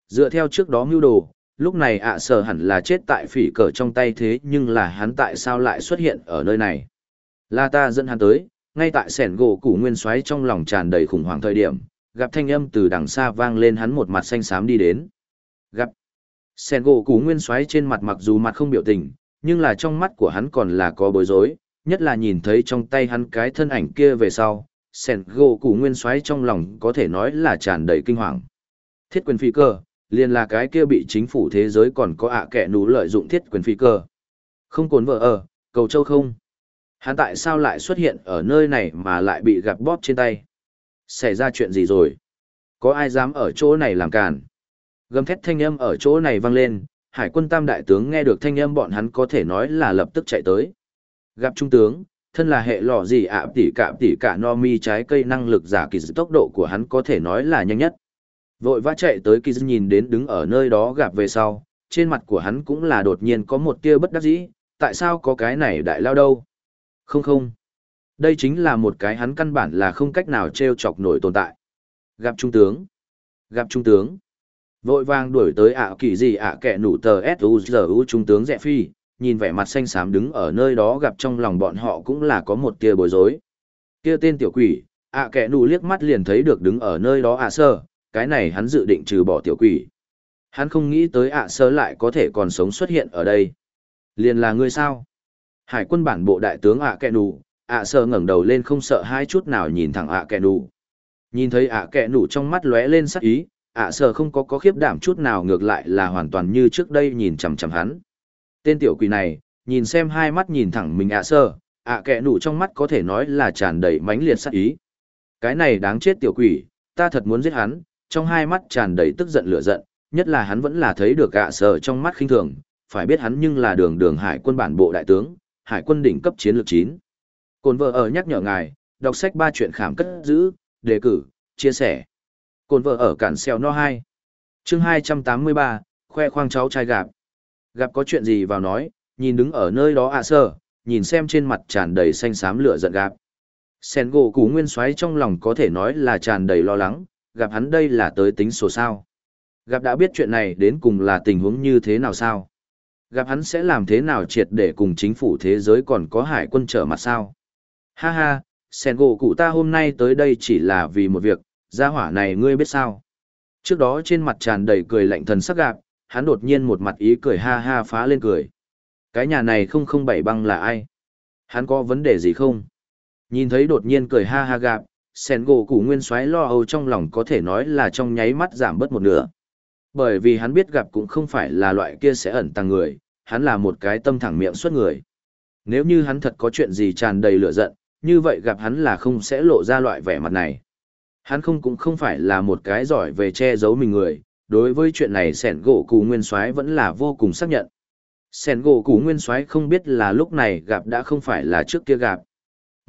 Speaker 1: Dựa theo trước đó mưu đồ, lúc này ạ sở hẳn là chết tại phỉ cờ trong tay thế nhưng là hắn tại sao lại xuất hiện ở nơi này. Là ta dẫn hắn tới, ngay tại sẻn gỗ củ nguyên xoáy trong lòng tràn đầy khủng hoảng thời điểm, gặp thanh âm từ đằng xa vang lên hắn một mặt xanh xám đi đến. Gặp sẻn gỗ củ nguyên xoáy trên mặt mặc dù mặt không biểu tình, nhưng là trong mắt của hắn còn là có bối rối, nhất là nhìn thấy trong tay hắn cái thân ảnh kia về sau, sẻn gỗ củ nguyên xoáy trong lòng có thể nói là tràn đầy kinh hoàng. Thiết quyền phi cơ, liền là cái kia bị chính phủ thế giới còn có ạ kẻ nú lợi dụng thiết quyền phi cơ. Không cồn vợ ở, cầu châu không. Hắn tại sao lại xuất hiện ở nơi này mà lại bị gặp bóp trên tay? Xảy ra chuyện gì rồi? Có ai dám ở chỗ này làm càn? Gầm thét thanh âm ở chỗ này vang lên, hải quân tam đại tướng nghe được thanh âm bọn hắn có thể nói là lập tức chạy tới. Gặp trung tướng, thân là hệ lọ gì ạ tỉ cả tỉ cả no mi trái cây năng lực giả kỳ tốc độ của hắn có thể nói là nhanh nhất. Vội vã chạy tới Kiz nhìn đến đứng ở nơi đó gặp về sau, trên mặt của hắn cũng là đột nhiên có một tia bất đắc dĩ, tại sao có cái này đại lao đâu? Không không. Đây chính là một cái hắn căn bản là không cách nào treo chọc nổi tồn tại. Gặp trung tướng. Gặp trung tướng. Vội vàng đuổi tới ạ kỳ gì ạ kẻ nủ tờ S.U.G.U. trung tướng rẽ phi, nhìn vẻ mặt xanh xám đứng ở nơi đó gặp trong lòng bọn họ cũng là có một tia bối rối. Kia tên tiểu quỷ, ạ kẻ nủ liếc mắt liền thấy được đứng ở nơi đó ạ sơ, cái này hắn dự định trừ bỏ tiểu quỷ. Hắn không nghĩ tới ạ sơ lại có thể còn sống xuất hiện ở đây. Liền là ngươi sao? Hải quân bản bộ đại tướng ạ kẹ nụ, ạ sơ ngẩng đầu lên không sợ hai chút nào nhìn thẳng ạ kẹ nụ. Nhìn thấy ạ kẹ nụ trong mắt lóe lên sắc ý, ạ sơ không có có khiếp đảm chút nào ngược lại là hoàn toàn như trước đây nhìn chằm chằm hắn. Tên tiểu quỷ này, nhìn xem hai mắt nhìn thẳng mình ạ sơ, ạ kẹ nụ trong mắt có thể nói là tràn đầy mãnh liệt sắc ý. Cái này đáng chết tiểu quỷ, ta thật muốn giết hắn, trong hai mắt tràn đầy tức giận lửa giận, nhất là hắn vẫn là thấy được gạ sở trong mắt khinh thường, phải biết hắn nhưng là đường đường hải quân bản bộ đại tướng, hải quân đỉnh cấp chiến lược 9. Cồn vợ ở nhắc nhở ngài, đọc sách ba chuyện khảm cất giữ, đề cử, chia sẻ. Cồn vợ ở cản xeo no 2. chương 283, khoe khoang cháu trai gặp. Gặp có chuyện gì vào nói, nhìn đứng ở nơi đó ạ à sơ, nhìn xem trên mặt tràn đầy xanh xám lửa giận gặp. Sen gỗ cú nguyên xoáy trong lòng có thể nói là tràn đầy lo lắng, gặp hắn đây là tới tính sổ sao. Gặp đã biết chuyện này đến cùng là tình huống như thế nào sao. Gặp hắn sẽ làm thế nào triệt để cùng chính phủ thế giới còn có hải quân trở mặt sao? Ha ha, sen gỗ cụ ta hôm nay tới đây chỉ là vì một việc, gia hỏa này ngươi biết sao? Trước đó trên mặt tràn đầy cười lạnh thần sắc gạp, hắn đột nhiên một mặt ý cười ha ha phá lên cười. Cái nhà này không không bảy băng là ai? Hắn có vấn đề gì không? Nhìn thấy đột nhiên cười ha ha gạp, sen gỗ củ nguyên soái lo âu trong lòng có thể nói là trong nháy mắt giảm bớt một nửa. Bởi vì hắn biết gặp cũng không phải là loại kia sẽ ẩn tàng người, hắn là một cái tâm thẳng miệng suốt người. Nếu như hắn thật có chuyện gì tràn đầy lửa giận, như vậy gặp hắn là không sẽ lộ ra loại vẻ mặt này. Hắn không cũng không phải là một cái giỏi về che giấu mình người, đối với chuyện này sẻn gỗ cù nguyên soái vẫn là vô cùng xác nhận. Sẻn gỗ cù nguyên soái không biết là lúc này gặp đã không phải là trước kia gặp.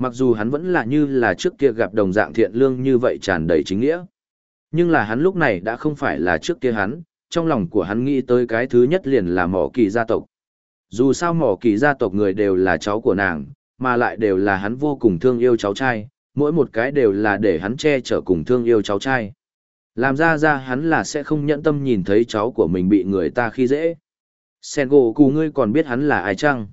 Speaker 1: Mặc dù hắn vẫn là như là trước kia gặp đồng dạng thiện lương như vậy tràn đầy chính nghĩa. Nhưng là hắn lúc này đã không phải là trước kia hắn, trong lòng của hắn nghĩ tới cái thứ nhất liền là mỏ kỳ gia tộc. Dù sao mỏ kỳ gia tộc người đều là cháu của nàng, mà lại đều là hắn vô cùng thương yêu cháu trai, mỗi một cái đều là để hắn che chở cùng thương yêu cháu trai. Làm ra ra hắn là sẽ không nhẫn tâm nhìn thấy cháu của mình bị người ta khi dễ. Sen gỗ cù ngươi còn biết hắn là ai chăng?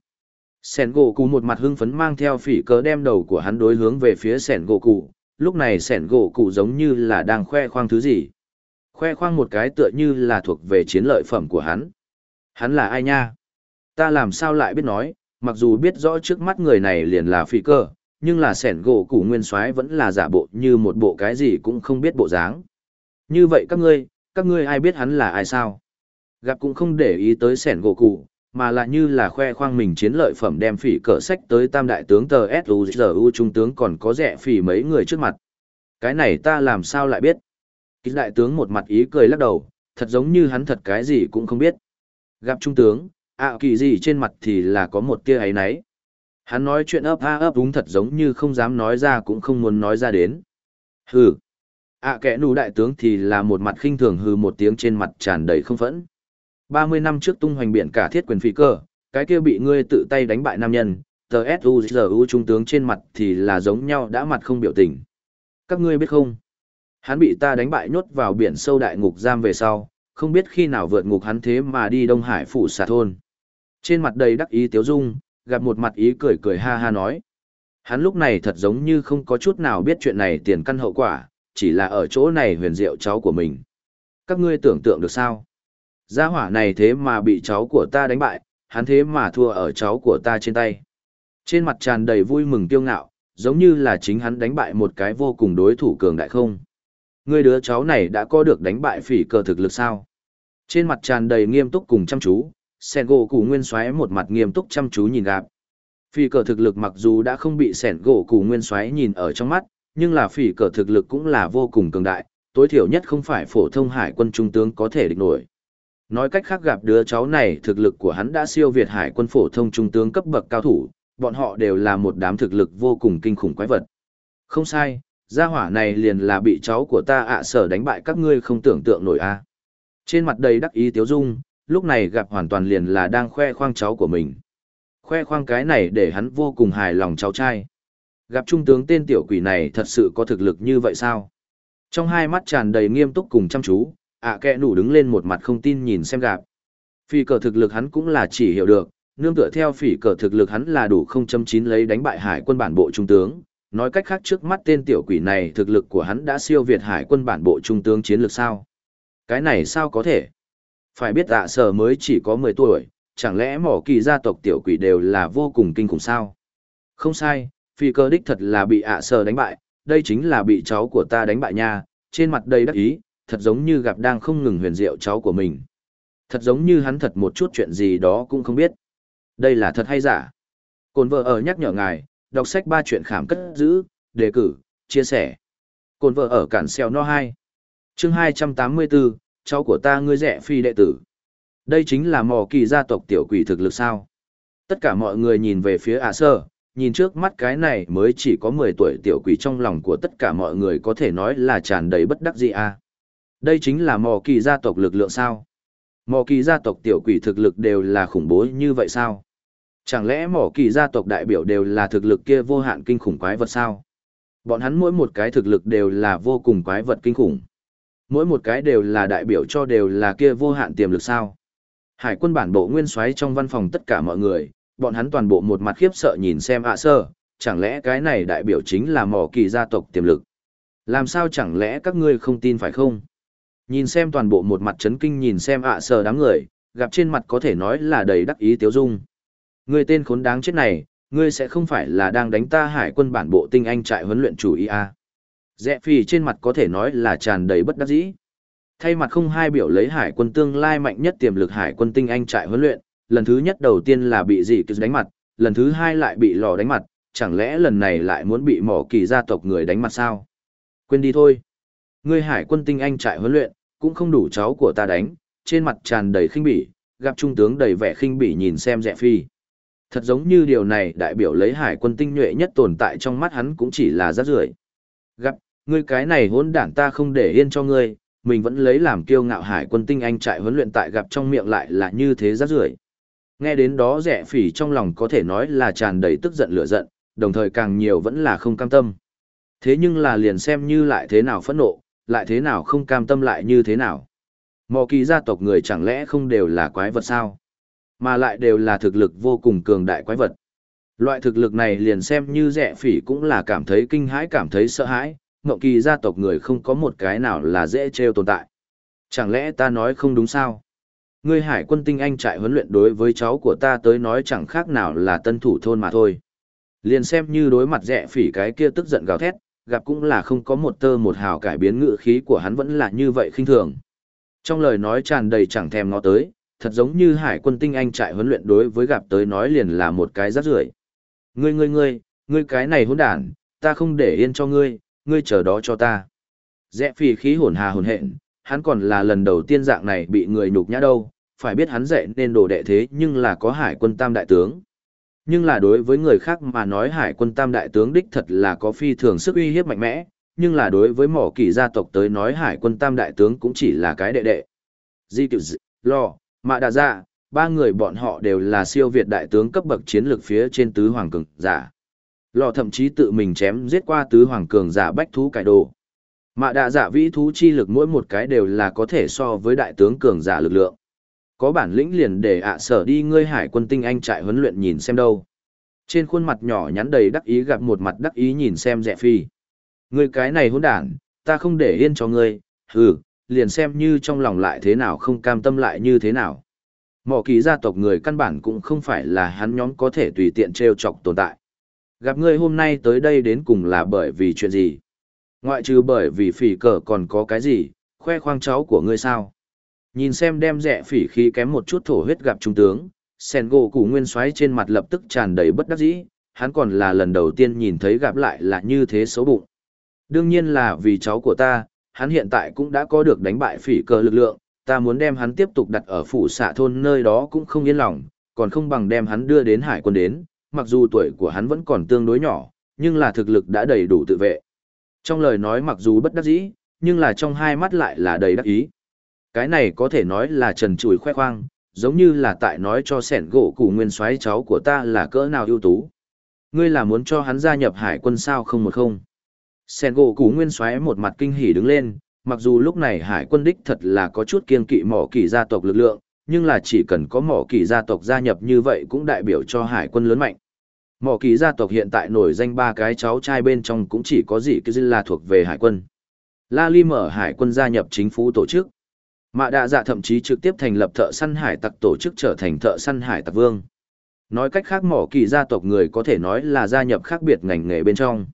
Speaker 1: Sẻn gỗ cụ một mặt hưng phấn mang theo phỉ cớ đem đầu của hắn đối hướng về phía sẻn gỗ cụ, lúc này sẻn gỗ cụ giống như là đang khoe khoang thứ gì. Khoe khoang một cái tựa như là thuộc về chiến lợi phẩm của hắn. Hắn là ai nha? Ta làm sao lại biết nói, mặc dù biết rõ trước mắt người này liền là phi cơ, nhưng là sẻn gỗ cụ nguyên soái vẫn là giả bộ như một bộ cái gì cũng không biết bộ dáng. Như vậy các ngươi, các ngươi ai biết hắn là ai sao? Gặp cũng không để ý tới sẻn gỗ cụ, mà là như là khoe khoang mình chiến lợi phẩm đem phỉ cỡ sách tới tam đại tướng tờ suzu trung tướng còn có rẻ phỉ mấy người trước mặt. Cái này ta làm sao lại biết? ký đại tướng một mặt ý cười lắc đầu, thật giống như hắn thật cái gì cũng không biết. Gặp trung tướng, ạ kỳ gì trên mặt thì là có một tia ấy nấy. Hắn nói chuyện ấp a ấp đúng thật giống như không dám nói ra cũng không muốn nói ra đến. Hừ. ạ kẻ nụ đại tướng thì là một mặt khinh thường hừ một tiếng trên mặt tràn đầy không phẫn. 30 năm trước tung hoành biển cả thiết quyền phi cơ, Cái kia bị ngươi tự tay đánh bại nam nhân, tờ S.U.G.U. trung tướng trên mặt thì là giống nhau đã mặt không biểu tình. Các ngươi biết không? Hắn bị ta đánh bại nhốt vào biển sâu đại ngục giam về sau, không biết khi nào vượt ngục hắn thế mà đi Đông Hải phủ xà thôn. Trên mặt đầy đắc ý tiếu dung, gặp một mặt ý cười cười ha ha nói. Hắn lúc này thật giống như không có chút nào biết chuyện này tiền căn hậu quả, chỉ là ở chỗ này huyền diệu cháu của mình. Các ngươi tưởng tượng được sao? Gia hỏa này thế mà bị cháu của ta đánh bại, hắn thế mà thua ở cháu của ta trên tay. Trên mặt tràn đầy vui mừng kiêu ngạo, giống như là chính hắn đánh bại một cái vô cùng đối thủ cường đại không. Người đứa cháu này đã có được đánh bại phỉ cờ thực lực sao? Trên mặt tràn đầy nghiêm túc cùng chăm chú, sẻn gỗ củ nguyên xoáy một mặt nghiêm túc chăm chú nhìn gạp. Phỉ cờ thực lực mặc dù đã không bị sẻn gỗ củ nguyên xoáy nhìn ở trong mắt, nhưng là phỉ cờ thực lực cũng là vô cùng cường đại, tối thiểu nhất không phải phổ thông hải quân trung tướng có thể địch nổi. Nói cách khác gặp đứa cháu này thực lực của hắn đã siêu việt hải quân phổ thông trung tướng cấp bậc cao thủ, bọn họ đều là một đám thực lực vô cùng kinh khủng quái vật. Không sai, gia hỏa này liền là bị cháu của ta ạ sở đánh bại các ngươi không tưởng tượng nổi a. Trên mặt đầy đắc ý tiếu dung, lúc này gặp hoàn toàn liền là đang khoe khoang cháu của mình. Khoe khoang cái này để hắn vô cùng hài lòng cháu trai. Gặp trung tướng tên tiểu quỷ này thật sự có thực lực như vậy sao? Trong hai mắt tràn đầy nghiêm túc cùng chăm chú, ạ kẽ nủ đứng lên một mặt không tin nhìn xem gặp. Phi cờ thực lực hắn cũng là chỉ hiểu được, nương tựa theo phỉ cờ thực lực hắn là đủ 0.9 lấy đánh bại hải quân bản bộ trung tướng. Nói cách khác trước mắt tên tiểu quỷ này thực lực của hắn đã siêu việt hải quân bản bộ trung tướng chiến lược sao? Cái này sao có thể? Phải biết ạ sở mới chỉ có 10 tuổi, chẳng lẽ mỏ kỳ gia tộc tiểu quỷ đều là vô cùng kinh khủng sao? Không sai, phi cơ đích thật là bị ạ sở đánh bại, đây chính là bị cháu của ta đánh bại nha, trên mặt đầy đắc ý, thật giống như gặp đang không ngừng huyền diệu cháu của mình. Thật giống như hắn thật một chút chuyện gì đó cũng không biết. Đây là thật hay giả? Cồn vợ ở nhắc nhở ngài, đọc sách ba chuyện khảm cất giữ, đề cử, chia sẻ. Cồn vợ ở cản xeo no 2. chương 284, cháu của ta ngươi rẻ phi đệ tử. Đây chính là mò kỳ gia tộc tiểu quỷ thực lực sao. Tất cả mọi người nhìn về phía ả sơ, nhìn trước mắt cái này mới chỉ có 10 tuổi tiểu quỷ trong lòng của tất cả mọi người có thể nói là tràn đầy bất đắc dĩ a. Đây chính là mò kỳ gia tộc lực lượng sao. Mò kỳ gia tộc tiểu quỷ thực lực đều là khủng bố như vậy sao? Chẳng lẽ mỏ kỳ gia tộc đại biểu đều là thực lực kia vô hạn kinh khủng quái vật sao? Bọn hắn mỗi một cái thực lực đều là vô cùng quái vật kinh khủng. Mỗi một cái đều là đại biểu cho đều là kia vô hạn tiềm lực sao? Hải quân bản bộ nguyên soái trong văn phòng tất cả mọi người, bọn hắn toàn bộ một mặt khiếp sợ nhìn xem ạ sơ, chẳng lẽ cái này đại biểu chính là mỏ kỳ gia tộc tiềm lực? Làm sao chẳng lẽ các ngươi không tin phải không? Nhìn xem toàn bộ một mặt chấn kinh nhìn xem ạ sờ đám người, gặp trên mặt có thể nói là đầy đắc ý tiếu dung. người tên khốn đáng chết này, ngươi sẽ không phải là đang đánh ta hải quân bản bộ tinh anh trại huấn luyện chủ ý à. Rẽ phì trên mặt có thể nói là tràn đầy bất đắc dĩ. Thay mặt không hai biểu lấy hải quân tương lai mạnh nhất tiềm lực hải quân tinh anh trại huấn luyện, lần thứ nhất đầu tiên là bị dị cứ đánh mặt, lần thứ hai lại bị lò đánh mặt, chẳng lẽ lần này lại muốn bị mỏ kỳ gia tộc người đánh mặt sao? Quên đi thôi. Ngươi hải quân tinh anh trại huấn luyện, cũng không đủ cháu của ta đánh, trên mặt tràn đầy khinh bỉ, gặp trung tướng đầy vẻ khinh bỉ nhìn xem rẻ phi. Thật giống như điều này đại biểu lấy hải quân tinh nhuệ nhất tồn tại trong mắt hắn cũng chỉ là rác rưởi. Gặp, ngươi cái này hỗn đản ta không để yên cho ngươi, mình vẫn lấy làm kiêu ngạo hải quân tinh anh trại huấn luyện tại gặp trong miệng lại là như thế rác rưởi. Nghe đến đó rẻ phỉ trong lòng có thể nói là tràn đầy tức giận lửa giận, đồng thời càng nhiều vẫn là không cam tâm. Thế nhưng là liền xem như lại thế nào phẫn nộ, lại thế nào không cam tâm lại như thế nào. Mò kỳ gia tộc người chẳng lẽ không đều là quái vật sao? Mà lại đều là thực lực vô cùng cường đại quái vật. Loại thực lực này liền xem như rẻ phỉ cũng là cảm thấy kinh hãi cảm thấy sợ hãi, ngộng kỳ gia tộc người không có một cái nào là dễ trêu tồn tại. Chẳng lẽ ta nói không đúng sao? Ngươi hải quân tinh anh trại huấn luyện đối với cháu của ta tới nói chẳng khác nào là tân thủ thôn mà thôi. Liền xem như đối mặt rẻ phỉ cái kia tức giận gào thét, gặp cũng là không có một tơ một hào cải biến ngự khí của hắn vẫn là như vậy khinh thường. Trong lời nói tràn đầy chẳng thèm ngó tới, thật giống như hải quân tinh anh trại huấn luyện đối với gặp tới nói liền là một cái rác rưởi. Ngươi ngươi ngươi, ngươi cái này hỗn đản, ta không để yên cho ngươi, ngươi chờ đó cho ta. Rẽ phì khí hồn hà hồn hện, hắn còn là lần đầu tiên dạng này bị người nhục nhã đâu, phải biết hắn dạy nên đồ đệ thế nhưng là có hải quân tam đại tướng. Nhưng là đối với người khác mà nói hải quân tam đại tướng đích thật là có phi thường sức uy hiếp mạnh mẽ, nhưng là đối với mỏ kỳ gia tộc tới nói hải quân tam đại tướng cũng chỉ là cái đệ đệ. Di tiểu dị, lo, mạ đà Gia, dạ, ba người bọn họ đều là siêu việt đại tướng cấp bậc chiến lược phía trên tứ hoàng cường giả. Lò thậm chí tự mình chém giết qua tứ hoàng cường giả bách thú cải đồ. Mạ đạ giả vĩ thú chi lực mỗi một cái đều là có thể so với đại tướng cường giả lực lượng. Có bản lĩnh liền để ạ sở đi ngươi hải quân tinh anh trại huấn luyện nhìn xem đâu. Trên khuôn mặt nhỏ nhắn đầy đắc ý gặp một mặt đắc ý nhìn xem rẻ phi. Ngươi cái này hỗn đản, ta không để yên cho ngươi, hừ, liền xem như trong lòng lại thế nào không cam tâm lại như thế nào. Mỏ kỳ gia tộc người căn bản cũng không phải là hắn nhóm có thể tùy tiện treo chọc tồn tại. Gặp ngươi hôm nay tới đây đến cùng là bởi vì chuyện gì? Ngoại trừ bởi vì phỉ cờ còn có cái gì, khoe khoang cháu của ngươi sao? Nhìn xem đem rẻ phỉ khí kém một chút thổ huyết gặp trung tướng, sen gỗ củ nguyên xoáy trên mặt lập tức tràn đầy bất đắc dĩ, hắn còn là lần đầu tiên nhìn thấy gặp lại là như thế xấu bụng. Đương nhiên là vì cháu của ta, hắn hiện tại cũng đã có được đánh bại phỉ cờ lực lượng, ta muốn đem hắn tiếp tục đặt ở phủ xạ thôn nơi đó cũng không yên lòng, còn không bằng đem hắn đưa đến hải quân đến, mặc dù tuổi của hắn vẫn còn tương đối nhỏ, nhưng là thực lực đã đầy đủ tự vệ. Trong lời nói mặc dù bất đắc dĩ, nhưng là trong hai mắt lại là đầy đắc ý. Cái này có thể nói là trần trùi khoe khoang, giống như là tại nói cho sẻn gỗ củ nguyên soái cháu của ta là cỡ nào ưu tú. Ngươi là muốn cho hắn gia nhập hải quân sao không một không. Sẻn gỗ củ nguyên soái một mặt kinh hỉ đứng lên, mặc dù lúc này hải quân đích thật là có chút kiên kỵ mỏ kỳ gia tộc lực lượng, nhưng là chỉ cần có mỏ kỳ gia tộc gia nhập như vậy cũng đại biểu cho hải quân lớn mạnh. Mỏ kỳ gia tộc hiện tại nổi danh ba cái cháu trai bên trong cũng chỉ có gì cái là thuộc về hải quân. La li mở hải quân gia nhập chính phủ tổ chức. Mạ đạ dạ thậm chí trực tiếp thành lập thợ săn hải tặc tổ chức trở thành thợ săn hải tặc vương. Nói cách khác mỏ kỳ gia tộc người có thể nói là gia nhập khác biệt ngành nghề bên trong.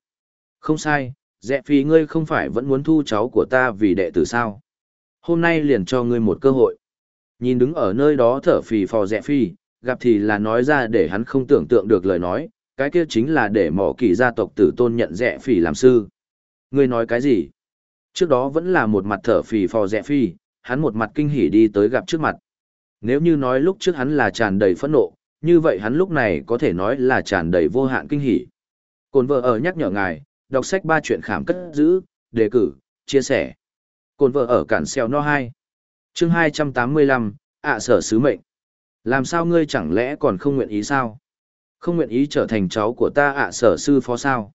Speaker 1: Không sai, dẹ phi ngươi không phải vẫn muốn thu cháu của ta vì đệ tử sao. Hôm nay liền cho ngươi một cơ hội. Nhìn đứng ở nơi đó thở phì phò dẹ phi, gặp thì là nói ra để hắn không tưởng tượng được lời nói, cái kia chính là để mỏ kỳ gia tộc tử tôn nhận dẹ phỉ làm sư. Ngươi nói cái gì? Trước đó vẫn là một mặt thở phì phò dẹ phi, hắn một mặt kinh hỉ đi tới gặp trước mặt. Nếu như nói lúc trước hắn là tràn đầy phẫn nộ, như vậy hắn lúc này có thể nói là tràn đầy vô hạn kinh hỉ. Cồn vợ ở nhắc nhở ngài, đọc sách ba chuyện khảm cất giữ, đề cử, chia sẻ. Cồn vợ ở cản xeo no 2. chương 285, ạ sở sứ mệnh. Làm sao ngươi chẳng lẽ còn không nguyện ý sao? Không nguyện ý trở thành cháu của ta ạ sở sư phó sao?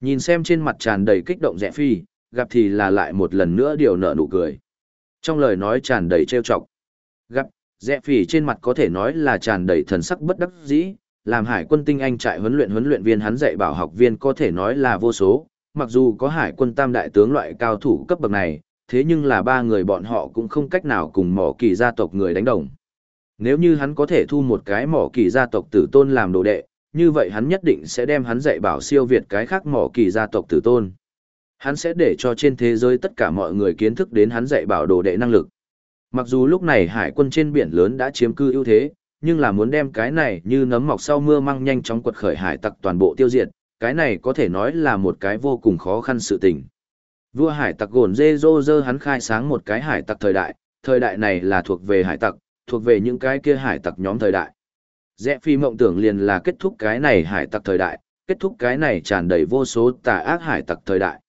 Speaker 1: Nhìn xem trên mặt tràn đầy kích động rẽ phi, gặp thì là lại một lần nữa điều nợ nụ cười. Trong lời nói tràn đầy trêu chọc. Gặp, rẽ phỉ trên mặt có thể nói là tràn đầy thần sắc bất đắc dĩ, làm hải quân tinh anh trại huấn luyện huấn luyện viên hắn dạy bảo học viên có thể nói là vô số, mặc dù có hải quân tam đại tướng loại cao thủ cấp bậc này, thế nhưng là ba người bọn họ cũng không cách nào cùng mỏ kỳ gia tộc người đánh đồng. Nếu như hắn có thể thu một cái mỏ kỳ gia tộc tử tôn làm đồ đệ, như vậy hắn nhất định sẽ đem hắn dạy bảo siêu việt cái khác mỏ kỳ gia tộc tử tôn. Hắn sẽ để cho trên thế giới tất cả mọi người kiến thức đến hắn dạy bảo đồ đệ năng lực. Mặc dù lúc này hải quân trên biển lớn đã chiếm cư ưu thế, nhưng là muốn đem cái này như nấm mọc sau mưa măng nhanh chóng quật khởi hải tặc toàn bộ tiêu diệt, cái này có thể nói là một cái vô cùng khó khăn sự tình. Vua hải tặc gồn dê dô dơ hắn khai sáng một cái hải tặc thời đại, thời đại này là thuộc về hải tặc, thuộc về những cái kia hải tặc nhóm thời đại. Rẽ phi mộng tưởng liền là kết thúc cái này hải tặc thời đại, kết thúc cái này tràn đầy vô số tà ác hải tặc thời đại.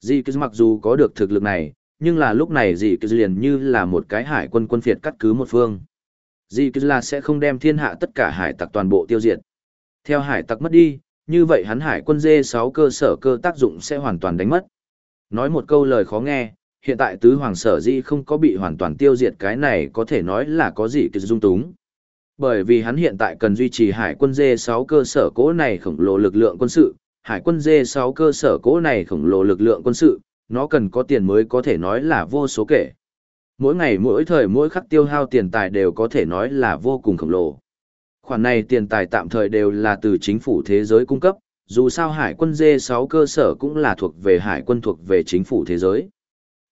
Speaker 1: Dì cứ mặc dù có được thực lực này, nhưng là lúc này dì cứ liền như là một cái hải quân quân phiệt cắt cứ một phương. Dì cứ là sẽ không đem thiên hạ tất cả hải tặc toàn bộ tiêu diệt. Theo hải tặc mất đi, như vậy hắn hải quân dê 6 cơ sở cơ tác dụng sẽ hoàn toàn đánh mất. Nói một câu lời khó nghe, hiện tại tứ hoàng sở di không có bị hoàn toàn tiêu diệt cái này có thể nói là có gì cứ dung túng. Bởi vì hắn hiện tại cần duy trì hải quân dê 6 cơ sở cố này khổng lồ lực lượng quân sự, hải quân dê 6 cơ sở cỗ này khổng lồ lực lượng quân sự, nó cần có tiền mới có thể nói là vô số kể. Mỗi ngày mỗi thời mỗi khắc tiêu hao tiền tài đều có thể nói là vô cùng khổng lồ. Khoản này tiền tài tạm thời đều là từ chính phủ thế giới cung cấp, dù sao hải quân dê 6 cơ sở cũng là thuộc về hải quân thuộc về chính phủ thế giới.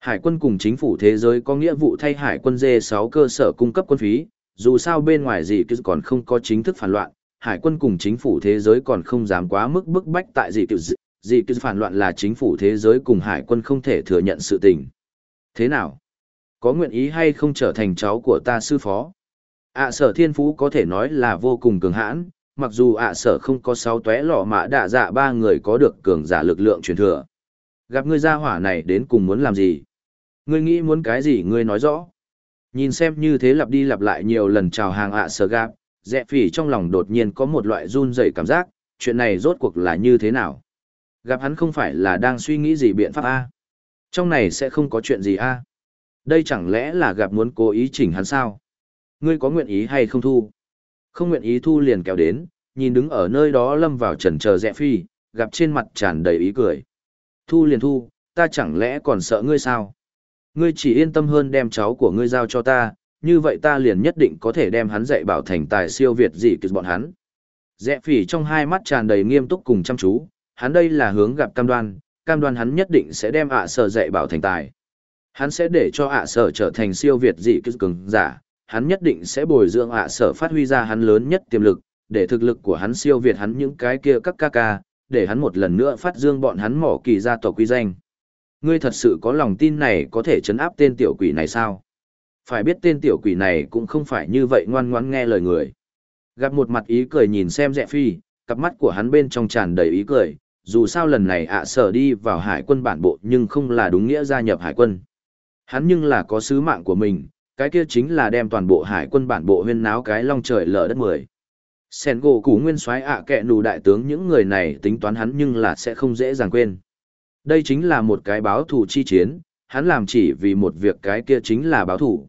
Speaker 1: Hải quân cùng chính phủ thế giới có nghĩa vụ thay hải quân dê 6 cơ sở cung cấp quân phí, dù sao bên ngoài gì cứ còn không có chính thức phản loạn, hải quân cùng chính phủ thế giới còn không dám quá mức bức bách tại dị kiểu dị kiểu phản loạn là chính phủ thế giới cùng hải quân không thể thừa nhận sự tình. Thế nào? Có nguyện ý hay không trở thành cháu của ta sư phó? ạ sở thiên phú có thể nói là vô cùng cường hãn, mặc dù ạ sở không có sáu tóe lọ mã đạ dạ ba người có được cường giả lực lượng truyền thừa. Gặp ngươi gia hỏa này đến cùng muốn làm gì? Ngươi nghĩ muốn cái gì ngươi nói rõ. Nhìn xem như thế lặp đi lặp lại nhiều lần chào hàng ạ sở gạp, dẹ phỉ trong lòng đột nhiên có một loại run rẩy cảm giác, chuyện này rốt cuộc là như thế nào? Gặp hắn không phải là đang suy nghĩ gì biện pháp A. Trong này sẽ không có chuyện gì A. Đây chẳng lẽ là gặp muốn cố ý chỉnh hắn sao? Ngươi có nguyện ý hay không thu? Không nguyện ý thu liền kéo đến, nhìn đứng ở nơi đó lâm vào trần chờ rẽ phi, gặp trên mặt tràn đầy ý cười. Thu liền thu, ta chẳng lẽ còn sợ ngươi sao? Ngươi chỉ yên tâm hơn đem cháu của ngươi giao cho ta, như vậy ta liền nhất định có thể đem hắn dạy bảo thành tài siêu việt gì kịch bọn hắn. Rẽ phỉ trong hai mắt tràn đầy nghiêm túc cùng chăm chú, hắn đây là hướng gặp cam đoan, cam đoan hắn nhất định sẽ đem ạ sở dạy bảo thành tài. Hắn sẽ để cho ạ sở trở thành siêu việt dị kịch cường giả, hắn nhất định sẽ bồi dưỡng ạ sở phát huy ra hắn lớn nhất tiềm lực, để thực lực của hắn siêu việt hắn những cái kia các ca ca, để hắn một lần nữa phát dương bọn hắn mỏ kỳ gia tộc quy danh. Ngươi thật sự có lòng tin này có thể chấn áp tên tiểu quỷ này sao? Phải biết tên tiểu quỷ này cũng không phải như vậy ngoan ngoãn nghe lời người. Gặp một mặt ý cười nhìn xem dẹ phi, cặp mắt của hắn bên trong tràn đầy ý cười, dù sao lần này ạ sở đi vào hải quân bản bộ nhưng không là đúng nghĩa gia nhập hải quân. Hắn nhưng là có sứ mạng của mình, cái kia chính là đem toàn bộ hải quân bản bộ huyên náo cái long trời lở đất mười. Sen gỗ củ nguyên soái ạ kẹ nù đại tướng những người này tính toán hắn nhưng là sẽ không dễ dàng quên. Đây chính là một cái báo thù chi chiến, hắn làm chỉ vì một việc cái kia chính là báo thù.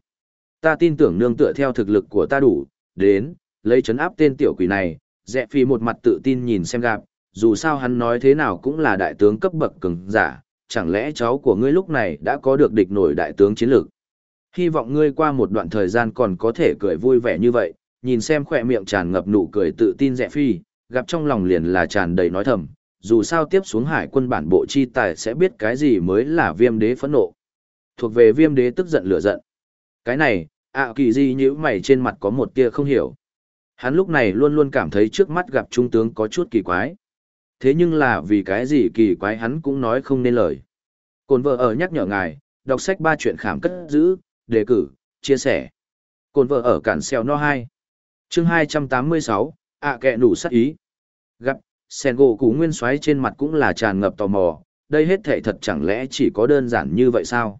Speaker 1: Ta tin tưởng nương tựa theo thực lực của ta đủ, đến, lấy chấn áp tên tiểu quỷ này, dẹ phi một mặt tự tin nhìn xem gặp, dù sao hắn nói thế nào cũng là đại tướng cấp bậc cường giả, chẳng lẽ cháu của ngươi lúc này đã có được địch nổi đại tướng chiến lược. Hy vọng ngươi qua một đoạn thời gian còn có thể cười vui vẻ như vậy, nhìn xem khỏe miệng tràn ngập nụ cười tự tin dẹ phi, gặp trong lòng liền là tràn đầy nói thầm, dù sao tiếp xuống hải quân bản bộ chi tài sẽ biết cái gì mới là viêm đế phẫn nộ. Thuộc về viêm đế tức giận lửa giận. Cái này, ạ kỳ di nhữ mày trên mặt có một tia không hiểu. Hắn lúc này luôn luôn cảm thấy trước mắt gặp trung tướng có chút kỳ quái. Thế nhưng là vì cái gì kỳ quái hắn cũng nói không nên lời. Cồn vợ ở nhắc nhở ngài, đọc sách ba chuyện khảm cất giữ, đề cử, chia sẻ. Cồn vợ ở cản xeo no 2. chương 286, ạ kẹ nủ sắc ý. Gặp, sen gỗ cú nguyên xoáy trên mặt cũng là tràn ngập tò mò, đây hết thể thật chẳng lẽ chỉ có đơn giản như vậy sao?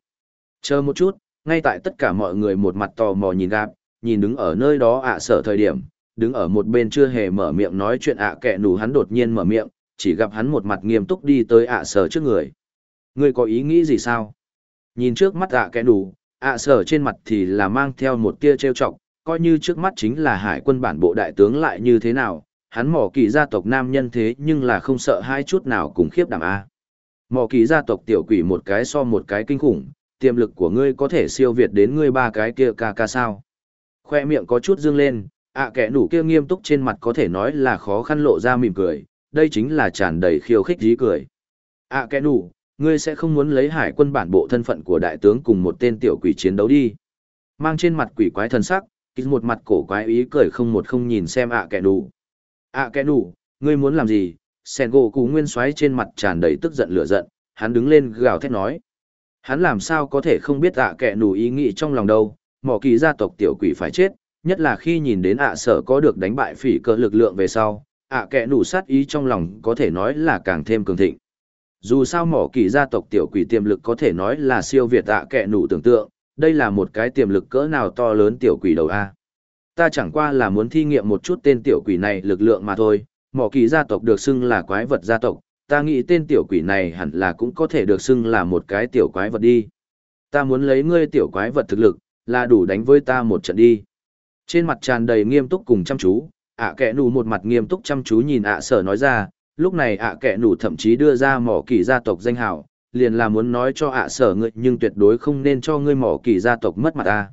Speaker 1: Chờ một chút, ngay tại tất cả mọi người một mặt tò mò nhìn gạp nhìn đứng ở nơi đó ạ sở thời điểm, đứng ở một bên chưa hề mở miệng nói chuyện ạ kẻ nù hắn đột nhiên mở miệng, chỉ gặp hắn một mặt nghiêm túc đi tới ạ sở trước người. Ngươi có ý nghĩ gì sao? Nhìn trước mắt ạ kẻ nù ạ sở trên mặt thì là mang theo một tia trêu chọc, coi như trước mắt chính là hải quân bản bộ đại tướng lại như thế nào, hắn mỏ kỳ gia tộc nam nhân thế nhưng là không sợ hai chút nào cùng khiếp đảm A. Mỏ kỳ gia tộc tiểu quỷ một cái so một cái kinh khủng, tiềm lực của ngươi có thể siêu việt đến ngươi ba cái kia ca ca sao. Khoe miệng có chút dương lên, ạ kẻ nủ kia nghiêm túc trên mặt có thể nói là khó khăn lộ ra mỉm cười, đây chính là tràn đầy khiêu khích dí cười. ạ kẻ nủ, ngươi sẽ không muốn lấy hải quân bản bộ thân phận của đại tướng cùng một tên tiểu quỷ chiến đấu đi. Mang trên mặt quỷ quái thần sắc, kích một mặt cổ quái ý cười không một không nhìn xem ạ kẻ nủ. ạ kẻ nủ, ngươi muốn làm gì? Sen gỗ cú nguyên xoáy trên mặt tràn đầy tức giận lửa giận, hắn đứng lên gào thét nói. Hắn làm sao có thể không biết ạ à kẻ nủ ý nghĩ trong lòng đâu, mỏ kỳ gia tộc tiểu quỷ phải chết, nhất là khi nhìn đến ạ à sở có được đánh bại phỉ cơ lực lượng về sau, ạ à kẻ nủ sát ý trong lòng có thể nói là càng thêm cường thịnh. Dù sao mỏ kỳ gia tộc tiểu quỷ tiềm lực có thể nói là siêu việt ạ kẻ nủ tưởng tượng, đây là một cái tiềm lực cỡ nào to lớn tiểu quỷ đầu A. Ta chẳng qua là muốn thi nghiệm một chút tên tiểu quỷ này lực lượng mà thôi, mỏ kỳ gia tộc được xưng là quái vật gia tộc, ta nghĩ tên tiểu quỷ này hẳn là cũng có thể được xưng là một cái tiểu quái vật đi. Ta muốn lấy ngươi tiểu quái vật thực lực, là đủ đánh với ta một trận đi. Trên mặt tràn đầy nghiêm túc cùng chăm chú, ạ kẻ nụ một mặt nghiêm túc chăm chú nhìn ạ sở nói ra, lúc này ạ kẻ nụ thậm chí đưa ra mỏ kỳ gia tộc danh hào, liền là muốn nói cho ạ sở ngươi nhưng tuyệt đối không nên cho ngươi mỏ kỳ gia tộc mất mặt ta.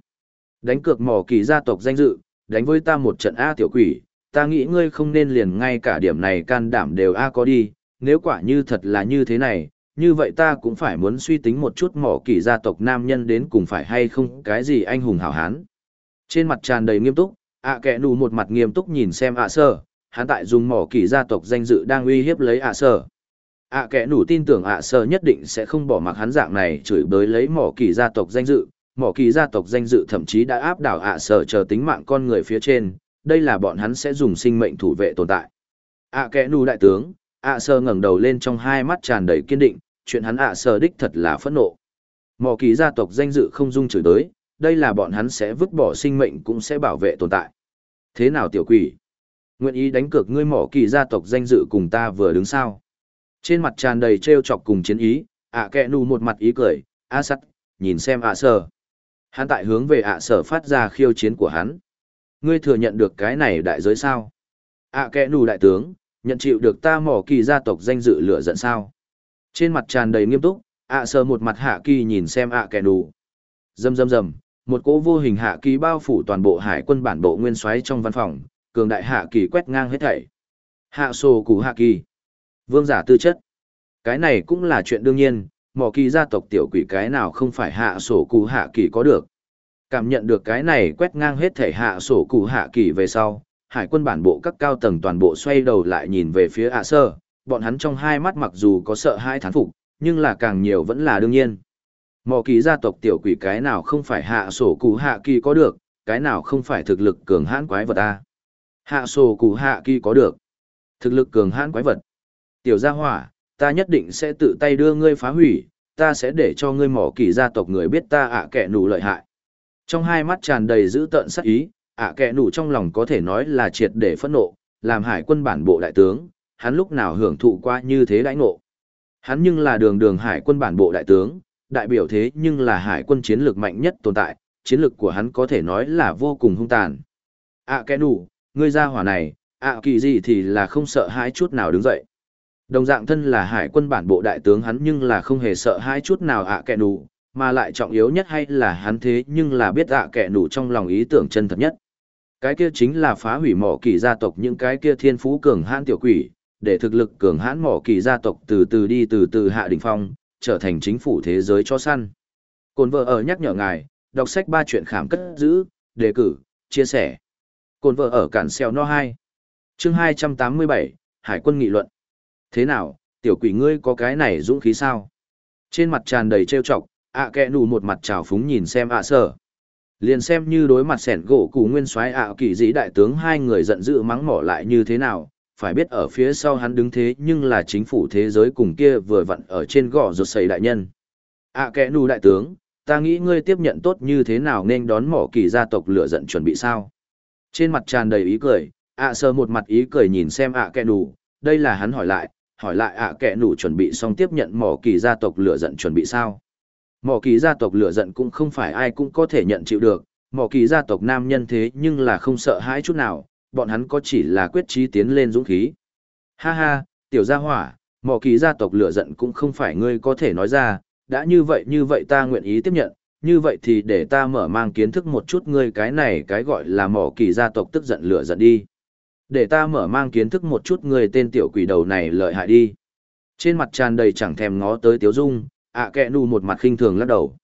Speaker 1: Đánh cược mỏ kỳ gia tộc danh dự, đánh với ta một trận A tiểu quỷ, ta nghĩ ngươi không nên liền ngay cả điểm này can đảm đều A có đi, nếu quả như thật là như thế này, như vậy ta cũng phải muốn suy tính một chút mỏ kỳ gia tộc nam nhân đến cùng phải hay không cái gì anh hùng hảo hán. Trên mặt tràn đầy nghiêm túc, ạ kẻ nụ một mặt nghiêm túc nhìn xem ạ sơ, hắn tại dùng mỏ kỳ gia tộc danh dự đang uy hiếp lấy ạ sơ. ạ kẻ nụ tin tưởng ạ sơ nhất định sẽ không bỏ mặc hắn dạng này chửi bới lấy mỏ kỳ gia tộc danh dự, mỏ kỳ gia tộc danh dự thậm chí đã áp đảo ạ sơ chờ tính mạng con người phía trên, đây là bọn hắn sẽ dùng sinh mệnh thủ vệ tồn tại. ạ kẻ nụ đại tướng, ạ sơ ngẩng đầu lên trong hai mắt tràn đầy kiên định, chuyện hắn ạ sơ đích thật là phẫn nộ. Mỏ kỳ gia tộc danh dự không dung chửi tới, đây là bọn hắn sẽ vứt bỏ sinh mệnh cũng sẽ bảo vệ tồn tại. Thế nào tiểu quỷ? Nguyện ý đánh cược ngươi mỏ kỳ gia tộc danh dự cùng ta vừa đứng sao? Trên mặt tràn đầy trêu chọc cùng chiến ý, ạ kẹ nù một mặt ý cười, a sắt, nhìn xem ạ sơ. Hắn tại hướng về ạ sở phát ra khiêu chiến của hắn. Ngươi thừa nhận được cái này đại giới sao? ạ kẹ nù đại tướng, nhận chịu được ta mỏ kỳ gia tộc danh dự lửa giận sao? Trên mặt tràn đầy nghiêm túc, ạ sờ một mặt hạ kỳ nhìn xem ạ kẻ đủ. Dầm dầm dầm, một cỗ vô hình hạ kỳ bao phủ toàn bộ hải quân bản bộ nguyên soái trong văn phòng, cường đại hạ kỳ quét ngang hết thảy. Hạ sổ củ hạ kỳ. Vương giả tư chất. Cái này cũng là chuyện đương nhiên, mỏ kỳ gia tộc tiểu quỷ cái nào không phải hạ sổ cụ hạ kỳ có được. Cảm nhận được cái này quét ngang hết thể hạ sổ cụ hạ kỳ về sau, hải quân bản bộ các cao tầng toàn bộ xoay đầu lại nhìn về phía ạ sơ, bọn hắn trong hai mắt mặc dù có sợ hai thán phục, nhưng là càng nhiều vẫn là đương nhiên. Mỏ kỳ gia tộc tiểu quỷ cái nào không phải hạ sổ cụ hạ kỳ có được, cái nào không phải thực lực cường hãn quái vật ta. Hạ sổ cụ hạ kỳ có được. Thực lực cường hãn quái vật. Tiểu gia hỏa, ta nhất định sẽ tự tay đưa ngươi phá hủy, ta sẽ để cho ngươi mỏ kỳ gia tộc người biết ta ạ kẻ nụ lợi hại. Trong hai mắt tràn đầy dữ tợn sắc ý, ạ kẻ nủ trong lòng có thể nói là triệt để phẫn nộ, làm hải quân bản bộ đại tướng, hắn lúc nào hưởng thụ qua như thế đãi ngộ. Hắn nhưng là đường đường hải quân bản bộ đại tướng, đại biểu thế nhưng là hải quân chiến lược mạnh nhất tồn tại, chiến lược của hắn có thể nói là vô cùng hung tàn. ạ kẻ nủ, ngươi ra hỏa này, ạ kỳ gì thì là không sợ hãi chút nào đứng dậy. Đồng dạng thân là hải quân bản bộ đại tướng hắn nhưng là không hề sợ hãi chút nào ạ kẻ nủ, mà lại trọng yếu nhất hay là hắn thế nhưng là biết ạ kẻ nủ trong lòng ý tưởng chân thật nhất. Cái kia chính là phá hủy mỏ kỳ gia tộc những cái kia thiên phú cường hãn tiểu quỷ, để thực lực cường hãn mỏ kỳ gia tộc từ từ đi từ từ hạ đỉnh phong, trở thành chính phủ thế giới cho săn. Cồn vợ ở nhắc nhở ngài, đọc sách ba chuyện khám cất giữ, đề cử, chia sẻ. Cồn vợ ở cản xeo no 2. Chương 287, Hải quân nghị luận. Thế nào, tiểu quỷ ngươi có cái này dũng khí sao? Trên mặt tràn đầy trêu chọc, ạ kẹ nù một mặt trào phúng nhìn xem ạ sở. Liền xem như đối mặt sẻn gỗ cụ nguyên soái ạ kỳ dĩ đại tướng hai người giận dữ mắng mỏ lại như thế nào, phải biết ở phía sau hắn đứng thế nhưng là chính phủ thế giới cùng kia vừa vặn ở trên gò ruột sầy đại nhân. ạ kẽ nu đại tướng, ta nghĩ ngươi tiếp nhận tốt như thế nào nên đón mỏ kỳ gia tộc lửa giận chuẩn bị sao? Trên mặt tràn đầy ý cười, ạ sơ một mặt ý cười nhìn xem ạ kẽ nu đây là hắn hỏi lại, hỏi lại ạ kẽ nu chuẩn bị xong tiếp nhận mỏ kỳ gia tộc lửa giận chuẩn bị sao mỏ kỳ gia tộc lửa giận cũng không phải ai cũng có thể nhận chịu được. Mỏ kỳ gia tộc nam nhân thế nhưng là không sợ hãi chút nào. Bọn hắn có chỉ là quyết trí tiến lên dũng khí. Ha ha tiểu gia hỏa mỏ kỳ gia tộc lửa giận cũng không phải ngươi có thể nói ra. Đã như vậy như vậy ta nguyện ý tiếp nhận. Như vậy thì để ta mở mang kiến thức một chút ngươi cái này cái gọi là mỏ kỳ gia tộc tức giận lửa giận đi. Để ta mở mang kiến thức một chút người tên tiểu quỷ đầu này lợi hại đi. Trên mặt tràn đầy chẳng thèm ngó tới tiếu dung, ạ kẹ nù một mặt khinh thường lắc đầu.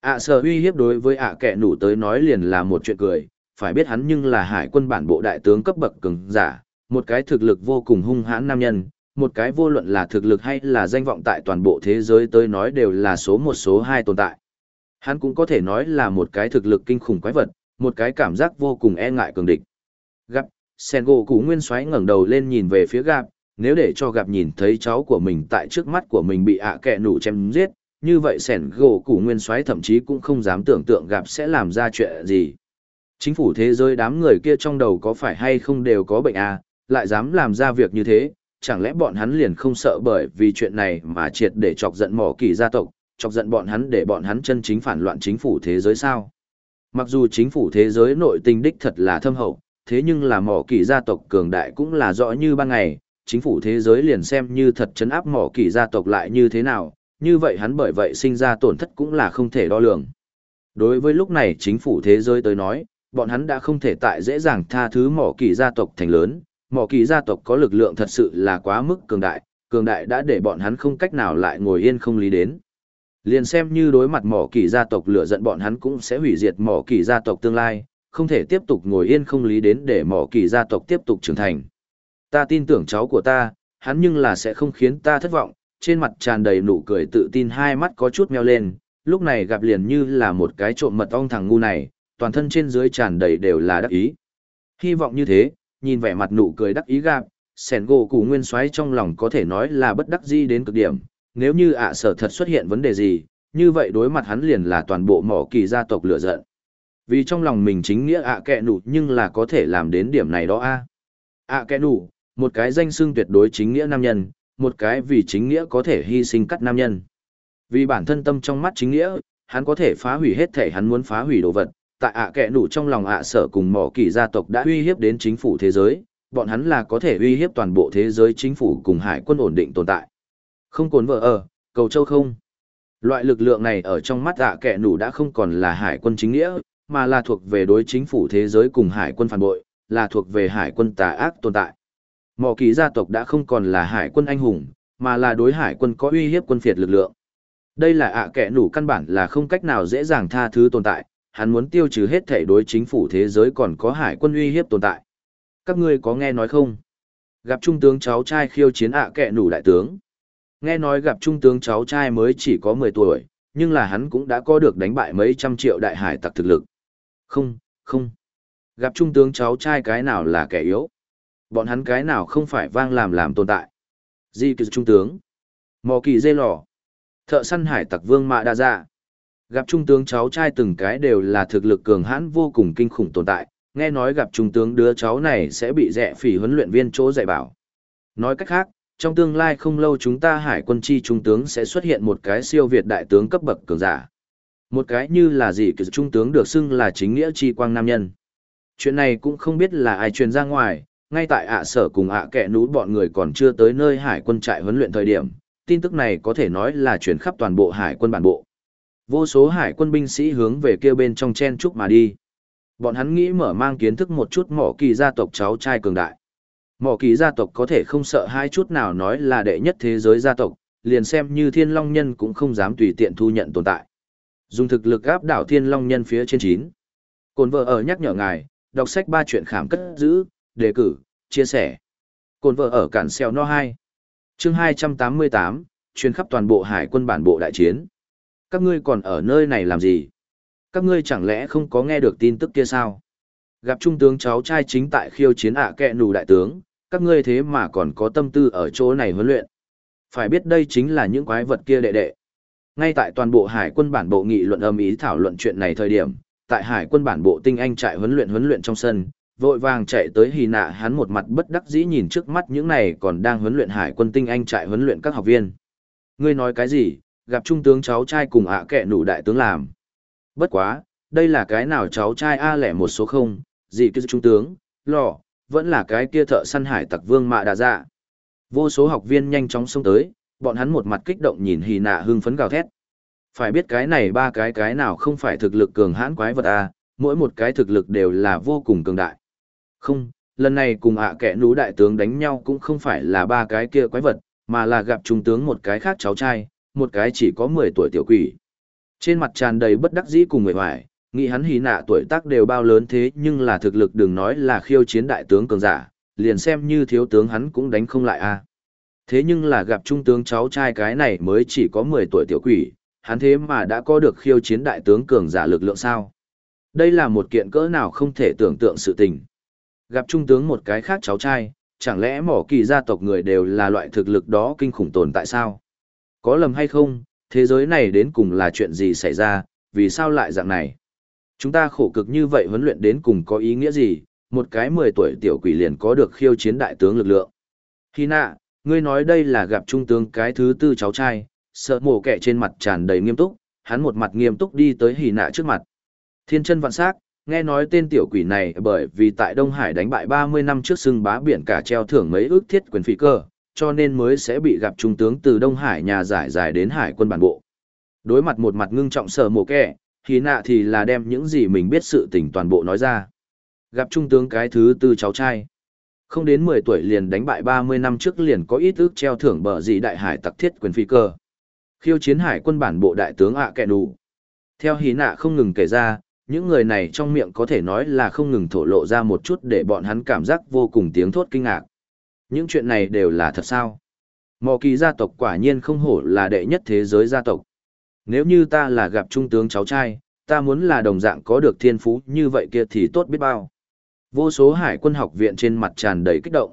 Speaker 1: ạ sợ uy hiếp đối với ạ kẹ nù tới nói liền là một chuyện cười, phải biết hắn nhưng là hải quân bản bộ đại tướng cấp bậc cường giả, một cái thực lực vô cùng hung hãn nam nhân, một cái vô luận là thực lực hay là danh vọng tại toàn bộ thế giới tới nói đều là số một số hai tồn tại. Hắn cũng có thể nói là một cái thực lực kinh khủng quái vật, một cái cảm giác vô cùng e ngại cường địch. Gặp, sen gỗ cũ nguyên soái ngẩng đầu lên nhìn về phía gạp nếu để cho gặp nhìn thấy cháu của mình tại trước mắt của mình bị ạ à kẹ nủ chém giết như vậy sẻn gỗ củ nguyên soái thậm chí cũng không dám tưởng tượng gặp sẽ làm ra chuyện gì. Chính phủ thế giới đám người kia trong đầu có phải hay không đều có bệnh à, lại dám làm ra việc như thế chẳng lẽ bọn hắn liền không sợ bởi vì chuyện này mà triệt để chọc giận mỏ kỳ gia tộc chọc giận bọn hắn để bọn hắn chân chính phản loạn chính phủ thế giới sao? Mặc dù chính phủ thế giới nội tình đích thật là thâm hậu thế nhưng là mỏ kỳ gia tộc cường đại cũng là rõ như ban ngày, chính phủ thế giới liền xem như thật chấn áp mỏ kỳ gia tộc lại như thế nào, như vậy hắn bởi vậy sinh ra tổn thất cũng là không thể đo lường. Đối với lúc này chính phủ thế giới tới nói, bọn hắn đã không thể tại dễ dàng tha thứ mỏ kỳ gia tộc thành lớn, mỏ kỳ gia tộc có lực lượng thật sự là quá mức cường đại, cường đại đã để bọn hắn không cách nào lại ngồi yên không lý đến. Liền xem như đối mặt mỏ kỳ gia tộc lửa giận bọn hắn cũng sẽ hủy diệt mỏ kỳ gia tộc tương lai, không thể tiếp tục ngồi yên không lý đến để mỏ kỳ gia tộc tiếp tục trưởng thành. Ta tin tưởng cháu của ta, hắn nhưng là sẽ không khiến ta thất vọng, trên mặt tràn đầy nụ cười tự tin hai mắt có chút meo lên, lúc này gặp liền như là một cái trộm mật ong thằng ngu này, toàn thân trên dưới tràn đầy đều là đắc ý. Hy vọng như thế, nhìn vẻ mặt nụ cười đắc ý gặp, sẻn gỗ củ nguyên xoáy trong lòng có thể nói là bất đắc di đến cực điểm, nếu như ạ sở thật xuất hiện vấn đề gì, như vậy đối mặt hắn liền là toàn bộ mỏ kỳ gia tộc lựa giận. Vì trong lòng mình chính nghĩa ạ à kẹ nụ nhưng là có thể làm đến điểm này đó a ạ kẹ nụ, một cái danh xưng tuyệt đối chính nghĩa nam nhân, một cái vì chính nghĩa có thể hy sinh cắt nam nhân. Vì bản thân tâm trong mắt chính nghĩa, hắn có thể phá hủy hết thể hắn muốn phá hủy đồ vật. Tại ạ kẹ nụ trong lòng ạ sở cùng mỏ kỳ gia tộc đã uy hiếp đến chính phủ thế giới, bọn hắn là có thể uy hiếp toàn bộ thế giới chính phủ cùng hải quân ổn định tồn tại. Không cồn vợ ở, cầu châu không. Loại lực lượng này ở trong mắt ạ kẹ nụ đã không còn là hải quân chính nghĩa, mà là thuộc về đối chính phủ thế giới cùng hải quân phản bội, là thuộc về hải quân tà ác tồn tại. Mỏ kỳ gia tộc đã không còn là hải quân anh hùng, mà là đối hải quân có uy hiếp quân phiệt lực lượng. Đây là ạ kẻ nủ căn bản là không cách nào dễ dàng tha thứ tồn tại, hắn muốn tiêu trừ hết thể đối chính phủ thế giới còn có hải quân uy hiếp tồn tại. Các ngươi có nghe nói không? Gặp trung tướng cháu trai khiêu chiến ạ kẻ nủ đại tướng. Nghe nói gặp trung tướng cháu trai mới chỉ có 10 tuổi, nhưng là hắn cũng đã có được đánh bại mấy trăm triệu đại hải tặc thực lực. Không, không. Gặp trung tướng cháu trai cái nào là kẻ yếu. Bọn hắn cái nào không phải vang làm làm tồn tại. Di kỳ trung tướng. Mò kỳ dê lò. Thợ săn hải tặc vương mạ đa dạ. Gặp trung tướng cháu trai từng cái đều là thực lực cường hãn vô cùng kinh khủng tồn tại. Nghe nói gặp trung tướng đứa cháu này sẽ bị rẻ phỉ huấn luyện viên chỗ dạy bảo. Nói cách khác, trong tương lai không lâu chúng ta hải quân chi trung tướng sẽ xuất hiện một cái siêu việt đại tướng cấp bậc cường giả. Một cái như là gì kỳ trung tướng được xưng là chính nghĩa chi quang nam nhân. Chuyện này cũng không biết là ai truyền ra ngoài, ngay tại ạ sở cùng ạ kẹ nú bọn người còn chưa tới nơi hải quân trại huấn luyện thời điểm, tin tức này có thể nói là truyền khắp toàn bộ hải quân bản bộ. Vô số hải quân binh sĩ hướng về kia bên trong chen chúc mà đi. Bọn hắn nghĩ mở mang kiến thức một chút mỏ kỳ gia tộc cháu trai cường đại. Mỏ kỳ gia tộc có thể không sợ hai chút nào nói là đệ nhất thế giới gia tộc, liền xem như thiên long nhân cũng không dám tùy tiện thu nhận tồn tại. Dùng thực lực áp đảo thiên long nhân phía trên chín. Cồn vợ ở nhắc nhở ngài, đọc sách ba chuyện khảm cất giữ, đề cử, chia sẻ. Cồn vợ ở cản xeo no 2. chương 288, chuyên khắp toàn bộ hải quân bản bộ đại chiến. Các ngươi còn ở nơi này làm gì? Các ngươi chẳng lẽ không có nghe được tin tức kia sao? Gặp trung tướng cháu trai chính tại khiêu chiến ạ à kẹ nù đại tướng, các ngươi thế mà còn có tâm tư ở chỗ này huấn luyện. Phải biết đây chính là những quái vật kia đệ đệ. Ngay tại toàn bộ hải quân bản bộ nghị luận âm ý thảo luận chuyện này thời điểm, tại hải quân bản bộ tinh anh trại huấn luyện huấn luyện trong sân, vội vàng chạy tới hì nạ hắn một mặt bất đắc dĩ nhìn trước mắt những này còn đang huấn luyện hải quân tinh anh trại huấn luyện các học viên. Ngươi nói cái gì, gặp trung tướng cháu trai cùng ạ kệ nụ đại tướng làm. Bất quá, đây là cái nào cháu trai A lẻ một số không, gì kia trung tướng, lò, vẫn là cái kia thợ săn hải tặc vương mạ đà dạ. Vô số học viên nhanh chóng xông tới, bọn hắn một mặt kích động nhìn hì nạ hưng phấn gào thét. Phải biết cái này ba cái cái nào không phải thực lực cường hãn quái vật A, mỗi một cái thực lực đều là vô cùng cường đại. Không, lần này cùng ạ kẻ nú đại tướng đánh nhau cũng không phải là ba cái kia quái vật, mà là gặp trung tướng một cái khác cháu trai, một cái chỉ có 10 tuổi tiểu quỷ. Trên mặt tràn đầy bất đắc dĩ cùng người hoài, nghĩ hắn hí nạ tuổi tác đều bao lớn thế nhưng là thực lực đừng nói là khiêu chiến đại tướng cường giả, liền xem như thiếu tướng hắn cũng đánh không lại a. Thế nhưng là gặp trung tướng cháu trai cái này mới chỉ có 10 tuổi tiểu quỷ, hắn thế mà đã có được khiêu chiến đại tướng cường giả lực lượng sao. Đây là một kiện cỡ nào không thể tưởng tượng sự tình. Gặp trung tướng một cái khác cháu trai, chẳng lẽ mỏ kỳ gia tộc người đều là loại thực lực đó kinh khủng tồn tại sao? Có lầm hay không, thế giới này đến cùng là chuyện gì xảy ra, vì sao lại dạng này? Chúng ta khổ cực như vậy huấn luyện đến cùng có ý nghĩa gì, một cái 10 tuổi tiểu quỷ liền có được khiêu chiến đại tướng lực lượng. Khi nạ, ngươi nói đây là gặp trung tướng cái thứ tư cháu trai, sợ mổ kẻ trên mặt tràn đầy nghiêm túc, hắn một mặt nghiêm túc đi tới hỉ nạ trước mặt. Thiên chân vạn sắc, nghe nói tên tiểu quỷ này bởi vì tại Đông Hải đánh bại 30 năm trước xưng bá biển cả treo thưởng mấy ước thiết quyền phỉ cơ, cho nên mới sẽ bị gặp trung tướng từ Đông Hải nhà giải giải đến Hải quân bản bộ. Đối mặt một mặt ngưng trọng sở mồ kẻ, thì nạ thì là đem những gì mình biết sự tình toàn bộ nói ra. Gặp trung tướng cái thứ tư cháu trai. Không đến 10 tuổi liền đánh bại 30 năm trước liền có ít ước treo thưởng bờ gì đại hải tặc thiết quyền phi cơ. Khiêu chiến hải quân bản bộ đại tướng ạ à kẹ đủ. Theo hí nạ không ngừng kể ra, những người này trong miệng có thể nói là không ngừng thổ lộ ra một chút để bọn hắn cảm giác vô cùng tiếng thốt kinh ngạc. Những chuyện này đều là thật sao? Mò kỳ gia tộc quả nhiên không hổ là đệ nhất thế giới gia tộc. Nếu như ta là gặp trung tướng cháu trai, ta muốn là đồng dạng có được thiên phú như vậy kia thì tốt biết bao. Vô số hải quân học viện trên mặt tràn đầy kích động.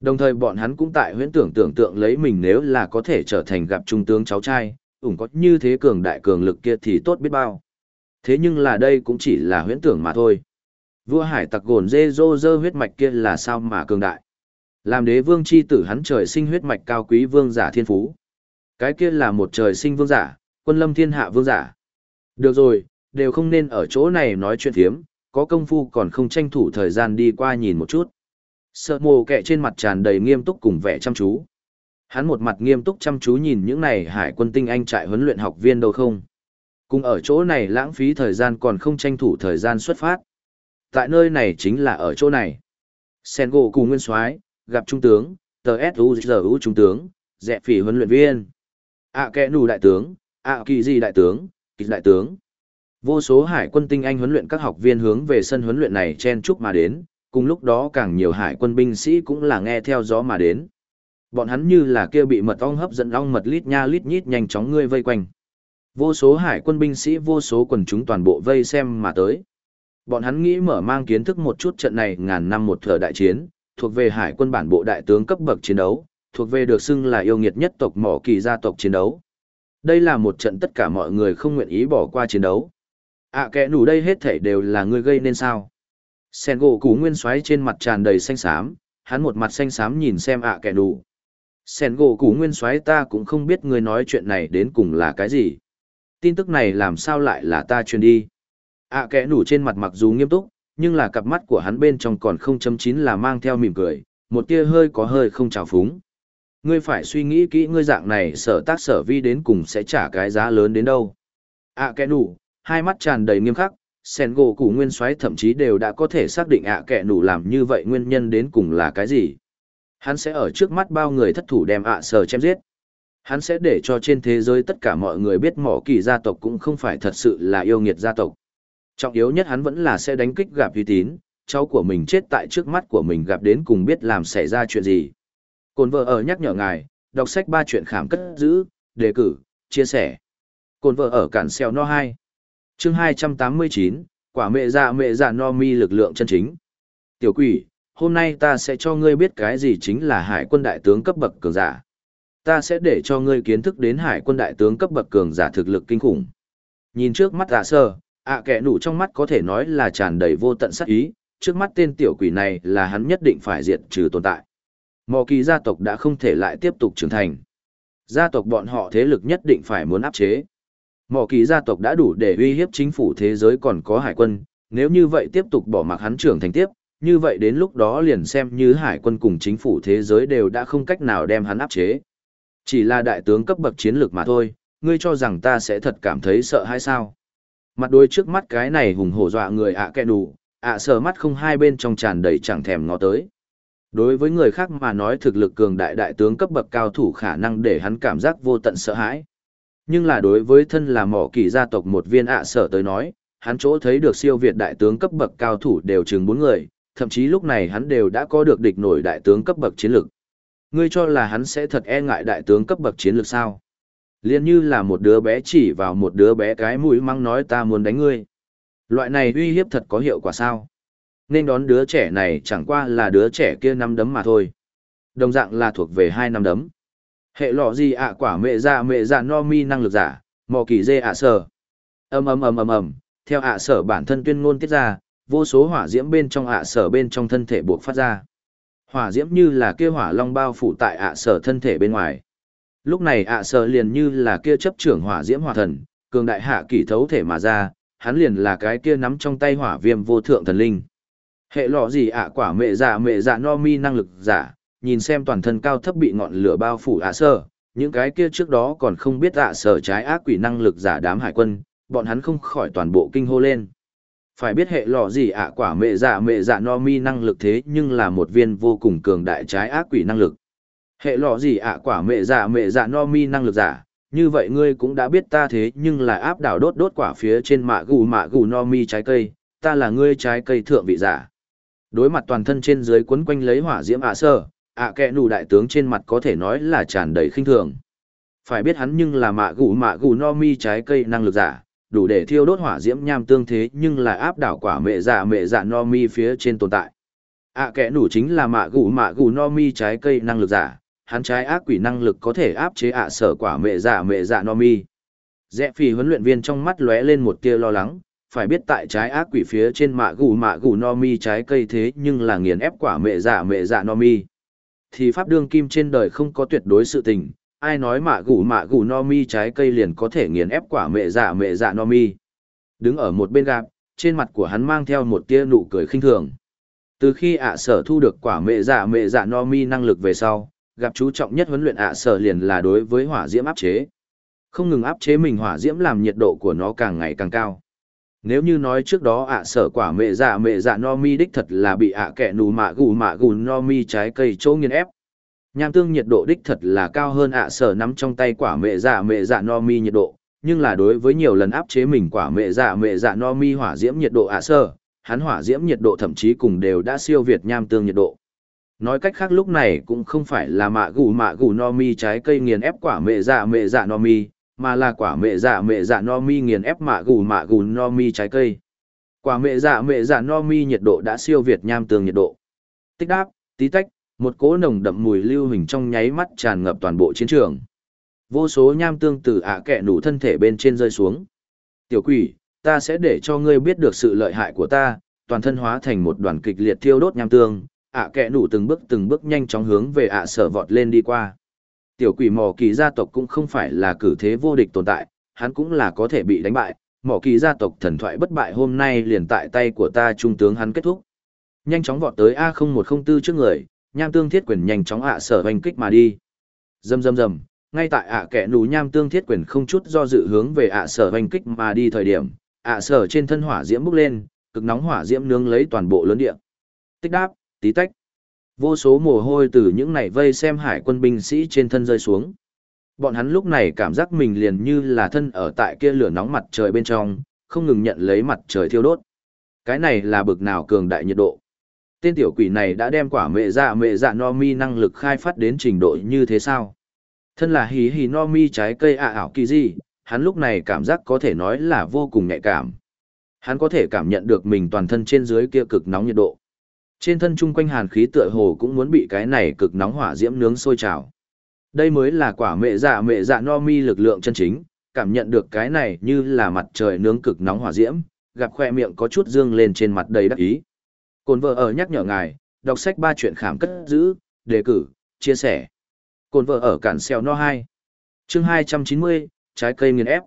Speaker 1: Đồng thời bọn hắn cũng tại huyễn tưởng tưởng tượng lấy mình nếu là có thể trở thành gặp trung tướng cháu trai, ủng có như thế cường đại cường lực kia thì tốt biết bao. Thế nhưng là đây cũng chỉ là huyễn tưởng mà thôi. Vua hải tặc gồn dê dô dơ huyết mạch kia là sao mà cường đại. Làm đế vương chi tử hắn trời sinh huyết mạch cao quý vương giả thiên phú. Cái kia là một trời sinh vương giả, quân lâm thiên hạ vương giả. Được rồi, đều không nên ở chỗ này nói chuyện thiếm, có công phu còn không tranh thủ thời gian đi qua nhìn một chút. Sợ mồ kẹ trên mặt tràn đầy nghiêm túc cùng vẻ chăm chú. Hắn một mặt nghiêm túc chăm chú nhìn những này hải quân tinh anh trại huấn luyện học viên đâu không. Cùng ở chỗ này lãng phí thời gian còn không tranh thủ thời gian xuất phát. Tại nơi này chính là ở chỗ này. Sen gỗ cùng nguyên soái gặp trung tướng, tờ S.U.G.U. trung tướng, dẹ phỉ huấn luyện viên. ạ à kẻ nù đại tướng, ạ kỳ gì đại tướng, kỳ đại tướng. Vô số hải quân tinh anh huấn luyện các học viên hướng về sân huấn luyện này chen chúc mà đến, cùng lúc đó càng nhiều hải quân binh sĩ cũng là nghe theo gió mà đến. Bọn hắn như là kia bị mật ong hấp dẫn ong mật lít nha lít nhít nhanh chóng ngươi vây quanh. Vô số hải quân binh sĩ vô số quần chúng toàn bộ vây xem mà tới. Bọn hắn nghĩ mở mang kiến thức một chút trận này ngàn năm một thở đại chiến, thuộc về hải quân bản bộ đại tướng cấp bậc chiến đấu, thuộc về được xưng là yêu nghiệt nhất tộc mỏ kỳ gia tộc chiến đấu. Đây là một trận tất cả mọi người không nguyện ý bỏ qua chiến đấu. À kẻ nủ đây hết thảy đều là ngươi gây nên sao. Sen gỗ cú nguyên xoáy trên mặt tràn đầy xanh xám, hắn một mặt xanh xám nhìn xem ạ à kẻ nủ. Sen gỗ cú nguyên xoáy ta cũng không biết ngươi nói chuyện này đến cùng là cái gì. Tin tức này làm sao lại là ta truyền đi. ạ à nủ trên mặt mặc dù nghiêm túc, nhưng là cặp mắt của hắn bên trong còn không chấm chín là mang theo mỉm cười, một tia hơi có hơi không trào phúng. Ngươi phải suy nghĩ kỹ ngươi dạng này sở tác sở vi đến cùng sẽ trả cái giá lớn đến đâu. À kẽ nủ, hai mắt tràn đầy nghiêm khắc, sen gỗ củ nguyên soái thậm chí đều đã có thể xác định ạ à nủ làm như vậy nguyên nhân đến cùng là cái gì. Hắn sẽ ở trước mắt bao người thất thủ đem ạ sở chém giết. Hắn sẽ để cho trên thế giới tất cả mọi người biết mỏ kỳ gia tộc cũng không phải thật sự là yêu nghiệt gia tộc. Trọng yếu nhất hắn vẫn là sẽ đánh kích gặp uy tín, cháu của mình chết tại trước mắt của mình gặp đến cùng biết làm xảy ra chuyện gì. Cồn vợ ở nhắc nhở ngài, đọc sách ba chuyện khám cất giữ, đề cử, chia sẻ. Cồn vợ ở cản xeo no 2. chương 289, quả mẹ dạ mẹ dạ no mi lực lượng chân chính. Tiểu quỷ, hôm nay ta sẽ cho ngươi biết cái gì chính là hải quân đại tướng cấp bậc cường giả. Ta sẽ để cho ngươi kiến thức đến hải quân đại tướng cấp bậc cường giả thực lực kinh khủng. Nhìn trước mắt ạ sơ, ạ kẻ nụ trong mắt có thể nói là tràn đầy vô tận sắc ý, trước mắt tên tiểu quỷ này là hắn nhất định phải diệt trừ tồn tại. Mò kỳ gia tộc đã không thể lại tiếp tục trưởng thành. Gia tộc bọn họ thế lực nhất định phải muốn áp chế. Mò kỳ gia tộc đã đủ để uy hiếp chính phủ thế giới còn có hải quân, nếu như vậy tiếp tục bỏ mặc hắn trưởng thành tiếp, như vậy đến lúc đó liền xem như hải quân cùng chính phủ thế giới đều đã không cách nào đem hắn áp chế. Chỉ là đại tướng cấp bậc chiến lược mà thôi, ngươi cho rằng ta sẽ thật cảm thấy sợ hay sao? Mặt đôi trước mắt cái này hùng hổ dọa người ạ à kẹ đủ, ạ sờ mắt không hai bên trong tràn đầy chẳng thèm ngó tới. Đối với người khác mà nói thực lực cường đại đại tướng cấp bậc cao thủ khả năng để hắn cảm giác vô tận sợ hãi. Nhưng là đối với thân là mỏ kỳ gia tộc một viên ạ sở tới nói, hắn chỗ thấy được siêu việt đại tướng cấp bậc cao thủ đều chừng bốn người, thậm chí lúc này hắn đều đã có được địch nổi đại tướng cấp bậc chiến lược. Ngươi cho là hắn sẽ thật e ngại đại tướng cấp bậc chiến lược sao? Liên như là một đứa bé chỉ vào một đứa bé cái mũi măng nói ta muốn đánh ngươi. Loại này uy hiếp thật có hiệu quả sao? Nên đón đứa trẻ này chẳng qua là đứa trẻ kia năm đấm mà thôi. Đồng dạng là thuộc về hai năm đấm. Hệ lọ gì ạ quả mẹ ra mẹ ra no mi năng lực giả, mò kỳ dê ạ sở. ầm ầm ầm ầm ầm, theo ạ sở bản thân tuyên ngôn tiết ra, vô số hỏa diễm bên trong ạ sở bên trong thân thể buộc phát ra. Hỏa diễm như là kia hỏa long bao phủ tại ạ sở thân thể bên ngoài. Lúc này ạ sở liền như là kia chấp trưởng hỏa diễm hỏa thần, cường đại hạ kỷ thấu thể mà ra, hắn liền là cái kia nắm trong tay hỏa viêm vô thượng thần linh. Hệ lọ gì ạ quả mẹ dạ mẹ dạ no mi năng lực giả, nhìn xem toàn thân cao thấp bị ngọn lửa bao phủ ạ sở, những cái kia trước đó còn không biết ạ sở trái ác quỷ năng lực giả đám hải quân, bọn hắn không khỏi toàn bộ kinh hô lên. Phải biết hệ lọ gì ạ à, quả mẹ dạ mẹ dạ no mi năng lực thế nhưng là một viên vô cùng cường đại trái ác quỷ năng lực. Hệ lọ gì ạ à, quả mẹ dạ mẹ dạ no mi năng lực giả, như vậy ngươi cũng đã biết ta thế nhưng là áp đảo đốt đốt quả phía trên mạ gù mạ gù no mi trái cây, ta là ngươi trái cây thượng vị giả. Đối mặt toàn thân trên dưới quấn quanh lấy hỏa diễm ạ à, sơ, ạ kẽ nụ đại tướng trên mặt có thể nói là tràn đầy khinh thường. Phải biết hắn nhưng là mạ gù mạ gù no mi trái cây năng lực giả, đủ để thiêu đốt hỏa diễm nham tương thế nhưng là áp đảo quả mẹ dạ mẹ dạ no mi phía trên tồn tại. À, ạ kẹ nủ chính là mạ gù mạ gù no mi trái cây năng lực giả, hắn trái ác quỷ năng lực có thể áp chế ạ sở quả mẹ dạ mẹ dạ no mi. Rẽ phi huấn luyện viên trong mắt lóe lên một tia lo lắng, phải biết tại trái ác quỷ phía trên mạ gù mạ gù no mi trái cây thế nhưng là nghiền ép quả mẹ dạ mẹ dạ no mi. Thì pháp đương kim trên đời không có tuyệt đối sự tình, ai nói mạ gù mạ gù no mi trái cây liền có thể nghiền ép quả mẹ dạ mẹ dạ no mi. Đứng ở một bên gạp, trên mặt của hắn mang theo một tia nụ cười khinh thường. Từ khi ạ sở thu được quả mẹ dạ mẹ dạ no mi năng lực về sau, gặp chú trọng nhất huấn luyện ạ sở liền là đối với hỏa diễm áp chế. Không ngừng áp chế mình hỏa diễm làm nhiệt độ của nó càng ngày càng cao. Nếu như nói trước đó ạ sở quả mẹ dạ mẹ dạ no mi đích thật là bị ạ kẻ nù mạ gù mạ gù no mi trái cây chỗ nghiền ép. Nham tương nhiệt độ đích thật là cao hơn ạ sở nắm trong tay quả mẹ dạ mẹ dạ no mi nhiệt độ, nhưng là đối với nhiều lần áp chế mình quả mẹ dạ mẹ dạ no mi hỏa diễm nhiệt độ ạ sở, hắn hỏa diễm nhiệt độ thậm chí cùng đều đã siêu việt nham tương nhiệt độ. Nói cách khác lúc này cũng không phải là mạ gù mạ gù no mi trái cây nghiền ép quả mẹ dạ mẹ dạ no mi, mà là quả mẹ dạ mẹ dạ no mi nghiền ép mạ gù mạ gù no mi trái cây. Quả mẹ dạ mẹ dạ no mi nhiệt độ đã siêu việt nham tương nhiệt độ. Tích đáp, tí tách, một cỗ nồng đậm mùi lưu hình trong nháy mắt tràn ngập toàn bộ chiến trường. Vô số nham tương từ ạ kẹ nủ thân thể bên trên rơi xuống. Tiểu quỷ, ta sẽ để cho ngươi biết được sự lợi hại của ta, toàn thân hóa thành một đoàn kịch liệt thiêu đốt nham tương, ạ kẹ nủ từng bước từng bước nhanh chóng hướng về ạ sở vọt lên đi qua. Tiểu quỷ mỏ kỳ gia tộc cũng không phải là cử thế vô địch tồn tại, hắn cũng là có thể bị đánh bại, mỏ kỳ gia tộc thần thoại bất bại hôm nay liền tại tay của ta trung tướng hắn kết thúc. Nhanh chóng vọt tới A0104 trước người, nham tương thiết quyền nhanh chóng ạ sở hoành kích mà đi. Rầm rầm rầm, ngay tại ạ kẻ nù nham tương thiết quyền không chút do dự hướng về ạ sở hoành kích mà đi thời điểm, ạ sở trên thân hỏa diễm bốc lên, cực nóng hỏa diễm nướng lấy toàn bộ lớn địa. Tích đáp, tí tách. Vô số mồ hôi từ những này vây xem hải quân binh sĩ trên thân rơi xuống. Bọn hắn lúc này cảm giác mình liền như là thân ở tại kia lửa nóng mặt trời bên trong, không ngừng nhận lấy mặt trời thiêu đốt. Cái này là bực nào cường đại nhiệt độ. Tên tiểu quỷ này đã đem quả mẹ dạ mẹ dạ no mi năng lực khai phát đến trình độ như thế sao? Thân là hí hí no mi trái cây ạ ảo kỳ gì, hắn lúc này cảm giác có thể nói là vô cùng nhạy cảm. Hắn có thể cảm nhận được mình toàn thân trên dưới kia cực nóng nhiệt độ. Trên thân chung quanh hàn khí tựa hồ cũng muốn bị cái này cực nóng hỏa diễm nướng sôi trào. Đây mới là quả mẹ dạ mẹ dạ no mi lực lượng chân chính, cảm nhận được cái này như là mặt trời nướng cực nóng hỏa diễm, gặp khoe miệng có chút dương lên trên mặt đầy đắc ý. Cồn vợ ở nhắc nhở ngài, đọc sách ba chuyện khảm cất giữ, đề cử, chia sẻ. Cồn vợ ở cản xeo no 2. Chương 290, trái cây nghiền ép.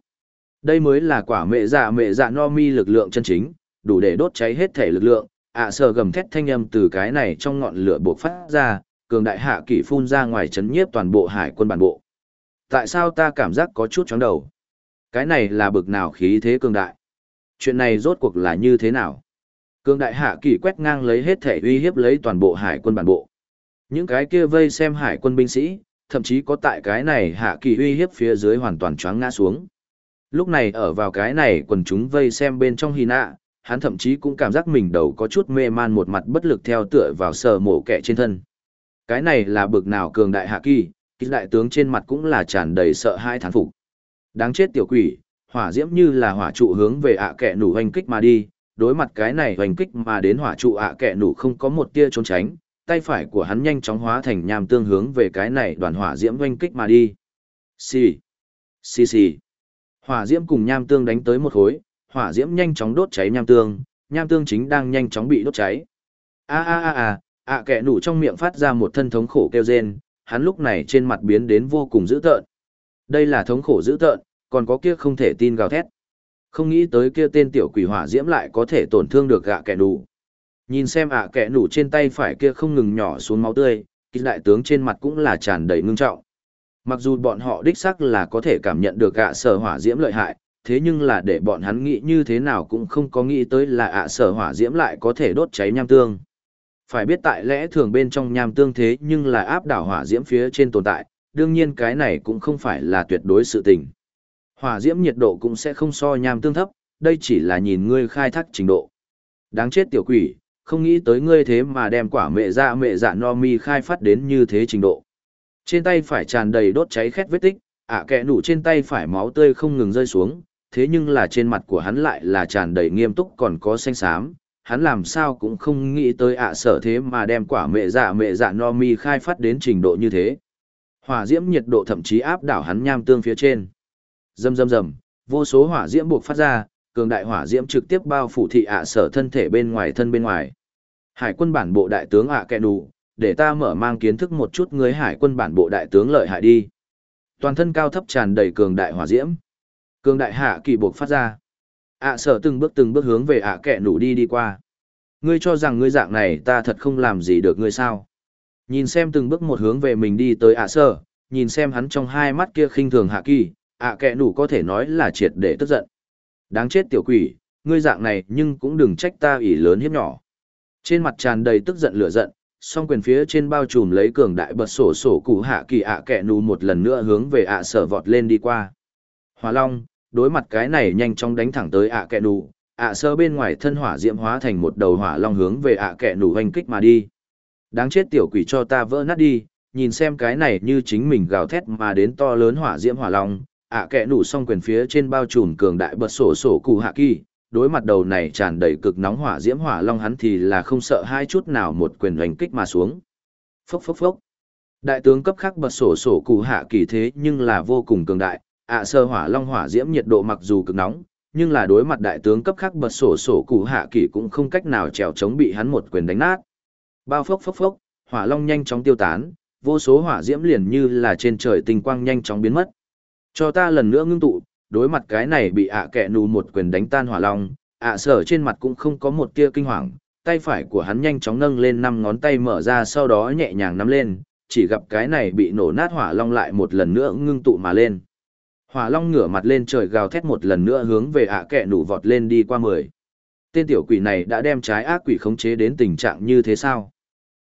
Speaker 1: Đây mới là quả mẹ dạ mẹ dạ no mi lực lượng chân chính, đủ để đốt cháy hết thể lực lượng, ạ à sờ gầm thét thanh âm từ cái này trong ngọn lửa buộc phát ra, cường đại hạ kỷ phun ra ngoài chấn nhiếp toàn bộ hải quân bản bộ. Tại sao ta cảm giác có chút chóng đầu? Cái này là bực nào khí thế cường đại? Chuyện này rốt cuộc là như thế nào? Cường đại hạ kỳ quét ngang lấy hết thể uy hiếp lấy toàn bộ hải quân bản bộ. Những cái kia vây xem hải quân binh sĩ, thậm chí có tại cái này hạ kỳ uy hiếp phía dưới hoàn toàn choáng ngã xuống. Lúc này ở vào cái này quần chúng vây xem bên trong hy nạ, hắn thậm chí cũng cảm giác mình đầu có chút mê man một mặt bất lực theo tựa vào sờ mổ kẻ trên thân. Cái này là bực nào cường đại hạ kỳ, kỳ đại tướng trên mặt cũng là tràn đầy sợ hai thán phục. Đáng chết tiểu quỷ, hỏa diễm như là hỏa trụ hướng về ạ kẻ nủ hành kích mà đi, đối mặt cái này hoành kích mà đến hỏa trụ ạ kẻ nủ không có một tia trốn tránh, tay phải của hắn nhanh chóng hóa thành nham tương hướng về cái này đoàn hỏa diễm hoành kích mà đi. Xì, xì xì. Hỏa diễm cùng nham tương đánh tới một khối, hỏa diễm nhanh chóng đốt cháy nham tương, nham tương chính đang nhanh chóng bị đốt cháy. A a a a, ạ kẻ nủ trong miệng phát ra một thân thống khổ kêu rên, hắn lúc này trên mặt biến đến vô cùng dữ tợn. Đây là thống khổ dữ tợn, còn có kia không thể tin gào thét. Không nghĩ tới kia tên tiểu quỷ hỏa diễm lại có thể tổn thương được gạ kẻ nụ. Nhìn xem ạ kẻ nụ trên tay phải kia không ngừng nhỏ xuống máu tươi, kỳ đại tướng trên mặt cũng là tràn đầy ngưng trọng. Mặc dù bọn họ đích xác là có thể cảm nhận được gạ sở hỏa diễm lợi hại, thế nhưng là để bọn hắn nghĩ như thế nào cũng không có nghĩ tới là ạ sở hỏa diễm lại có thể đốt cháy nham tương. Phải biết tại lẽ thường bên trong nham tương thế nhưng là áp đảo hỏa diễm phía trên tồn tại, đương nhiên cái này cũng không phải là tuyệt đối sự tình. Hỏa diễm nhiệt độ cũng sẽ không so nham tương thấp, đây chỉ là nhìn ngươi khai thác trình độ. Đáng chết tiểu quỷ, không nghĩ tới ngươi thế mà đem quả mẹ dạ mẹ dạ no mi khai phát đến như thế trình độ. Trên tay phải tràn đầy đốt cháy khét vết tích, ạ à kẹ nủ trên tay phải máu tươi không ngừng rơi xuống, thế nhưng là trên mặt của hắn lại là tràn đầy nghiêm túc còn có xanh xám, hắn làm sao cũng không nghĩ tới ạ sở thế mà đem quả mẹ dạ mẹ dạ no mi khai phát đến trình độ như thế. Hỏa diễm nhiệt độ thậm chí áp đảo hắn nham tương phía trên. Rầm rầm rầm, vô số hỏa diễm buộc phát ra, cường đại hỏa diễm trực tiếp bao phủ thị ạ sở thân thể bên ngoài thân bên ngoài. Hải quân bản bộ đại tướng ạ à kẹ đủ, để ta mở mang kiến thức một chút người hải quân bản bộ đại tướng lợi hại đi. Toàn thân cao thấp tràn đầy cường đại hỏa diễm. Cường đại hạ kỳ buộc phát ra. ạ sở từng bước từng bước hướng về ạ kẹ đủ đi đi qua. Ngươi cho rằng ngươi dạng này ta thật không làm gì được ngươi sao? Nhìn xem từng bước một hướng về mình đi tới ạ sở, nhìn xem hắn trong hai mắt kia khinh thường hạ kỳ, ạ kẹ đủ có thể nói là triệt để tức giận. Đáng chết tiểu quỷ, ngươi dạng này nhưng cũng đừng trách ta ỷ lớn hiếp nhỏ. Trên mặt tràn đầy tức giận lửa giận, song quyền phía trên bao trùm lấy cường đại bật sổ sổ cụ hạ kỳ ạ kẹ nù một lần nữa hướng về ạ sở vọt lên đi qua. Hỏa Long, đối mặt cái này nhanh chóng đánh thẳng tới ạ kẹ nù, ạ sơ bên ngoài thân hỏa diễm hóa thành một đầu hỏa long hướng về ạ kẹ nù hoành kích mà đi. Đáng chết tiểu quỷ cho ta vỡ nát đi, nhìn xem cái này như chính mình gào thét mà đến to lớn hỏa diễm hỏa long, ạ kẽ nủ xong quyền phía trên bao trùm cường đại bật sổ sổ cụ hạ kỳ, đối mặt đầu này tràn đầy cực nóng hỏa diễm hỏa long hắn thì là không sợ hai chút nào một quyền đánh kích mà xuống. Phốc phốc phốc. Đại tướng cấp khác bật sổ sổ cụ hạ kỳ thế nhưng là vô cùng cường đại, ạ sơ hỏa long hỏa diễm nhiệt độ mặc dù cực nóng, nhưng là đối mặt đại tướng cấp khác bật sổ sổ cụ hạ kỳ cũng không cách nào trèo chống bị hắn một quyền đánh nát. Bao phốc phốc phốc, hỏa long nhanh chóng tiêu tán, vô số hỏa diễm liền như là trên trời tinh quang nhanh chóng biến mất. Cho ta lần nữa ngưng tụ, đối mặt cái này bị ạ kẹ nù một quyền đánh tan hỏa long, ạ sở trên mặt cũng không có một tia kinh hoàng, tay phải của hắn nhanh chóng nâng lên năm ngón tay mở ra sau đó nhẹ nhàng nắm lên, chỉ gặp cái này bị nổ nát hỏa long lại một lần nữa ngưng tụ mà lên. Hỏa long ngửa mặt lên trời gào thét một lần nữa hướng về ạ kẹ nù vọt lên đi qua mười. Tên tiểu quỷ này đã đem trái ác quỷ khống chế đến tình trạng như thế sao?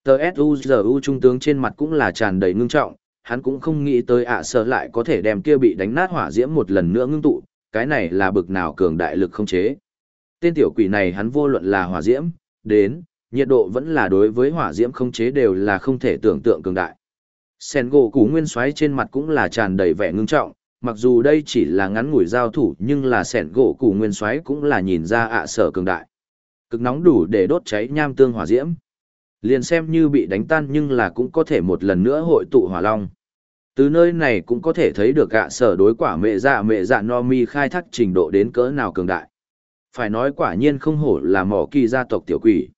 Speaker 1: Tờ S.U.G.U. trung tướng trên mặt cũng là tràn đầy ngưng trọng, hắn cũng không nghĩ tới ạ sợ lại có thể đem kia bị đánh nát hỏa diễm một lần nữa ngưng tụ, cái này là bực nào cường đại lực không chế. Tên tiểu quỷ này hắn vô luận là hỏa diễm, đến, nhiệt độ vẫn là đối với hỏa diễm không chế đều là không thể tưởng tượng cường đại. Sen gỗ củ nguyên xoáy trên mặt cũng là tràn đầy vẻ ngưng trọng, mặc dù đây chỉ là ngắn ngủi giao thủ nhưng là sẻn gỗ củ nguyên xoáy cũng là nhìn ra ạ sở cường đại. Cực nóng đủ để đốt cháy nham tương hỏa diễm. Liền xem như bị đánh tan nhưng là cũng có thể một lần nữa hội tụ hỏa long. Từ nơi này cũng có thể thấy được ạ sở đối quả mẹ dạ mẹ dạ no mi khai thác trình độ đến cỡ nào cường đại. Phải nói quả nhiên không hổ là mỏ kỳ gia tộc tiểu quỷ.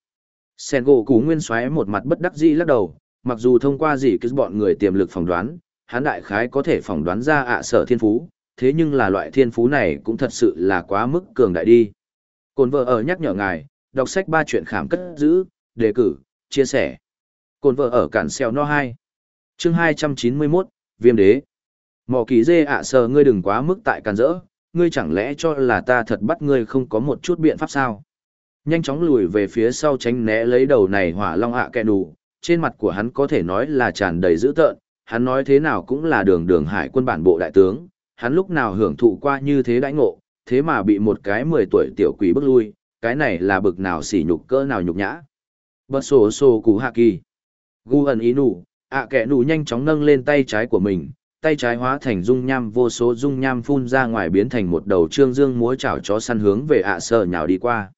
Speaker 1: Sen gỗ cú nguyên xoáy một mặt bất đắc dĩ lắc đầu, mặc dù thông qua gì cứ bọn người tiềm lực phỏng đoán, hắn đại khái có thể phỏng đoán ra ạ sở thiên phú, thế nhưng là loại thiên phú này cũng thật sự là quá mức cường đại đi. Cồn vợ ở nhắc nhở ngài, đọc sách ba chuyện khảm cất giữ, đề cử, chia sẻ. Cồn vợ ở cản xeo no 2. Chương 291, Viêm đế. Mỏ kỳ dê ạ sờ ngươi đừng quá mức tại càn rỡ, ngươi chẳng lẽ cho là ta thật bắt ngươi không có một chút biện pháp sao? Nhanh chóng lùi về phía sau tránh né lấy đầu này hỏa long ạ à kẹ đủ, trên mặt của hắn có thể nói là tràn đầy dữ tợn, hắn nói thế nào cũng là đường đường hải quân bản bộ đại tướng, hắn lúc nào hưởng thụ qua như thế đãi ngộ, thế mà bị một cái 10 tuổi tiểu quỷ bức lui, cái này là bực nào sỉ nhục cỡ nào nhục nhã. Bật sổ sổ cú hạ kỳ. Gu ẩn ý nụ, ạ kẻ nụ nhanh chóng nâng lên tay trái của mình, tay trái hóa thành dung nham vô số dung nham phun ra ngoài biến thành một đầu trương dương múa chảo chó săn hướng về ạ sợ nhào đi qua.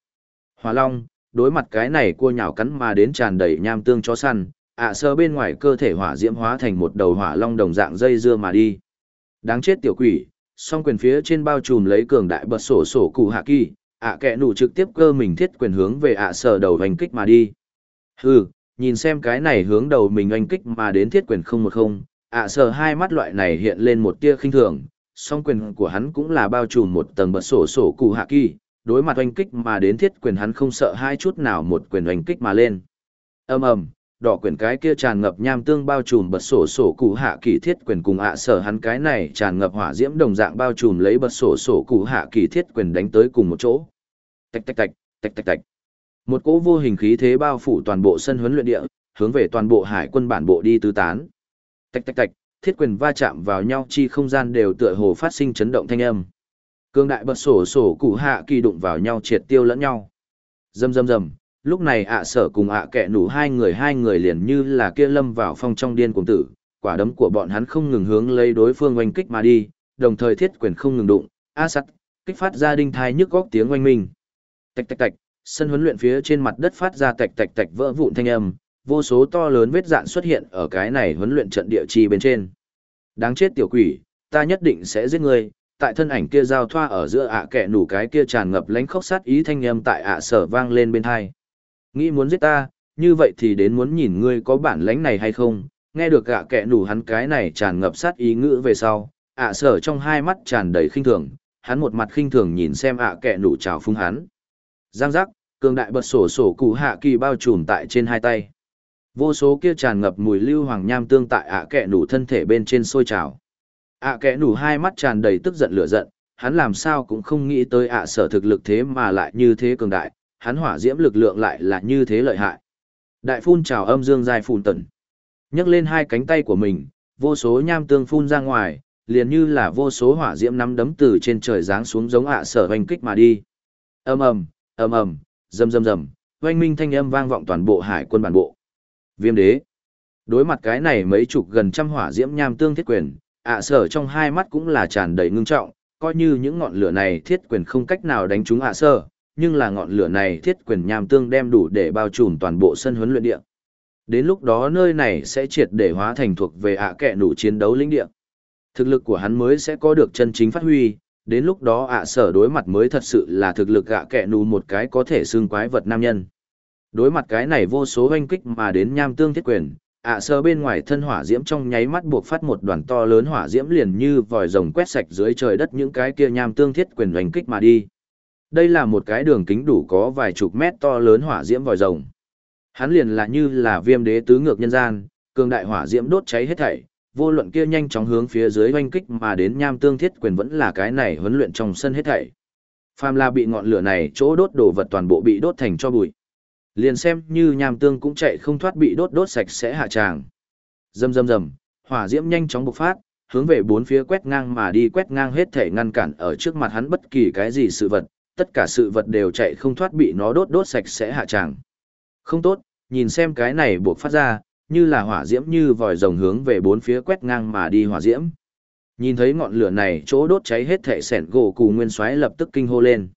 Speaker 1: Hỏa Long, đối mặt cái này cua nhào cắn mà đến tràn đầy nham tương chó săn, ạ sợ bên ngoài cơ thể hỏa diễm hóa thành một đầu hỏa long đồng dạng dây dưa mà đi. Đáng chết tiểu quỷ, song quyền phía trên bao trùm lấy cường đại bật sổ sổ cụ hạ kỳ, ạ kẹ nụ trực tiếp cơ mình thiết quyền hướng về ạ sợ đầu hành kích mà đi. Hừ, nhìn xem cái này hướng đầu mình anh kích mà đến thiết quyền không một không, ạ sờ hai mắt loại này hiện lên một tia khinh thường, song quyền của hắn cũng là bao trùm một tầng bật sổ sổ cụ hạ kỳ, đối mặt oanh kích mà đến thiết quyền hắn không sợ hai chút nào một quyền oanh kích mà lên. ầm ầm đỏ quyền cái kia tràn ngập nham tương bao trùm bật sổ sổ cụ hạ kỳ thiết quyền cùng ạ sở hắn cái này tràn ngập hỏa diễm đồng dạng bao trùm lấy bật sổ sổ cụ hạ kỳ thiết quyền đánh tới cùng một chỗ tạch tạch tạch tạch tạch tạch một cỗ vô hình khí thế bao phủ toàn bộ sân huấn luyện địa hướng về toàn bộ hải quân bản bộ đi tứ tán. Tạch tạch tạch thiết quyền va chạm vào nhau chi không gian đều tựa hồ phát sinh chấn động thanh âm. Cương đại bật sổ sổ cụ hạ kỳ đụng vào nhau triệt tiêu lẫn nhau. Rầm rầm rầm lúc này ạ sở cùng ạ kẹ nủ hai người hai người liền như là kia lâm vào phong trong điên cuồng tử, quả đấm của bọn hắn không ngừng hướng lấy đối phương oanh kích mà đi, đồng thời thiết quyền không ngừng đụng, a sắt, kích phát ra đinh thai nhức góc tiếng oanh minh. Tạch tạch tạch, sân huấn luyện phía trên mặt đất phát ra tạch tạch tạch vỡ vụn thanh âm, vô số to lớn vết dạn xuất hiện ở cái này huấn luyện trận địa chi bên trên. Đáng chết tiểu quỷ, ta nhất định sẽ giết ngươi. Tại thân ảnh kia giao thoa ở giữa ạ kẻ nủ cái kia tràn ngập lánh khóc sát ý thanh âm tại ạ sở vang lên bên hai. Nghĩ muốn giết ta, như vậy thì đến muốn nhìn ngươi có bản lãnh này hay không, nghe được ạ kẻ nủ hắn cái này tràn ngập sát ý ngữ về sau, ạ sở trong hai mắt tràn đầy khinh thường, hắn một mặt khinh thường nhìn xem ạ kẻ nủ trào phúng hắn. Giang giác, cường đại bật sổ sổ cụ hạ kỳ bao trùm tại trên hai tay. Vô số kia tràn ngập mùi lưu hoàng nham tương tại ạ kẹ nủ thân thể bên trên sôi trào. ạ kẹ nủ hai mắt tràn đầy tức giận lửa giận, hắn làm sao cũng không nghĩ tới ạ sở thực lực thế mà lại như thế cường đại, hắn hỏa diễm lực lượng lại là như thế lợi hại. Đại phun trào âm dương dài phun tận. nhấc lên hai cánh tay của mình, vô số nham tương phun ra ngoài, liền như là vô số hỏa diễm nắm đấm từ trên trời giáng xuống giống ạ sở hoành kích mà đi. Ầm ầm, ầm ầm, rầm rầm rầm, oanh minh thanh âm vang vọng toàn bộ hải quân bản bộ. Viêm đế. Đối mặt cái này mấy chục gần trăm hỏa diễm nham tương thiết quyền, ạ sở trong hai mắt cũng là tràn đầy ngưng trọng, coi như những ngọn lửa này thiết quyền không cách nào đánh trúng ạ sở, nhưng là ngọn lửa này thiết quyền nham tương đem đủ để bao trùm toàn bộ sân huấn luyện địa. Đến lúc đó nơi này sẽ triệt để hóa thành thuộc về ạ kệ nủ chiến đấu lĩnh địa. Thực lực của hắn mới sẽ có được chân chính phát huy, đến lúc đó ạ sở đối mặt mới thật sự là thực lực gạ kẹ nù một cái có thể xưng quái vật nam nhân. Đối mặt cái này vô số hoanh kích mà đến nham tương thiết quyền, ạ sở bên ngoài thân hỏa diễm trong nháy mắt buộc phát một đoàn to lớn hỏa diễm liền như vòi rồng quét sạch dưới trời đất những cái kia nham tương thiết quyền hoành kích mà đi. Đây là một cái đường kính đủ có vài chục mét to lớn hỏa diễm vòi rồng. Hắn liền là như là viêm đế tứ ngược nhân gian, cường đại hỏa diễm đốt cháy hết thảy, vô luận kia nhanh chóng hướng phía dưới oanh kích mà đến nham tương thiết quyền vẫn là cái này huấn luyện trong sân hết thảy. Phàm là bị ngọn lửa này chỗ đốt đồ vật toàn bộ bị đốt thành cho bụi. Liền xem như nham tương cũng chạy không thoát bị đốt đốt sạch sẽ hạ tràng. Rầm rầm rầm, hỏa diễm nhanh chóng bộc phát, hướng về bốn phía quét ngang mà đi quét ngang hết thể ngăn cản ở trước mặt hắn bất kỳ cái gì sự vật, tất cả sự vật đều chạy không thoát bị nó đốt đốt sạch sẽ hạ tràng. Không tốt, nhìn xem cái này buộc phát ra, như là hỏa diễm như vòi rồng hướng về bốn phía quét ngang mà đi hỏa diễm. Nhìn thấy ngọn lửa này chỗ đốt cháy hết thể sẻn gỗ cù nguyên xoáy lập tức kinh hô lên.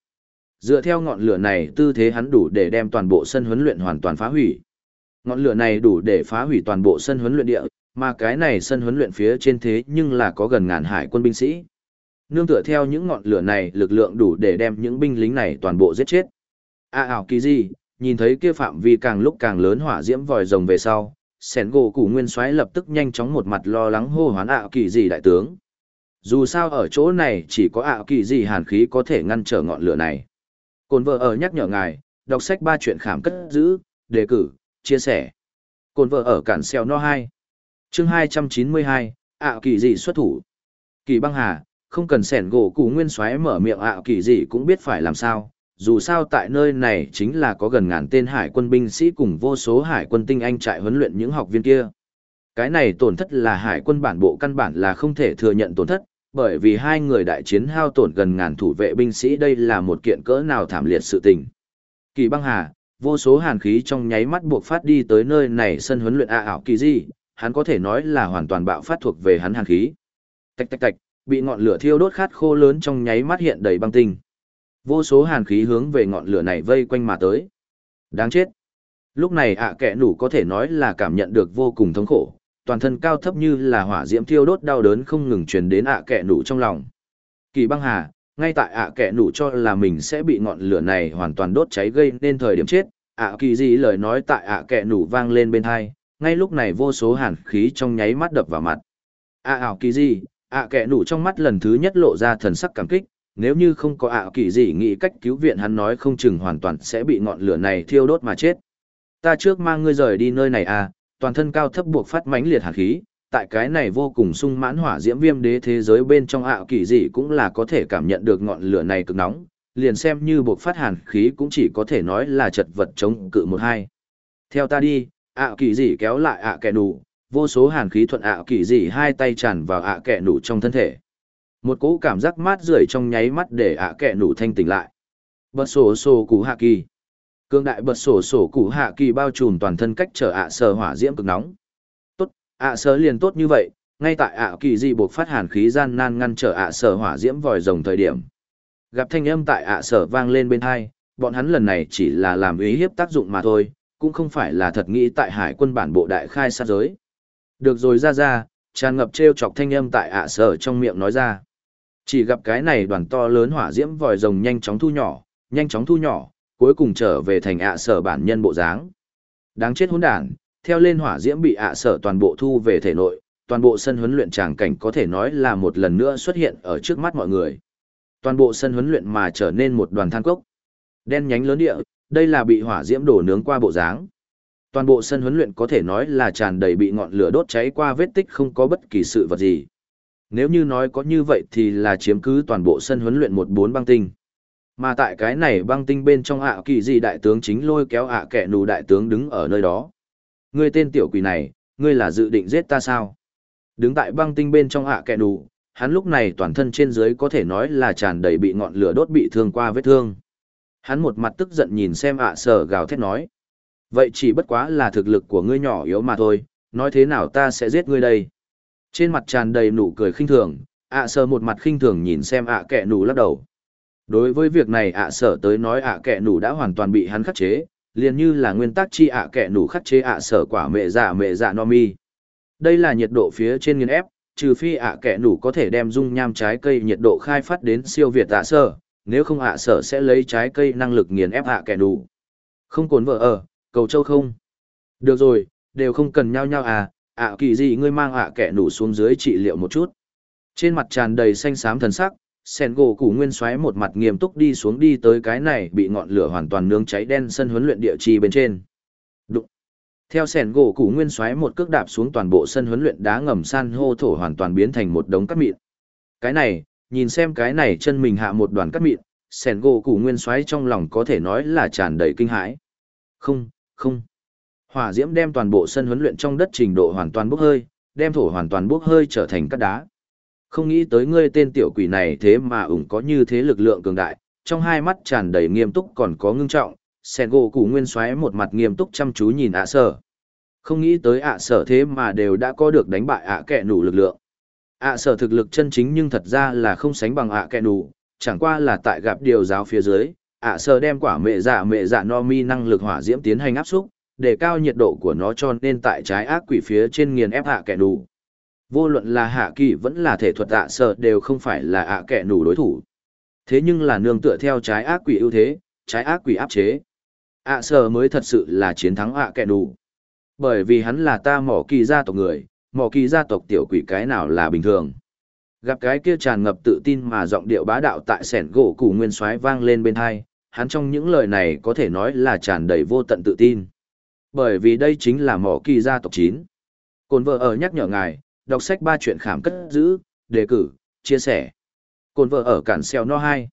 Speaker 1: Dựa theo ngọn lửa này tư thế hắn đủ để đem toàn bộ sân huấn luyện hoàn toàn phá hủy. Ngọn lửa này đủ để phá hủy toàn bộ sân huấn luyện địa, mà cái này sân huấn luyện phía trên thế nhưng là có gần ngàn hải quân binh sĩ nương tựa theo những ngọn lửa này lực lượng đủ để đem những binh lính này toàn bộ giết chết. À ảo kỳ gì, nhìn thấy kia phạm vi càng lúc càng lớn hỏa diễm vòi rồng về sau, sẻn gỗ củ nguyên soái lập tức nhanh chóng một mặt lo lắng hô hoán ạ kỳ gì đại tướng. Dù sao ở chỗ này chỉ có ạ kỳ gì hàn khí có thể ngăn trở ngọn lửa này. Cồn vợ ở nhắc nhở ngài, đọc sách ba chuyện khảm cất giữ, đề cử, chia sẻ. Cồn vợ ở cản xeo no hai. Chương hai trăm chín mươi hai ạ kỳ gì xuất thủ. Kỳ băng hà, không cần sẻn gỗ củ nguyên soái mở miệng ạ kỳ gì cũng biết phải làm sao dù sao tại nơi này chính là có gần ngàn tên hải quân binh sĩ cùng vô số hải quân tinh anh trại huấn luyện những học viên kia. Cái này tổn thất là hải quân bản bộ căn bản là không thể thừa nhận tổn thất, bởi vì hai người đại chiến hao tổn gần ngàn thủ vệ binh sĩ đây là một kiện cỡ nào thảm liệt sự tình. Kỳ băng hà, vô số hàn khí trong nháy mắt buộc phát đi tới nơi này sân huấn luyện a ảo kỳ gì hắn có thể nói là hoàn toàn bạo phát thuộc về hắn hàn khí. Tạch tạch tạch, bị ngọn lửa thiêu đốt khát khô lớn trong nháy mắt hiện đầy băng tinh. Vô số hàn khí hướng về ngọn lửa này vây quanh mà tới. Đáng chết. Lúc này ạ kẻ nủ có thể nói là cảm nhận được vô cùng thống khổ, toàn thân cao thấp như là hỏa diễm thiêu đốt đau đớn không ngừng truyền đến ạ kẻ nủ trong lòng. Kỳ băng hà, ngay tại ạ kẻ nủ cho là mình sẽ bị ngọn lửa này hoàn toàn đốt cháy gây nên thời điểm chết, ạ kỳ gì lời nói tại ạ kẻ nủ vang lên bên hai, ngay lúc này vô số hàn khí trong nháy mắt đập vào mặt. ạ ảo kỳ gì, ạ à, kẻ nủ trong mắt lần thứ nhất lộ ra thần sắc cảm kích nếu như không có ạ kỳ gì nghĩ cách cứu viện hắn nói không chừng hoàn toàn sẽ bị ngọn lửa này thiêu đốt mà chết. Ta trước mang ngươi rời đi nơi này à toàn thân cao thấp buộc phát mãnh liệt hạt khí tại cái này vô cùng sung mãn hỏa diễm viêm đế thế giới bên trong ạ kỳ gì cũng là có thể cảm nhận được ngọn lửa này cực nóng liền xem như buộc phát hàn khí cũng chỉ có thể nói là chật vật chống cự một hai. Theo ta đi ạ kỳ gì kéo lại ạ kẻ nụ, vô số hàn khí thuận ạ kỳ dị hai tay tràn vào ạ kẻ nụ trong thân thể một cỗ cảm giác mát rượi trong nháy mắt để ạ kẹ nủ thanh tỉnh lại. Bật sổ sổ củ hạ kỳ. Cương đại bật sổ sổ củ hạ kỳ bao trùm toàn thân cách trở ạ sờ hỏa diễm cực nóng. Tốt ạ sờ liền tốt như vậy ngay tại ạ kỳ dị buộc phát hàn khí gian nan ngăn trở ạ sờ hỏa diễm vòi rồng thời điểm. Gặp thanh âm tại ạ sở vang lên bên hai bọn hắn lần này chỉ là làm ý hiếp tác dụng mà thôi cũng không phải là thật nghĩ tại hải quân bản bộ đại khai sát giới. Được rồi ra ra, tràn ngập treo chọc thanh âm tại ạ sở trong miệng nói ra. Chỉ gặp cái này đoàn to lớn hỏa diễm vòi rồng nhanh chóng thu nhỏ, nhanh chóng thu nhỏ, cuối cùng trở về thành ạ sở bản nhân bộ dáng. Đáng chết hỗn đản, theo lên hỏa diễm bị ạ sở toàn bộ thu về thể nội, toàn bộ sân huấn luyện tràng cảnh có thể nói là một lần nữa xuất hiện ở trước mắt mọi người. Toàn bộ sân huấn luyện mà trở nên một đoàn than cốc. Đen nhánh lớn địa, đây là bị hỏa diễm đổ nướng qua bộ dáng. Toàn bộ sân huấn luyện có thể nói là tràn đầy bị ngọn lửa đốt cháy qua vết tích không có bất kỳ sự vật gì. Nếu như nói có như vậy thì là chiếm cứ toàn bộ sân huấn luyện một bốn băng tinh. Mà tại cái này băng tinh bên trong ạ kỳ gì đại tướng chính lôi kéo ạ kẻ nù đại tướng đứng ở nơi đó. Ngươi tên tiểu quỷ này, ngươi là dự định giết ta sao? Đứng tại băng tinh bên trong ạ kẻ nù, hắn lúc này toàn thân trên dưới có thể nói là tràn đầy bị ngọn lửa đốt bị thương qua vết thương. Hắn một mặt tức giận nhìn xem ạ sở gào thét nói. Vậy chỉ bất quá là thực lực của ngươi nhỏ yếu mà thôi, nói thế nào ta sẽ giết ngươi đây? Trên mặt tràn đầy nụ cười khinh thường, ạ sở một mặt khinh thường nhìn xem ạ kẻ nù lắc đầu. Đối với việc này ạ sở tới nói ạ kẻ nù đã hoàn toàn bị hắn khắc chế, liền như là nguyên tắc chi ạ kẻ nù khắc chế ạ sở quả mẹ dạ mẹ dạ no mi. Đây là nhiệt độ phía trên nghiên ép, trừ phi ạ kẻ nù có thể đem dung nham trái cây nhiệt độ khai phát đến siêu việt ạ sở, nếu không ạ sở sẽ lấy trái cây năng lực nghiền ép ạ kẻ nù. Không cồn vợ ở, cầu châu không. Được rồi, đều không cần nhau nhau à, ạ kỳ gì ngươi mang ạ kẻ nủ xuống dưới trị liệu một chút. Trên mặt tràn đầy xanh xám thần sắc, sen gỗ củ nguyên xoáy một mặt nghiêm túc đi xuống đi tới cái này bị ngọn lửa hoàn toàn nướng cháy đen sân huấn luyện địa chi bên trên Đụng. theo sen gỗ củ nguyên xoáy một cước đạp xuống toàn bộ sân huấn luyện đá ngầm san hô thổ hoàn toàn biến thành một đống cát mịn cái này nhìn xem cái này chân mình hạ một đoàn cát mịn sen gỗ củ nguyên xoáy trong lòng có thể nói là tràn đầy kinh hãi không không hỏa diễm đem toàn bộ sân huấn luyện trong đất trình độ hoàn toàn bốc hơi đem thổ hoàn toàn bốc hơi trở thành cát đá không nghĩ tới ngươi tên tiểu quỷ này thế mà ủng có như thế lực lượng cường đại, trong hai mắt tràn đầy nghiêm túc còn có ngưng trọng, sen gỗ củ nguyên xoáy một mặt nghiêm túc chăm chú nhìn ạ sở. Không nghĩ tới ạ sở thế mà đều đã có được đánh bại ạ kẹ nủ lực lượng. ạ sở thực lực chân chính nhưng thật ra là không sánh bằng ạ kẹ nủ, chẳng qua là tại gặp điều giáo phía dưới, ạ sở đem quả mẹ dạ mẹ dạ no mi năng lực hỏa diễm tiến hành áp xúc, để cao nhiệt độ của nó cho nên tại trái ác quỷ phía trên nghiền ép hạ kẹ nủ vô luận là hạ kỳ vẫn là thể thuật ạ sợ đều không phải là ạ kẻ nủ đối thủ. Thế nhưng là nương tựa theo trái ác quỷ ưu thế, trái ác quỷ áp chế. Ạ sợ mới thật sự là chiến thắng ạ kẻ nủ bởi vì hắn là ta mỏ kỳ gia tộc người, mỏ kỳ gia tộc tiểu quỷ cái nào là bình thường. Gặp cái kia tràn ngập tự tin mà giọng điệu bá đạo tại sẻn gỗ củ nguyên xoáy vang lên bên hai, hắn trong những lời này có thể nói là tràn đầy vô tận tự tin bởi vì đây chính là mỏ kỳ gia tộc chín cồn vợ ở nhắc nhở ngài đọc sách ba chuyện khảm cất giữ, đề cử, chia sẻ. Cồn vợ ở cản xeo no 2.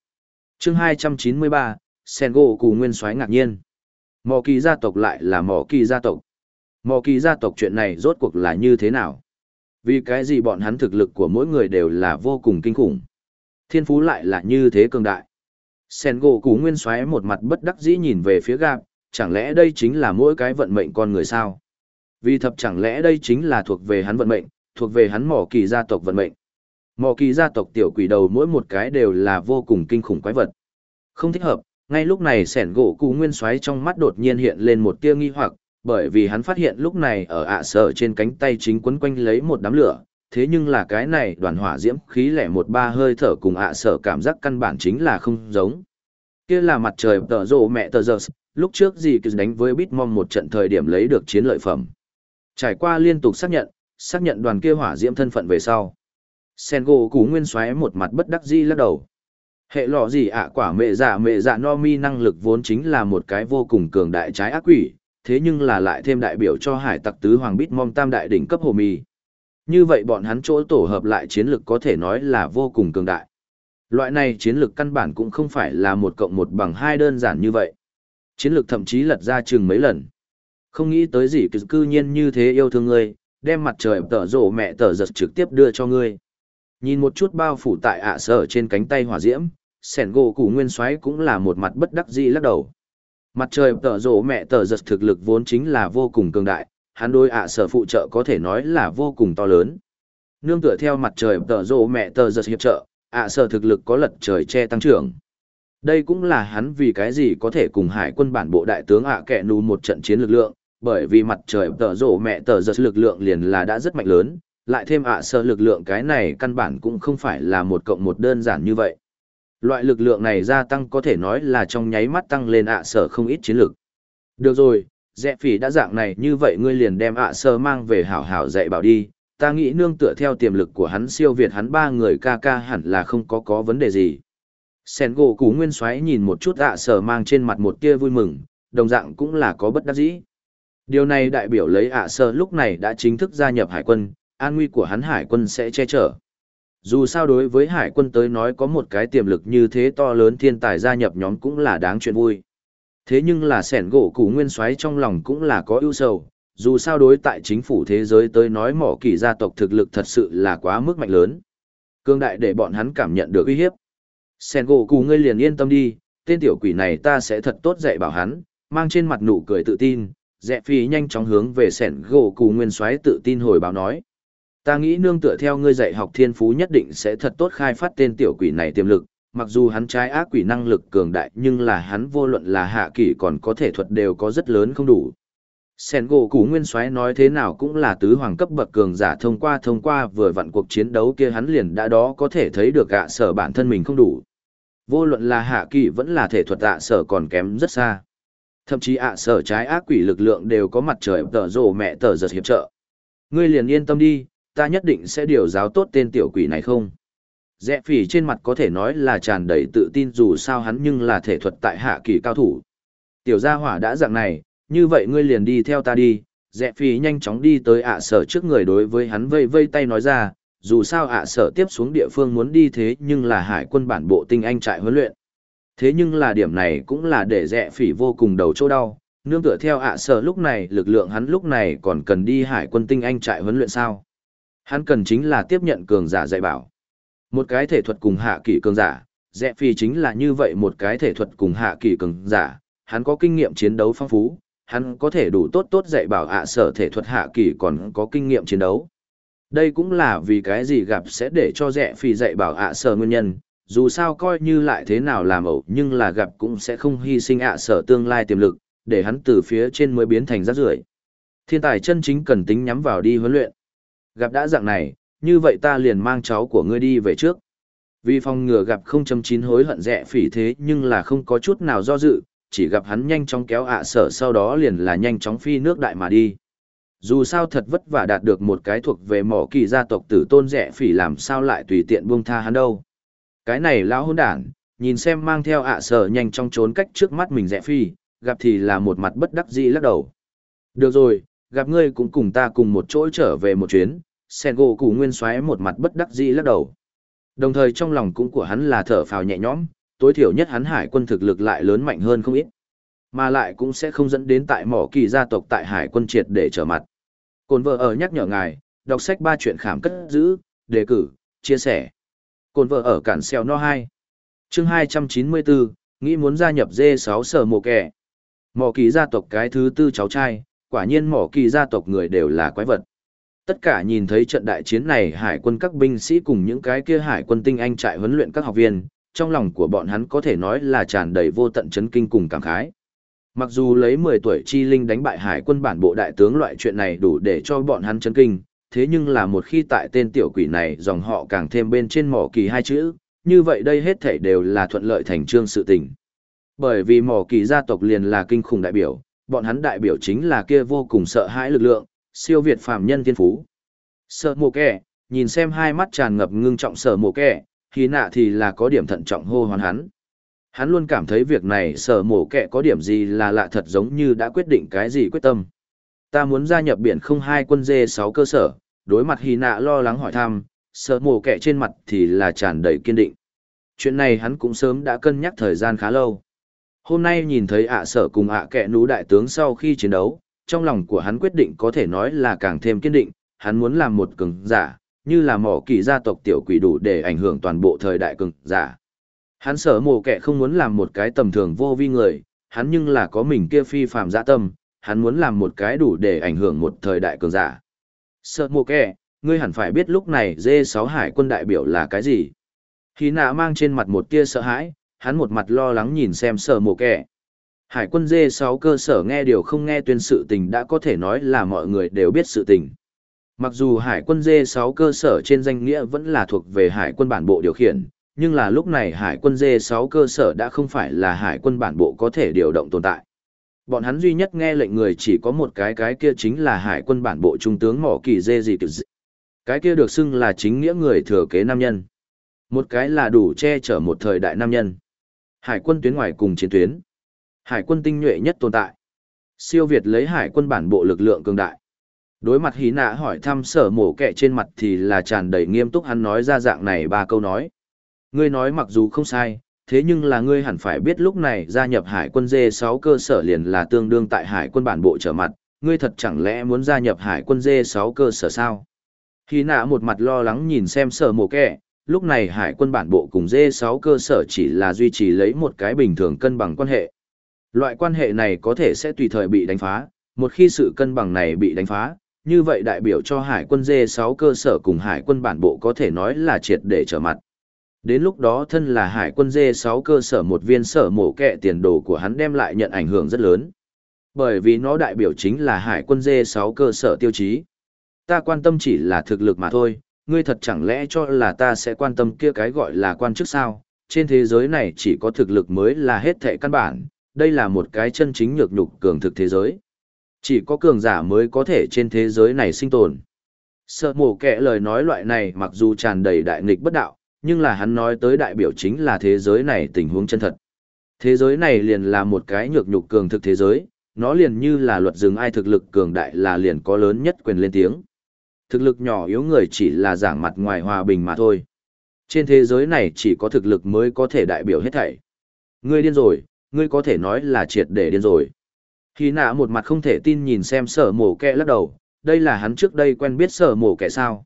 Speaker 1: chương 293, Sen gỗ cù nguyên soái ngạc nhiên. Mỏ kỳ gia tộc lại là mỏ kỳ gia tộc. Mỏ kỳ gia tộc chuyện này rốt cuộc là như thế nào? Vì cái gì bọn hắn thực lực của mỗi người đều là vô cùng kinh khủng. Thiên phú lại là như thế cường đại. Sen gỗ cú nguyên xoáy một mặt bất đắc dĩ nhìn về phía gạp, chẳng lẽ đây chính là mỗi cái vận mệnh con người sao? Vì thập chẳng lẽ đây chính là thuộc về hắn vận mệnh, thuộc về hắn mỏ kỳ gia tộc vận mệnh. Mỏ kỳ gia tộc tiểu quỷ đầu mỗi một cái đều là vô cùng kinh khủng quái vật. Không thích hợp, ngay lúc này sẻn gỗ cụ nguyên xoáy trong mắt đột nhiên hiện lên một tia nghi hoặc, bởi vì hắn phát hiện lúc này ở ạ sở trên cánh tay chính quấn quanh lấy một đám lửa, thế nhưng là cái này đoàn hỏa diễm khí lẻ một ba hơi thở cùng ạ sở cảm giác căn bản chính là không giống. Kia là mặt trời tờ rộ mẹ tờ giờ, lúc trước gì cứ đánh với Bitmom một trận thời điểm lấy được chiến lợi phẩm. Trải qua liên tục xác nhận, xác nhận đoàn kia hỏa diễm thân phận về sau. Sen gỗ cú nguyên xoáy một mặt bất đắc dĩ lắc đầu. Hệ lọ gì ạ quả mẹ dạ mẹ dạ no mi năng lực vốn chính là một cái vô cùng cường đại trái ác quỷ, thế nhưng là lại thêm đại biểu cho hải tặc tứ hoàng bít mong tam đại đỉnh cấp hồ mì. Như vậy bọn hắn chỗ tổ hợp lại chiến lực có thể nói là vô cùng cường đại. Loại này chiến lược căn bản cũng không phải là một cộng một bằng hai đơn giản như vậy. Chiến lược thậm chí lật ra chừng mấy lần. Không nghĩ tới gì cư nhiên như thế yêu thương ngươi, đem mặt trời tở rổ mẹ tở giật trực tiếp đưa cho ngươi. Nhìn một chút bao phủ tại ạ sở trên cánh tay hỏa diễm, sẻn gỗ củ nguyên xoáy cũng là một mặt bất đắc dĩ lắc đầu. Mặt trời tở rổ mẹ tở giật thực lực vốn chính là vô cùng cường đại, hắn đôi ạ sở phụ trợ có thể nói là vô cùng to lớn. Nương tựa theo mặt trời tở rổ mẹ tở giật hiệp trợ, ạ sở thực lực có lật trời che tăng trưởng. Đây cũng là hắn vì cái gì có thể cùng hải quân bản bộ đại tướng ạ kẹ nù một trận chiến lực lượng, bởi vì mặt trời tờ rổ mẹ tờ giật lực lượng liền là đã rất mạnh lớn, lại thêm ạ sở lực lượng cái này căn bản cũng không phải là một cộng một đơn giản như vậy. Loại lực lượng này gia tăng có thể nói là trong nháy mắt tăng lên ạ sở không ít chiến lực. Được rồi, dẹ phỉ đã dạng này như vậy ngươi liền đem ạ sơ mang về hảo hảo dạy bảo đi, ta nghĩ nương tựa theo tiềm lực của hắn siêu việt hắn ba người ca ca hẳn là không có có vấn đề gì. Sen gỗ cú nguyên xoáy nhìn một chút ạ à sở mang trên mặt một tia vui mừng, đồng dạng cũng là có bất đắc dĩ. Điều này đại biểu lấy ạ à sở lúc này đã chính thức gia nhập hải quân, an nguy của hắn hải quân sẽ che chở. Dù sao đối với hải quân tới nói có một cái tiềm lực như thế to lớn thiên tài gia nhập nhóm cũng là đáng chuyện vui. Thế nhưng là sẻn gỗ củ nguyên soái trong lòng cũng là có ưu sầu, dù sao đối tại chính phủ thế giới tới nói mỏ kỳ gia tộc thực lực thật sự là quá mức mạnh lớn. Cương đại để bọn hắn cảm nhận được uy hiếp sen gỗ cù ngươi liền yên tâm đi, tên tiểu quỷ này ta sẽ thật tốt dạy bảo hắn, mang trên mặt nụ cười tự tin, rẽ phi nhanh chóng hướng về sẻn gỗ cù nguyên soái tự tin hồi báo nói. Ta nghĩ nương tựa theo ngươi dạy học thiên phú nhất định sẽ thật tốt khai phát tên tiểu quỷ này tiềm lực, mặc dù hắn trái ác quỷ năng lực cường đại nhưng là hắn vô luận là hạ kỷ còn có thể thuật đều có rất lớn không đủ. Sen gỗ cù nguyên soái nói thế nào cũng là tứ hoàng cấp bậc cường giả thông qua thông qua vừa vặn cuộc chiến đấu kia hắn liền đã đó có thể thấy được gạ sở bản thân mình không đủ. Vô luận là hạ kỳ vẫn là thể thuật ạ sở còn kém rất xa. Thậm chí ạ sở trái ác quỷ lực lượng đều có mặt trời tở rồ mẹ tở giật hiệp trợ. Ngươi liền yên tâm đi, ta nhất định sẽ điều giáo tốt tên tiểu quỷ này không? Rẽ phỉ trên mặt có thể nói là tràn đầy tự tin dù sao hắn nhưng là thể thuật tại hạ kỳ cao thủ. Tiểu gia hỏa đã dạng này, như vậy ngươi liền đi theo ta đi. Rẽ phỉ nhanh chóng đi tới ạ sở trước người đối với hắn vây vây tay nói ra, dù sao ạ sở tiếp xuống địa phương muốn đi thế nhưng là hải quân bản bộ tinh anh trại huấn luyện. Thế nhưng là điểm này cũng là để rẽ phỉ vô cùng đầu chỗ đau, nương tựa theo ạ sở lúc này lực lượng hắn lúc này còn cần đi hải quân tinh anh trại huấn luyện sao. Hắn cần chính là tiếp nhận cường giả dạy bảo. Một cái thể thuật cùng hạ kỳ cường giả, Dẹ phỉ chính là như vậy một cái thể thuật cùng hạ kỳ cường giả, hắn có kinh nghiệm chiến đấu phong phú, hắn có thể đủ tốt tốt dạy bảo ạ sở thể thuật hạ kỳ còn có kinh nghiệm chiến đấu. Đây cũng là vì cái gì gặp sẽ để cho rẻ Phi dạy bảo ạ sở nguyên nhân, dù sao coi như lại thế nào làm ẩu nhưng là gặp cũng sẽ không hy sinh ạ sở tương lai tiềm lực, để hắn từ phía trên mới biến thành rác rưởi. Thiên tài chân chính cần tính nhắm vào đi huấn luyện. Gặp đã dạng này, như vậy ta liền mang cháu của ngươi đi về trước. Vì phòng ngừa gặp 0.9 hối hận rẻ phỉ thế nhưng là không có chút nào do dự, chỉ gặp hắn nhanh chóng kéo ạ sở sau đó liền là nhanh chóng phi nước đại mà đi. Dù sao thật vất vả đạt được một cái thuộc về mỏ kỳ gia tộc tử tôn rẻ phỉ làm sao lại tùy tiện buông tha hắn đâu. Cái này lão hôn đản, nhìn xem mang theo ạ sở nhanh trong trốn cách trước mắt mình rẻ phi, gặp thì là một mặt bất đắc dĩ lắc đầu. Được rồi, gặp ngươi cũng cùng ta cùng một chỗ trở về một chuyến, sen gỗ cụ nguyên xoáy một mặt bất đắc dĩ lắc đầu. Đồng thời trong lòng cũng của hắn là thở phào nhẹ nhõm, tối thiểu nhất hắn hải quân thực lực lại lớn mạnh hơn không ít. Mà lại cũng sẽ không dẫn đến tại mỏ kỳ gia tộc tại hải quân triệt để trở mặt. Cồn vợ ở nhắc nhở ngài, đọc sách ba chuyện khảm cất giữ, đề cử, chia sẻ. Cồn vợ ở cản xeo no hai chương 294, nghĩ muốn gia nhập d sáu sở mộ kẻ. Mỏ kỳ gia tộc cái thứ tư cháu trai, quả nhiên mỏ kỳ gia tộc người đều là quái vật. Tất cả nhìn thấy trận đại chiến này hải quân các binh sĩ cùng những cái kia hải quân tinh anh trại huấn luyện các học viên, trong lòng của bọn hắn có thể nói là tràn đầy vô tận chấn kinh cùng cảm khái. Mặc dù lấy 10 tuổi chi linh đánh bại hải quân bản bộ đại tướng loại chuyện này đủ để cho bọn hắn chấn kinh, thế nhưng là một khi tại tên tiểu quỷ này dòng họ càng thêm bên trên mỏ kỳ hai chữ, như vậy đây hết thảy đều là thuận lợi thành trương sự tình. Bởi vì mỏ kỳ gia tộc liền là kinh khủng đại biểu, bọn hắn đại biểu chính là kia vô cùng sợ hãi lực lượng, siêu việt phàm nhân thiên phú. Sợ mồ kẻ, nhìn xem hai mắt tràn ngập ngưng trọng sợ mồ kẻ, khí nạ thì là có điểm thận trọng hô hoán hắn. Hắn luôn cảm thấy việc này sở mổ kẹ có điểm gì là lạ thật giống như đã quyết định cái gì quyết tâm. Ta muốn gia nhập biển không hai quân dê 6 cơ sở, đối mặt hì nạ lo lắng hỏi thăm, sở mổ kẹ trên mặt thì là tràn đầy kiên định. Chuyện này hắn cũng sớm đã cân nhắc thời gian khá lâu. Hôm nay nhìn thấy ạ sở cùng ạ kẹ nú đại tướng sau khi chiến đấu, trong lòng của hắn quyết định có thể nói là càng thêm kiên định, hắn muốn làm một cường giả, như là mỏ kỳ gia tộc tiểu quỷ đủ để ảnh hưởng toàn bộ thời đại cường giả. Hắn sở mồ kẻ không muốn làm một cái tầm thường vô vi người, hắn nhưng là có mình kia phi phàm dạ tâm, hắn muốn làm một cái đủ để ảnh hưởng một thời đại cường giả. Sở mồ kẻ, ngươi hẳn phải biết lúc này dê 6 hải quân đại biểu là cái gì. Khi nạ mang trên mặt một tia sợ hãi, hắn một mặt lo lắng nhìn xem sở mồ kẻ. Hải quân D6 cơ sở nghe điều không nghe tuyên sự tình đã có thể nói là mọi người đều biết sự tình. Mặc dù hải quân D6 cơ sở trên danh nghĩa vẫn là thuộc về hải quân bản bộ điều khiển, nhưng là lúc này hải quân D6 cơ sở đã không phải là hải quân bản bộ có thể điều động tồn tại. Bọn hắn duy nhất nghe lệnh người chỉ có một cái cái kia chính là hải quân bản bộ trung tướng mỏ kỳ dê gì dị. Cái kia được xưng là chính nghĩa người thừa kế nam nhân. Một cái là đủ che chở một thời đại nam nhân. Hải quân tuyến ngoài cùng chiến tuyến. Hải quân tinh nhuệ nhất tồn tại. Siêu Việt lấy hải quân bản bộ lực lượng cường đại. Đối mặt hí nạ hỏi thăm sở mổ kẻ trên mặt thì là tràn đầy nghiêm túc hắn nói ra dạng này ba câu nói. Ngươi nói mặc dù không sai, thế nhưng là ngươi hẳn phải biết lúc này gia nhập hải quân D6 cơ sở liền là tương đương tại hải quân bản bộ trở mặt, ngươi thật chẳng lẽ muốn gia nhập hải quân D6 cơ sở sao? Khi nạ một mặt lo lắng nhìn xem sở mồ kẹ, lúc này hải quân bản bộ cùng D6 cơ sở chỉ là duy trì lấy một cái bình thường cân bằng quan hệ. Loại quan hệ này có thể sẽ tùy thời bị đánh phá, một khi sự cân bằng này bị đánh phá, như vậy đại biểu cho hải quân D6 cơ sở cùng hải quân bản bộ có thể nói là triệt để trở mặt. Đến lúc đó thân là hải quân D6 cơ sở một viên sở mổ kẹ tiền đồ của hắn đem lại nhận ảnh hưởng rất lớn. Bởi vì nó đại biểu chính là hải quân D6 cơ sở tiêu chí. Ta quan tâm chỉ là thực lực mà thôi, ngươi thật chẳng lẽ cho là ta sẽ quan tâm kia cái gọi là quan chức sao? Trên thế giới này chỉ có thực lực mới là hết thệ căn bản, đây là một cái chân chính nhược nhục cường thực thế giới. Chỉ có cường giả mới có thể trên thế giới này sinh tồn. Sợ mổ kẹ lời nói loại này mặc dù tràn đầy đại nghịch bất đạo, nhưng là hắn nói tới đại biểu chính là thế giới này tình huống chân thật. Thế giới này liền là một cái nhược nhục cường thực thế giới, nó liền như là luật dừng ai thực lực cường đại là liền có lớn nhất quyền lên tiếng. Thực lực nhỏ yếu người chỉ là giảng mặt ngoài hòa bình mà thôi. Trên thế giới này chỉ có thực lực mới có thể đại biểu hết thảy. Ngươi điên rồi, ngươi có thể nói là triệt để điên rồi. Khi nạ một mặt không thể tin nhìn xem sở mổ kẹ lắc đầu, đây là hắn trước đây quen biết sở mổ kẹ sao.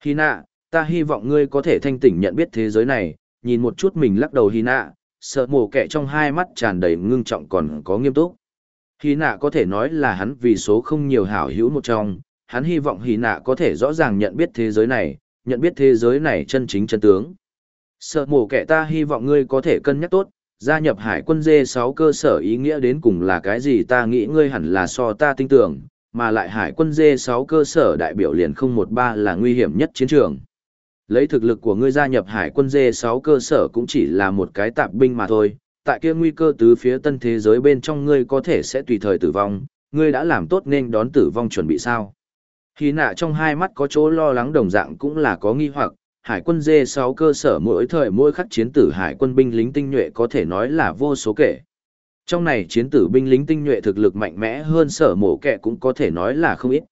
Speaker 1: Khi nạ, ta hy vọng ngươi có thể thanh tỉnh nhận biết thế giới này, nhìn một chút mình lắc đầu hy nạ, sợ mổ kẹ trong hai mắt tràn đầy ngưng trọng còn có nghiêm túc. Hy nạ có thể nói là hắn vì số không nhiều hảo hữu một trong, hắn hy vọng hy nạ có thể rõ ràng nhận biết thế giới này, nhận biết thế giới này chân chính chân tướng. Sợ mổ kẻ ta hy vọng ngươi có thể cân nhắc tốt, gia nhập hải quân dê 6 cơ sở ý nghĩa đến cùng là cái gì ta nghĩ ngươi hẳn là so ta tin tưởng, mà lại hải quân dê 6 cơ sở đại biểu liền 013 là nguy hiểm nhất chiến trường. Lấy thực lực của ngươi gia nhập hải quân D6 cơ sở cũng chỉ là một cái tạp binh mà thôi, tại kia nguy cơ tứ phía tân thế giới bên trong ngươi có thể sẽ tùy thời tử vong, ngươi đã làm tốt nên đón tử vong chuẩn bị sao. Khi nạ trong hai mắt có chỗ lo lắng đồng dạng cũng là có nghi hoặc, hải quân D6 cơ sở mỗi thời mỗi khắc chiến tử hải quân binh lính tinh nhuệ có thể nói là vô số kể. Trong này chiến tử binh lính tinh nhuệ thực lực mạnh mẽ hơn sở mổ kẻ cũng có thể nói là không ít.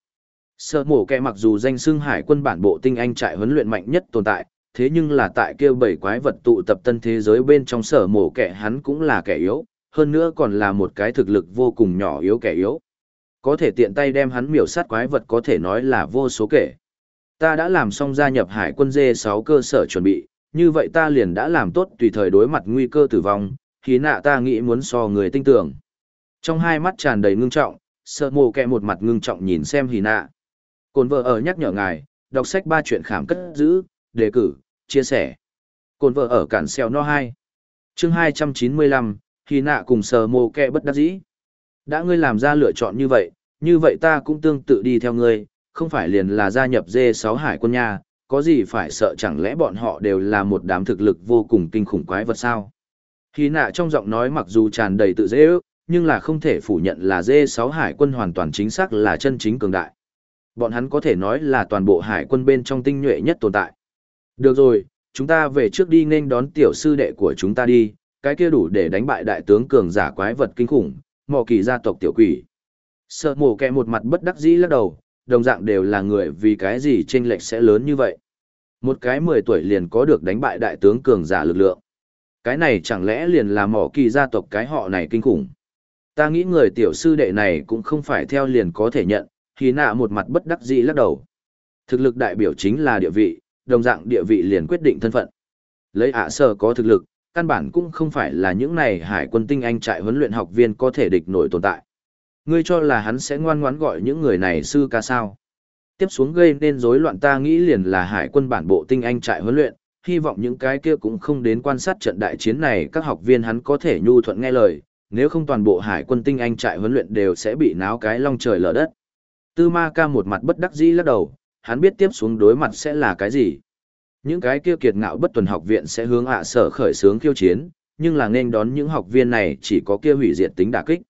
Speaker 1: Sở mổ kẻ mặc dù danh xưng hải quân bản bộ tinh anh trại huấn luyện mạnh nhất tồn tại, thế nhưng là tại kia bảy quái vật tụ tập tân thế giới bên trong sở mổ kẻ hắn cũng là kẻ yếu, hơn nữa còn là một cái thực lực vô cùng nhỏ yếu kẻ yếu. Có thể tiện tay đem hắn miểu sát quái vật có thể nói là vô số kể ta đã làm xong gia nhập hải quân dê 6 cơ sở chuẩn bị, như vậy ta liền đã làm tốt tùy thời đối mặt nguy cơ tử vong, khí nạ ta nghĩ muốn so người tinh tưởng. Trong hai mắt tràn đầy ngưng trọng, sợ mồ kẹ một mặt ngưng trọng nhìn xem hì nạ. Cồn vợ ở nhắc nhở ngài, đọc sách ba chuyện khám cất giữ, đề cử, chia sẻ. Cồn vợ ở cản xeo no 2. chương 295, khi nạ cùng sờ mồ kẹ bất đắc dĩ. Đã ngươi làm ra lựa chọn như vậy, như vậy ta cũng tương tự đi theo ngươi, không phải liền là gia nhập D6 hải quân nha, có gì phải sợ chẳng lẽ bọn họ đều là một đám thực lực vô cùng kinh khủng quái vật sao? Khi nạ trong giọng nói mặc dù tràn đầy tự dễ ước, nhưng là không thể phủ nhận là D6 hải quân hoàn toàn chính xác là chân chính cường đại. Bọn hắn có thể nói là toàn bộ hải quân bên trong tinh nhuệ nhất tồn tại. Được rồi, chúng ta về trước đi nên đón tiểu sư đệ của chúng ta đi, cái kia đủ để đánh bại đại tướng cường giả quái vật kinh khủng, mò kỳ gia tộc tiểu quỷ. Sợ mổ kẹ một mặt bất đắc dĩ lắc đầu, đồng dạng đều là người vì cái gì chênh lệch sẽ lớn như vậy. Một cái 10 tuổi liền có được đánh bại đại tướng cường giả lực lượng. Cái này chẳng lẽ liền là mỏ kỳ gia tộc cái họ này kinh khủng. Ta nghĩ người tiểu sư đệ này cũng không phải theo liền có thể nhận, khi nạ một mặt bất đắc dĩ lắc đầu. Thực lực đại biểu chính là địa vị, đồng dạng địa vị liền quyết định thân phận. Lấy ạ sở có thực lực, căn bản cũng không phải là những này hải quân tinh anh trại huấn luyện học viên có thể địch nổi tồn tại. Ngươi cho là hắn sẽ ngoan ngoãn gọi những người này sư ca sao? Tiếp xuống gây nên rối loạn ta nghĩ liền là hải quân bản bộ tinh anh trại huấn luyện, hy vọng những cái kia cũng không đến quan sát trận đại chiến này các học viên hắn có thể nhu thuận nghe lời, nếu không toàn bộ hải quân tinh anh trại huấn luyện đều sẽ bị náo cái long trời lở đất. Tư ma ca một mặt bất đắc dĩ lắc đầu, hắn biết tiếp xuống đối mặt sẽ là cái gì. Những cái kia kiệt ngạo bất tuần học viện sẽ hướng ạ sở khởi sướng khiêu chiến, nhưng là nên đón những học viên này chỉ có kia hủy diệt tính đả kích.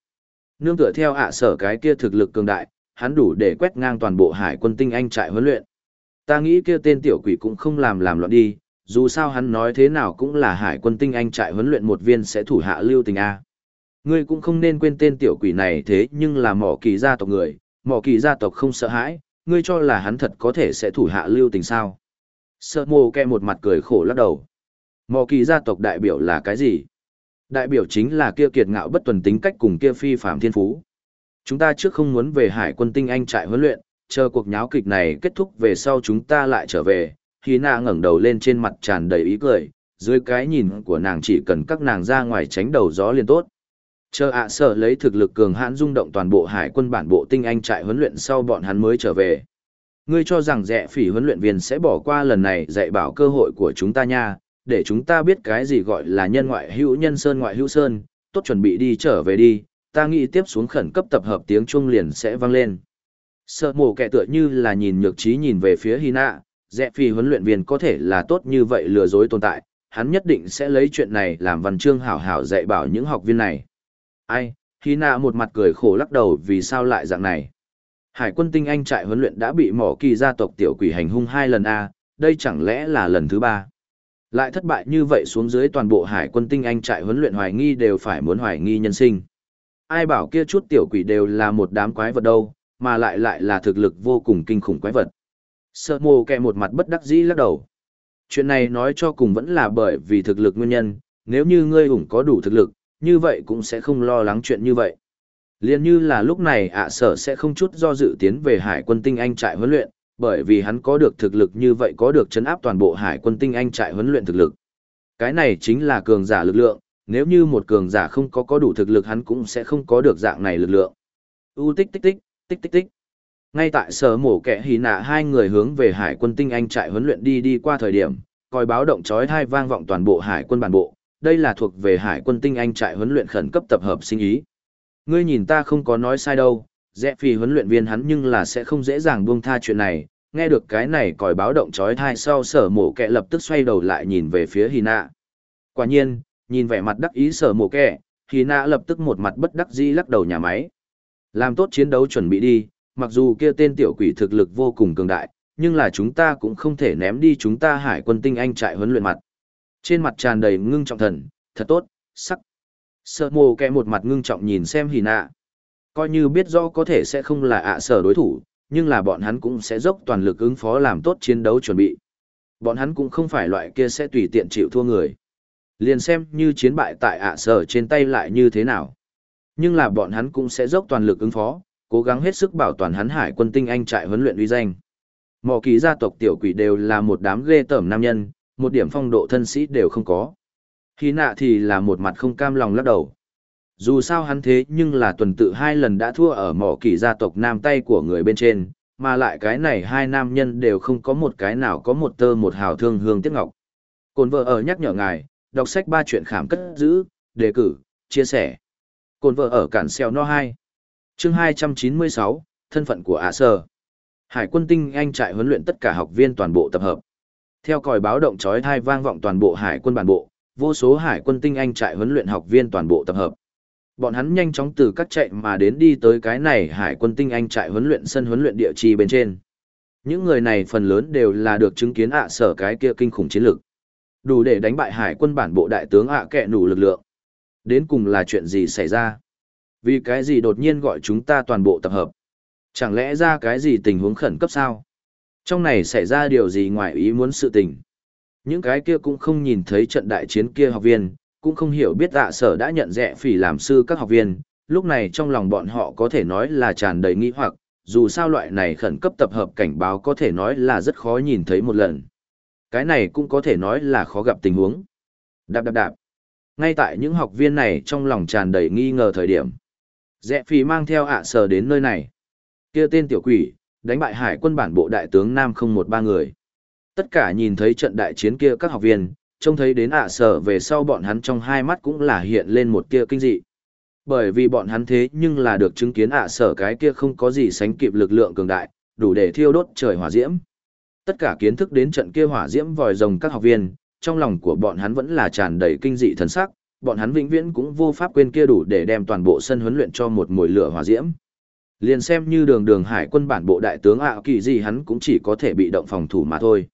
Speaker 1: Nương tựa theo ạ sở cái kia thực lực cường đại, hắn đủ để quét ngang toàn bộ hải quân tinh anh trại huấn luyện. Ta nghĩ kia tên tiểu quỷ cũng không làm làm loạn đi, dù sao hắn nói thế nào cũng là hải quân tinh anh trại huấn luyện một viên sẽ thủ hạ lưu tình A. Ngươi cũng không nên quên tên tiểu quỷ này thế nhưng là mỏ kỳ gia tộc người, mỏ kỳ gia tộc không sợ hãi, ngươi cho là hắn thật có thể sẽ thủ hạ lưu tình sao. Sợ mồ kẹ một mặt cười khổ lắc đầu. Mỏ kỳ gia tộc đại biểu là cái gì? Đại biểu chính là kia kiệt ngạo bất tuần tính cách cùng kia phi phạm thiên phú. Chúng ta trước không muốn về hải quân tinh anh trại huấn luyện, chờ cuộc nháo kịch này kết thúc về sau chúng ta lại trở về. Khi nạ ngẩng đầu lên trên mặt tràn đầy ý cười, dưới cái nhìn của nàng chỉ cần các nàng ra ngoài tránh đầu gió liền tốt. Chờ ạ sở lấy thực lực cường hãn rung động toàn bộ hải quân bản bộ tinh anh trại huấn luyện sau bọn hắn mới trở về. Ngươi cho rằng rẻ phỉ huấn luyện viên sẽ bỏ qua lần này dạy bảo cơ hội của chúng ta nha, để chúng ta biết cái gì gọi là nhân ngoại hữu nhân sơn ngoại hữu sơn, tốt chuẩn bị đi trở về đi, ta nghĩ tiếp xuống khẩn cấp tập hợp tiếng chuông liền sẽ vang lên. Sợ mổ kẻ tựa như là nhìn nhược trí nhìn về phía Hina, rẻ phỉ huấn luyện viên có thể là tốt như vậy lừa dối tồn tại, hắn nhất định sẽ lấy chuyện này làm văn chương hảo hảo dạy bảo những học viên này. Ai, Hina một mặt cười khổ lắc đầu vì sao lại dạng này. Hải quân tinh anh trại huấn luyện đã bị mỏ kỳ gia tộc tiểu quỷ hành hung hai lần a đây chẳng lẽ là lần thứ ba. Lại thất bại như vậy xuống dưới toàn bộ hải quân tinh anh trại huấn luyện hoài nghi đều phải muốn hoài nghi nhân sinh. Ai bảo kia chút tiểu quỷ đều là một đám quái vật đâu, mà lại lại là thực lực vô cùng kinh khủng quái vật. Sợ mồ kẹ một mặt bất đắc dĩ lắc đầu. Chuyện này nói cho cùng vẫn là bởi vì thực lực nguyên nhân, nếu như ngươi ủng có đủ thực lực, như vậy cũng sẽ không lo lắng chuyện như vậy. Liên như là lúc này ạ sở sẽ không chút do dự tiến về hải quân tinh anh trại huấn luyện, bởi vì hắn có được thực lực như vậy có được chấn áp toàn bộ hải quân tinh anh trại huấn luyện thực lực. Cái này chính là cường giả lực lượng, nếu như một cường giả không có có đủ thực lực hắn cũng sẽ không có được dạng này lực lượng. U tích tích tích, tích tích tích. Ngay tại sở mổ kẻ hì nạ hai người hướng về hải quân tinh anh trại huấn luyện đi đi qua thời điểm, coi báo động chói tai vang vọng toàn bộ hải quân bản bộ, đây là thuộc về hải quân tinh anh trại huấn luyện khẩn cấp tập hợp sinh ý. Ngươi nhìn ta không có nói sai đâu, dẹ phi huấn luyện viên hắn nhưng là sẽ không dễ dàng buông tha chuyện này, nghe được cái này còi báo động chói tai sau sở mổ kẹ lập tức xoay đầu lại nhìn về phía Hina. Quả nhiên, nhìn vẻ mặt đắc ý sở mổ kẹ, Hina lập tức một mặt bất đắc dĩ lắc đầu nhà máy. Làm tốt chiến đấu chuẩn bị đi, mặc dù kia tên tiểu quỷ thực lực vô cùng cường đại, nhưng là chúng ta cũng không thể ném đi chúng ta hải quân tinh anh trại huấn luyện mặt. Trên mặt tràn đầy ngưng trọng thần, thật tốt, sắc. Sợ mồ kẹ một mặt ngưng trọng nhìn xem Hina. Coi như biết rõ có thể sẽ không là ạ sở đối thủ, nhưng là bọn hắn cũng sẽ dốc toàn lực ứng phó làm tốt chiến đấu chuẩn bị. Bọn hắn cũng không phải loại kia sẽ tùy tiện chịu thua người. Liền xem như chiến bại tại ạ sở trên tay lại như thế nào. Nhưng là bọn hắn cũng sẽ dốc toàn lực ứng phó, cố gắng hết sức bảo toàn hắn hải quân tinh anh trại huấn luyện uy danh. Mỏ kỳ gia tộc tiểu quỷ đều là một đám ghê tởm nam nhân, một điểm phong độ thân sĩ đều không có. Khi nạ thì là một mặt không cam lòng lắc đầu. Dù sao hắn thế nhưng là tuần tự hai lần đã thua ở mỏ kỳ gia tộc nam tay của người bên trên, mà lại cái này hai nam nhân đều không có một cái nào có một tơ một hào thương hương tiếc ngọc. Cồn vợ ở nhắc nhở ngài, đọc sách ba chuyện khảm cất giữ, đề cử, chia sẻ. Cồn vợ ở cản xeo no 2. chương 296, thân phận của ạ sơ. Hải quân tinh anh trại huấn luyện tất cả học viên toàn bộ tập hợp. Theo còi báo động chói tai vang vọng toàn bộ hải quân bản bộ, vô số hải quân tinh anh trại huấn luyện học viên toàn bộ tập hợp. Bọn hắn nhanh chóng từ các chạy mà đến đi tới cái này hải quân tinh anh trại huấn luyện sân huấn luyện địa chi bên trên. Những người này phần lớn đều là được chứng kiến ạ sở cái kia kinh khủng chiến lược. Đủ để đánh bại hải quân bản bộ đại tướng ạ à kẹ nủ lực lượng. Đến cùng là chuyện gì xảy ra? Vì cái gì đột nhiên gọi chúng ta toàn bộ tập hợp? Chẳng lẽ ra cái gì tình huống khẩn cấp sao? Trong này xảy ra điều gì ngoài ý muốn sự tình? Những cái kia cũng không nhìn thấy trận đại chiến kia học viên, cũng không hiểu biết ạ sở đã nhận rẻ phỉ làm sư các học viên, lúc này trong lòng bọn họ có thể nói là tràn đầy nghi hoặc, dù sao loại này khẩn cấp tập hợp cảnh báo có thể nói là rất khó nhìn thấy một lần. Cái này cũng có thể nói là khó gặp tình huống. Đạp đạp đạp. Ngay tại những học viên này trong lòng tràn đầy nghi ngờ thời điểm. Rẽ phỉ mang theo ạ sở đến nơi này. kia tên tiểu quỷ, đánh bại hải quân bản bộ đại tướng Nam không một ba người. Tất cả nhìn thấy trận đại chiến kia các học viên, trông thấy đến ạ sở về sau bọn hắn trong hai mắt cũng là hiện lên một tia kinh dị. Bởi vì bọn hắn thế nhưng là được chứng kiến ạ sở cái kia không có gì sánh kịp lực lượng cường đại, đủ để thiêu đốt trời hỏa diễm. Tất cả kiến thức đến trận kia hỏa diễm vòi rồng các học viên, trong lòng của bọn hắn vẫn là tràn đầy kinh dị thần sắc, bọn hắn vĩnh viễn cũng vô pháp quên kia đủ để đem toàn bộ sân huấn luyện cho một mùi lửa hỏa diễm. Liền xem như đường đường hải quân bản bộ đại tướng ạ kỳ gì hắn cũng chỉ có thể bị động phòng thủ mà thôi.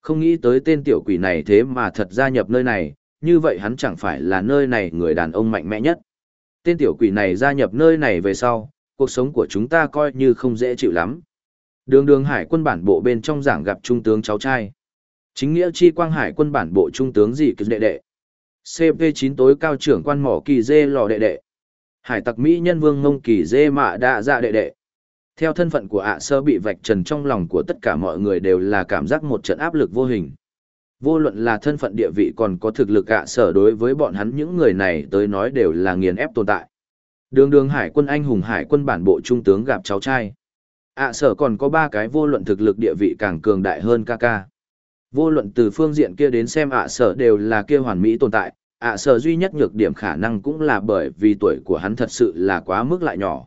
Speaker 1: Không nghĩ tới tên tiểu quỷ này thế mà thật gia nhập nơi này, như vậy hắn chẳng phải là nơi này người đàn ông mạnh mẽ nhất. Tên tiểu quỷ này gia nhập nơi này về sau, cuộc sống của chúng ta coi như không dễ chịu lắm. Đường đường hải quân bản bộ bên trong giảng gặp trung tướng cháu trai. Chính nghĩa chi quang hải quân bản bộ trung tướng gì cứ đệ đệ. CP9 tối cao trưởng quan mỏ kỳ dê lò đệ đệ. Hải tặc Mỹ nhân vương ngông kỳ dê mạ đạ dạ đệ đệ. Theo thân phận của ạ sơ bị vạch trần trong lòng của tất cả mọi người đều là cảm giác một trận áp lực vô hình. Vô luận là thân phận địa vị còn có thực lực ạ sở đối với bọn hắn những người này tới nói đều là nghiền ép tồn tại. Đường đường hải quân anh hùng hải quân bản bộ trung tướng gặp cháu trai. ạ sở còn có ba cái vô luận thực lực địa vị càng cường đại hơn ca ca. Vô luận từ phương diện kia đến xem ạ sở đều là kia hoàn mỹ tồn tại, ạ sở duy nhất nhược điểm khả năng cũng là bởi vì tuổi của hắn thật sự là quá mức lại nhỏ.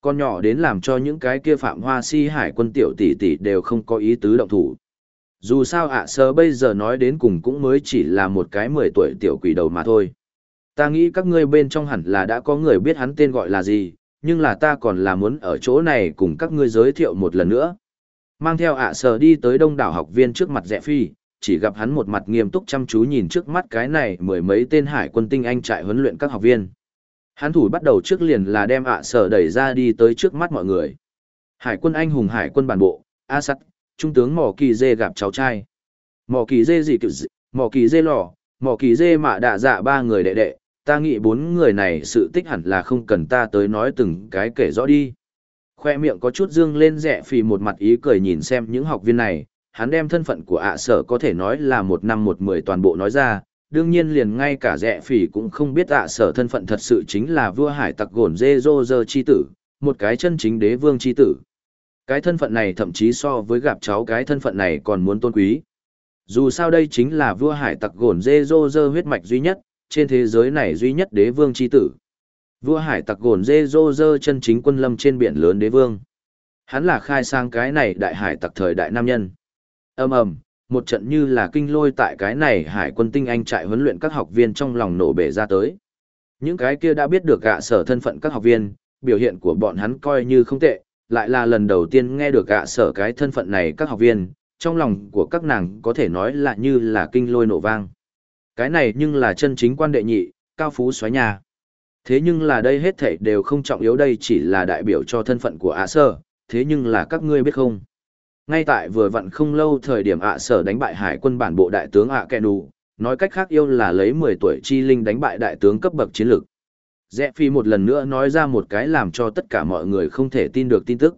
Speaker 1: Con nhỏ đến làm cho những cái kia phạm hoa si hải quân tiểu tỷ tỷ đều không có ý tứ động thủ. Dù sao ạ sở bây giờ nói đến cùng cũng mới chỉ là một cái 10 tuổi tiểu quỷ đầu mà thôi. Ta nghĩ các ngươi bên trong hẳn là đã có người biết hắn tên gọi là gì, nhưng là ta còn là muốn ở chỗ này cùng các ngươi giới thiệu một lần nữa. Mang theo ạ sở đi tới đông đảo học viên trước mặt rẽ phi, chỉ gặp hắn một mặt nghiêm túc chăm chú nhìn trước mắt cái này mười mấy tên hải quân tinh anh trại huấn luyện các học viên. Hắn thủ bắt đầu trước liền là đem ạ sở đẩy ra đi tới trước mắt mọi người. Hải quân anh hùng hải quân bản bộ, A sắt, trung tướng mỏ kỳ dê gặp cháu trai. Mỏ kỳ dê gì kiểu gì, mỏ kỳ dê lò, mỏ kỳ dê mạ đạ dạ ba người đệ đệ, ta nghĩ bốn người này sự tích hẳn là không cần ta tới nói từng cái kể rõ đi. Khoe miệng có chút dương lên rẻ phì một mặt ý cười nhìn xem những học viên này, hắn đem thân phận của ạ sở có thể nói là một năm một mười toàn bộ nói ra, đương nhiên liền ngay cả rẻ phỉ cũng không biết ạ sở thân phận thật sự chính là vua hải tặc gồn dê dô dơ chi tử, một cái chân chính đế vương chi tử. Cái thân phận này thậm chí so với gặp cháu cái thân phận này còn muốn tôn quý. Dù sao đây chính là vua hải tặc gồn dê dô dơ huyết mạch duy nhất, trên thế giới này duy nhất đế vương chi tử. Vua hải tặc gồn dê dô dơ chân chính quân lâm trên biển lớn đế vương. Hắn là khai sang cái này đại hải tặc thời đại nam nhân ầm ầm một trận như là kinh lôi tại cái này hải quân tinh anh trại huấn luyện các học viên trong lòng nổ bể ra tới. Những cái kia đã biết được gạ sở thân phận các học viên, biểu hiện của bọn hắn coi như không tệ, lại là lần đầu tiên nghe được gạ sở cái thân phận này các học viên, trong lòng của các nàng có thể nói là như là kinh lôi nổ vang. Cái này nhưng là chân chính quan đệ nhị, cao phú xoáy nhà. Thế nhưng là đây hết thảy đều không trọng yếu đây chỉ là đại biểu cho thân phận của ạ sở, thế nhưng là các ngươi biết không? Ngay tại vừa vặn không lâu thời điểm ạ sở đánh bại hải quân bản bộ đại tướng ạ kẹ nù, nói cách khác yêu là lấy 10 tuổi chi linh đánh bại đại tướng cấp bậc chiến lược. Rẽ phi một lần nữa nói ra một cái làm cho tất cả mọi người không thể tin được tin tức.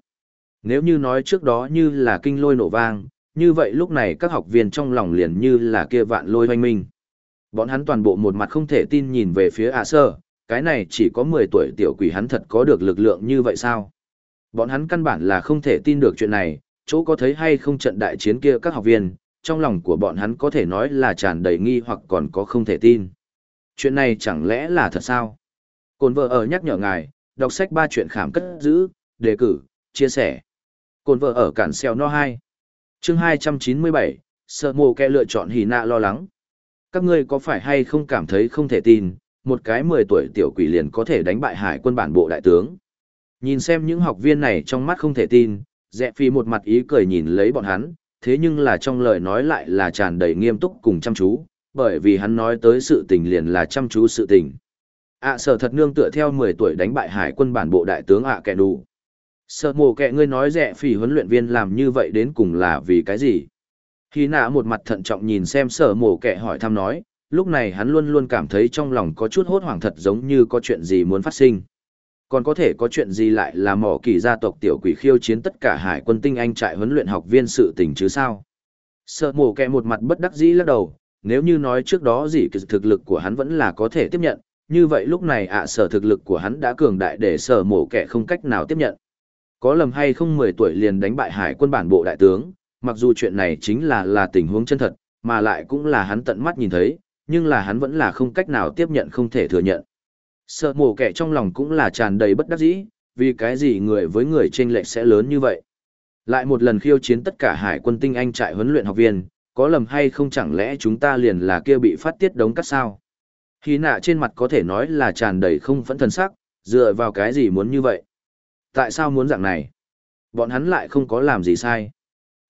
Speaker 1: Nếu như nói trước đó như là kinh lôi nổ vang, như vậy lúc này các học viên trong lòng liền như là kia vạn lôi hoanh minh. Bọn hắn toàn bộ một mặt không thể tin nhìn về phía ạ sở, cái này chỉ có 10 tuổi tiểu quỷ hắn thật có được lực lượng như vậy sao? Bọn hắn căn bản là không thể tin được chuyện này, chỗ có thấy hay không trận đại chiến kia các học viên, trong lòng của bọn hắn có thể nói là tràn đầy nghi hoặc còn có không thể tin. Chuyện này chẳng lẽ là thật sao? Cồn vợ ở nhắc nhở ngài, đọc sách ba chuyện khảm cất giữ, đề cử, chia sẻ. Cồn vợ ở cản xeo no 2. Chương 297, sợ mồ kẻ lựa chọn hỉ nạ lo lắng. Các ngươi có phải hay không cảm thấy không thể tin, một cái 10 tuổi tiểu quỷ liền có thể đánh bại hải quân bản bộ đại tướng. Nhìn xem những học viên này trong mắt không thể tin, dẹ phi một mặt ý cười nhìn lấy bọn hắn, thế nhưng là trong lời nói lại là tràn đầy nghiêm túc cùng chăm chú, bởi vì hắn nói tới sự tình liền là chăm chú sự tình. ạ sở thật nương tựa theo 10 tuổi đánh bại hải quân bản bộ đại tướng ạ kẻ đủ. Sợ mồ kẹ ngươi nói dẹ phi huấn luyện viên làm như vậy đến cùng là vì cái gì? Khi nạ một mặt thận trọng nhìn xem sở mồ kẹ hỏi thăm nói, lúc này hắn luôn luôn cảm thấy trong lòng có chút hốt hoảng thật giống như có chuyện gì muốn phát sinh. Còn có thể có chuyện gì lại là mỏ kỳ gia tộc tiểu quỷ khiêu chiến tất cả hải quân tinh anh trại huấn luyện học viên sự tình chứ sao? Sợ mổ kẹ một mặt bất đắc dĩ lắc đầu, nếu như nói trước đó gì thực lực của hắn vẫn là có thể tiếp nhận, như vậy lúc này ạ sở thực lực của hắn đã cường đại để sở mổ kẹ không cách nào tiếp nhận. Có lầm hay không 10 tuổi liền đánh bại hải quân bản bộ đại tướng, mặc dù chuyện này chính là là tình huống chân thật, mà lại cũng là hắn tận mắt nhìn thấy, nhưng là hắn vẫn là không cách nào tiếp nhận không thể thừa nhận. Sợ mổ kẻ trong lòng cũng là tràn đầy bất đắc dĩ, vì cái gì người với người chênh lệch sẽ lớn như vậy. Lại một lần khiêu chiến tất cả hải quân tinh anh trại huấn luyện học viên, có lầm hay không chẳng lẽ chúng ta liền là kia bị phát tiết đống cắt sao? Hy nạ trên mặt có thể nói là tràn đầy không phẫn thần sắc, dựa vào cái gì muốn như vậy? Tại sao muốn dạng này? Bọn hắn lại không có làm gì sai.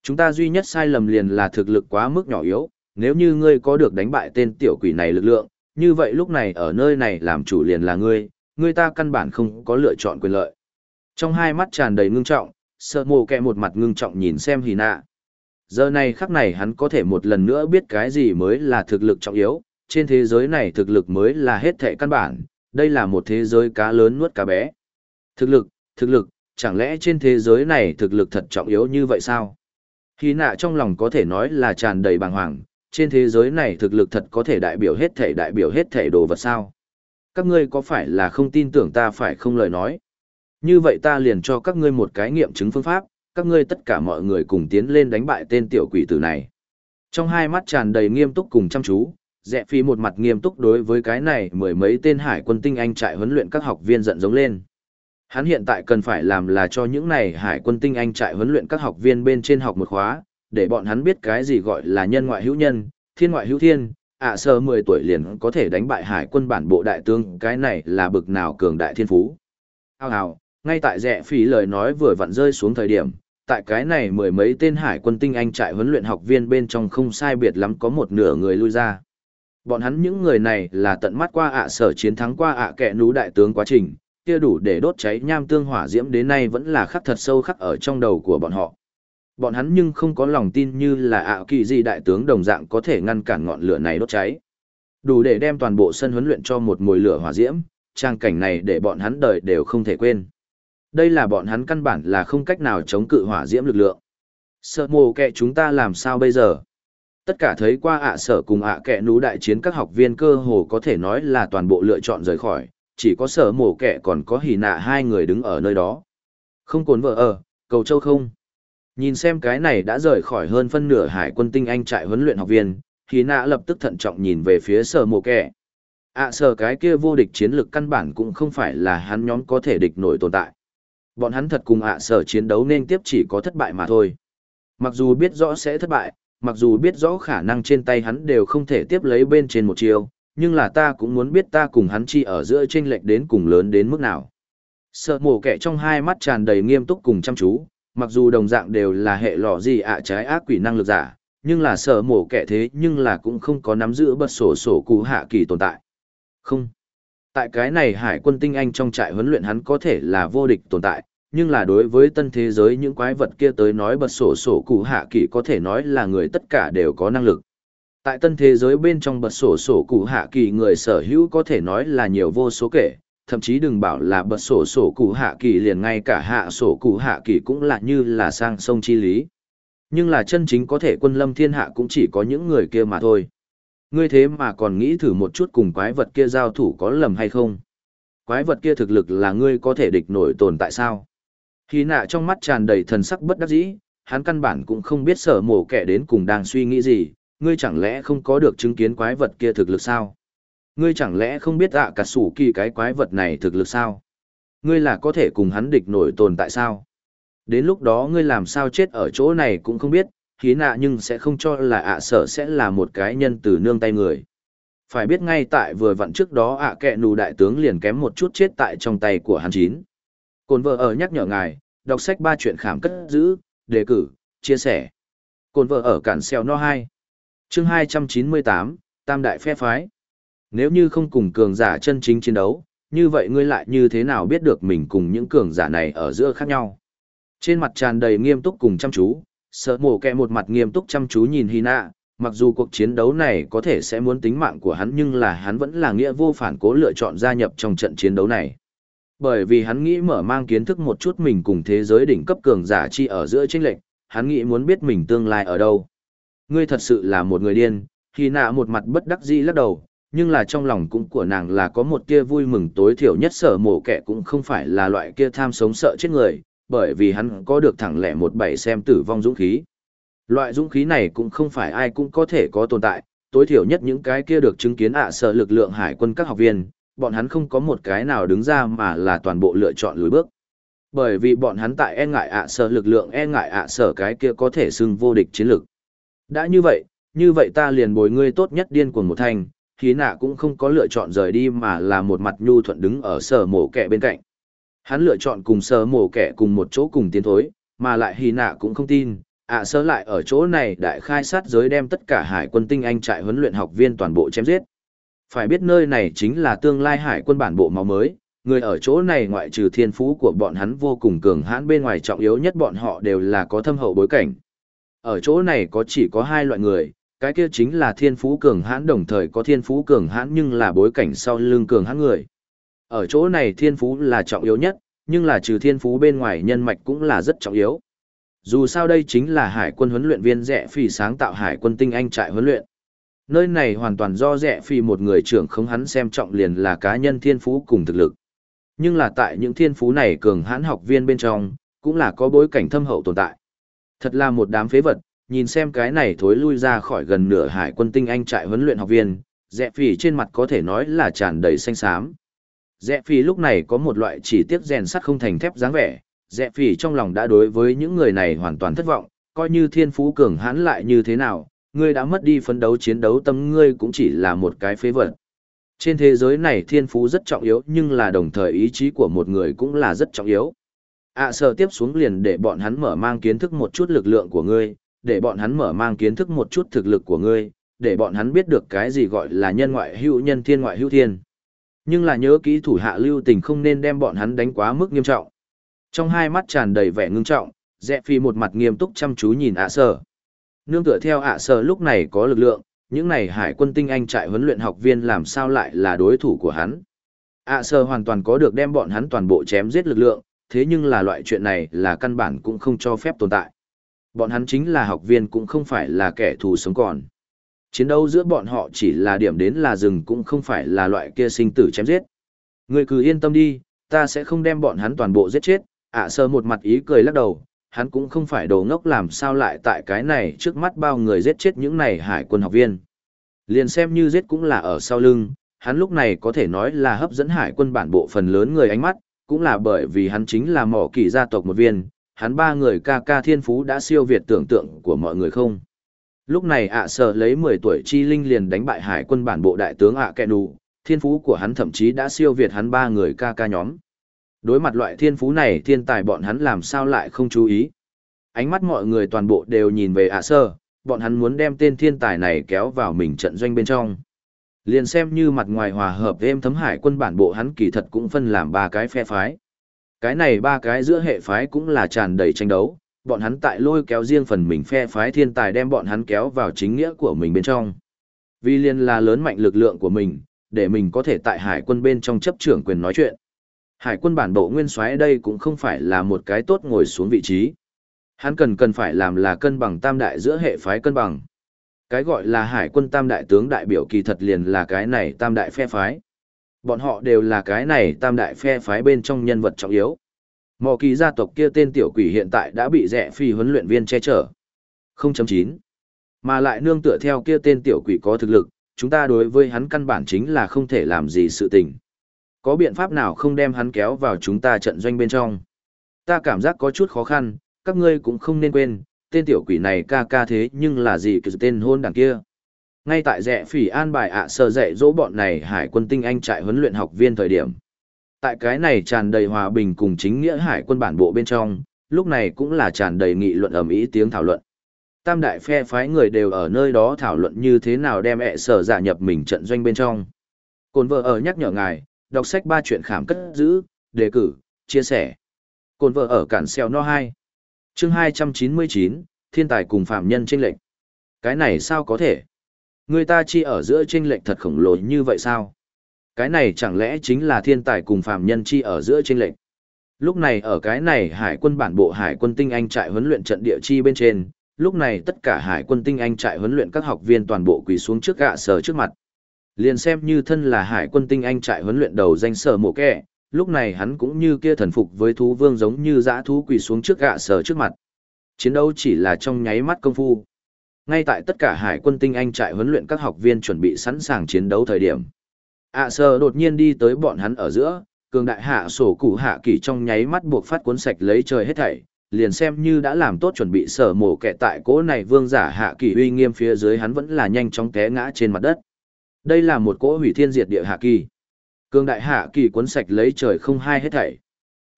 Speaker 1: Chúng ta duy nhất sai lầm liền là thực lực quá mức nhỏ yếu, nếu như ngươi có được đánh bại tên tiểu quỷ này lực lượng, như vậy lúc này ở nơi này làm chủ liền là ngươi, ngươi ta căn bản không có lựa chọn quyền lợi. Trong hai mắt tràn đầy ngưng trọng, sợ mồ kẹ một mặt ngưng trọng nhìn xem hì nạ. Giờ này khắc này hắn có thể một lần nữa biết cái gì mới là thực lực trọng yếu, trên thế giới này thực lực mới là hết thệ căn bản, đây là một thế giới cá lớn nuốt cá bé. Thực lực, thực lực, chẳng lẽ trên thế giới này thực lực thật trọng yếu như vậy sao? Hì nạ trong lòng có thể nói là tràn đầy bàng hoàng, trên thế giới này thực lực thật có thể đại biểu hết thể đại biểu hết thể đồ vật sao? Các ngươi có phải là không tin tưởng ta phải không lời nói? Như vậy ta liền cho các ngươi một cái nghiệm chứng phương pháp, các ngươi tất cả mọi người cùng tiến lên đánh bại tên tiểu quỷ tử này. Trong hai mắt tràn đầy nghiêm túc cùng chăm chú, Dẹ Phi một mặt nghiêm túc đối với cái này mười mấy tên hải quân tinh anh trại huấn luyện các học viên giận giống lên. Hắn hiện tại cần phải làm là cho những này hải quân tinh anh trại huấn luyện các học viên bên trên học một khóa, để bọn hắn biết cái gì gọi là nhân ngoại hữu nhân, thiên ngoại hữu thiên, ạ sơ 10 tuổi liền có thể đánh bại hải quân bản bộ đại tướng, cái này là bực nào cường đại thiên phú. Hào hào, ngay tại rẽ phí lời nói vừa vặn rơi xuống thời điểm, tại cái này mười mấy tên hải quân tinh anh trại huấn luyện học viên bên trong không sai biệt lắm có một nửa người lui ra. Bọn hắn những người này là tận mắt qua ạ sở chiến thắng qua ạ kẻ nú đại tướng quá trình, kia đủ để đốt cháy nham tương hỏa diễm đến nay vẫn là khắc thật sâu khắc ở trong đầu của bọn họ. Bọn hắn nhưng không có lòng tin như là ạ kỳ gì đại tướng đồng dạng có thể ngăn cản ngọn lửa này đốt cháy. Đủ để đem toàn bộ sân huấn luyện cho một mùi lửa hỏa diễm, trang cảnh này để bọn hắn đời đều không thể quên. Đây là bọn hắn căn bản là không cách nào chống cự hỏa diễm lực lượng. Sợ mồ kẹ chúng ta làm sao bây giờ? Tất cả thấy qua ạ sở cùng ạ kẹ nú đại chiến các học viên cơ hồ có thể nói là toàn bộ lựa chọn rời khỏi, chỉ có sở mổ kẹ còn có hỉ nạ hai người đứng ở nơi đó. Không cồn vợ ở, cầu châu không. Nhìn xem cái này đã rời khỏi hơn phân nửa hải quân tinh anh trại huấn luyện học viên, hỉ nạ lập tức thận trọng nhìn về phía sở mộ kẻ. ạ sở cái kia vô địch chiến lực căn bản cũng không phải là hắn nhóm có thể địch nổi tồn tại. Bọn hắn thật cùng ạ sở chiến đấu nên tiếp chỉ có thất bại mà thôi. Mặc dù biết rõ sẽ thất bại, mặc dù biết rõ khả năng trên tay hắn đều không thể tiếp lấy bên trên một chiều, nhưng là ta cũng muốn biết ta cùng hắn chi ở giữa chênh lệch đến cùng lớn đến mức nào. Sợ mổ kẻ trong hai mắt tràn đầy nghiêm túc cùng chăm chú, mặc dù đồng dạng đều là hệ lọ gì ạ trái ác quỷ năng lực giả, nhưng là sợ mổ kẻ thế nhưng là cũng không có nắm giữ bật sổ sổ cụ hạ kỳ tồn tại. Không. Tại cái này hải quân tinh anh trong trại huấn luyện hắn có thể là vô địch tồn tại, nhưng là đối với tân thế giới những quái vật kia tới nói bật sổ sổ cụ hạ kỳ có thể nói là người tất cả đều có năng lực. Tại tân thế giới bên trong bật sổ sổ cụ hạ kỳ người sở hữu có thể nói là nhiều vô số kể, thậm chí đừng bảo là bật sổ sổ cụ hạ kỳ liền ngay cả hạ sổ cụ hạ kỳ cũng là như là sang sông chi lý. Nhưng là chân chính có thể quân lâm thiên hạ cũng chỉ có những người kia mà thôi. Ngươi thế mà còn nghĩ thử một chút cùng quái vật kia giao thủ có lầm hay không? Quái vật kia thực lực là ngươi có thể địch nổi tồn tại sao? Khi nạ trong mắt tràn đầy thần sắc bất đắc dĩ, hắn căn bản cũng không biết sở mổ kẻ đến cùng đang suy nghĩ gì, ngươi chẳng lẽ không có được chứng kiến quái vật kia thực lực sao? Ngươi chẳng lẽ không biết ạ cả sủ kỳ cái quái vật này thực lực sao? Ngươi là có thể cùng hắn địch nổi tồn tại sao? Đến lúc đó ngươi làm sao chết ở chỗ này cũng không biết, khí nạ nhưng sẽ không cho là ạ sở sẽ là một cái nhân từ nương tay người. Phải biết ngay tại vừa vặn trước đó ạ kẹ nù đại tướng liền kém một chút chết tại trong tay của hắn chín. Cồn vợ ở nhắc nhở ngài, đọc sách ba chuyện khảm cất giữ, đề cử, chia sẻ. Cồn vợ ở cản xeo no 2 chương 298, Tam Đại Phe Phái. Nếu như không cùng cường giả chân chính chiến đấu, như vậy ngươi lại như thế nào biết được mình cùng những cường giả này ở giữa khác nhau? Trên mặt tràn đầy nghiêm túc cùng chăm chú, sợ mổ kẹ một mặt nghiêm túc chăm chú nhìn Hina, mặc dù cuộc chiến đấu này có thể sẽ muốn tính mạng của hắn nhưng là hắn vẫn là nghĩa vô phản cố lựa chọn gia nhập trong trận chiến đấu này. Bởi vì hắn nghĩ mở mang kiến thức một chút mình cùng thế giới đỉnh cấp cường giả chi ở giữa chênh lệnh, hắn nghĩ muốn biết mình tương lai ở đâu ngươi thật sự là một người điên, Hina một mặt bất đắc dĩ lắc đầu, nhưng là trong lòng cũng của nàng là có một kia vui mừng tối thiểu nhất sở mổ kẻ cũng không phải là loại kia tham sống sợ chết người, bởi vì hắn có được thẳng lẻ một bảy xem tử vong dũng khí. Loại dũng khí này cũng không phải ai cũng có thể có tồn tại, tối thiểu nhất những cái kia được chứng kiến ạ à sở lực lượng hải quân các học viên, bọn hắn không có một cái nào đứng ra mà là toàn bộ lựa chọn lùi bước. Bởi vì bọn hắn tại e ngại ạ à sở lực lượng e ngại ạ à sở cái kia có thể xưng vô địch chiến lực. Đã như vậy, như vậy ta liền bồi ngươi tốt nhất điên cuồng một thành, Hí nạ cũng không có lựa chọn rời đi mà là một mặt nhu thuận đứng ở sở mổ kẻ bên cạnh. Hắn lựa chọn cùng sở mổ kẻ cùng một chỗ cùng tiến thối, mà lại hí nạ cũng không tin, ạ sơ lại ở chỗ này đại khai sát giới đem tất cả hải quân tinh anh trại huấn luyện học viên toàn bộ chém giết. Phải biết nơi này chính là tương lai hải quân bản bộ máu mới, người ở chỗ này ngoại trừ thiên phú của bọn hắn vô cùng cường hãn bên ngoài trọng yếu nhất bọn họ đều là có thâm hậu bối cảnh. Ở chỗ này có chỉ có hai loại người, cái kia chính là thiên phú cường hãn đồng thời có thiên phú cường hãn nhưng là bối cảnh sau lưng cường hãn người. Ở chỗ này thiên phú là trọng yếu nhất, nhưng là trừ thiên phú bên ngoài nhân mạch cũng là rất trọng yếu. Dù sao đây chính là hải quân huấn luyện viên rẻ phì sáng tạo hải quân tinh anh trại huấn luyện. Nơi này hoàn toàn do rẻ phì một người trưởng không hắn xem trọng liền là cá nhân thiên phú cùng thực lực. Nhưng là tại những thiên phú này cường hãn học viên bên trong, cũng là có bối cảnh thâm hậu tồn tại. Thật là một đám phế vật, nhìn xem cái này thối lui ra khỏi gần nửa hải quân tinh anh trại huấn luyện học viên, dẹ phỉ trên mặt có thể nói là tràn đầy xanh xám. Dẹ phỉ lúc này có một loại chỉ tiếc rèn sắt không thành thép dáng vẻ, dẹ phỉ trong lòng đã đối với những người này hoàn toàn thất vọng, coi như thiên phú cường hãn lại như thế nào, ngươi đã mất đi phấn đấu chiến đấu tâm ngươi cũng chỉ là một cái phế vật. Trên thế giới này thiên phú rất trọng yếu nhưng là đồng thời ý chí của một người cũng là rất trọng yếu. ạ à, sợ tiếp xuống liền để bọn hắn mở mang kiến thức một chút lực lượng của ngươi, để bọn hắn mở mang kiến thức một chút thực lực của ngươi, để bọn hắn biết được cái gì gọi là nhân ngoại hữu nhân thiên ngoại hữu thiên. Nhưng là nhớ kỹ thủ hạ lưu tình không nên đem bọn hắn đánh quá mức nghiêm trọng. Trong hai mắt tràn đầy vẻ ngưng trọng, Dẹ Phi một mặt nghiêm túc chăm chú nhìn ạ à sở. Nương tựa theo ạ à sở lúc này có lực lượng, những này hải quân tinh anh trại huấn luyện học viên làm sao lại là đối thủ của hắn. ạ sở hoàn toàn có được đem bọn hắn toàn bộ chém giết lực lượng, thế nhưng là loại chuyện này là căn bản cũng không cho phép tồn tại. Bọn hắn chính là học viên cũng không phải là kẻ thù sống còn. Chiến đấu giữa bọn họ chỉ là điểm đến là rừng cũng không phải là loại kia sinh tử chém giết. Người cứ yên tâm đi, ta sẽ không đem bọn hắn toàn bộ giết chết. ạ sơ một mặt ý cười lắc đầu, hắn cũng không phải đồ ngốc làm sao lại tại cái này trước mắt bao người giết chết những này hải quân học viên. Liền xem như giết cũng là ở sau lưng, hắn lúc này có thể nói là hấp dẫn hải quân bản bộ phần lớn người ánh mắt, cũng là bởi vì hắn chính là mỏ kỳ gia tộc một viên, hắn ba người ca ca thiên phú đã siêu việt tưởng tượng của mọi người không. Lúc này ạ sở lấy 10 tuổi chi linh liền đánh bại hải quân bản bộ đại tướng ạ kẹ nụ, thiên phú của hắn thậm chí đã siêu việt hắn ba người ca ca nhóm. Đối mặt loại thiên phú này thiên tài bọn hắn làm sao lại không chú ý. Ánh mắt mọi người toàn bộ đều nhìn về ạ sơ, bọn hắn muốn đem tên thiên tài này kéo vào mình trận doanh bên trong. Liền xem như mặt ngoài hòa hợp êm thấm hải quân bản bộ hắn kỳ thật cũng phân làm ba cái phe phái. Cái này ba cái giữa hệ phái cũng là tràn đầy tranh đấu, bọn hắn tại lôi kéo riêng phần mình phe phái thiên tài đem bọn hắn kéo vào chính nghĩa của mình bên trong. Vì liên là lớn mạnh lực lượng của mình, để mình có thể tại hải quân bên trong chấp trưởng quyền nói chuyện. Hải quân bản bộ nguyên soái đây cũng không phải là một cái tốt ngồi xuống vị trí. Hắn cần cần phải làm là cân bằng tam đại giữa hệ phái cân bằng. Cái gọi là hải quân tam đại tướng đại biểu kỳ thật liền là cái này tam đại phe phái. Bọn họ đều là cái này tam đại phe phái bên trong nhân vật trọng yếu. Mò kỳ gia tộc kia tên tiểu quỷ hiện tại đã bị rẻ phi huấn luyện viên che chở. 0.9. Mà lại nương tựa theo kia tên tiểu quỷ có thực lực, chúng ta đối với hắn căn bản chính là không thể làm gì sự tình. Có biện pháp nào không đem hắn kéo vào chúng ta trận doanh bên trong? Ta cảm giác có chút khó khăn, các ngươi cũng không nên quên, tên tiểu quỷ này ca ca thế nhưng là gì cái tên hôn đằng kia ngay tại rẽ phỉ an bài ạ sơ dạy dỗ bọn này hải quân tinh anh trại huấn luyện học viên thời điểm. Tại cái này tràn đầy hòa bình cùng chính nghĩa hải quân bản bộ bên trong, lúc này cũng là tràn đầy nghị luận ầm ĩ tiếng thảo luận. Tam đại phe phái người đều ở nơi đó thảo luận như thế nào đem ẹ sở giả nhập mình trận doanh bên trong. Cồn vợ ở nhắc nhở ngài, đọc sách ba chuyện khảm cất giữ, đề cử, chia sẻ. Cồn vợ ở cản xeo no hai. Chương hai trăm chín mươi chín, thiên tài cùng phạm nhân tranh lệch. Cái này sao có thể? Người ta chi ở giữa chênh lệch thật khổng lồ như vậy sao? Cái này chẳng lẽ chính là thiên tài cùng phàm nhân chi ở giữa chênh lệch? Lúc này ở cái này hải quân bản bộ hải quân tinh anh trại huấn luyện trận địa chi bên trên, lúc này tất cả hải quân tinh anh trại huấn luyện các học viên toàn bộ quỳ xuống trước gạ sở trước mặt. Liền xem như thân là hải quân tinh anh trại huấn luyện đầu danh sở mộ kẻ, lúc này hắn cũng như kia thần phục với thú vương giống như dã thú quỳ xuống trước gạ sở trước mặt. Chiến đấu chỉ là trong nháy mắt công phu. Ngay tại tất cả hải quân tinh anh trại huấn luyện các học viên chuẩn bị sẵn sàng chiến đấu thời điểm. ạ à sơ đột nhiên đi tới bọn hắn ở giữa, cường đại hạ sổ cụ hạ kỳ trong nháy mắt buộc phát cuốn sạch lấy trời hết thảy, liền xem như đã làm tốt chuẩn bị sở mổ kẻ tại cỗ này vương giả hạ kỳ uy nghiêm phía dưới hắn vẫn là nhanh chóng té ngã trên mặt đất. Đây là một cỗ hủy thiên diệt địa hạ kỳ. Cường đại hạ kỳ cuốn sạch lấy trời không hai hết thảy.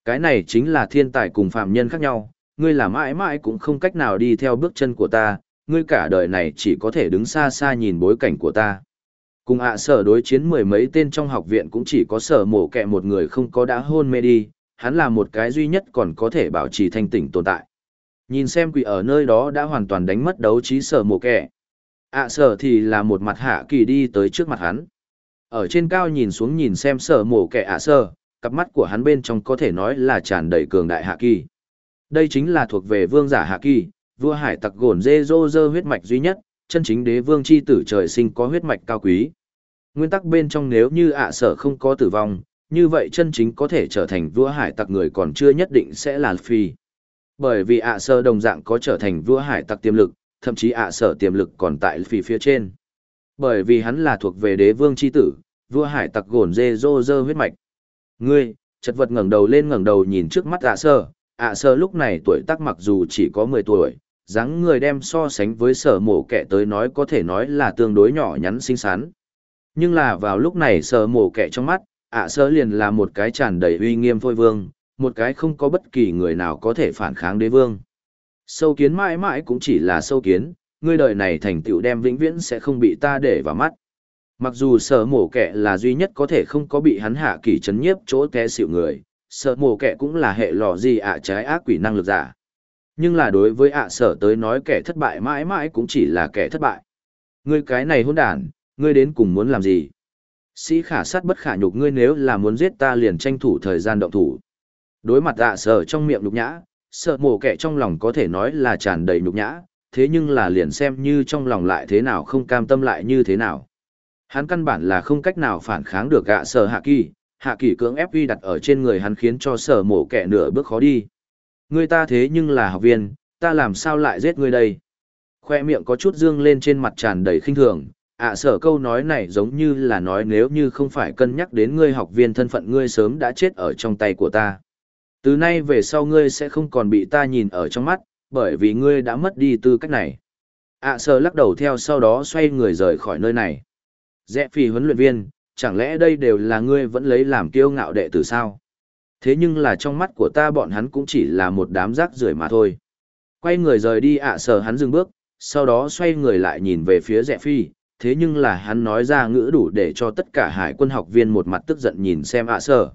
Speaker 1: Cái này chính là thiên tài cùng phạm nhân khác nhau, ngươi là mãi mãi cũng không cách nào đi theo bước chân của ta, ngươi cả đời này chỉ có thể đứng xa xa nhìn bối cảnh của ta. Cùng ạ sở đối chiến mười mấy tên trong học viện cũng chỉ có sở mổ kẹ một người không có đã hôn mê đi, hắn là một cái duy nhất còn có thể bảo trì thanh tỉnh tồn tại. Nhìn xem quỷ ở nơi đó đã hoàn toàn đánh mất đấu trí sở mổ kẹ. ạ sở thì là một mặt hạ kỳ đi tới trước mặt hắn. Ở trên cao nhìn xuống nhìn xem sở mổ kẹ ạ sở, cặp mắt của hắn bên trong có thể nói là tràn đầy cường đại hạ kỳ. Đây chính là thuộc về vương giả hạ kỳ, vua hải tặc gồn dê dô dơ huyết mạch duy nhất, chân chính đế vương chi tử trời sinh có huyết mạch cao quý. Nguyên tắc bên trong nếu như ạ sở không có tử vong, như vậy chân chính có thể trở thành vua hải tặc người còn chưa nhất định sẽ là phi. Bởi vì ạ sở đồng dạng có trở thành vua hải tặc tiềm lực, thậm chí ạ sở tiềm lực còn tại phi phía trên. Bởi vì hắn là thuộc về đế vương chi tử, vua hải tặc gồn dê dô dơ huyết mạch. Ngươi, chật vật ngẩng đầu lên ngẩng đầu nhìn trước mắt ạ sở, ạ sở lúc này tuổi tác mặc dù chỉ có 10 tuổi, dáng người đem so sánh với sở mổ kẻ tới nói có thể nói là tương đối nhỏ nhắn xinh xắn. Nhưng là vào lúc này sở mổ kẻ trong mắt, ạ sở liền là một cái tràn đầy uy nghiêm phôi vương, một cái không có bất kỳ người nào có thể phản kháng đế vương. Sâu kiến mãi mãi cũng chỉ là sâu kiến, ngươi đời này thành tựu đem vĩnh viễn sẽ không bị ta để vào mắt. Mặc dù sở mổ kẻ là duy nhất có thể không có bị hắn hạ kỳ chấn nhiếp chỗ té xịu người, sở mổ kẻ cũng là hệ lò gì ạ trái ác quỷ năng lực giả. Nhưng là đối với ạ sở tới nói kẻ thất bại mãi mãi cũng chỉ là kẻ thất bại. Ngươi cái này hôn đàn, ngươi đến cùng muốn làm gì? Sĩ khả sát bất khả nhục ngươi nếu là muốn giết ta liền tranh thủ thời gian động thủ. Đối mặt ạ sở trong miệng nhục nhã, sợ mổ kẻ trong lòng có thể nói là tràn đầy nhục nhã, thế nhưng là liền xem như trong lòng lại thế nào không cam tâm lại như thế nào. Hắn căn bản là không cách nào phản kháng được ạ sở hạ kỳ, hạ kỳ cưỡng ép uy đặt ở trên người hắn khiến cho sở mổ kẻ nửa bước khó đi. Ngươi ta thế nhưng là học viên, ta làm sao lại giết ngươi đây? Khoe miệng có chút dương lên trên mặt tràn đầy khinh thường, ạ sở câu nói này giống như là nói nếu như không phải cân nhắc đến ngươi học viên thân phận ngươi sớm đã chết ở trong tay của ta. Từ nay về sau ngươi sẽ không còn bị ta nhìn ở trong mắt, bởi vì ngươi đã mất đi tư cách này. ạ sở lắc đầu theo sau đó xoay người rời khỏi nơi này. Dẹ phi huấn luyện viên, chẳng lẽ đây đều là ngươi vẫn lấy làm kiêu ngạo đệ tử sao? Thế nhưng là trong mắt của ta bọn hắn cũng chỉ là một đám rác rưởi mà thôi. Quay người rời đi ạ sở hắn dừng bước, sau đó xoay người lại nhìn về phía rẻ phi, thế nhưng là hắn nói ra ngữ đủ để cho tất cả hải quân học viên một mặt tức giận nhìn xem ạ sở.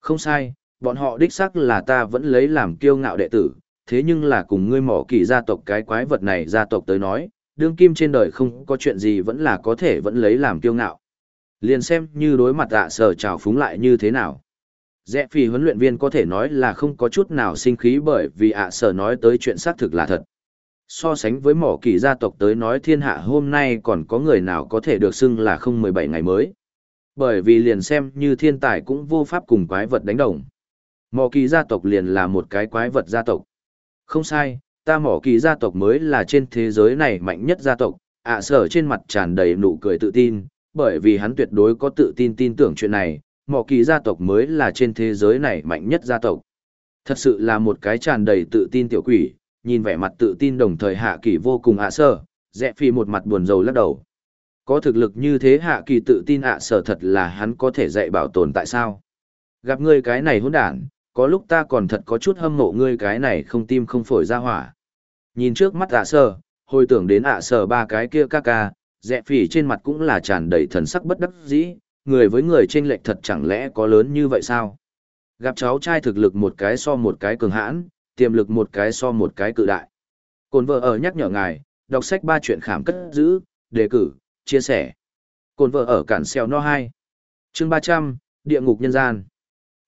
Speaker 1: Không sai, bọn họ đích xác là ta vẫn lấy làm kiêu ngạo đệ tử, thế nhưng là cùng ngươi mỏ kỳ gia tộc cái quái vật này gia tộc tới nói, đương kim trên đời không có chuyện gì vẫn là có thể vẫn lấy làm kiêu ngạo. Liền xem như đối mặt ạ sở trào phúng lại như thế nào. Rẽ phi huấn luyện viên có thể nói là không có chút nào sinh khí bởi vì ạ sở nói tới chuyện xác thực là thật. So sánh với mỏ kỳ gia tộc tới nói thiên hạ hôm nay còn có người nào có thể được xưng là không mười bảy ngày mới. Bởi vì liền xem như thiên tài cũng vô pháp cùng quái vật đánh đồng. Mỏ kỳ gia tộc liền là một cái quái vật gia tộc. Không sai, ta mỏ kỳ gia tộc mới là trên thế giới này mạnh nhất gia tộc. ạ sở trên mặt tràn đầy nụ cười tự tin, bởi vì hắn tuyệt đối có tự tin tin tưởng chuyện này, mỏ kỳ gia tộc mới là trên thế giới này mạnh nhất gia tộc. Thật sự là một cái tràn đầy tự tin tiểu quỷ, nhìn vẻ mặt tự tin đồng thời hạ kỳ vô cùng ạ sơ, dẹ phi một mặt buồn rầu lắc đầu. Có thực lực như thế hạ kỳ tự tin ạ sở thật là hắn có thể dạy bảo tồn tại sao. Gặp ngươi cái này hỗn đản, có lúc ta còn thật có chút hâm mộ ngươi cái này không tim không phổi ra hỏa. Nhìn trước mắt ạ sơ, hồi tưởng đến ạ sở ba cái kia ca ca, dẹ phỉ trên mặt cũng là tràn đầy thần sắc bất đắc dĩ, người với người trên lệch thật chẳng lẽ có lớn như vậy sao? Gặp cháu trai thực lực một cái so một cái cường hãn, tiềm lực một cái so một cái cự đại. Cồn vợ ở nhắc nhở ngài, đọc sách ba chuyện khảm cất giữ, đề cử, chia sẻ. Cồn vợ ở cản xeo no 2. chương 300, địa ngục nhân gian.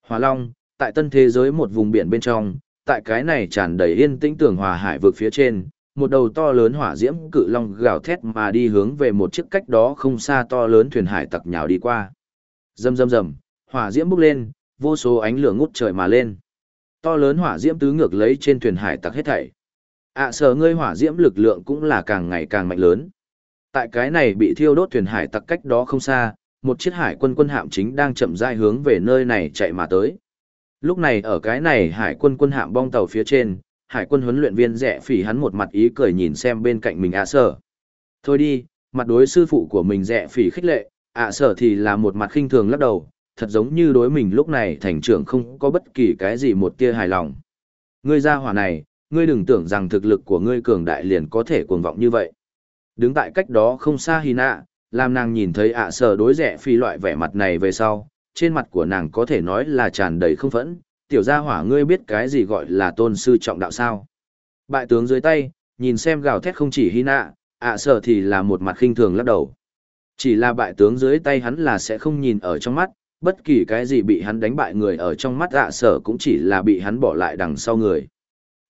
Speaker 1: Hòa Long, tại tân thế giới một vùng biển bên trong, tại cái này tràn đầy yên tĩnh tưởng hòa hải vực phía trên, một đầu to lớn hỏa diễm cự long gào thét mà đi hướng về một chiếc cách đó không xa to lớn thuyền hải tặc nhào đi qua. Rầm rầm rầm, hỏa diễm bốc lên, vô số ánh lửa ngút trời mà lên. To lớn hỏa diễm tứ ngược lấy trên thuyền hải tặc hết thảy. ạ à, sở ngươi hỏa diễm lực lượng cũng là càng ngày càng mạnh lớn. Tại cái này bị thiêu đốt thuyền hải tặc cách đó không xa, một chiếc hải quân quân hạm chính đang chậm rãi hướng về nơi này chạy mà tới. Lúc này ở cái này hải quân quân hạm bong tàu phía trên, hải quân huấn luyện viên rẻ phỉ hắn một mặt ý cười nhìn xem bên cạnh mình ạ sở. Thôi đi, mặt đối sư phụ của mình rẻ phỉ khích lệ, ạ sở thì là một mặt khinh thường lắc đầu, thật giống như đối mình lúc này thành trưởng không có bất kỳ cái gì một tia hài lòng. Ngươi ra hỏa này, ngươi đừng tưởng rằng thực lực của ngươi cường đại liền có thể cuồng vọng như vậy. Đứng tại cách đó không xa Hina, làm nàng nhìn thấy ạ sở đối rẻ phi loại vẻ mặt này về sau, trên mặt của nàng có thể nói là tràn đầy không phẫn, tiểu gia hỏa ngươi biết cái gì gọi là tôn sư trọng đạo sao. Bại tướng dưới tay, nhìn xem gào thét không chỉ Hina, ạ sở thì là một mặt khinh thường lắc đầu. Chỉ là bại tướng dưới tay hắn là sẽ không nhìn ở trong mắt, bất kỳ cái gì bị hắn đánh bại người ở trong mắt ạ sở cũng chỉ là bị hắn bỏ lại đằng sau người.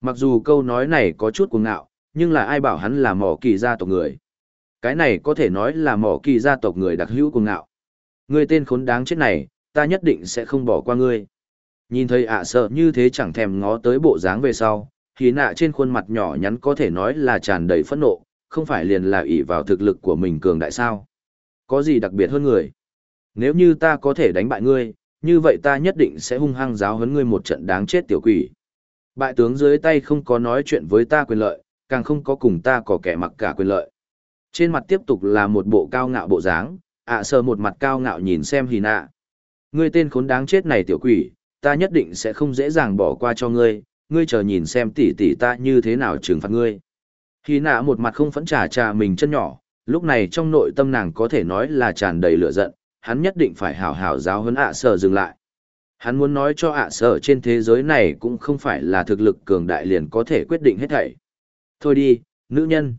Speaker 1: Mặc dù câu nói này có chút cuồng ngạo, nhưng là ai bảo hắn là mỏ kỳ gia tộc người. Cái này có thể nói là mỏ kỳ gia tộc người đặc hữu cuồng ngạo. Ngươi tên khốn đáng chết này, ta nhất định sẽ không bỏ qua ngươi. Nhìn thấy ạ sợ như thế chẳng thèm ngó tới bộ dáng về sau, hí nạ trên khuôn mặt nhỏ nhắn có thể nói là tràn đầy phẫn nộ, không phải liền là ỷ vào thực lực của mình cường đại sao. Có gì đặc biệt hơn người? Nếu như ta có thể đánh bại ngươi, như vậy ta nhất định sẽ hung hăng giáo huấn ngươi một trận đáng chết tiểu quỷ. Bại tướng dưới tay không có nói chuyện với ta quyền lợi, càng không có cùng ta có kẻ mặc cả quyền lợi. Trên mặt tiếp tục là một bộ cao ngạo bộ dáng, ạ sờ một mặt cao ngạo nhìn xem hì nạ. Ngươi tên khốn đáng chết này tiểu quỷ, ta nhất định sẽ không dễ dàng bỏ qua cho ngươi, ngươi chờ nhìn xem tỷ tỷ ta như thế nào trừng phạt ngươi. Khi nạ một mặt không phẫn trả trà mình chân nhỏ, lúc này trong nội tâm nàng có thể nói là tràn đầy lửa giận, hắn nhất định phải hảo hảo giáo huấn ạ sở dừng lại. Hắn muốn nói cho ạ sở trên thế giới này cũng không phải là thực lực cường đại liền có thể quyết định hết thảy. Thôi đi, nữ nhân.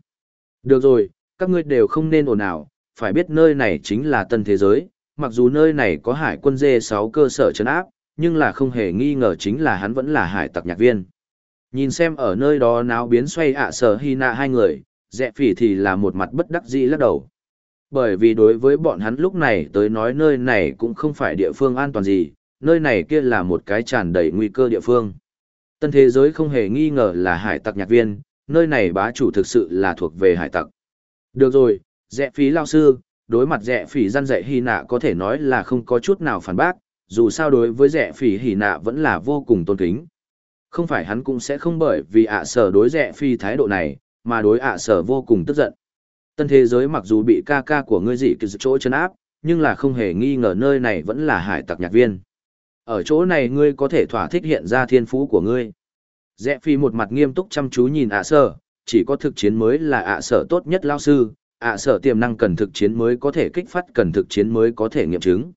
Speaker 1: Được rồi, các ngươi đều không nên ồn ào, phải biết nơi này chính là tân thế giới, mặc dù nơi này có hải quân dê 6 cơ sở chấn áp, nhưng là không hề nghi ngờ chính là hắn vẫn là hải tặc nhạc viên. Nhìn xem ở nơi đó náo biến xoay ạ sở hy nạ hai người, dẹ phỉ thì là một mặt bất đắc dĩ lắc đầu. Bởi vì đối với bọn hắn lúc này tới nói nơi này cũng không phải địa phương an toàn gì, nơi này kia là một cái tràn đầy nguy cơ địa phương. Tân thế giới không hề nghi ngờ là hải tặc nhạc viên, nơi này bá chủ thực sự là thuộc về hải tặc. Được rồi, dẹ phí lao sư, đối mặt dẹ phỉ gian dạy hy nạ có thể nói là không có chút nào phản bác, dù sao đối với rẻ phỉ Hỉ nạ vẫn là vô cùng tôn kính. Không phải hắn cũng sẽ không bởi vì ạ sở đối rẻ phi thái độ này, mà đối ạ sở vô cùng tức giận. Tân thế giới mặc dù bị ca ca của ngươi dị kỳ chỗ chân áp, nhưng là không hề nghi ngờ nơi này vẫn là hải tặc nhạc viên. Ở chỗ này ngươi có thể thỏa thích hiện ra thiên phú của ngươi. Rẽ phi một mặt nghiêm túc chăm chú nhìn ạ sở, chỉ có thực chiến mới là ạ sở tốt nhất lao sư, ạ sở tiềm năng cần thực chiến mới có thể kích phát cần thực chiến mới có thể nghiệm chứng.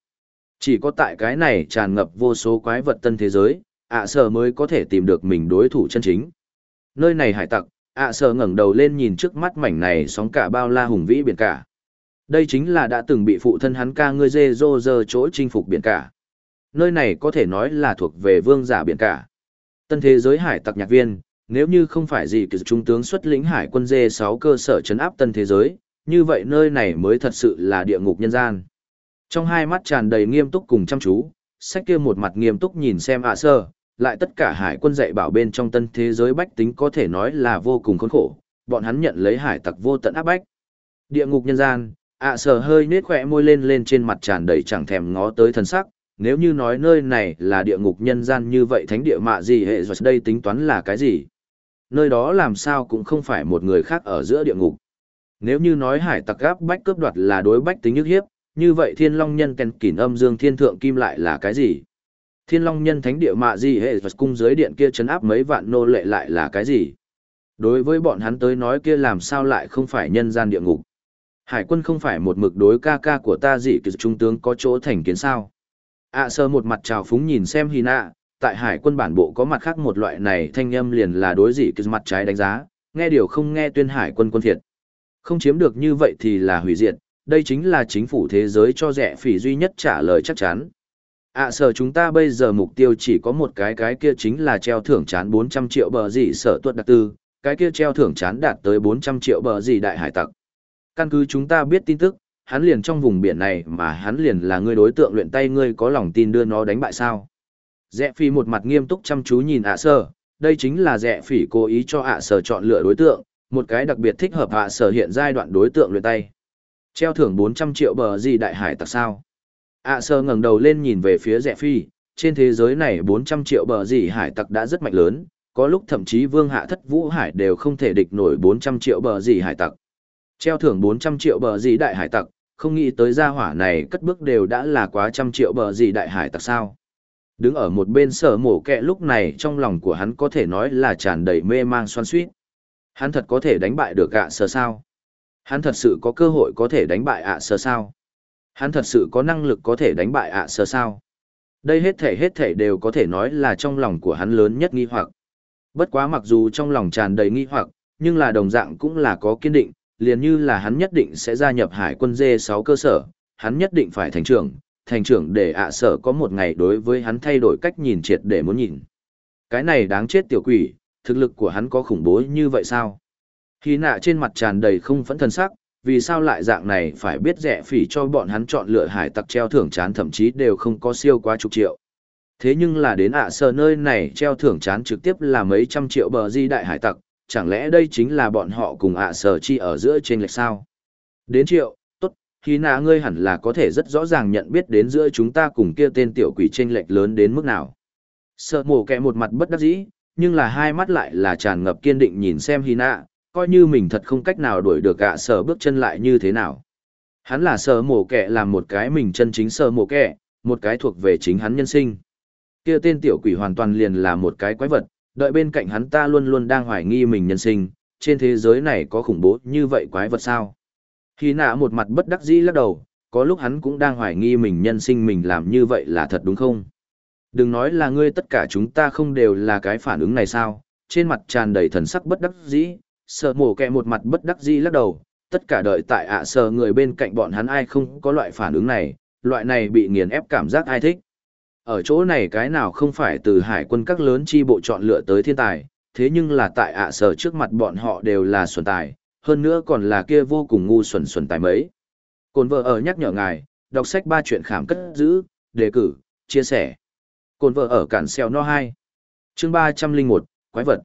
Speaker 1: Chỉ có tại cái này tràn ngập vô số quái vật tân thế giới, ạ sở mới có thể tìm được mình đối thủ chân chính. Nơi này hải tặc, ạ sở ngẩng đầu lên nhìn trước mắt mảnh này sóng cả bao la hùng vĩ biển cả. Đây chính là đã từng bị phụ thân hắn ca ngươi dê dô dơ chỗ chinh phục biển cả. Nơi này có thể nói là thuộc về vương giả biển cả. Tân thế giới hải tặc nhạc viên, nếu như không phải gì kỳ trung tướng xuất lĩnh hải quân dê 6 cơ sở chấn áp tân thế giới, như vậy nơi này mới thật sự là địa ngục nhân gian. Trong hai mắt tràn đầy nghiêm túc cùng chăm chú, sách kia một mặt nghiêm túc nhìn xem ạ sơ, lại tất cả hải quân dạy bảo bên trong tân thế giới bách tính có thể nói là vô cùng khốn khổ, bọn hắn nhận lấy hải tặc vô tận áp bách. Địa ngục nhân gian, ạ sơ hơi nết khỏe môi lên lên trên mặt tràn đầy chẳng thèm ngó tới thân sắc, nếu như nói nơi này là địa ngục nhân gian như vậy thánh địa mạ gì hệ rồi đây tính toán là cái gì? Nơi đó làm sao cũng không phải một người khác ở giữa địa ngục. Nếu như nói hải tặc gáp bách cướp đoạt là đối bách tính nhức hiếp, như vậy thiên long nhân kèn kỉn âm dương thiên thượng kim lại là cái gì? Thiên long nhân thánh địa mạ gì hệ vật cung dưới điện kia chấn áp mấy vạn nô lệ lại là cái gì? Đối với bọn hắn tới nói kia làm sao lại không phải nhân gian địa ngục? Hải quân không phải một mực đối ca ca của ta gì kỳ trung tướng có chỗ thành kiến sao? ạ à, sơ một mặt trào phúng nhìn xem hy nạ tại hải quân bản bộ có mặt khác một loại này thanh âm liền là đối dị kỳ mặt trái đánh giá nghe điều không nghe tuyên hải quân quân thiệt không chiếm được như vậy thì là hủy diệt đây chính là chính phủ thế giới cho rẻ phỉ duy nhất trả lời chắc chắn ạ à, sở chúng ta bây giờ mục tiêu chỉ có một cái cái kia chính là treo thưởng chán 400 triệu bờ gì sở tuật đặc tư cái kia treo thưởng chán đạt tới 400 triệu bờ gì đại hải tặc căn cứ chúng ta biết tin tức hắn liền trong vùng biển này mà hắn liền là người đối tượng luyện tay ngươi có lòng tin đưa nó đánh bại sao. Rẽ phỉ một mặt nghiêm túc chăm chú nhìn ạ sở, đây chính là rẽ phỉ cố ý cho ạ sở chọn lựa đối tượng, một cái đặc biệt thích hợp ạ sở hiện giai đoạn đối tượng luyện tay. Treo thưởng 400 triệu bờ gì đại hải tặc sao? ạ sơ ngẩng đầu lên nhìn về phía rẽ phi, trên thế giới này 400 triệu bờ gì hải tặc đã rất mạnh lớn, có lúc thậm chí vương hạ thất vũ hải đều không thể địch nổi 400 triệu bờ gì hải tặc. Treo thưởng 400 triệu bờ gì đại hải tặc, không nghĩ tới gia hỏa này cất bước đều đã là quá trăm triệu bờ gì đại hải tặc sao. Đứng ở một bên sở mổ kẹ lúc này trong lòng của hắn có thể nói là tràn đầy mê mang xoan suýt. Hắn thật có thể đánh bại được gạ sơ sao? Hắn thật sự có cơ hội có thể đánh bại ạ sơ sao? Hắn thật sự có năng lực có thể đánh bại ạ sơ sao? Đây hết thể hết thể đều có thể nói là trong lòng của hắn lớn nhất nghi hoặc. Bất quá mặc dù trong lòng tràn đầy nghi hoặc, nhưng là đồng dạng cũng là có kiên định, liền như là hắn nhất định sẽ gia nhập hải quân dê 6 cơ sở, hắn nhất định phải thành trưởng, thành trưởng để ạ sở có một ngày đối với hắn thay đổi cách nhìn triệt để muốn nhìn. Cái này đáng chết tiểu quỷ, thực lực của hắn có khủng bố như vậy sao? Khi nạ trên mặt tràn đầy không phẫn thần sắc, vì sao lại dạng này phải biết rẻ phỉ cho bọn hắn chọn lựa hải tặc treo thưởng chán thậm chí đều không có siêu quá chục triệu. Thế nhưng là đến ạ sờ nơi này treo thưởng chán trực tiếp là mấy trăm triệu bờ di đại hải tặc, chẳng lẽ đây chính là bọn họ cùng ạ sờ chi ở giữa trên lệch sao? Đến triệu, tốt, khi nạ ngươi hẳn là có thể rất rõ ràng nhận biết đến giữa chúng ta cùng kia tên tiểu quỷ trên lệch lớn đến mức nào. Sợ mổ kẹ một mặt bất đắc dĩ, nhưng là hai mắt lại là tràn ngập kiên định nhìn xem hy nạ, coi như mình thật không cách nào đuổi được gạ sở bước chân lại như thế nào. Hắn là sợ mổ kẻ làm một cái mình chân chính sợ mổ kẻ, một cái thuộc về chính hắn nhân sinh. Kia tên tiểu quỷ hoàn toàn liền là một cái quái vật, đợi bên cạnh hắn ta luôn luôn đang hoài nghi mình nhân sinh, trên thế giới này có khủng bố như vậy quái vật sao? Khi nạ một mặt bất đắc dĩ lắc đầu, có lúc hắn cũng đang hoài nghi mình nhân sinh mình làm như vậy là thật đúng không? Đừng nói là ngươi tất cả chúng ta không đều là cái phản ứng này sao? Trên mặt tràn đầy thần sắc bất đắc dĩ, sợ mổ kẹ một mặt bất đắc dĩ lắc đầu, tất cả đợi tại ạ à sợ người bên cạnh bọn hắn ai không có loại phản ứng này, loại này bị nghiền ép cảm giác ai thích. Ở chỗ này cái nào không phải từ hải quân các lớn chi bộ chọn lựa tới thiên tài, thế nhưng là tại ạ sờ trước mặt bọn họ đều là xuẩn tài, hơn nữa còn là kia vô cùng ngu xuẩn xuẩn tài mấy. Cồn vợ ở nhắc nhở ngài, đọc sách ba chuyện khảm cất giữ, đề cử, chia sẻ. Cồn vợ ở cản xeo no hai. chương 301, quái vật.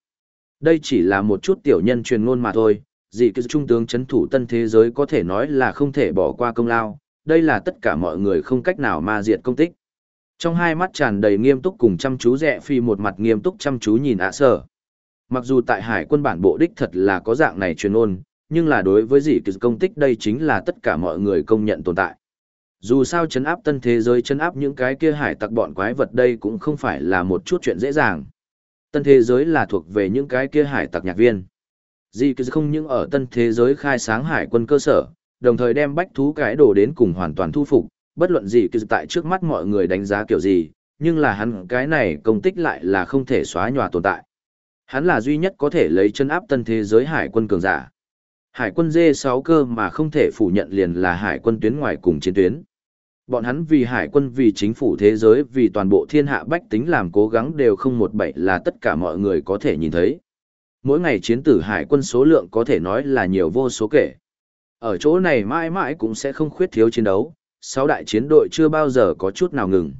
Speaker 1: Đây chỉ là một chút tiểu nhân truyền ngôn mà thôi, dị cứ trung tướng chấn thủ tân thế giới có thể nói là không thể bỏ qua công lao, đây là tất cả mọi người không cách nào ma diệt công tích. Trong hai mắt tràn đầy nghiêm túc cùng chăm chú rẽ phi một mặt nghiêm túc chăm chú nhìn ạ sở. Mặc dù tại hải quân bản bộ đích thật là có dạng này truyền ôn, nhưng là đối với dị kỳ công tích đây chính là tất cả mọi người công nhận tồn tại. Dù sao chấn áp tân thế giới chấn áp những cái kia hải tặc bọn quái vật đây cũng không phải là một chút chuyện dễ dàng. Tân thế giới là thuộc về những cái kia hải tặc nhạc viên. Dị kỳ không những ở tân thế giới khai sáng hải quân cơ sở, đồng thời đem bách thú cái đồ đến cùng hoàn toàn thu phục, bất luận gì kỳ tại trước mắt mọi người đánh giá kiểu gì, nhưng là hắn cái này công tích lại là không thể xóa nhòa tồn tại. Hắn là duy nhất có thể lấy chân áp tân thế giới hải quân cường giả. Hải quân D6 cơ mà không thể phủ nhận liền là hải quân tuyến ngoài cùng chiến tuyến. Bọn hắn vì hải quân vì chính phủ thế giới vì toàn bộ thiên hạ bách tính làm cố gắng đều không một bảy là tất cả mọi người có thể nhìn thấy. Mỗi ngày chiến tử hải quân số lượng có thể nói là nhiều vô số kể. Ở chỗ này mãi mãi cũng sẽ không khuyết thiếu chiến đấu, sáu đại chiến đội chưa bao giờ có chút nào ngừng.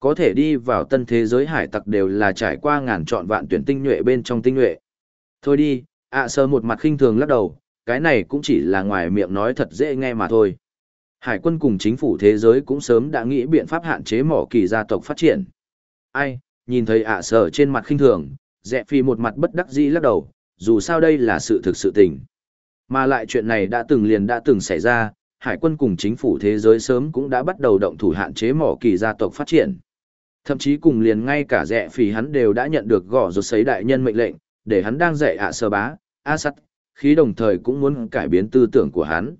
Speaker 1: Có thể đi vào tân thế giới hải tặc đều là trải qua ngàn trọn vạn tuyển tinh nhuệ bên trong tinh nhuệ. Thôi đi, ạ à sơ một mặt khinh thường lắc đầu, cái này cũng chỉ là ngoài miệng nói thật dễ nghe mà thôi. Hải quân cùng chính phủ thế giới cũng sớm đã nghĩ biện pháp hạn chế mỏ kỳ gia tộc phát triển. Ai, nhìn thấy ạ à sở trên mặt khinh thường, rẽ phi một mặt bất đắc dĩ lắc đầu, dù sao đây là sự thực sự tình. Mà lại chuyện này đã từng liền đã từng xảy ra, hải quân cùng chính phủ thế giới sớm cũng đã bắt đầu động thủ hạn chế mỏ kỳ gia tộc phát triển. Thậm chí cùng liền ngay cả rẽ phì hắn đều đã nhận được gõ rột sấy đại nhân mệnh lệnh, để hắn đang dạy ạ sơ bá, a sắt, khí đồng thời cũng muốn cải biến tư tưởng của hắn.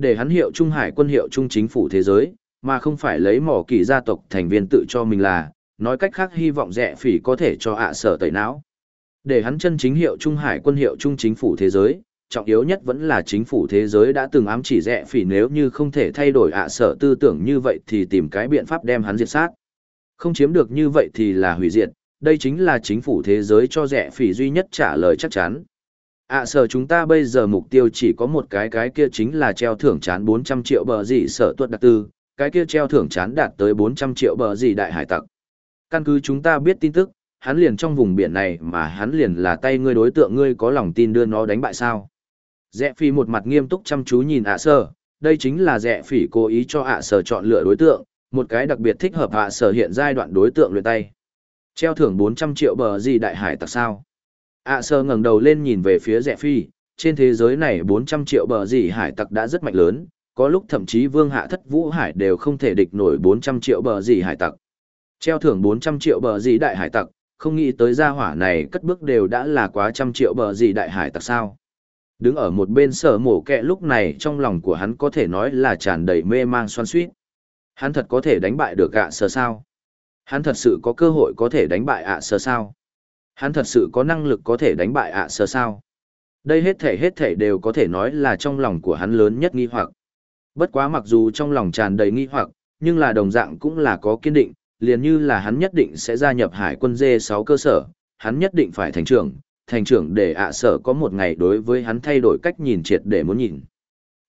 Speaker 1: Để hắn hiệu trung hải quân hiệu trung chính phủ thế giới, mà không phải lấy mỏ kỳ gia tộc thành viên tự cho mình là, nói cách khác hy vọng rẻ phỉ có thể cho ạ sở tẩy não. Để hắn chân chính hiệu trung hải quân hiệu trung chính phủ thế giới, trọng yếu nhất vẫn là chính phủ thế giới đã từng ám chỉ rẻ phỉ nếu như không thể thay đổi ạ sở tư tưởng như vậy thì tìm cái biện pháp đem hắn diệt sát. Không chiếm được như vậy thì là hủy diệt, đây chính là chính phủ thế giới cho rẻ phỉ duy nhất trả lời chắc chắn. À, ạ sở chúng ta bây giờ mục tiêu chỉ có một cái cái kia chính là treo thưởng chán 400 triệu bờ gì sở tuất đặc tư, cái kia treo thưởng chán đạt tới 400 triệu bờ gì đại hải tặc. Căn cứ chúng ta biết tin tức, hắn liền trong vùng biển này mà hắn liền là tay ngươi đối tượng ngươi có lòng tin đưa nó đánh bại sao. Rẽ phi một mặt nghiêm túc chăm chú nhìn ạ à đây chính là rẽ phỉ cố ý cho ạ à chọn lựa đối tượng, một cái đặc biệt thích hợp ạ sở hiện giai đoạn đối tượng luyện tay. Treo thưởng 400 triệu bờ gì đại hải tặc sao? Ạ sơ ngẩng đầu lên nhìn về phía rẻ phi, trên thế giới này 400 triệu bờ dì hải tặc đã rất mạnh lớn, có lúc thậm chí vương hạ thất vũ hải đều không thể địch nổi 400 triệu bờ dì hải tặc. Treo thưởng 400 triệu bờ dì đại hải tặc, không nghĩ tới gia hỏa này cất bước đều đã là quá trăm triệu bờ dì đại hải tặc sao. Đứng ở một bên sở mổ kẹ lúc này trong lòng của hắn có thể nói là tràn đầy mê mang xoan suýt. Hắn thật có thể đánh bại được ạ sơ sao? Hắn thật sự có cơ hội có thể đánh bại ạ sơ sao? Hắn thật sự có năng lực có thể đánh bại ạ sở sao? Đây hết thể hết thể đều có thể nói là trong lòng của hắn lớn nhất nghi hoặc. Bất quá mặc dù trong lòng tràn đầy nghi hoặc, nhưng là đồng dạng cũng là có kiên định, liền như là hắn nhất định sẽ gia nhập hải quân D6 cơ sở, hắn nhất định phải thành trưởng, thành trưởng để ạ sở có một ngày đối với hắn thay đổi cách nhìn triệt để muốn nhìn.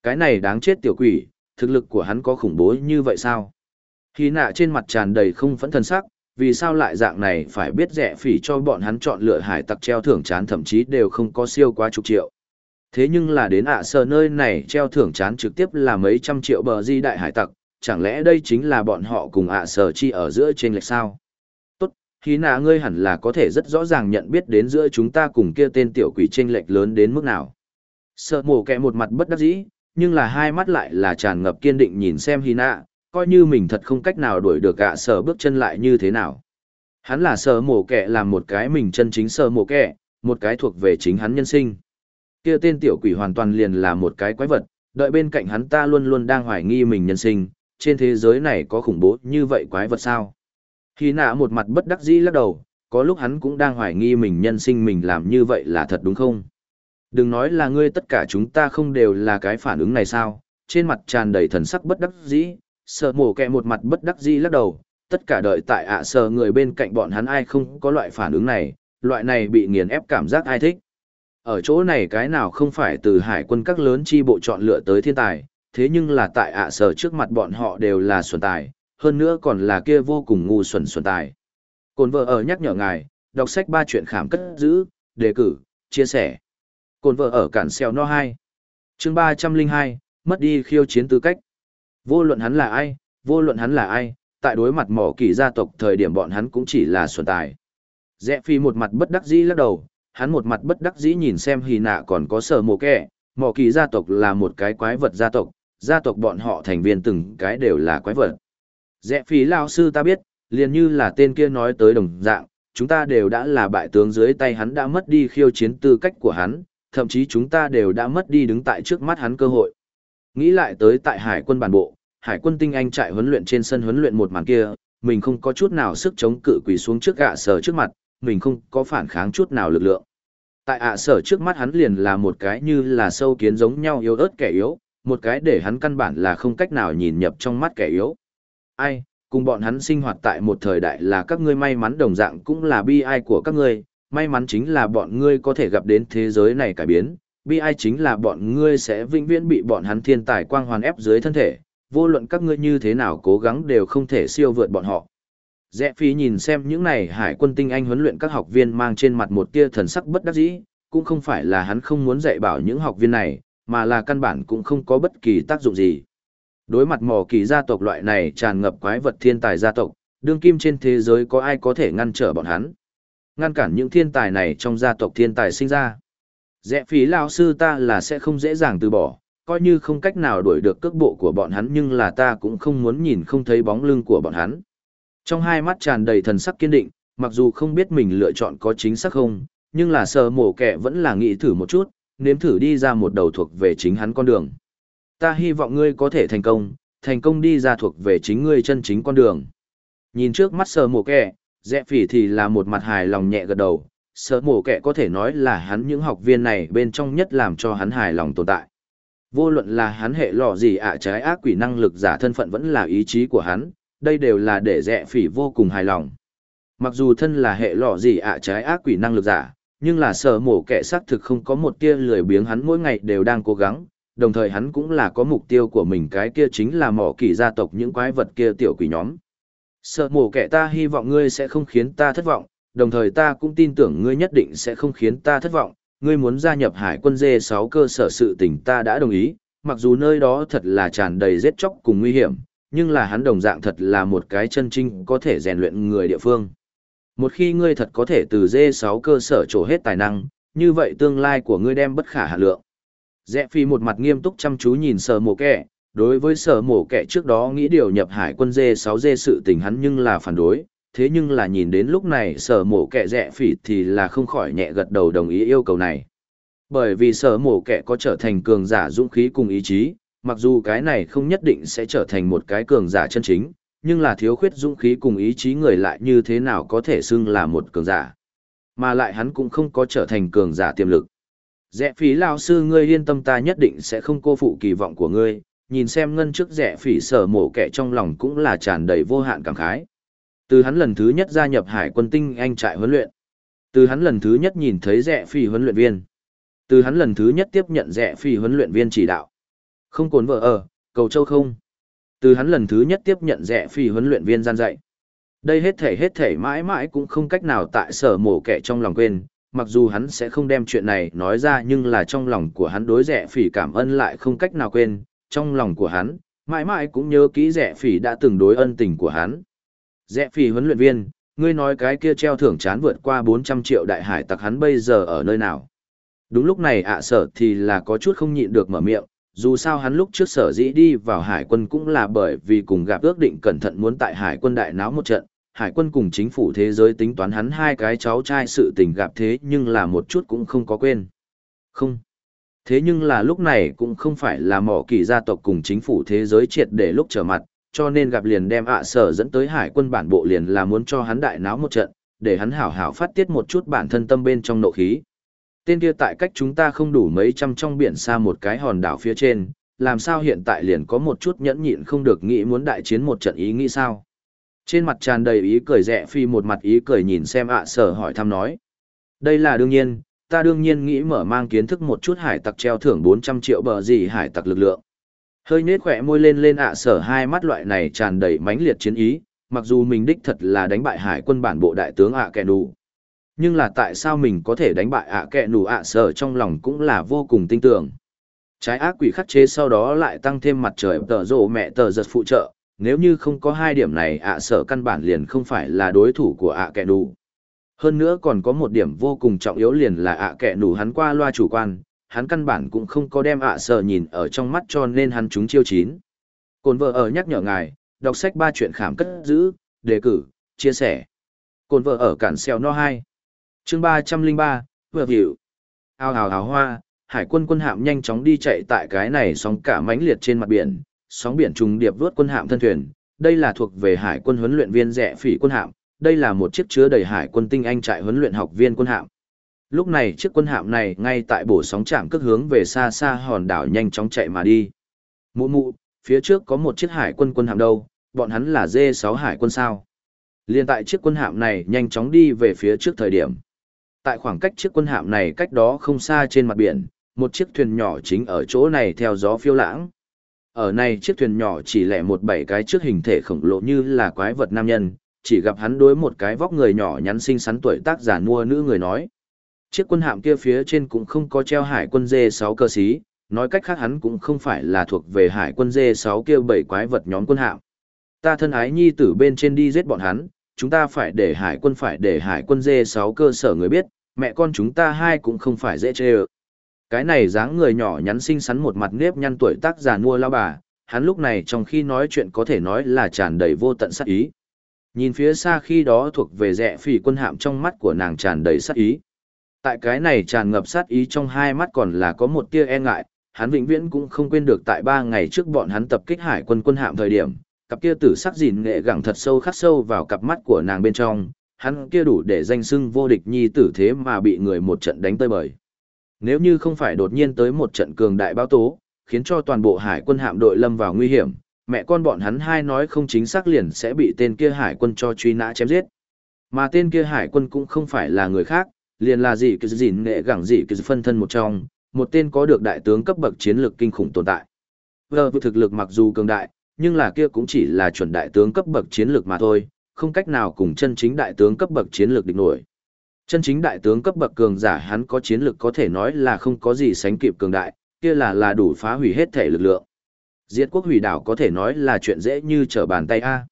Speaker 1: Cái này đáng chết tiểu quỷ, thực lực của hắn có khủng bố như vậy sao? Khi nạ trên mặt tràn đầy không phẫn thần sắc, vì sao lại dạng này phải biết rẻ phỉ cho bọn hắn chọn lựa hải tặc treo thưởng chán thậm chí đều không có siêu quá chục triệu. Thế nhưng là đến ạ sở nơi này treo thưởng chán trực tiếp là mấy trăm triệu bờ di đại hải tặc, chẳng lẽ đây chính là bọn họ cùng ạ sở chi ở giữa trên lệch sao? Tốt, khi nạ ngươi hẳn là có thể rất rõ ràng nhận biết đến giữa chúng ta cùng kia tên tiểu quỷ trên lệch lớn đến mức nào. Sợ mổ kẹ một mặt bất đắc dĩ, nhưng là hai mắt lại là tràn ngập kiên định nhìn xem hy coi như mình thật không cách nào đuổi được gạ sở bước chân lại như thế nào. Hắn là sợ mổ kẻ làm một cái mình chân chính sợ mổ kẻ, một cái thuộc về chính hắn nhân sinh. Kia tên tiểu quỷ hoàn toàn liền là một cái quái vật, đợi bên cạnh hắn ta luôn luôn đang hoài nghi mình nhân sinh, trên thế giới này có khủng bố như vậy quái vật sao? Khi nạ một mặt bất đắc dĩ lắc đầu, có lúc hắn cũng đang hoài nghi mình nhân sinh mình làm như vậy là thật đúng không? Đừng nói là ngươi tất cả chúng ta không đều là cái phản ứng này sao? Trên mặt tràn đầy thần sắc bất đắc dĩ, sợ mổ kẹ một mặt bất đắc dĩ lắc đầu, tất cả đợi tại ạ à người bên cạnh bọn hắn ai không có loại phản ứng này, loại này bị nghiền ép cảm giác ai thích. Ở chỗ này cái nào không phải từ hải quân các lớn chi bộ chọn lựa tới thiên tài, thế nhưng là tại ạ sở trước mặt bọn họ đều là xuân tài, hơn nữa còn là kia vô cùng ngu xuẩn xuân tài. Cồn vợ ở nhắc nhở ngài, đọc sách ba chuyện khảm cất giữ, đề cử, chia sẻ. Cồn vợ ở cản xeo no 2. chương 302, mất đi khiêu chiến tư cách. Vô luận hắn là ai, vô luận hắn là ai, tại đối mặt mỏ kỳ gia tộc thời điểm bọn hắn cũng chỉ là xuân tài. Rẽ phi một mặt bất đắc dĩ lắc đầu, hắn một mặt bất đắc dĩ nhìn xem hì nạ còn có sở mồ kẻ, mỏ kỳ gia tộc là một cái quái vật gia tộc, gia tộc bọn họ thành viên từng cái đều là quái vật. Rẽ phi lao sư ta biết, liền như là tên kia nói tới đồng dạng, chúng ta đều đã là bại tướng dưới tay hắn đã mất đi khiêu chiến tư cách của hắn, thậm chí chúng ta đều đã mất đi đứng tại trước mắt hắn cơ hội. Nghĩ lại tới tại hải quân bản bộ, hải quân tinh anh trại huấn luyện trên sân huấn luyện một màn kia, mình không có chút nào sức chống cự quỳ xuống trước ạ sở trước mặt, mình không có phản kháng chút nào lực lượng. Tại ạ sở trước mắt hắn liền là một cái như là sâu kiến giống nhau yếu ớt kẻ yếu, một cái để hắn căn bản là không cách nào nhìn nhập trong mắt kẻ yếu. Ai, cùng bọn hắn sinh hoạt tại một thời đại là các ngươi may mắn đồng dạng cũng là bi ai của các ngươi, may mắn chính là bọn ngươi có thể gặp đến thế giới này cải biến, bi ai chính là bọn ngươi sẽ vĩnh viễn bị bọn hắn thiên tài quang hoàn ép dưới thân thể, vô luận các ngươi như thế nào cố gắng đều không thể siêu vượt bọn họ. Rẽ phi nhìn xem những này hải quân tinh anh huấn luyện các học viên mang trên mặt một tia thần sắc bất đắc dĩ, cũng không phải là hắn không muốn dạy bảo những học viên này, mà là căn bản cũng không có bất kỳ tác dụng gì. Đối mặt mỏ kỳ gia tộc loại này tràn ngập quái vật thiên tài gia tộc, đương kim trên thế giới có ai có thể ngăn trở bọn hắn. Ngăn cản những thiên tài này trong gia tộc thiên tài sinh ra. Rẽ phí lao sư ta là sẽ không dễ dàng từ bỏ, coi như không cách nào đuổi được cước bộ của bọn hắn nhưng là ta cũng không muốn nhìn không thấy bóng lưng của bọn hắn. Trong hai mắt tràn đầy thần sắc kiên định, mặc dù không biết mình lựa chọn có chính xác không, nhưng là sờ mổ kẻ vẫn là nghĩ thử một chút, nếm thử đi ra một đầu thuộc về chính hắn con đường. Ta hy vọng ngươi có thể thành công, thành công đi ra thuộc về chính ngươi chân chính con đường. Nhìn trước mắt sờ mổ kẻ, dẹ phỉ thì là một mặt hài lòng nhẹ gật đầu, Sợ mổ kẻ có thể nói là hắn những học viên này bên trong nhất làm cho hắn hài lòng tồn tại. Vô luận là hắn hệ lọ gì ạ trái ác quỷ năng lực giả thân phận vẫn là ý chí của hắn, đây đều là để rẻ phỉ vô cùng hài lòng. Mặc dù thân là hệ lọ gì ạ trái ác quỷ năng lực giả, nhưng là sở mổ kẻ xác thực không có một tia lười biếng hắn mỗi ngày đều đang cố gắng, đồng thời hắn cũng là có mục tiêu của mình cái kia chính là mỏ kỳ gia tộc những quái vật kia tiểu quỷ nhóm. Sợ mổ kẻ ta hy vọng ngươi sẽ không khiến ta thất vọng, đồng thời ta cũng tin tưởng ngươi nhất định sẽ không khiến ta thất vọng, ngươi muốn gia nhập hải quân dê 6 cơ sở sự tình ta đã đồng ý, mặc dù nơi đó thật là tràn đầy giết chóc cùng nguy hiểm, nhưng là hắn đồng dạng thật là một cái chân trinh có thể rèn luyện người địa phương. Một khi ngươi thật có thể từ D6 cơ sở trổ hết tài năng, như vậy tương lai của ngươi đem bất khả hạ lượng. Rẽ phi một mặt nghiêm túc chăm chú nhìn sở mổ kẻ, đối với sở mổ kẻ trước đó nghĩ điều nhập hải quân D6D sự tình hắn nhưng là phản đối, thế nhưng là nhìn đến lúc này sở mổ kẻ rẽ phỉ thì là không khỏi nhẹ gật đầu đồng ý yêu cầu này. Bởi vì sở mổ kẻ có trở thành cường giả dũng khí cùng ý chí, mặc dù cái này không nhất định sẽ trở thành một cái cường giả chân chính, nhưng là thiếu khuyết dũng khí cùng ý chí người lại như thế nào có thể xưng là một cường giả. Mà lại hắn cũng không có trở thành cường giả tiềm lực. Rẽ phí lao sư ngươi yên tâm ta nhất định sẽ không cô phụ kỳ vọng của ngươi, nhìn xem ngân trước rẽ phỉ sở mổ kẻ trong lòng cũng là tràn đầy vô hạn cảm khái. Từ hắn lần thứ nhất gia nhập hải quân tinh anh trại huấn luyện. Từ hắn lần thứ nhất nhìn thấy rẽ phi huấn luyện viên. Từ hắn lần thứ nhất tiếp nhận rẽ phi huấn luyện viên chỉ đạo. Không cồn vợ ở, cầu châu không. Từ hắn lần thứ nhất tiếp nhận rẽ phi huấn luyện viên gian dạy. Đây hết thể hết thể mãi mãi cũng không cách nào tại sở mổ kẻ trong lòng quên, mặc dù hắn sẽ không đem chuyện này nói ra nhưng là trong lòng của hắn đối rẻ phỉ cảm ơn lại không cách nào quên, trong lòng của hắn, mãi mãi cũng nhớ kỹ rẻ phỉ đã từng đối ân tình của hắn. Rẽ phi huấn luyện viên, ngươi nói cái kia treo thưởng chán vượt qua 400 triệu đại hải tặc hắn bây giờ ở nơi nào? Đúng lúc này ạ sở thì là có chút không nhịn được mở miệng, dù sao hắn lúc trước sở dĩ đi vào hải quân cũng là bởi vì cùng gặp ước định cẩn thận muốn tại hải quân đại náo một trận, hải quân cùng chính phủ thế giới tính toán hắn hai cái cháu trai sự tình gặp thế nhưng là một chút cũng không có quên. Không. Thế nhưng là lúc này cũng không phải là mỏ kỳ gia tộc cùng chính phủ thế giới triệt để lúc trở mặt, cho nên gặp liền đem ạ sở dẫn tới hải quân bản bộ liền là muốn cho hắn đại náo một trận, để hắn hảo hảo phát tiết một chút bản thân tâm bên trong nộ khí. Tên kia tại cách chúng ta không đủ mấy trăm trong biển xa một cái hòn đảo phía trên, làm sao hiện tại liền có một chút nhẫn nhịn không được nghĩ muốn đại chiến một trận ý nghĩ sao? Trên mặt tràn đầy ý cười rẻ phi một mặt ý cười nhìn xem ạ sở hỏi thăm nói. Đây là đương nhiên, ta đương nhiên nghĩ mở mang kiến thức một chút hải tặc treo thưởng 400 triệu bờ gì hải tặc lực lượng. Hơi nết khỏe môi lên lên ạ sở hai mắt loại này tràn đầy mãnh liệt chiến ý, mặc dù mình đích thật là đánh bại hải quân bản bộ đại tướng ạ kẻ nụ. Nhưng là tại sao mình có thể đánh bại ạ kẻ nụ ạ sở trong lòng cũng là vô cùng tin tưởng. Trái ác quỷ khắc chế sau đó lại tăng thêm mặt trời tờ rộ mẹ tờ giật phụ trợ, nếu như không có hai điểm này ạ sở căn bản liền không phải là đối thủ của ạ kẻ nụ. Hơn nữa còn có một điểm vô cùng trọng yếu liền là ạ kẻ nụ hắn qua loa chủ quan, hắn căn bản cũng không có đem ạ à sở nhìn ở trong mắt cho nên hắn chúng chiêu chín. Cồn vợ ở nhắc nhở ngài, đọc sách ba chuyện khảm cất giữ, đề cử, chia sẻ. Cồn vợ ở cản xeo no 2. chương ba trăm linh ba vừa hiểu. Ao hào hào hoa, hải quân quân hạm nhanh chóng đi chạy tại cái này sóng cả mãnh liệt trên mặt biển, sóng biển trùng điệp vớt quân hạm thân thuyền, đây là thuộc về hải quân huấn luyện viên rẻ phỉ quân hạm, đây là một chiếc chứa đầy hải quân tinh anh trại huấn luyện học viên quân hạm. Lúc này chiếc quân hạm này ngay tại bổ sóng chạm cước hướng về xa xa hòn đảo nhanh chóng chạy mà đi. Mụ mụ, phía trước có một chiếc hải quân quân hạm đâu, bọn hắn là D6 hải quân sao. Liên tại chiếc quân hạm này nhanh chóng đi về phía trước thời điểm. Tại khoảng cách chiếc quân hạm này cách đó không xa trên mặt biển, một chiếc thuyền nhỏ chính ở chỗ này theo gió phiêu lãng. Ở này chiếc thuyền nhỏ chỉ lẻ một bảy cái trước hình thể khổng lồ như là quái vật nam nhân, chỉ gặp hắn đối một cái vóc người nhỏ nhắn xinh xắn tuổi tác giả mua nữ người nói. Chiếc quân hạm kia phía trên cũng không có treo hải quân dê sáu cơ sĩ, nói cách khác hắn cũng không phải là thuộc về hải quân dê sáu kia bảy quái vật nhóm quân hạm. Ta thân ái nhi tử bên trên đi giết bọn hắn, chúng ta phải để hải quân phải để hải quân dê sáu cơ sở người biết, mẹ con chúng ta hai cũng không phải dễ chê ơ. Cái này dáng người nhỏ nhắn xinh xắn một mặt nếp nhăn tuổi tác già nua lao bà, hắn lúc này trong khi nói chuyện có thể nói là tràn đầy vô tận sát ý. Nhìn phía xa khi đó thuộc về rẽ phỉ quân hạm trong mắt của nàng tràn đầy sát ý. Tại cái này tràn ngập sát ý trong hai mắt còn là có một tia e ngại, hắn vĩnh viễn cũng không quên được tại ba ngày trước bọn hắn tập kích hải quân quân hạm thời điểm, cặp kia tử sắc gìn nghệ gẳng thật sâu khắc sâu vào cặp mắt của nàng bên trong, hắn kia đủ để danh xưng vô địch nhi tử thế mà bị người một trận đánh tơi bời. Nếu như không phải đột nhiên tới một trận cường đại báo tố, khiến cho toàn bộ hải quân hạm đội lâm vào nguy hiểm, mẹ con bọn hắn hai nói không chính xác liền sẽ bị tên kia hải quân cho truy nã chém giết. Mà tên kia hải quân cũng không phải là người khác, liền là gì cái gì nghệ gẳng gì cái phân thân một trong, một tên có được đại tướng cấp bậc chiến lược kinh khủng tồn tại. Vờ thực lực mặc dù cường đại, nhưng là kia cũng chỉ là chuẩn đại tướng cấp bậc chiến lược mà thôi, không cách nào cùng chân chính đại tướng cấp bậc chiến lược địch nổi. Chân chính đại tướng cấp bậc cường giả hắn có chiến lược có thể nói là không có gì sánh kịp cường đại, kia là là đủ phá hủy hết thể lực lượng. Diệt quốc hủy đảo có thể nói là chuyện dễ như trở bàn tay A.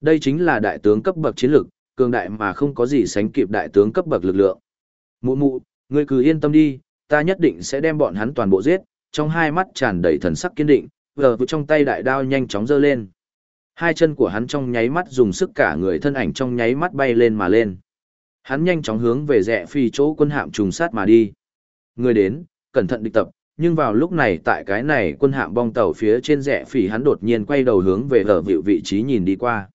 Speaker 1: Đây chính là đại tướng cấp bậc chiến lược cường đại mà không có gì sánh kịp đại tướng cấp bậc lực lượng. Mụ mụ, ngươi cứ yên tâm đi, ta nhất định sẽ đem bọn hắn toàn bộ giết, trong hai mắt tràn đầy thần sắc kiên định, vờ vừa trong tay đại đao nhanh chóng giơ lên. Hai chân của hắn trong nháy mắt dùng sức cả người thân ảnh trong nháy mắt bay lên mà lên. Hắn nhanh chóng hướng về rẽ phi chỗ quân hạm trùng sát mà đi. Người đến, cẩn thận địch tập, nhưng vào lúc này tại cái này quân hạm bong tàu phía trên rẽ phỉ hắn đột nhiên quay đầu hướng về ở vịu vị trí nhìn đi qua.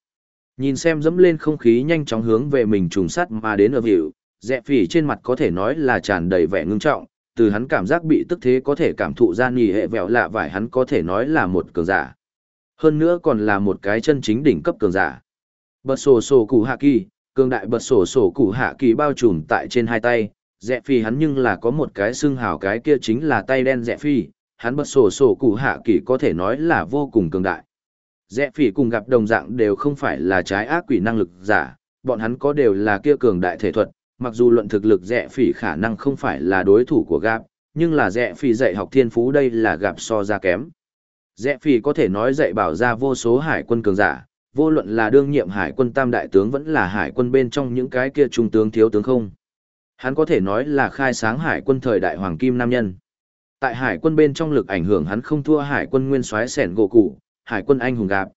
Speaker 1: Nhìn xem dẫm lên không khí nhanh chóng hướng về mình trùng sát mà đến ở vịu, dẹ phỉ trên mặt có thể nói là tràn đầy vẻ ngưng trọng, từ hắn cảm giác bị tức thế có thể cảm thụ ra nhì hệ vẹo lạ vải hắn có thể nói là một cường giả. Hơn nữa còn là một cái chân chính đỉnh cấp cường giả. Bật sổ sổ cụ hạ kỳ, cường đại bật sổ sổ cụ hạ kỳ bao trùm tại trên hai tay, dẹ phi hắn nhưng là có một cái xương hào cái kia chính là tay đen dẹ phi, hắn bật sổ sổ cụ hạ kỳ có thể nói là vô cùng cường đại. dẹ phi cùng gặp đồng dạng đều không phải là trái ác quỷ năng lực giả, bọn hắn có đều là kia cường đại thể thuật, mặc dù luận thực lực rẽ phỉ khả năng không phải là đối thủ của gạp, nhưng là rẽ phỉ dạy học thiên phú đây là gạp so ra kém. Rẽ phỉ có thể nói dạy bảo ra vô số hải quân cường giả, vô luận là đương nhiệm hải quân tam đại tướng vẫn là hải quân bên trong những cái kia trung tướng thiếu tướng không. Hắn có thể nói là khai sáng hải quân thời đại hoàng kim nam nhân. Tại hải quân bên trong lực ảnh hưởng hắn không thua hải quân nguyên soái sẻn gỗ cụ, hải quân anh hùng gạp.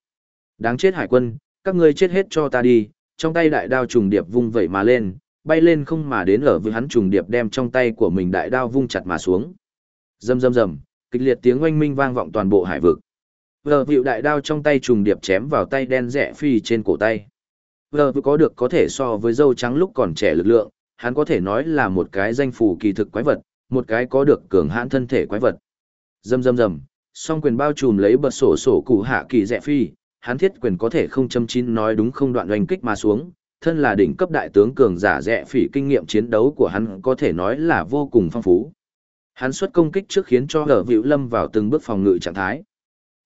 Speaker 1: Đáng chết hải quân, các ngươi chết hết cho ta đi, trong tay đại đao trùng điệp vung vẩy mà lên, bay lên không mà đến ở với hắn trùng điệp đem trong tay của mình đại đao vung chặt mà xuống. Rầm rầm rầm, kịch liệt tiếng oanh minh vang vọng toàn bộ hải vực. Vờ vịu đại đao trong tay trùng điệp chém vào tay đen rẽ phi trên cổ tay. Vờ vừa có được có thể so với dâu trắng lúc còn trẻ lực lượng, hắn có thể nói là một cái danh phủ kỳ thực quái vật, một cái có được cường hãn thân thể quái vật. Rầm rầm rầm, song quyền bao trùm lấy bật sổ sổ cụ hạ kỳ rẽ phi, hắn thiết quyền có thể không châm chín nói đúng không đoạn oanh kích mà xuống, thân là đỉnh cấp đại tướng cường giả rẻ phỉ kinh nghiệm chiến đấu của hắn có thể nói là vô cùng phong phú. Hắn xuất công kích trước khiến cho hở Vũ lâm vào từng bước phòng ngự trạng thái.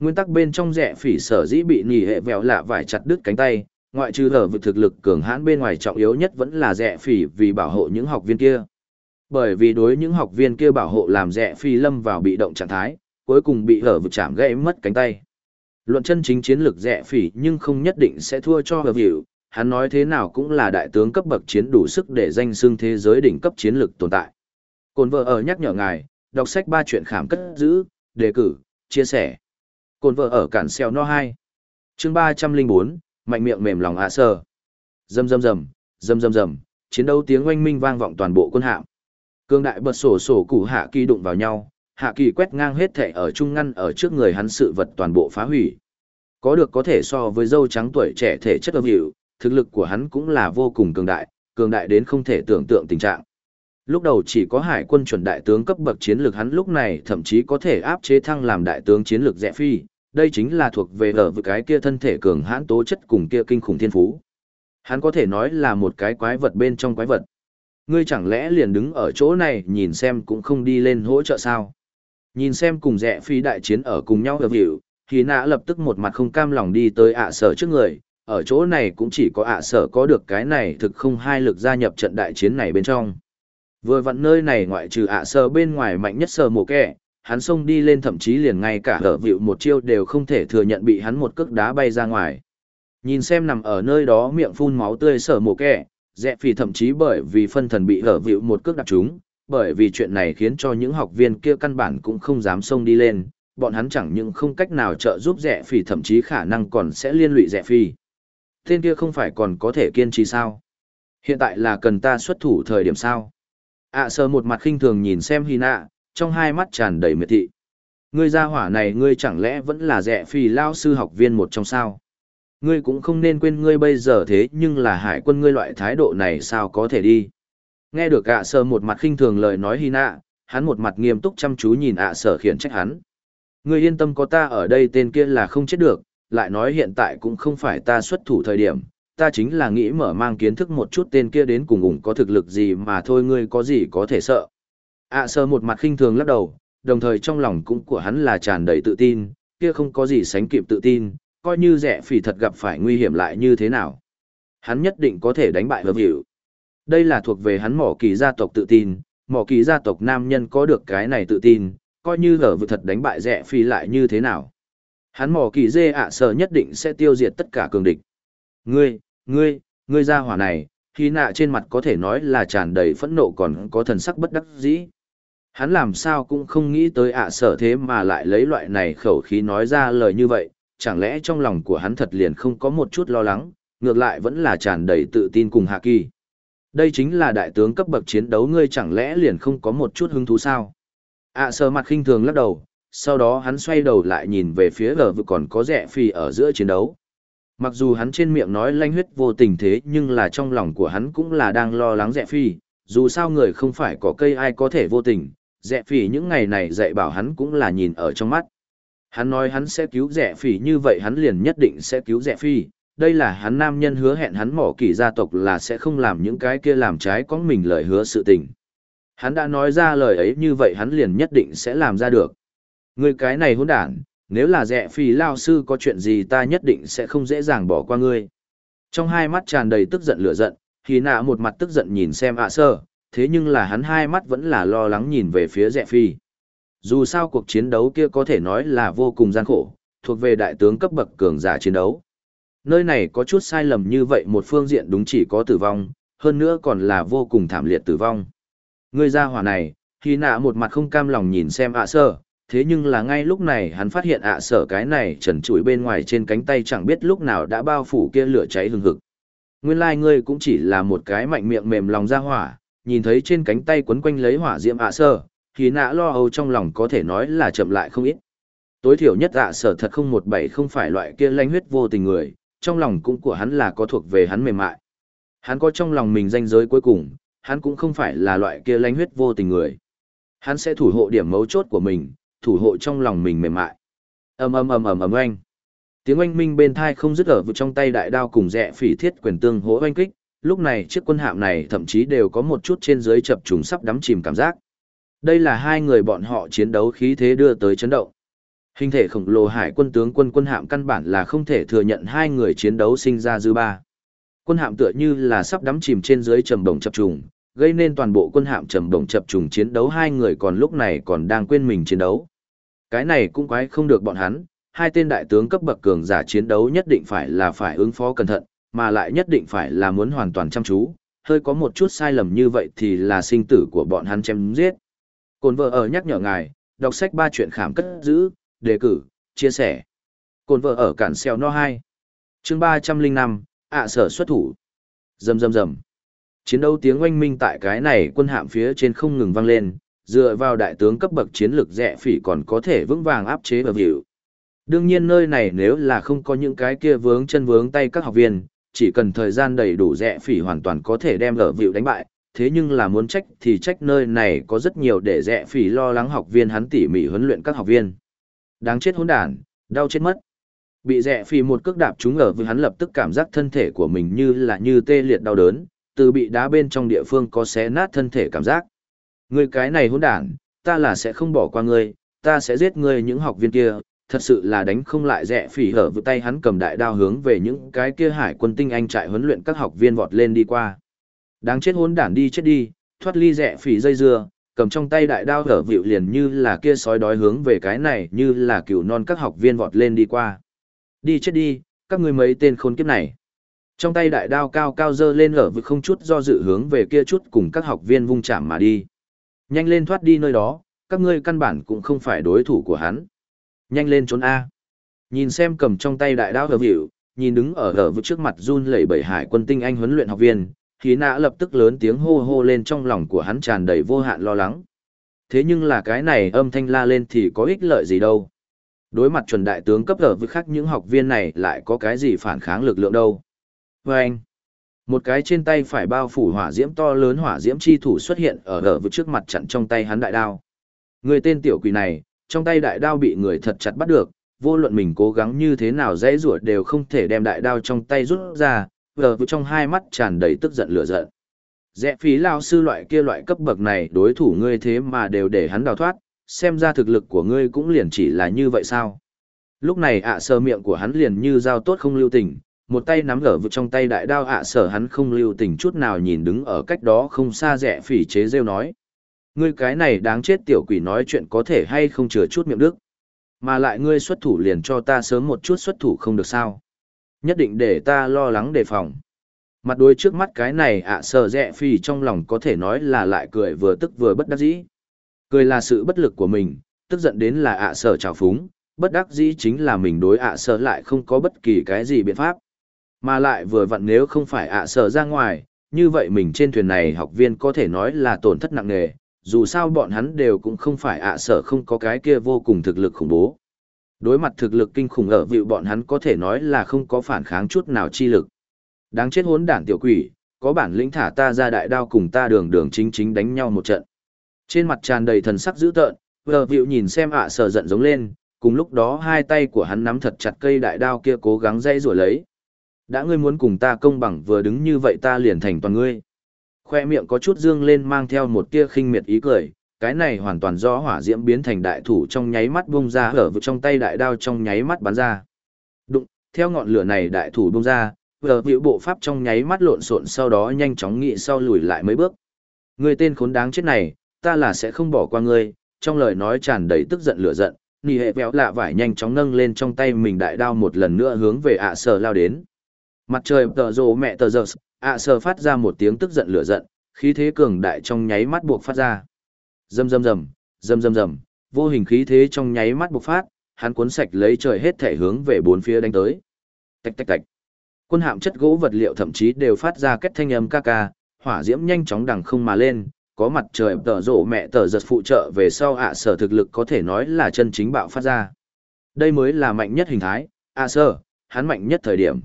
Speaker 1: Nguyên tắc bên trong rẻ phỉ sở dĩ bị nỉ hệ vẹo lạ vải chặt đứt cánh tay, ngoại trừ hở vịu thực lực cường hãn bên ngoài trọng yếu nhất vẫn là rẻ phỉ vì bảo hộ những học viên kia. Bởi vì đối những học viên kia bảo hộ làm rẻ phi lâm vào bị động trạng thái, cuối cùng bị hở vực chạm gãy mất cánh tay. Luận chân chính chiến lược rẻ phỉ nhưng không nhất định sẽ thua cho hở Vũ, hắn nói thế nào cũng là đại tướng cấp bậc chiến đủ sức để danh xưng thế giới đỉnh cấp chiến lược tồn tại. Cồn vợ ở nhắc nhở ngài, đọc sách ba chuyện khảm cất giữ, đề cử, chia sẻ. Cồn vợ ở cản xeo no 2. chương 304, mạnh miệng mềm lòng hạ sờ. Dầm dầm dầm, dầm dầm dầm, chiến đấu tiếng oanh minh vang vọng toàn bộ quân hạm. Cương đại bật sổ sổ củ hạ kỳ đụng vào nhau, hạ kỳ quét ngang hết thể ở trung ngăn ở trước người hắn sự vật toàn bộ phá hủy. Có được có thể so với dâu trắng tuổi trẻ thể chất âm hiệu, thực lực của hắn cũng là vô cùng cường đại, cường đại đến không thể tưởng tượng tình trạng. Lúc đầu chỉ có hải quân chuẩn đại tướng cấp bậc chiến lược hắn lúc này thậm chí có thể áp chế thăng làm đại tướng chiến lược rẻ phi, đây chính là thuộc về ở với cái kia thân thể cường hãn tố chất cùng kia kinh khủng thiên phú. Hắn có thể nói là một cái quái vật bên trong quái vật. Ngươi chẳng lẽ liền đứng ở chỗ này nhìn xem cũng không đi lên hỗ trợ sao? Nhìn xem cùng rẻ phi đại chiến ở cùng nhau ở hiệu, thì nã lập tức một mặt không cam lòng đi tới ạ sở trước người, ở chỗ này cũng chỉ có ạ sở có được cái này thực không hai lực gia nhập trận đại chiến này bên trong. Vừa vặn nơi này ngoại trừ ạ sở bên ngoài mạnh nhất sở mồ kẻ, hắn xông đi lên thậm chí liền ngay cả hở vịu một chiêu đều không thể thừa nhận bị hắn một cước đá bay ra ngoài. Nhìn xem nằm ở nơi đó miệng phun máu tươi sở mồ kẻ, dẹ phì thậm chí bởi vì phân thần bị hở vịu một cước đạp trúng, bởi vì chuyện này khiến cho những học viên kia căn bản cũng không dám xông đi lên, bọn hắn chẳng những không cách nào trợ giúp rẻ phì thậm chí khả năng còn sẽ liên lụy rẻ phì tên kia không phải còn có thể kiên trì sao? Hiện tại là cần ta xuất thủ thời điểm sao? ạ à, sờ một mặt khinh thường nhìn xem hy nạ, trong hai mắt tràn đầy miệt thị. Ngươi gia hỏa này ngươi chẳng lẽ vẫn là rẻ phi lao sư học viên một trong sao? Ngươi cũng không nên quên ngươi bây giờ thế nhưng là hải quân ngươi loại thái độ này sao có thể đi? Nghe được ạ à sờ một mặt khinh thường lời nói hy nạ, hắn một mặt nghiêm túc chăm chú nhìn ạ à sở khiển trách hắn. Ngươi yên tâm có ta ở đây tên kia là không chết được, lại nói hiện tại cũng không phải ta xuất thủ thời điểm, ta chính là nghĩ mở mang kiến thức một chút tên kia đến cùng ủng có thực lực gì mà thôi ngươi có gì có thể sợ. ạ à, sơ một mặt khinh thường lắc đầu, đồng thời trong lòng cũng của hắn là tràn đầy tự tin, kia không có gì sánh kịp tự tin, coi như rẻ phỉ thật gặp phải nguy hiểm lại như thế nào. Hắn nhất định có thể đánh bại hợp hiệu. Đây là thuộc về hắn mỏ kỳ gia tộc tự tin, mỏ kỳ gia tộc nam nhân có được cái này tự tin, coi như ở vực thật đánh bại rẻ phỉ lại như thế nào. Hắn mỏ kỳ dê ạ sở nhất định sẽ tiêu diệt tất cả cường địch. Ngươi, ngươi, ngươi ra hỏa này, khi nạ trên mặt có thể nói là tràn đầy phẫn nộ còn có thần sắc bất đắc dĩ. Hắn làm sao cũng không nghĩ tới ạ sở thế mà lại lấy loại này khẩu khí nói ra lời như vậy, chẳng lẽ trong lòng của hắn thật liền không có một chút lo lắng, ngược lại vẫn là tràn đầy tự tin cùng hạ kỳ. Đây chính là đại tướng cấp bậc chiến đấu ngươi chẳng lẽ liền không có một chút hứng thú sao? ạ sở mặt khinh thường lắc đầu, sau đó hắn xoay đầu lại nhìn về phía gờ vừa còn có rẻ phi ở giữa chiến đấu. Mặc dù hắn trên miệng nói lanh huyết vô tình thế nhưng là trong lòng của hắn cũng là đang lo lắng rẻ phi, dù sao người không phải có cây ai có thể vô tình, rẻ phi những ngày này dạy bảo hắn cũng là nhìn ở trong mắt. Hắn nói hắn sẽ cứu rẻ phi như vậy hắn liền nhất định sẽ cứu rẻ phi, đây là hắn nam nhân hứa hẹn hắn mỏ kỳ gia tộc là sẽ không làm những cái kia làm trái có mình lời hứa sự tình. Hắn đã nói ra lời ấy như vậy hắn liền nhất định sẽ làm ra được. Người cái này hỗn đản, nếu là rẻ phi lao sư có chuyện gì ta nhất định sẽ không dễ dàng bỏ qua ngươi. Trong hai mắt tràn đầy tức giận lửa giận, thì nạ một mặt tức giận nhìn xem ạ sơ, thế nhưng là hắn hai mắt vẫn là lo lắng nhìn về phía rẻ phi. Dù sao cuộc chiến đấu kia có thể nói là vô cùng gian khổ, thuộc về đại tướng cấp bậc cường giả chiến đấu. Nơi này có chút sai lầm như vậy một phương diện đúng chỉ có tử vong, hơn nữa còn là vô cùng thảm liệt tử vong. Người ra hỏa này, thì nạ một mặt không cam lòng nhìn xem ạ sơ, thế nhưng là ngay lúc này hắn phát hiện ạ sở cái này trần trụi bên ngoài trên cánh tay chẳng biết lúc nào đã bao phủ kia lửa cháy hừng hực. Nguyên lai like ngươi cũng chỉ là một cái mạnh miệng mềm lòng ra hỏa, nhìn thấy trên cánh tay quấn quanh lấy hỏa diễm ạ sở, thì nã lo âu trong lòng có thể nói là chậm lại không ít. Tối thiểu nhất ạ sở thật không một bảy không phải loại kia lanh huyết vô tình người, trong lòng cũng của hắn là có thuộc về hắn mềm mại. Hắn có trong lòng mình danh giới cuối cùng, hắn cũng không phải là loại kia lanh huyết vô tình người. Hắn sẽ thủ hộ điểm mấu chốt của mình, thủ hộ trong lòng mình mềm mại. Ầm ầm ầm ầm ầm oanh. Tiếng oanh minh bên thai không dứt ở vực trong tay đại đao cùng rẽ phỉ thiết quyền tương hỗ oanh kích, lúc này chiếc quân hạm này thậm chí đều có một chút trên dưới chập trùng sắp đắm chìm cảm giác. Đây là hai người bọn họ chiến đấu khí thế đưa tới chấn động. Hình thể khổng lồ hải quân tướng quân quân hạm căn bản là không thể thừa nhận hai người chiến đấu sinh ra dư ba. Quân hạm tựa như là sắp đắm chìm trên dưới trầm đồng chập trùng, gây nên toàn bộ quân hạm trầm đồng chập trùng chiến đấu hai người còn lúc này còn đang quên mình chiến đấu. Cái này cũng quái không được bọn hắn, hai tên đại tướng cấp bậc cường giả chiến đấu nhất định phải là phải ứng phó cẩn thận, mà lại nhất định phải là muốn hoàn toàn chăm chú, hơi có một chút sai lầm như vậy thì là sinh tử của bọn hắn chém giết. Cồn vợ ở nhắc nhở ngài, đọc sách ba chuyện khảm cất giữ, đề cử, chia sẻ. Cồn vợ ở cản xeo no 2. chương 305, ạ sở xuất thủ. dầm dầm dầm Chiến đấu tiếng oanh minh tại cái này quân hạm phía trên không ngừng vang lên, dựa vào đại tướng cấp bậc chiến lược rẻ phỉ còn có thể vững vàng áp chế bờ vịu. Đương nhiên nơi này nếu là không có những cái kia vướng chân vướng tay các học viên, chỉ cần thời gian đầy đủ rẻ phỉ hoàn toàn có thể đem lở vịu đánh bại, thế nhưng là muốn trách thì trách nơi này có rất nhiều để rẻ phỉ lo lắng học viên hắn tỉ mỉ huấn luyện các học viên. Đáng chết hỗn đản, đau chết mất. Bị rẻ phỉ một cước đạp trúng ở với hắn lập tức cảm giác thân thể của mình như là như tê liệt đau đớn, từ bị đá bên trong địa phương có xé nát thân thể cảm giác. Ngươi cái này hỗn đản, ta là sẽ không bỏ qua ngươi, ta sẽ giết ngươi những học viên kia, thật sự là đánh không lại rẻ phỉ hở vừa tay hắn cầm đại đao hướng về những cái kia hải quân tinh anh trại huấn luyện các học viên vọt lên đi qua. Đáng chết hỗn đản đi chết đi, thoát ly rẻ phỉ dây dưa, cầm trong tay đại đao hở vịu liền như là kia sói đói hướng về cái này như là cừu non các học viên vọt lên đi qua. Đi chết đi, các ngươi mấy tên khốn kiếp này. Trong tay đại đao cao cao dơ lên ở vực không chút do dự hướng về kia chút cùng các học viên vung chạm mà đi. Nhanh lên thoát đi nơi đó, các ngươi căn bản cũng không phải đối thủ của hắn. Nhanh lên trốn A. Nhìn xem cầm trong tay đại đao hờ hiệu, nhìn đứng ở ở vực trước mặt run lẩy bẩy hải quân tinh anh huấn luyện học viên, khí nã lập tức lớn tiếng hô hô lên trong lòng của hắn tràn đầy vô hạn lo lắng. Thế nhưng là cái này âm thanh la lên thì có ích lợi gì đâu. Đối mặt chuẩn đại tướng cấp ở vực khác những học viên này lại có cái gì phản kháng lực lượng đâu. Và anh, một cái trên tay phải bao phủ hỏa diễm to lớn hỏa diễm chi thủ xuất hiện ở ở vực trước mặt chặn trong tay hắn đại đao. Người tên tiểu quỷ này, trong tay đại đao bị người thật chặt bắt được, vô luận mình cố gắng như thế nào dễ rủa đều không thể đem đại đao trong tay rút ra, ở vực trong hai mắt tràn đầy tức giận lửa giận. Rẽ phí lao sư loại kia loại cấp bậc này đối thủ ngươi thế mà đều để hắn đào thoát, xem ra thực lực của ngươi cũng liền chỉ là như vậy sao. Lúc này ạ sơ miệng của hắn liền như dao tốt không lưu tình, một tay nắm gở vực trong tay đại đao ạ sở hắn không lưu tình chút nào nhìn đứng ở cách đó không xa rẻ phỉ chế rêu nói. Ngươi cái này đáng chết tiểu quỷ nói chuyện có thể hay không chừa chút miệng đức. Mà lại ngươi xuất thủ liền cho ta sớm một chút xuất thủ không được sao. Nhất định để ta lo lắng đề phòng. Mặt đôi trước mắt cái này ạ à sờ rẽ phi trong lòng có thể nói là lại cười vừa tức vừa bất đắc dĩ. Cười là sự bất lực của mình, tức giận đến là ạ à sở trào phúng, bất đắc dĩ chính là mình đối ạ sở lại không có bất kỳ cái gì biện pháp. Mà lại vừa vặn nếu không phải ạ sở ra ngoài, như vậy mình trên thuyền này học viên có thể nói là tổn thất nặng nề, dù sao bọn hắn đều cũng không phải ạ sở không có cái kia vô cùng thực lực khủng bố. Đối mặt thực lực kinh khủng ở vịu bọn hắn có thể nói là không có phản kháng chút nào chi lực. Đáng chết hốn đản tiểu quỷ, có bản lĩnh thả ta ra đại đao cùng ta đường đường chính chính đánh nhau một trận. Trên mặt tràn đầy thần sắc dữ tợn, ở vịu nhìn xem ạ sở giận giống lên, cùng lúc đó hai tay của hắn nắm thật chặt cây đại đao kia cố gắng dây rủa lấy. Đã ngươi muốn cùng ta công bằng vừa đứng như vậy ta liền thành toàn ngươi. Khoe miệng có chút dương lên mang theo một tia khinh miệt ý cười, cái này hoàn toàn do hỏa diễm biến thành đại thủ trong nháy mắt bung ra hở vực trong tay đại đao trong nháy mắt bắn ra. Đụng, theo ngọn lửa này đại thủ bung ra, vừa hữu bộ pháp trong nháy mắt lộn xộn sau đó nhanh chóng nghị sau lùi lại mấy bước. Người tên khốn đáng chết này, ta là sẽ không bỏ qua ngươi, trong lời nói tràn đầy tức giận lửa giận, nì hệ béo lạ vải nhanh chóng nâng lên trong tay mình đại đao một lần nữa hướng về ạ sở lao đến. Mặt trời tờ rồ mẹ tờ giờ, ạ sờ phát ra một tiếng tức giận lửa giận, khí thế cường đại trong nháy mắt buộc phát ra. Rầm rầm rầm, rầm rầm rầm, vô hình khí thế trong nháy mắt bộc phát, hắn cuốn sạch lấy trời hết thể hướng về bốn phía đánh tới. Tạch tạch tạch. Quân hạm chất gỗ vật liệu thậm chí đều phát ra kết thanh âm ca ca, hỏa diễm nhanh chóng đằng không mà lên, có mặt trời tờ rộ mẹ tờ giật phụ trợ về sau ạ sở thực lực có thể nói là chân chính bạo phát ra. Đây mới là mạnh nhất hình thái, ạ sở, hắn mạnh nhất thời điểm.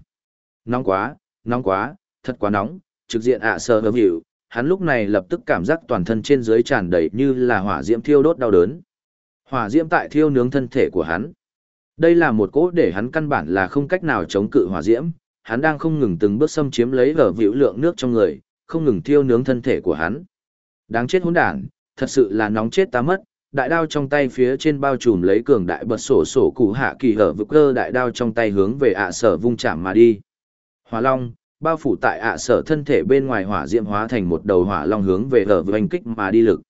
Speaker 1: Nóng quá, nóng quá, thật quá nóng, trực diện ạ sở hợp hiệu, hắn lúc này lập tức cảm giác toàn thân trên dưới tràn đầy như là hỏa diễm thiêu đốt đau đớn. Hỏa diễm tại thiêu nướng thân thể của hắn. Đây là một cỗ để hắn căn bản là không cách nào chống cự hỏa diễm, hắn đang không ngừng từng bước xâm chiếm lấy vở vĩu lượng nước trong người, không ngừng thiêu nướng thân thể của hắn. Đáng chết hỗn đản, thật sự là nóng chết ta mất. Đại đao trong tay phía trên bao trùm lấy cường đại bật sổ sổ cụ hạ kỳ hở vực cơ đại đao trong tay hướng về ạ sở vung chạm mà đi. Hỏa Long, bao phủ tại ạ sở thân thể bên ngoài hỏa diễm hóa thành một đầu hỏa long hướng về ở với kích mà đi lực.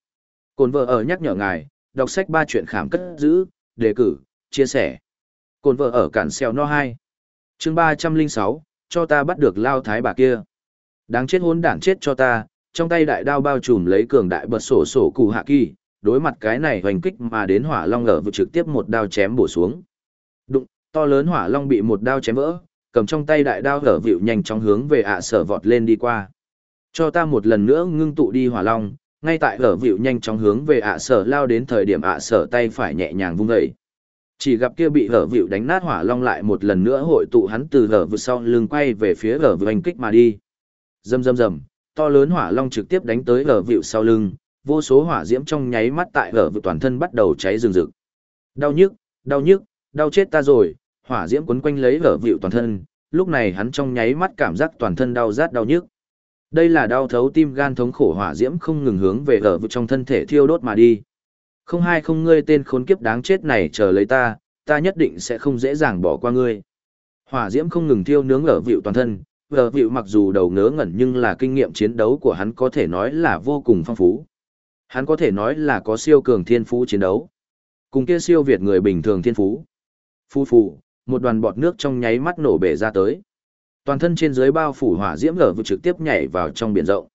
Speaker 1: Cồn vợ ở nhắc nhở ngài, đọc sách ba chuyện khảm cất giữ, đề cử, chia sẻ. Cồn vợ ở cản xeo no 2. chương 306, cho ta bắt được lao thái bà kia. Đáng chết hôn đảng chết cho ta, trong tay đại đao bao trùm lấy cường đại bật sổ sổ cụ hạ kỳ, đối mặt cái này hoành kích mà đến hỏa long ở vừa trực tiếp một đao chém bổ xuống. Đụng, to lớn hỏa long bị một đao chém vỡ, cầm trong tay đại đao hở vịu nhanh chóng hướng về ạ sở vọt lên đi qua. Cho ta một lần nữa ngưng tụ đi hỏa long, ngay tại hở vịu nhanh chóng hướng về ạ sở lao đến thời điểm ạ sở tay phải nhẹ nhàng vung dậy. Chỉ gặp kia bị hở vịu đánh nát hỏa long lại một lần nữa hội tụ hắn từ hở vịu sau lưng quay về phía hở vịu hành kích mà đi. Rầm rầm rầm, to lớn hỏa long trực tiếp đánh tới hở vịu sau lưng, vô số hỏa diễm trong nháy mắt tại hở vịu toàn thân bắt đầu cháy rừng rực. Đau nhức, đau nhức, đau chết ta rồi, hỏa diễm quấn quanh lấy lở vịu toàn thân, lúc này hắn trong nháy mắt cảm giác toàn thân đau rát đau nhức. Đây là đau thấu tim gan thống khổ hỏa diễm không ngừng hướng về lở vịu trong thân thể thiêu đốt mà đi. Không hai không ngươi tên khốn kiếp đáng chết này chờ lấy ta, ta nhất định sẽ không dễ dàng bỏ qua ngươi. Hỏa diễm không ngừng thiêu nướng lở vịu toàn thân, lở vịu mặc dù đầu ngớ ngẩn nhưng là kinh nghiệm chiến đấu của hắn có thể nói là vô cùng phong phú. Hắn có thể nói là có siêu cường thiên phú chiến đấu. Cùng kia siêu việt người bình thường thiên phú. Phu phù, một đoàn bọt nước trong nháy mắt nổ bể ra tới. Toàn thân trên dưới bao phủ hỏa diễm lở vụ trực tiếp nhảy vào trong biển rộng.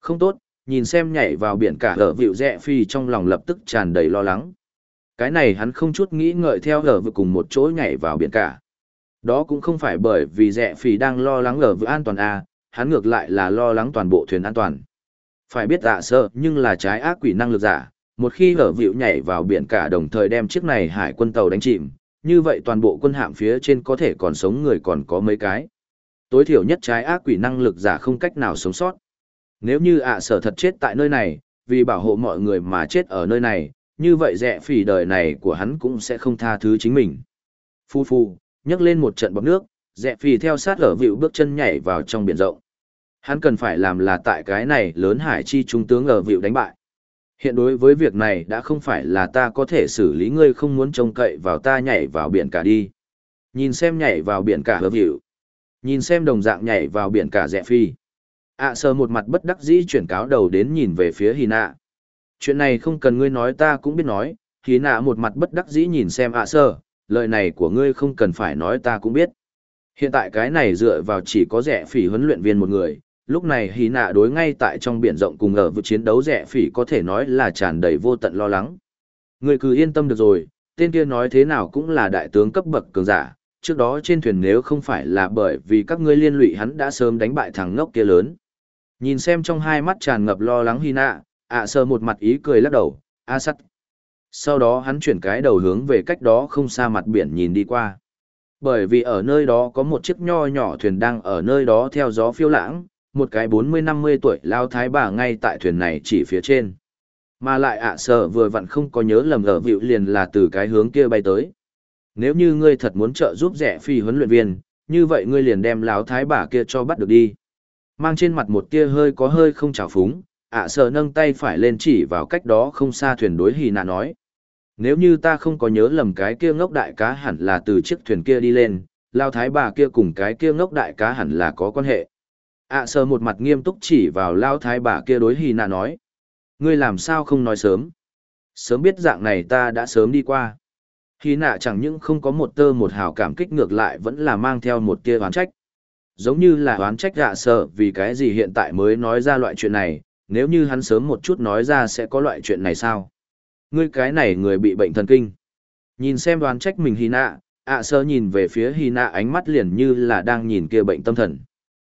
Speaker 1: Không tốt, nhìn xem nhảy vào biển cả lở vịu rẽ phi trong lòng lập tức tràn đầy lo lắng. Cái này hắn không chút nghĩ ngợi theo lở vụ cùng một chỗ nhảy vào biển cả. Đó cũng không phải bởi vì rẽ phi đang lo lắng lở vụ an toàn à, hắn ngược lại là lo lắng toàn bộ thuyền an toàn. Phải biết dạ sợ nhưng là trái ác quỷ năng lực giả, một khi lở vịu nhảy vào biển cả đồng thời đem chiếc này hải quân tàu đánh chìm, như vậy toàn bộ quân hạm phía trên có thể còn sống người còn có mấy cái. Tối thiểu nhất trái ác quỷ năng lực giả không cách nào sống sót. Nếu như ạ sở thật chết tại nơi này, vì bảo hộ mọi người mà chết ở nơi này, như vậy rẻ phỉ đời này của hắn cũng sẽ không tha thứ chính mình. Phu phu, nhấc lên một trận bọc nước, rẻ phỉ theo sát ở vịu bước chân nhảy vào trong biển rộng. Hắn cần phải làm là tại cái này lớn hải chi trung tướng ở vịu đánh bại. Hiện đối với việc này đã không phải là ta có thể xử lý ngươi không muốn trông cậy vào ta nhảy vào biển cả đi. Nhìn xem nhảy vào biển cả hợp hiệu. Nhìn xem đồng dạng nhảy vào biển cả rẻ phi. ạ à, sờ một mặt bất đắc dĩ chuyển cáo đầu đến nhìn về phía Hy nạ. Chuyện này không cần ngươi nói ta cũng biết nói, Hy nạ một mặt bất đắc dĩ nhìn xem ạ sơ, lời này của ngươi không cần phải nói ta cũng biết. Hiện tại cái này dựa vào chỉ có rẻ phỉ huấn luyện viên một người, lúc này hy nạ đối ngay tại trong biển rộng cùng ở vực chiến đấu rẻ phỉ có thể nói là tràn đầy vô tận lo lắng. người cứ yên tâm được rồi, tên kia nói thế nào cũng là đại tướng cấp bậc cường giả, trước đó trên thuyền nếu không phải là bởi vì các ngươi liên lụy hắn đã sớm đánh bại thằng ngốc kia lớn. Nhìn xem trong hai mắt tràn ngập lo lắng hy nạ, ạ sơ một mặt ý cười lắc đầu, a sắt. Sau đó hắn chuyển cái đầu hướng về cách đó không xa mặt biển nhìn đi qua. Bởi vì ở nơi đó có một chiếc nho nhỏ thuyền đang ở nơi đó theo gió phiêu lãng, một cái bốn mươi năm mươi tuổi lao thái bà ngay tại thuyền này chỉ phía trên. Mà lại ạ sở vừa vặn không có nhớ lầm gở vịu liền là từ cái hướng kia bay tới. Nếu như ngươi thật muốn trợ giúp rẻ phi huấn luyện viên, như vậy ngươi liền đem lão thái bà kia cho bắt được đi. Mang trên mặt một tia hơi có hơi không trào phúng, ạ à sợ nâng tay phải lên chỉ vào cách đó không xa thuyền đối hì nạ nói. Nếu như ta không có nhớ lầm cái kia ngốc đại cá hẳn là từ chiếc thuyền kia đi lên, lao thái bà kia cùng cái kia ngốc đại cá hẳn là có quan hệ ạ à một mặt nghiêm túc chỉ vào lao thái bà kia đối hy nạ nói. Ngươi làm sao không nói sớm? Sớm biết dạng này ta đã sớm đi qua. Hy nạ chẳng những không có một tơ một hào cảm kích ngược lại vẫn là mang theo một tia oán trách. Giống như là oán trách gạ sơ vì cái gì hiện tại mới nói ra loại chuyện này, nếu như hắn sớm một chút nói ra sẽ có loại chuyện này sao? Ngươi cái này người bị bệnh thần kinh. Nhìn xem đoán trách mình hy nạ, ạ sơ nhìn về phía hy nạ ánh mắt liền như là đang nhìn kia bệnh tâm thần.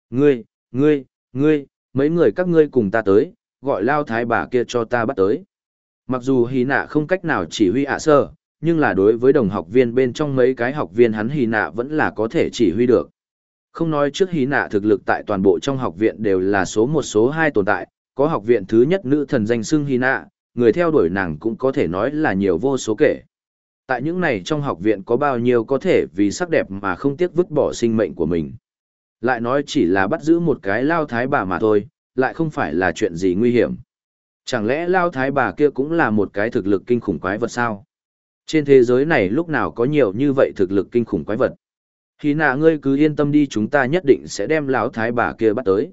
Speaker 1: Ngươi, ngươi, ngươi, mấy người các ngươi cùng ta tới, gọi lao thái bà kia cho ta bắt tới. Mặc dù hì nạ không cách nào chỉ huy ạ sơ, nhưng là đối với đồng học viên bên trong mấy cái học viên hắn hì nạ vẫn là có thể chỉ huy được. Không nói trước hy nạ thực lực tại toàn bộ trong học viện đều là số một số hai tồn tại, có học viện thứ nhất nữ thần danh xưng hy nạ, người theo đuổi nàng cũng có thể nói là nhiều vô số kể. Tại những này trong học viện có bao nhiêu có thể vì sắc đẹp mà không tiếc vứt bỏ sinh mệnh của mình. Lại nói chỉ là bắt giữ một cái lao thái bà mà thôi, lại không phải là chuyện gì nguy hiểm. Chẳng lẽ lao thái bà kia cũng là một cái thực lực kinh khủng quái vật sao? Trên thế giới này lúc nào có nhiều như vậy thực lực kinh khủng quái vật. Khi nạ ngươi cứ yên tâm đi chúng ta nhất định sẽ đem lão thái bà kia bắt tới.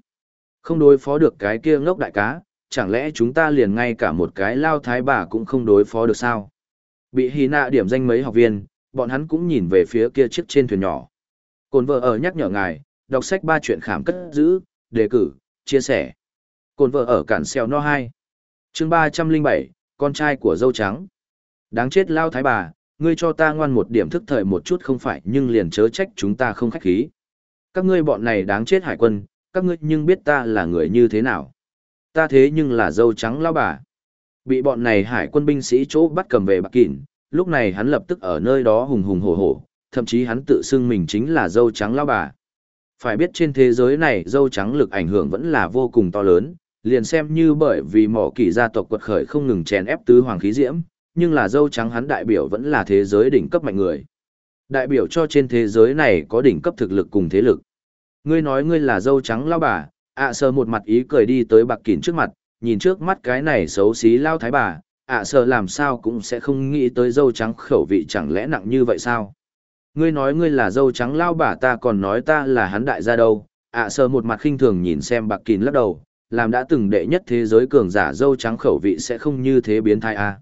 Speaker 1: Không đối phó được cái kia ngốc đại cá, chẳng lẽ chúng ta liền ngay cả một cái lao thái bà cũng không đối phó được sao? Bị hí nạ điểm danh mấy học viên, bọn hắn cũng nhìn về phía kia chiếc trên thuyền nhỏ. Cồn vợ ở nhắc nhở ngài, đọc sách ba chuyện khảm cất giữ, đề cử, chia sẻ. Cồn vợ ở cản xeo no 2. chương 307, con trai của dâu trắng. Đáng chết lao thái bà, ngươi cho ta ngoan một điểm thức thời một chút không phải nhưng liền chớ trách chúng ta không khách khí. Các ngươi bọn này đáng chết hải quân, các ngươi nhưng biết ta là người như thế nào. Ta thế nhưng là dâu trắng lao bà. Bị bọn này hải quân binh sĩ chỗ bắt cầm về bạc kỉn, lúc này hắn lập tức ở nơi đó hùng hùng hổ hổ, thậm chí hắn tự xưng mình chính là dâu trắng lao bà. Phải biết trên thế giới này dâu trắng lực ảnh hưởng vẫn là vô cùng to lớn, liền xem như bởi vì mỏ kỳ gia tộc quật khởi không ngừng chèn ép tứ hoàng khí diễm, nhưng là dâu trắng hắn đại biểu vẫn là thế giới đỉnh cấp mạnh người. Đại biểu cho trên thế giới này có đỉnh cấp thực lực cùng thế lực. Ngươi nói ngươi là dâu trắng lao bà, ạ sờ một mặt ý cười đi tới bạc kín trước mặt, nhìn trước mắt cái này xấu xí lao thái bà, ạ sờ làm sao cũng sẽ không nghĩ tới dâu trắng khẩu vị chẳng lẽ nặng như vậy sao? Ngươi nói ngươi là dâu trắng lao bà ta còn nói ta là hắn đại gia đâu, ạ sờ một mặt khinh thường nhìn xem bạc kín lắc đầu, làm đã từng đệ nhất thế giới cường giả dâu trắng khẩu vị sẽ không như thế biến thai à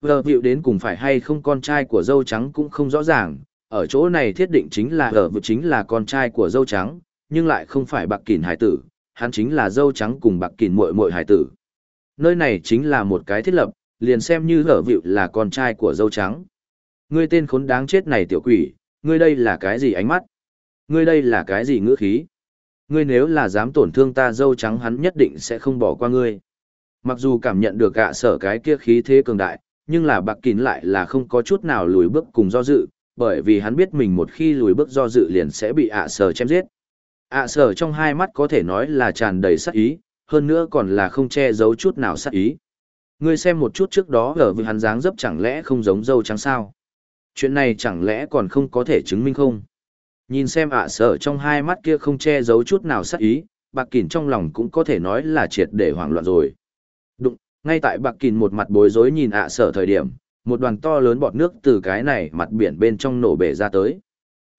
Speaker 1: vợ vịu đến cùng phải hay không con trai của dâu trắng cũng không rõ ràng, ở chỗ này thiết định chính là vợ vịu chính là con trai của dâu trắng, nhưng lại không phải bạc kín hải tử, hắn chính là dâu trắng cùng bạc kín muội muội hải tử. Nơi này chính là một cái thiết lập, liền xem như vợ vịu là con trai của dâu trắng. Ngươi tên khốn đáng chết này tiểu quỷ, ngươi đây là cái gì ánh mắt? Ngươi đây là cái gì ngữ khí? Ngươi nếu là dám tổn thương ta dâu trắng hắn nhất định sẽ không bỏ qua ngươi. Mặc dù cảm nhận được gạ sở cái kia khí thế cường đại, nhưng là bạc kín lại là không có chút nào lùi bước cùng do dự, bởi vì hắn biết mình một khi lùi bước do dự liền sẽ bị ạ sở chém giết. ạ sở trong hai mắt có thể nói là tràn đầy sát ý, hơn nữa còn là không che giấu chút nào sát ý. Ngươi xem một chút trước đó ở với hắn dáng dấp chẳng lẽ không giống dâu trắng sao? Chuyện này chẳng lẽ còn không có thể chứng minh không? Nhìn xem ạ sở trong hai mắt kia không che giấu chút nào sát ý, bạc kỳn trong lòng cũng có thể nói là triệt để hoảng loạn rồi. Đụng, ngay tại bạc kỳn một mặt bối rối nhìn ạ sở thời điểm một đoàn to lớn bọt nước từ cái này mặt biển bên trong nổ bể ra tới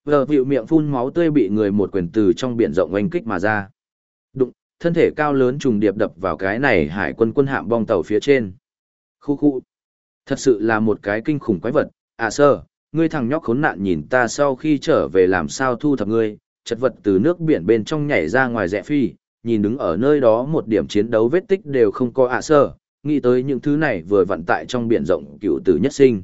Speaker 1: vờ vịu miệng phun máu tươi bị người một quyền từ trong biển rộng oanh kích mà ra đụng thân thể cao lớn trùng điệp đập vào cái này hải quân quân hạm bong tàu phía trên khu khu Thật sự là một cái kinh khủng quái vật, à sơ, ngươi thằng nhóc khốn nạn nhìn ta sau khi trở về làm sao thu thập ngươi, chật vật từ nước biển bên trong nhảy ra ngoài rẽ phi, nhìn đứng ở nơi đó một điểm chiến đấu vết tích đều không có À sơ, nghĩ tới những thứ này vừa vận tại trong biển rộng cựu tử nhất sinh.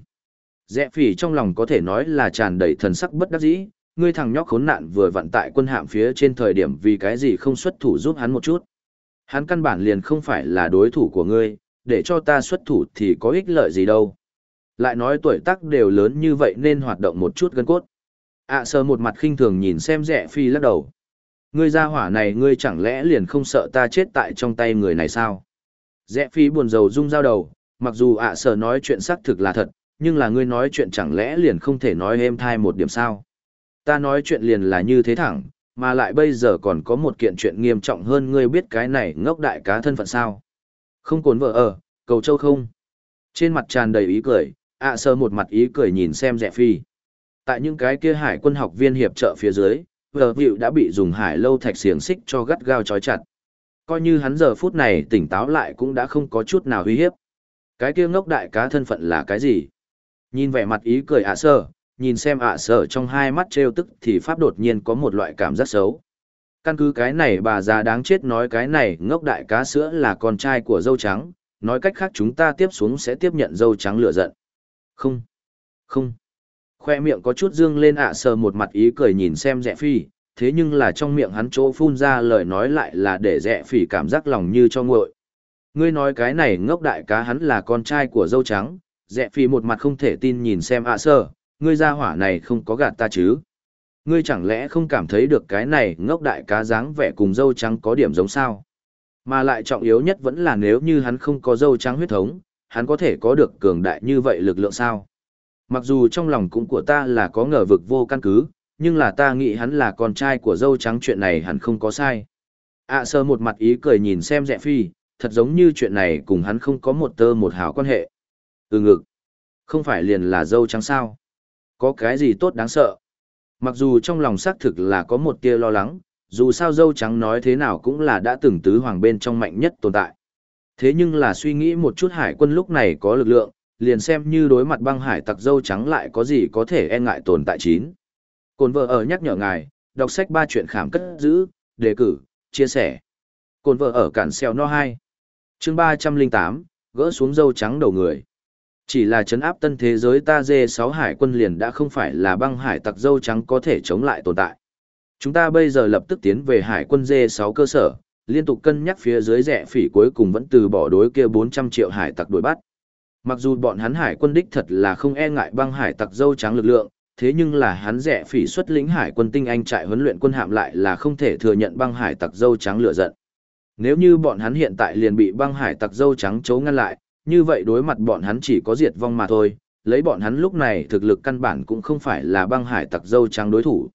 Speaker 1: Rẽ phi trong lòng có thể nói là tràn đầy thần sắc bất đắc dĩ, ngươi thằng nhóc khốn nạn vừa vận tại quân hạm phía trên thời điểm vì cái gì không xuất thủ giúp hắn một chút. Hắn căn bản liền không phải là đối thủ của ngươi, để cho ta xuất thủ thì có ích lợi gì đâu. Lại nói tuổi tác đều lớn như vậy nên hoạt động một chút gân cốt. ạ à, sơ một mặt khinh thường nhìn xem rẽ phi lắc đầu. Ngươi ra hỏa này ngươi chẳng lẽ liền không sợ ta chết tại trong tay người này sao? Rẽ phi buồn rầu rung dao đầu, mặc dù ạ à, sờ nói chuyện xác thực là thật, nhưng là ngươi nói chuyện chẳng lẽ liền không thể nói êm thai một điểm sao? Ta nói chuyện liền là như thế thẳng, mà lại bây giờ còn có một kiện chuyện nghiêm trọng hơn ngươi biết cái này ngốc đại cá thân phận sao? Không cồn vợ ở, cầu châu không? Trên mặt tràn đầy ý cười, ạ sơ một mặt ý cười nhìn xem rẻ phi. Tại những cái kia hải quân học viên hiệp trợ phía dưới, vờ vịu đã bị dùng hải lâu thạch xiềng xích cho gắt gao trói chặt. Coi như hắn giờ phút này tỉnh táo lại cũng đã không có chút nào uy hiếp. Cái kia ngốc đại cá thân phận là cái gì? Nhìn vẻ mặt ý cười ạ sơ, nhìn xem ạ sơ trong hai mắt trêu tức thì pháp đột nhiên có một loại cảm giác xấu. Căn cứ cái này bà già đáng chết nói cái này ngốc đại cá sữa là con trai của dâu trắng, nói cách khác chúng ta tiếp xuống sẽ tiếp nhận dâu trắng lửa giận. Không, không. Khoe miệng có chút dương lên ạ à sờ một mặt ý cười nhìn xem rẽ phi, thế nhưng là trong miệng hắn chỗ phun ra lời nói lại là để rẽ phỉ cảm giác lòng như cho nguội. Ngươi nói cái này ngốc đại cá hắn là con trai của dâu trắng, rẽ phi một mặt không thể tin nhìn xem ạ à sờ, ngươi ra hỏa này không có gạt ta chứ. Ngươi chẳng lẽ không cảm thấy được cái này ngốc đại cá dáng vẻ cùng dâu trắng có điểm giống sao? Mà lại trọng yếu nhất vẫn là nếu như hắn không có dâu trắng huyết thống, hắn có thể có được cường đại như vậy lực lượng sao? Mặc dù trong lòng cũng của ta là có ngờ vực vô căn cứ, nhưng là ta nghĩ hắn là con trai của dâu trắng chuyện này hẳn không có sai. ạ sơ một mặt ý cười nhìn xem rẽ phi, thật giống như chuyện này cùng hắn không có một tơ một hào quan hệ. Ừ ngực. Không phải liền là dâu trắng sao? Có cái gì tốt đáng sợ? Mặc dù trong lòng xác thực là có một tia lo lắng, dù sao dâu trắng nói thế nào cũng là đã từng tứ hoàng bên trong mạnh nhất tồn tại. Thế nhưng là suy nghĩ một chút hải quân lúc này có lực lượng, liền xem như đối mặt băng hải tặc dâu trắng lại có gì có thể e ngại tồn tại chín. Cồn vợ ở nhắc nhở ngài, đọc sách ba chuyện khám cất giữ, đề cử, chia sẻ. Cồn vợ ở cản xeo no 2. chương 308, gỡ xuống dâu trắng đầu người. Chỉ là chấn áp tân thế giới ta dê 6 hải quân liền đã không phải là băng hải tặc dâu trắng có thể chống lại tồn tại. Chúng ta bây giờ lập tức tiến về hải quân dê 6 cơ sở, liên tục cân nhắc phía dưới rẻ phỉ cuối cùng vẫn từ bỏ đối kia 400 triệu hải tặc đuổi bắt. Mặc dù bọn hắn hải quân đích thật là không e ngại băng hải tặc dâu trắng lực lượng, thế nhưng là hắn rẻ phỉ xuất lĩnh hải quân tinh anh trại huấn luyện quân hạm lại là không thể thừa nhận băng hải tặc dâu trắng lửa giận. Nếu như bọn hắn hiện tại liền bị băng hải tặc dâu trắng chấu ngăn lại, như vậy đối mặt bọn hắn chỉ có diệt vong mà thôi, lấy bọn hắn lúc này thực lực căn bản cũng không phải là băng hải tặc dâu trắng đối thủ.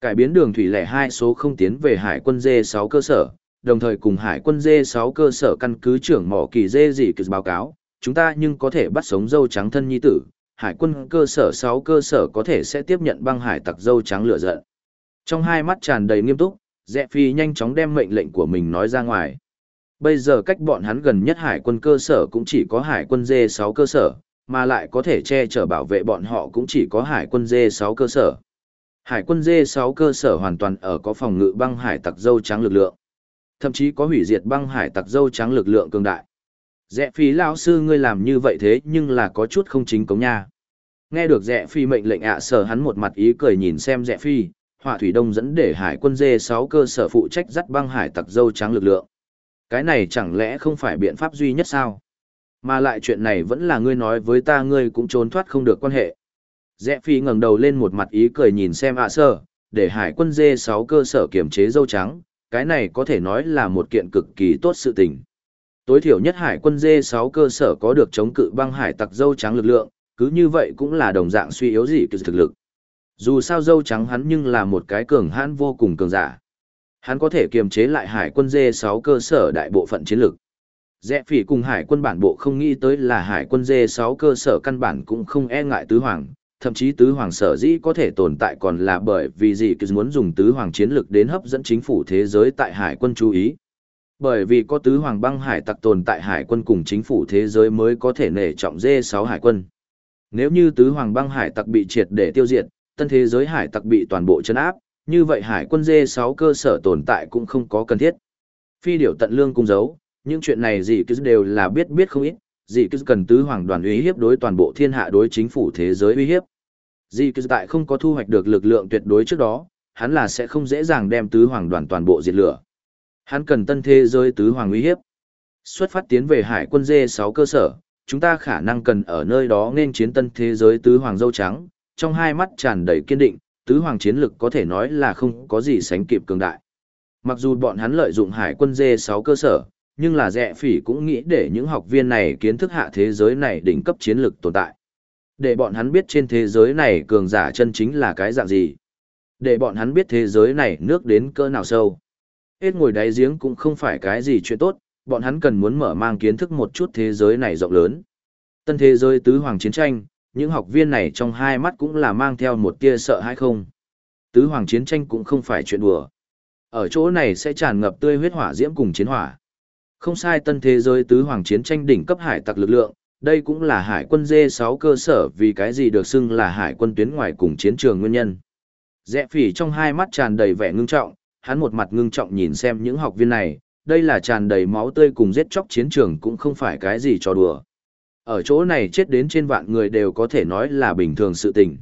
Speaker 1: Cải biến đường thủy lẻ hai số không tiến về hải quân D6 cơ sở, đồng thời cùng hải quân dê 6 cơ sở căn cứ trưởng mỏ kỳ dê dị kỳ báo cáo, chúng ta nhưng có thể bắt sống dâu trắng thân nhi tử, hải quân cơ sở 6 cơ sở có thể sẽ tiếp nhận băng hải tặc dâu trắng lửa giận. Trong hai mắt tràn đầy nghiêm túc, Dẹ Phi nhanh chóng đem mệnh lệnh của mình nói ra ngoài. Bây giờ cách bọn hắn gần nhất hải quân cơ sở cũng chỉ có hải quân dê 6 cơ sở, mà lại có thể che chở bảo vệ bọn họ cũng chỉ có hải quân dê 6 cơ sở. Hải quân dê 6 cơ sở hoàn toàn ở có phòng ngự băng hải tặc dâu trắng lực lượng. Thậm chí có hủy diệt băng hải tặc dâu trắng lực lượng cường đại. Rẽ phí lão sư ngươi làm như vậy thế nhưng là có chút không chính cống nha. Nghe được rẽ phi mệnh lệnh ạ sở hắn một mặt ý cười nhìn xem rẽ phi, hỏa thủy đông dẫn để hải quân dê 6 cơ sở phụ trách dắt băng hải tặc dâu trắng lực lượng. Cái này chẳng lẽ không phải biện pháp duy nhất sao? Mà lại chuyện này vẫn là ngươi nói với ta ngươi cũng trốn thoát không được quan hệ. Rẽ phi ngẩng đầu lên một mặt ý cười nhìn xem ạ sở, để hải quân dê 6 cơ sở kiểm chế dâu trắng, cái này có thể nói là một kiện cực kỳ tốt sự tình. Tối thiểu nhất hải quân D6 cơ sở có được chống cự băng hải tặc dâu trắng lực lượng, cứ như vậy cũng là đồng dạng suy yếu gì từ thực lực. Dù sao dâu trắng hắn nhưng là một cái cường hãn vô cùng cường giả. Hắn có thể kiềm chế lại hải quân D6 cơ sở đại bộ phận chiến lực. Dẹ phỉ cùng hải quân bản bộ không nghĩ tới là hải quân D6 cơ sở căn bản cũng không e ngại tứ hoàng, thậm chí tứ hoàng sở dĩ có thể tồn tại còn là bởi vì gì cứ muốn dùng tứ hoàng chiến lực đến hấp dẫn chính phủ thế giới tại hải quân chú ý. Bởi vì có tứ hoàng băng hải tặc tồn tại hải quân cùng chính phủ thế giới mới có thể nể trọng dê sáu hải quân. Nếu như tứ hoàng băng hải tặc bị triệt để tiêu diệt, tân thế giới hải tặc bị toàn bộ chấn áp, như vậy hải quân dê sáu cơ sở tồn tại cũng không có cần thiết. Phi điểu tận lương cung giấu, những chuyện này gì cứ đều là biết biết không ít, gì cứ cần tứ hoàng đoàn uy hiếp đối toàn bộ thiên hạ đối chính phủ thế giới uy hiếp. Di cứ tại không có thu hoạch được lực lượng tuyệt đối trước đó, hắn là sẽ không dễ dàng đem tứ hoàng đoàn toàn bộ diệt lửa. Hắn cần tân thế giới tứ hoàng uy hiếp. Xuất phát tiến về hải quân dê 6 cơ sở, chúng ta khả năng cần ở nơi đó nên chiến tân thế giới tứ hoàng dâu trắng, trong hai mắt tràn đầy kiên định, tứ hoàng chiến lực có thể nói là không có gì sánh kịp cường đại. Mặc dù bọn hắn lợi dụng hải quân dê 6 cơ sở, nhưng là rẻ phỉ cũng nghĩ để những học viên này kiến thức hạ thế giới này đỉnh cấp chiến lực tồn tại. Để bọn hắn biết trên thế giới này cường giả chân chính là cái dạng gì. Để bọn hắn biết thế giới này nước đến cỡ nào sâu. Hết ngồi đáy giếng cũng không phải cái gì chuyện tốt, bọn hắn cần muốn mở mang kiến thức một chút thế giới này rộng lớn. Tân thế giới tứ hoàng chiến tranh, những học viên này trong hai mắt cũng là mang theo một tia sợ hãi không. Tứ hoàng chiến tranh cũng không phải chuyện đùa. Ở chỗ này sẽ tràn ngập tươi huyết hỏa diễm cùng chiến hỏa. Không sai tân thế giới tứ hoàng chiến tranh đỉnh cấp hải tặc lực lượng, đây cũng là hải quân D6 cơ sở vì cái gì được xưng là hải quân tuyến ngoài cùng chiến trường nguyên nhân. Rẽ phỉ trong hai mắt tràn đầy vẻ ngưng trọng, hắn một mặt ngưng trọng nhìn xem những học viên này, đây là tràn đầy máu tươi cùng giết chóc chiến trường cũng không phải cái gì cho đùa. Ở chỗ này chết đến trên vạn người đều có thể nói là bình thường sự tình.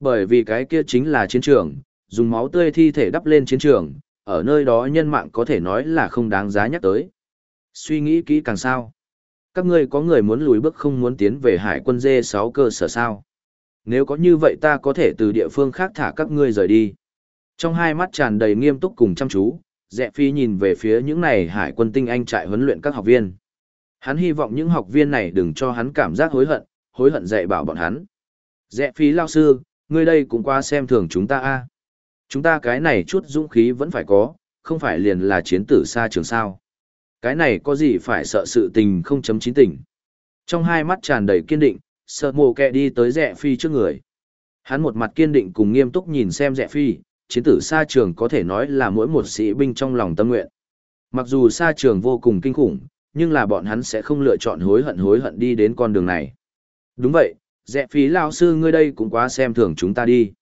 Speaker 1: Bởi vì cái kia chính là chiến trường, dùng máu tươi thi thể đắp lên chiến trường, ở nơi đó nhân mạng có thể nói là không đáng giá nhắc tới. Suy nghĩ kỹ càng sao. Các ngươi có người muốn lùi bước không muốn tiến về hải quân dê 6 cơ sở sao. Nếu có như vậy ta có thể từ địa phương khác thả các ngươi rời đi. Trong hai mắt tràn đầy nghiêm túc cùng chăm chú, Dẹ Phi nhìn về phía những này hải quân tinh anh trại huấn luyện các học viên. Hắn hy vọng những học viên này đừng cho hắn cảm giác hối hận, hối hận dạy bảo bọn hắn. Dẹ Phi lao sư, ngươi đây cũng qua xem thường chúng ta a. Chúng ta cái này chút dũng khí vẫn phải có, không phải liền là chiến tử xa trường sao. Cái này có gì phải sợ sự tình không chấm chín tình. Trong hai mắt tràn đầy kiên định, sợ mồ kẹ đi tới rẽ phi trước người. Hắn một mặt kiên định cùng nghiêm túc nhìn xem rẽ phi, chiến tử xa trường có thể nói là mỗi một sĩ binh trong lòng tâm nguyện. Mặc dù xa trường vô cùng kinh khủng, nhưng là bọn hắn sẽ không lựa chọn hối hận hối hận đi đến con đường này. Đúng vậy, rẽ phí lao sư ngươi đây cũng quá xem thường chúng ta đi.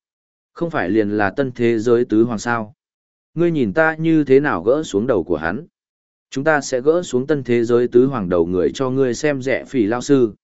Speaker 1: Không phải liền là tân thế giới tứ hoàng sao. Ngươi nhìn ta như thế nào gỡ xuống đầu của hắn. Chúng ta sẽ gỡ xuống tân thế giới tứ hoàng đầu người cho ngươi xem rẻ phỉ lao sư.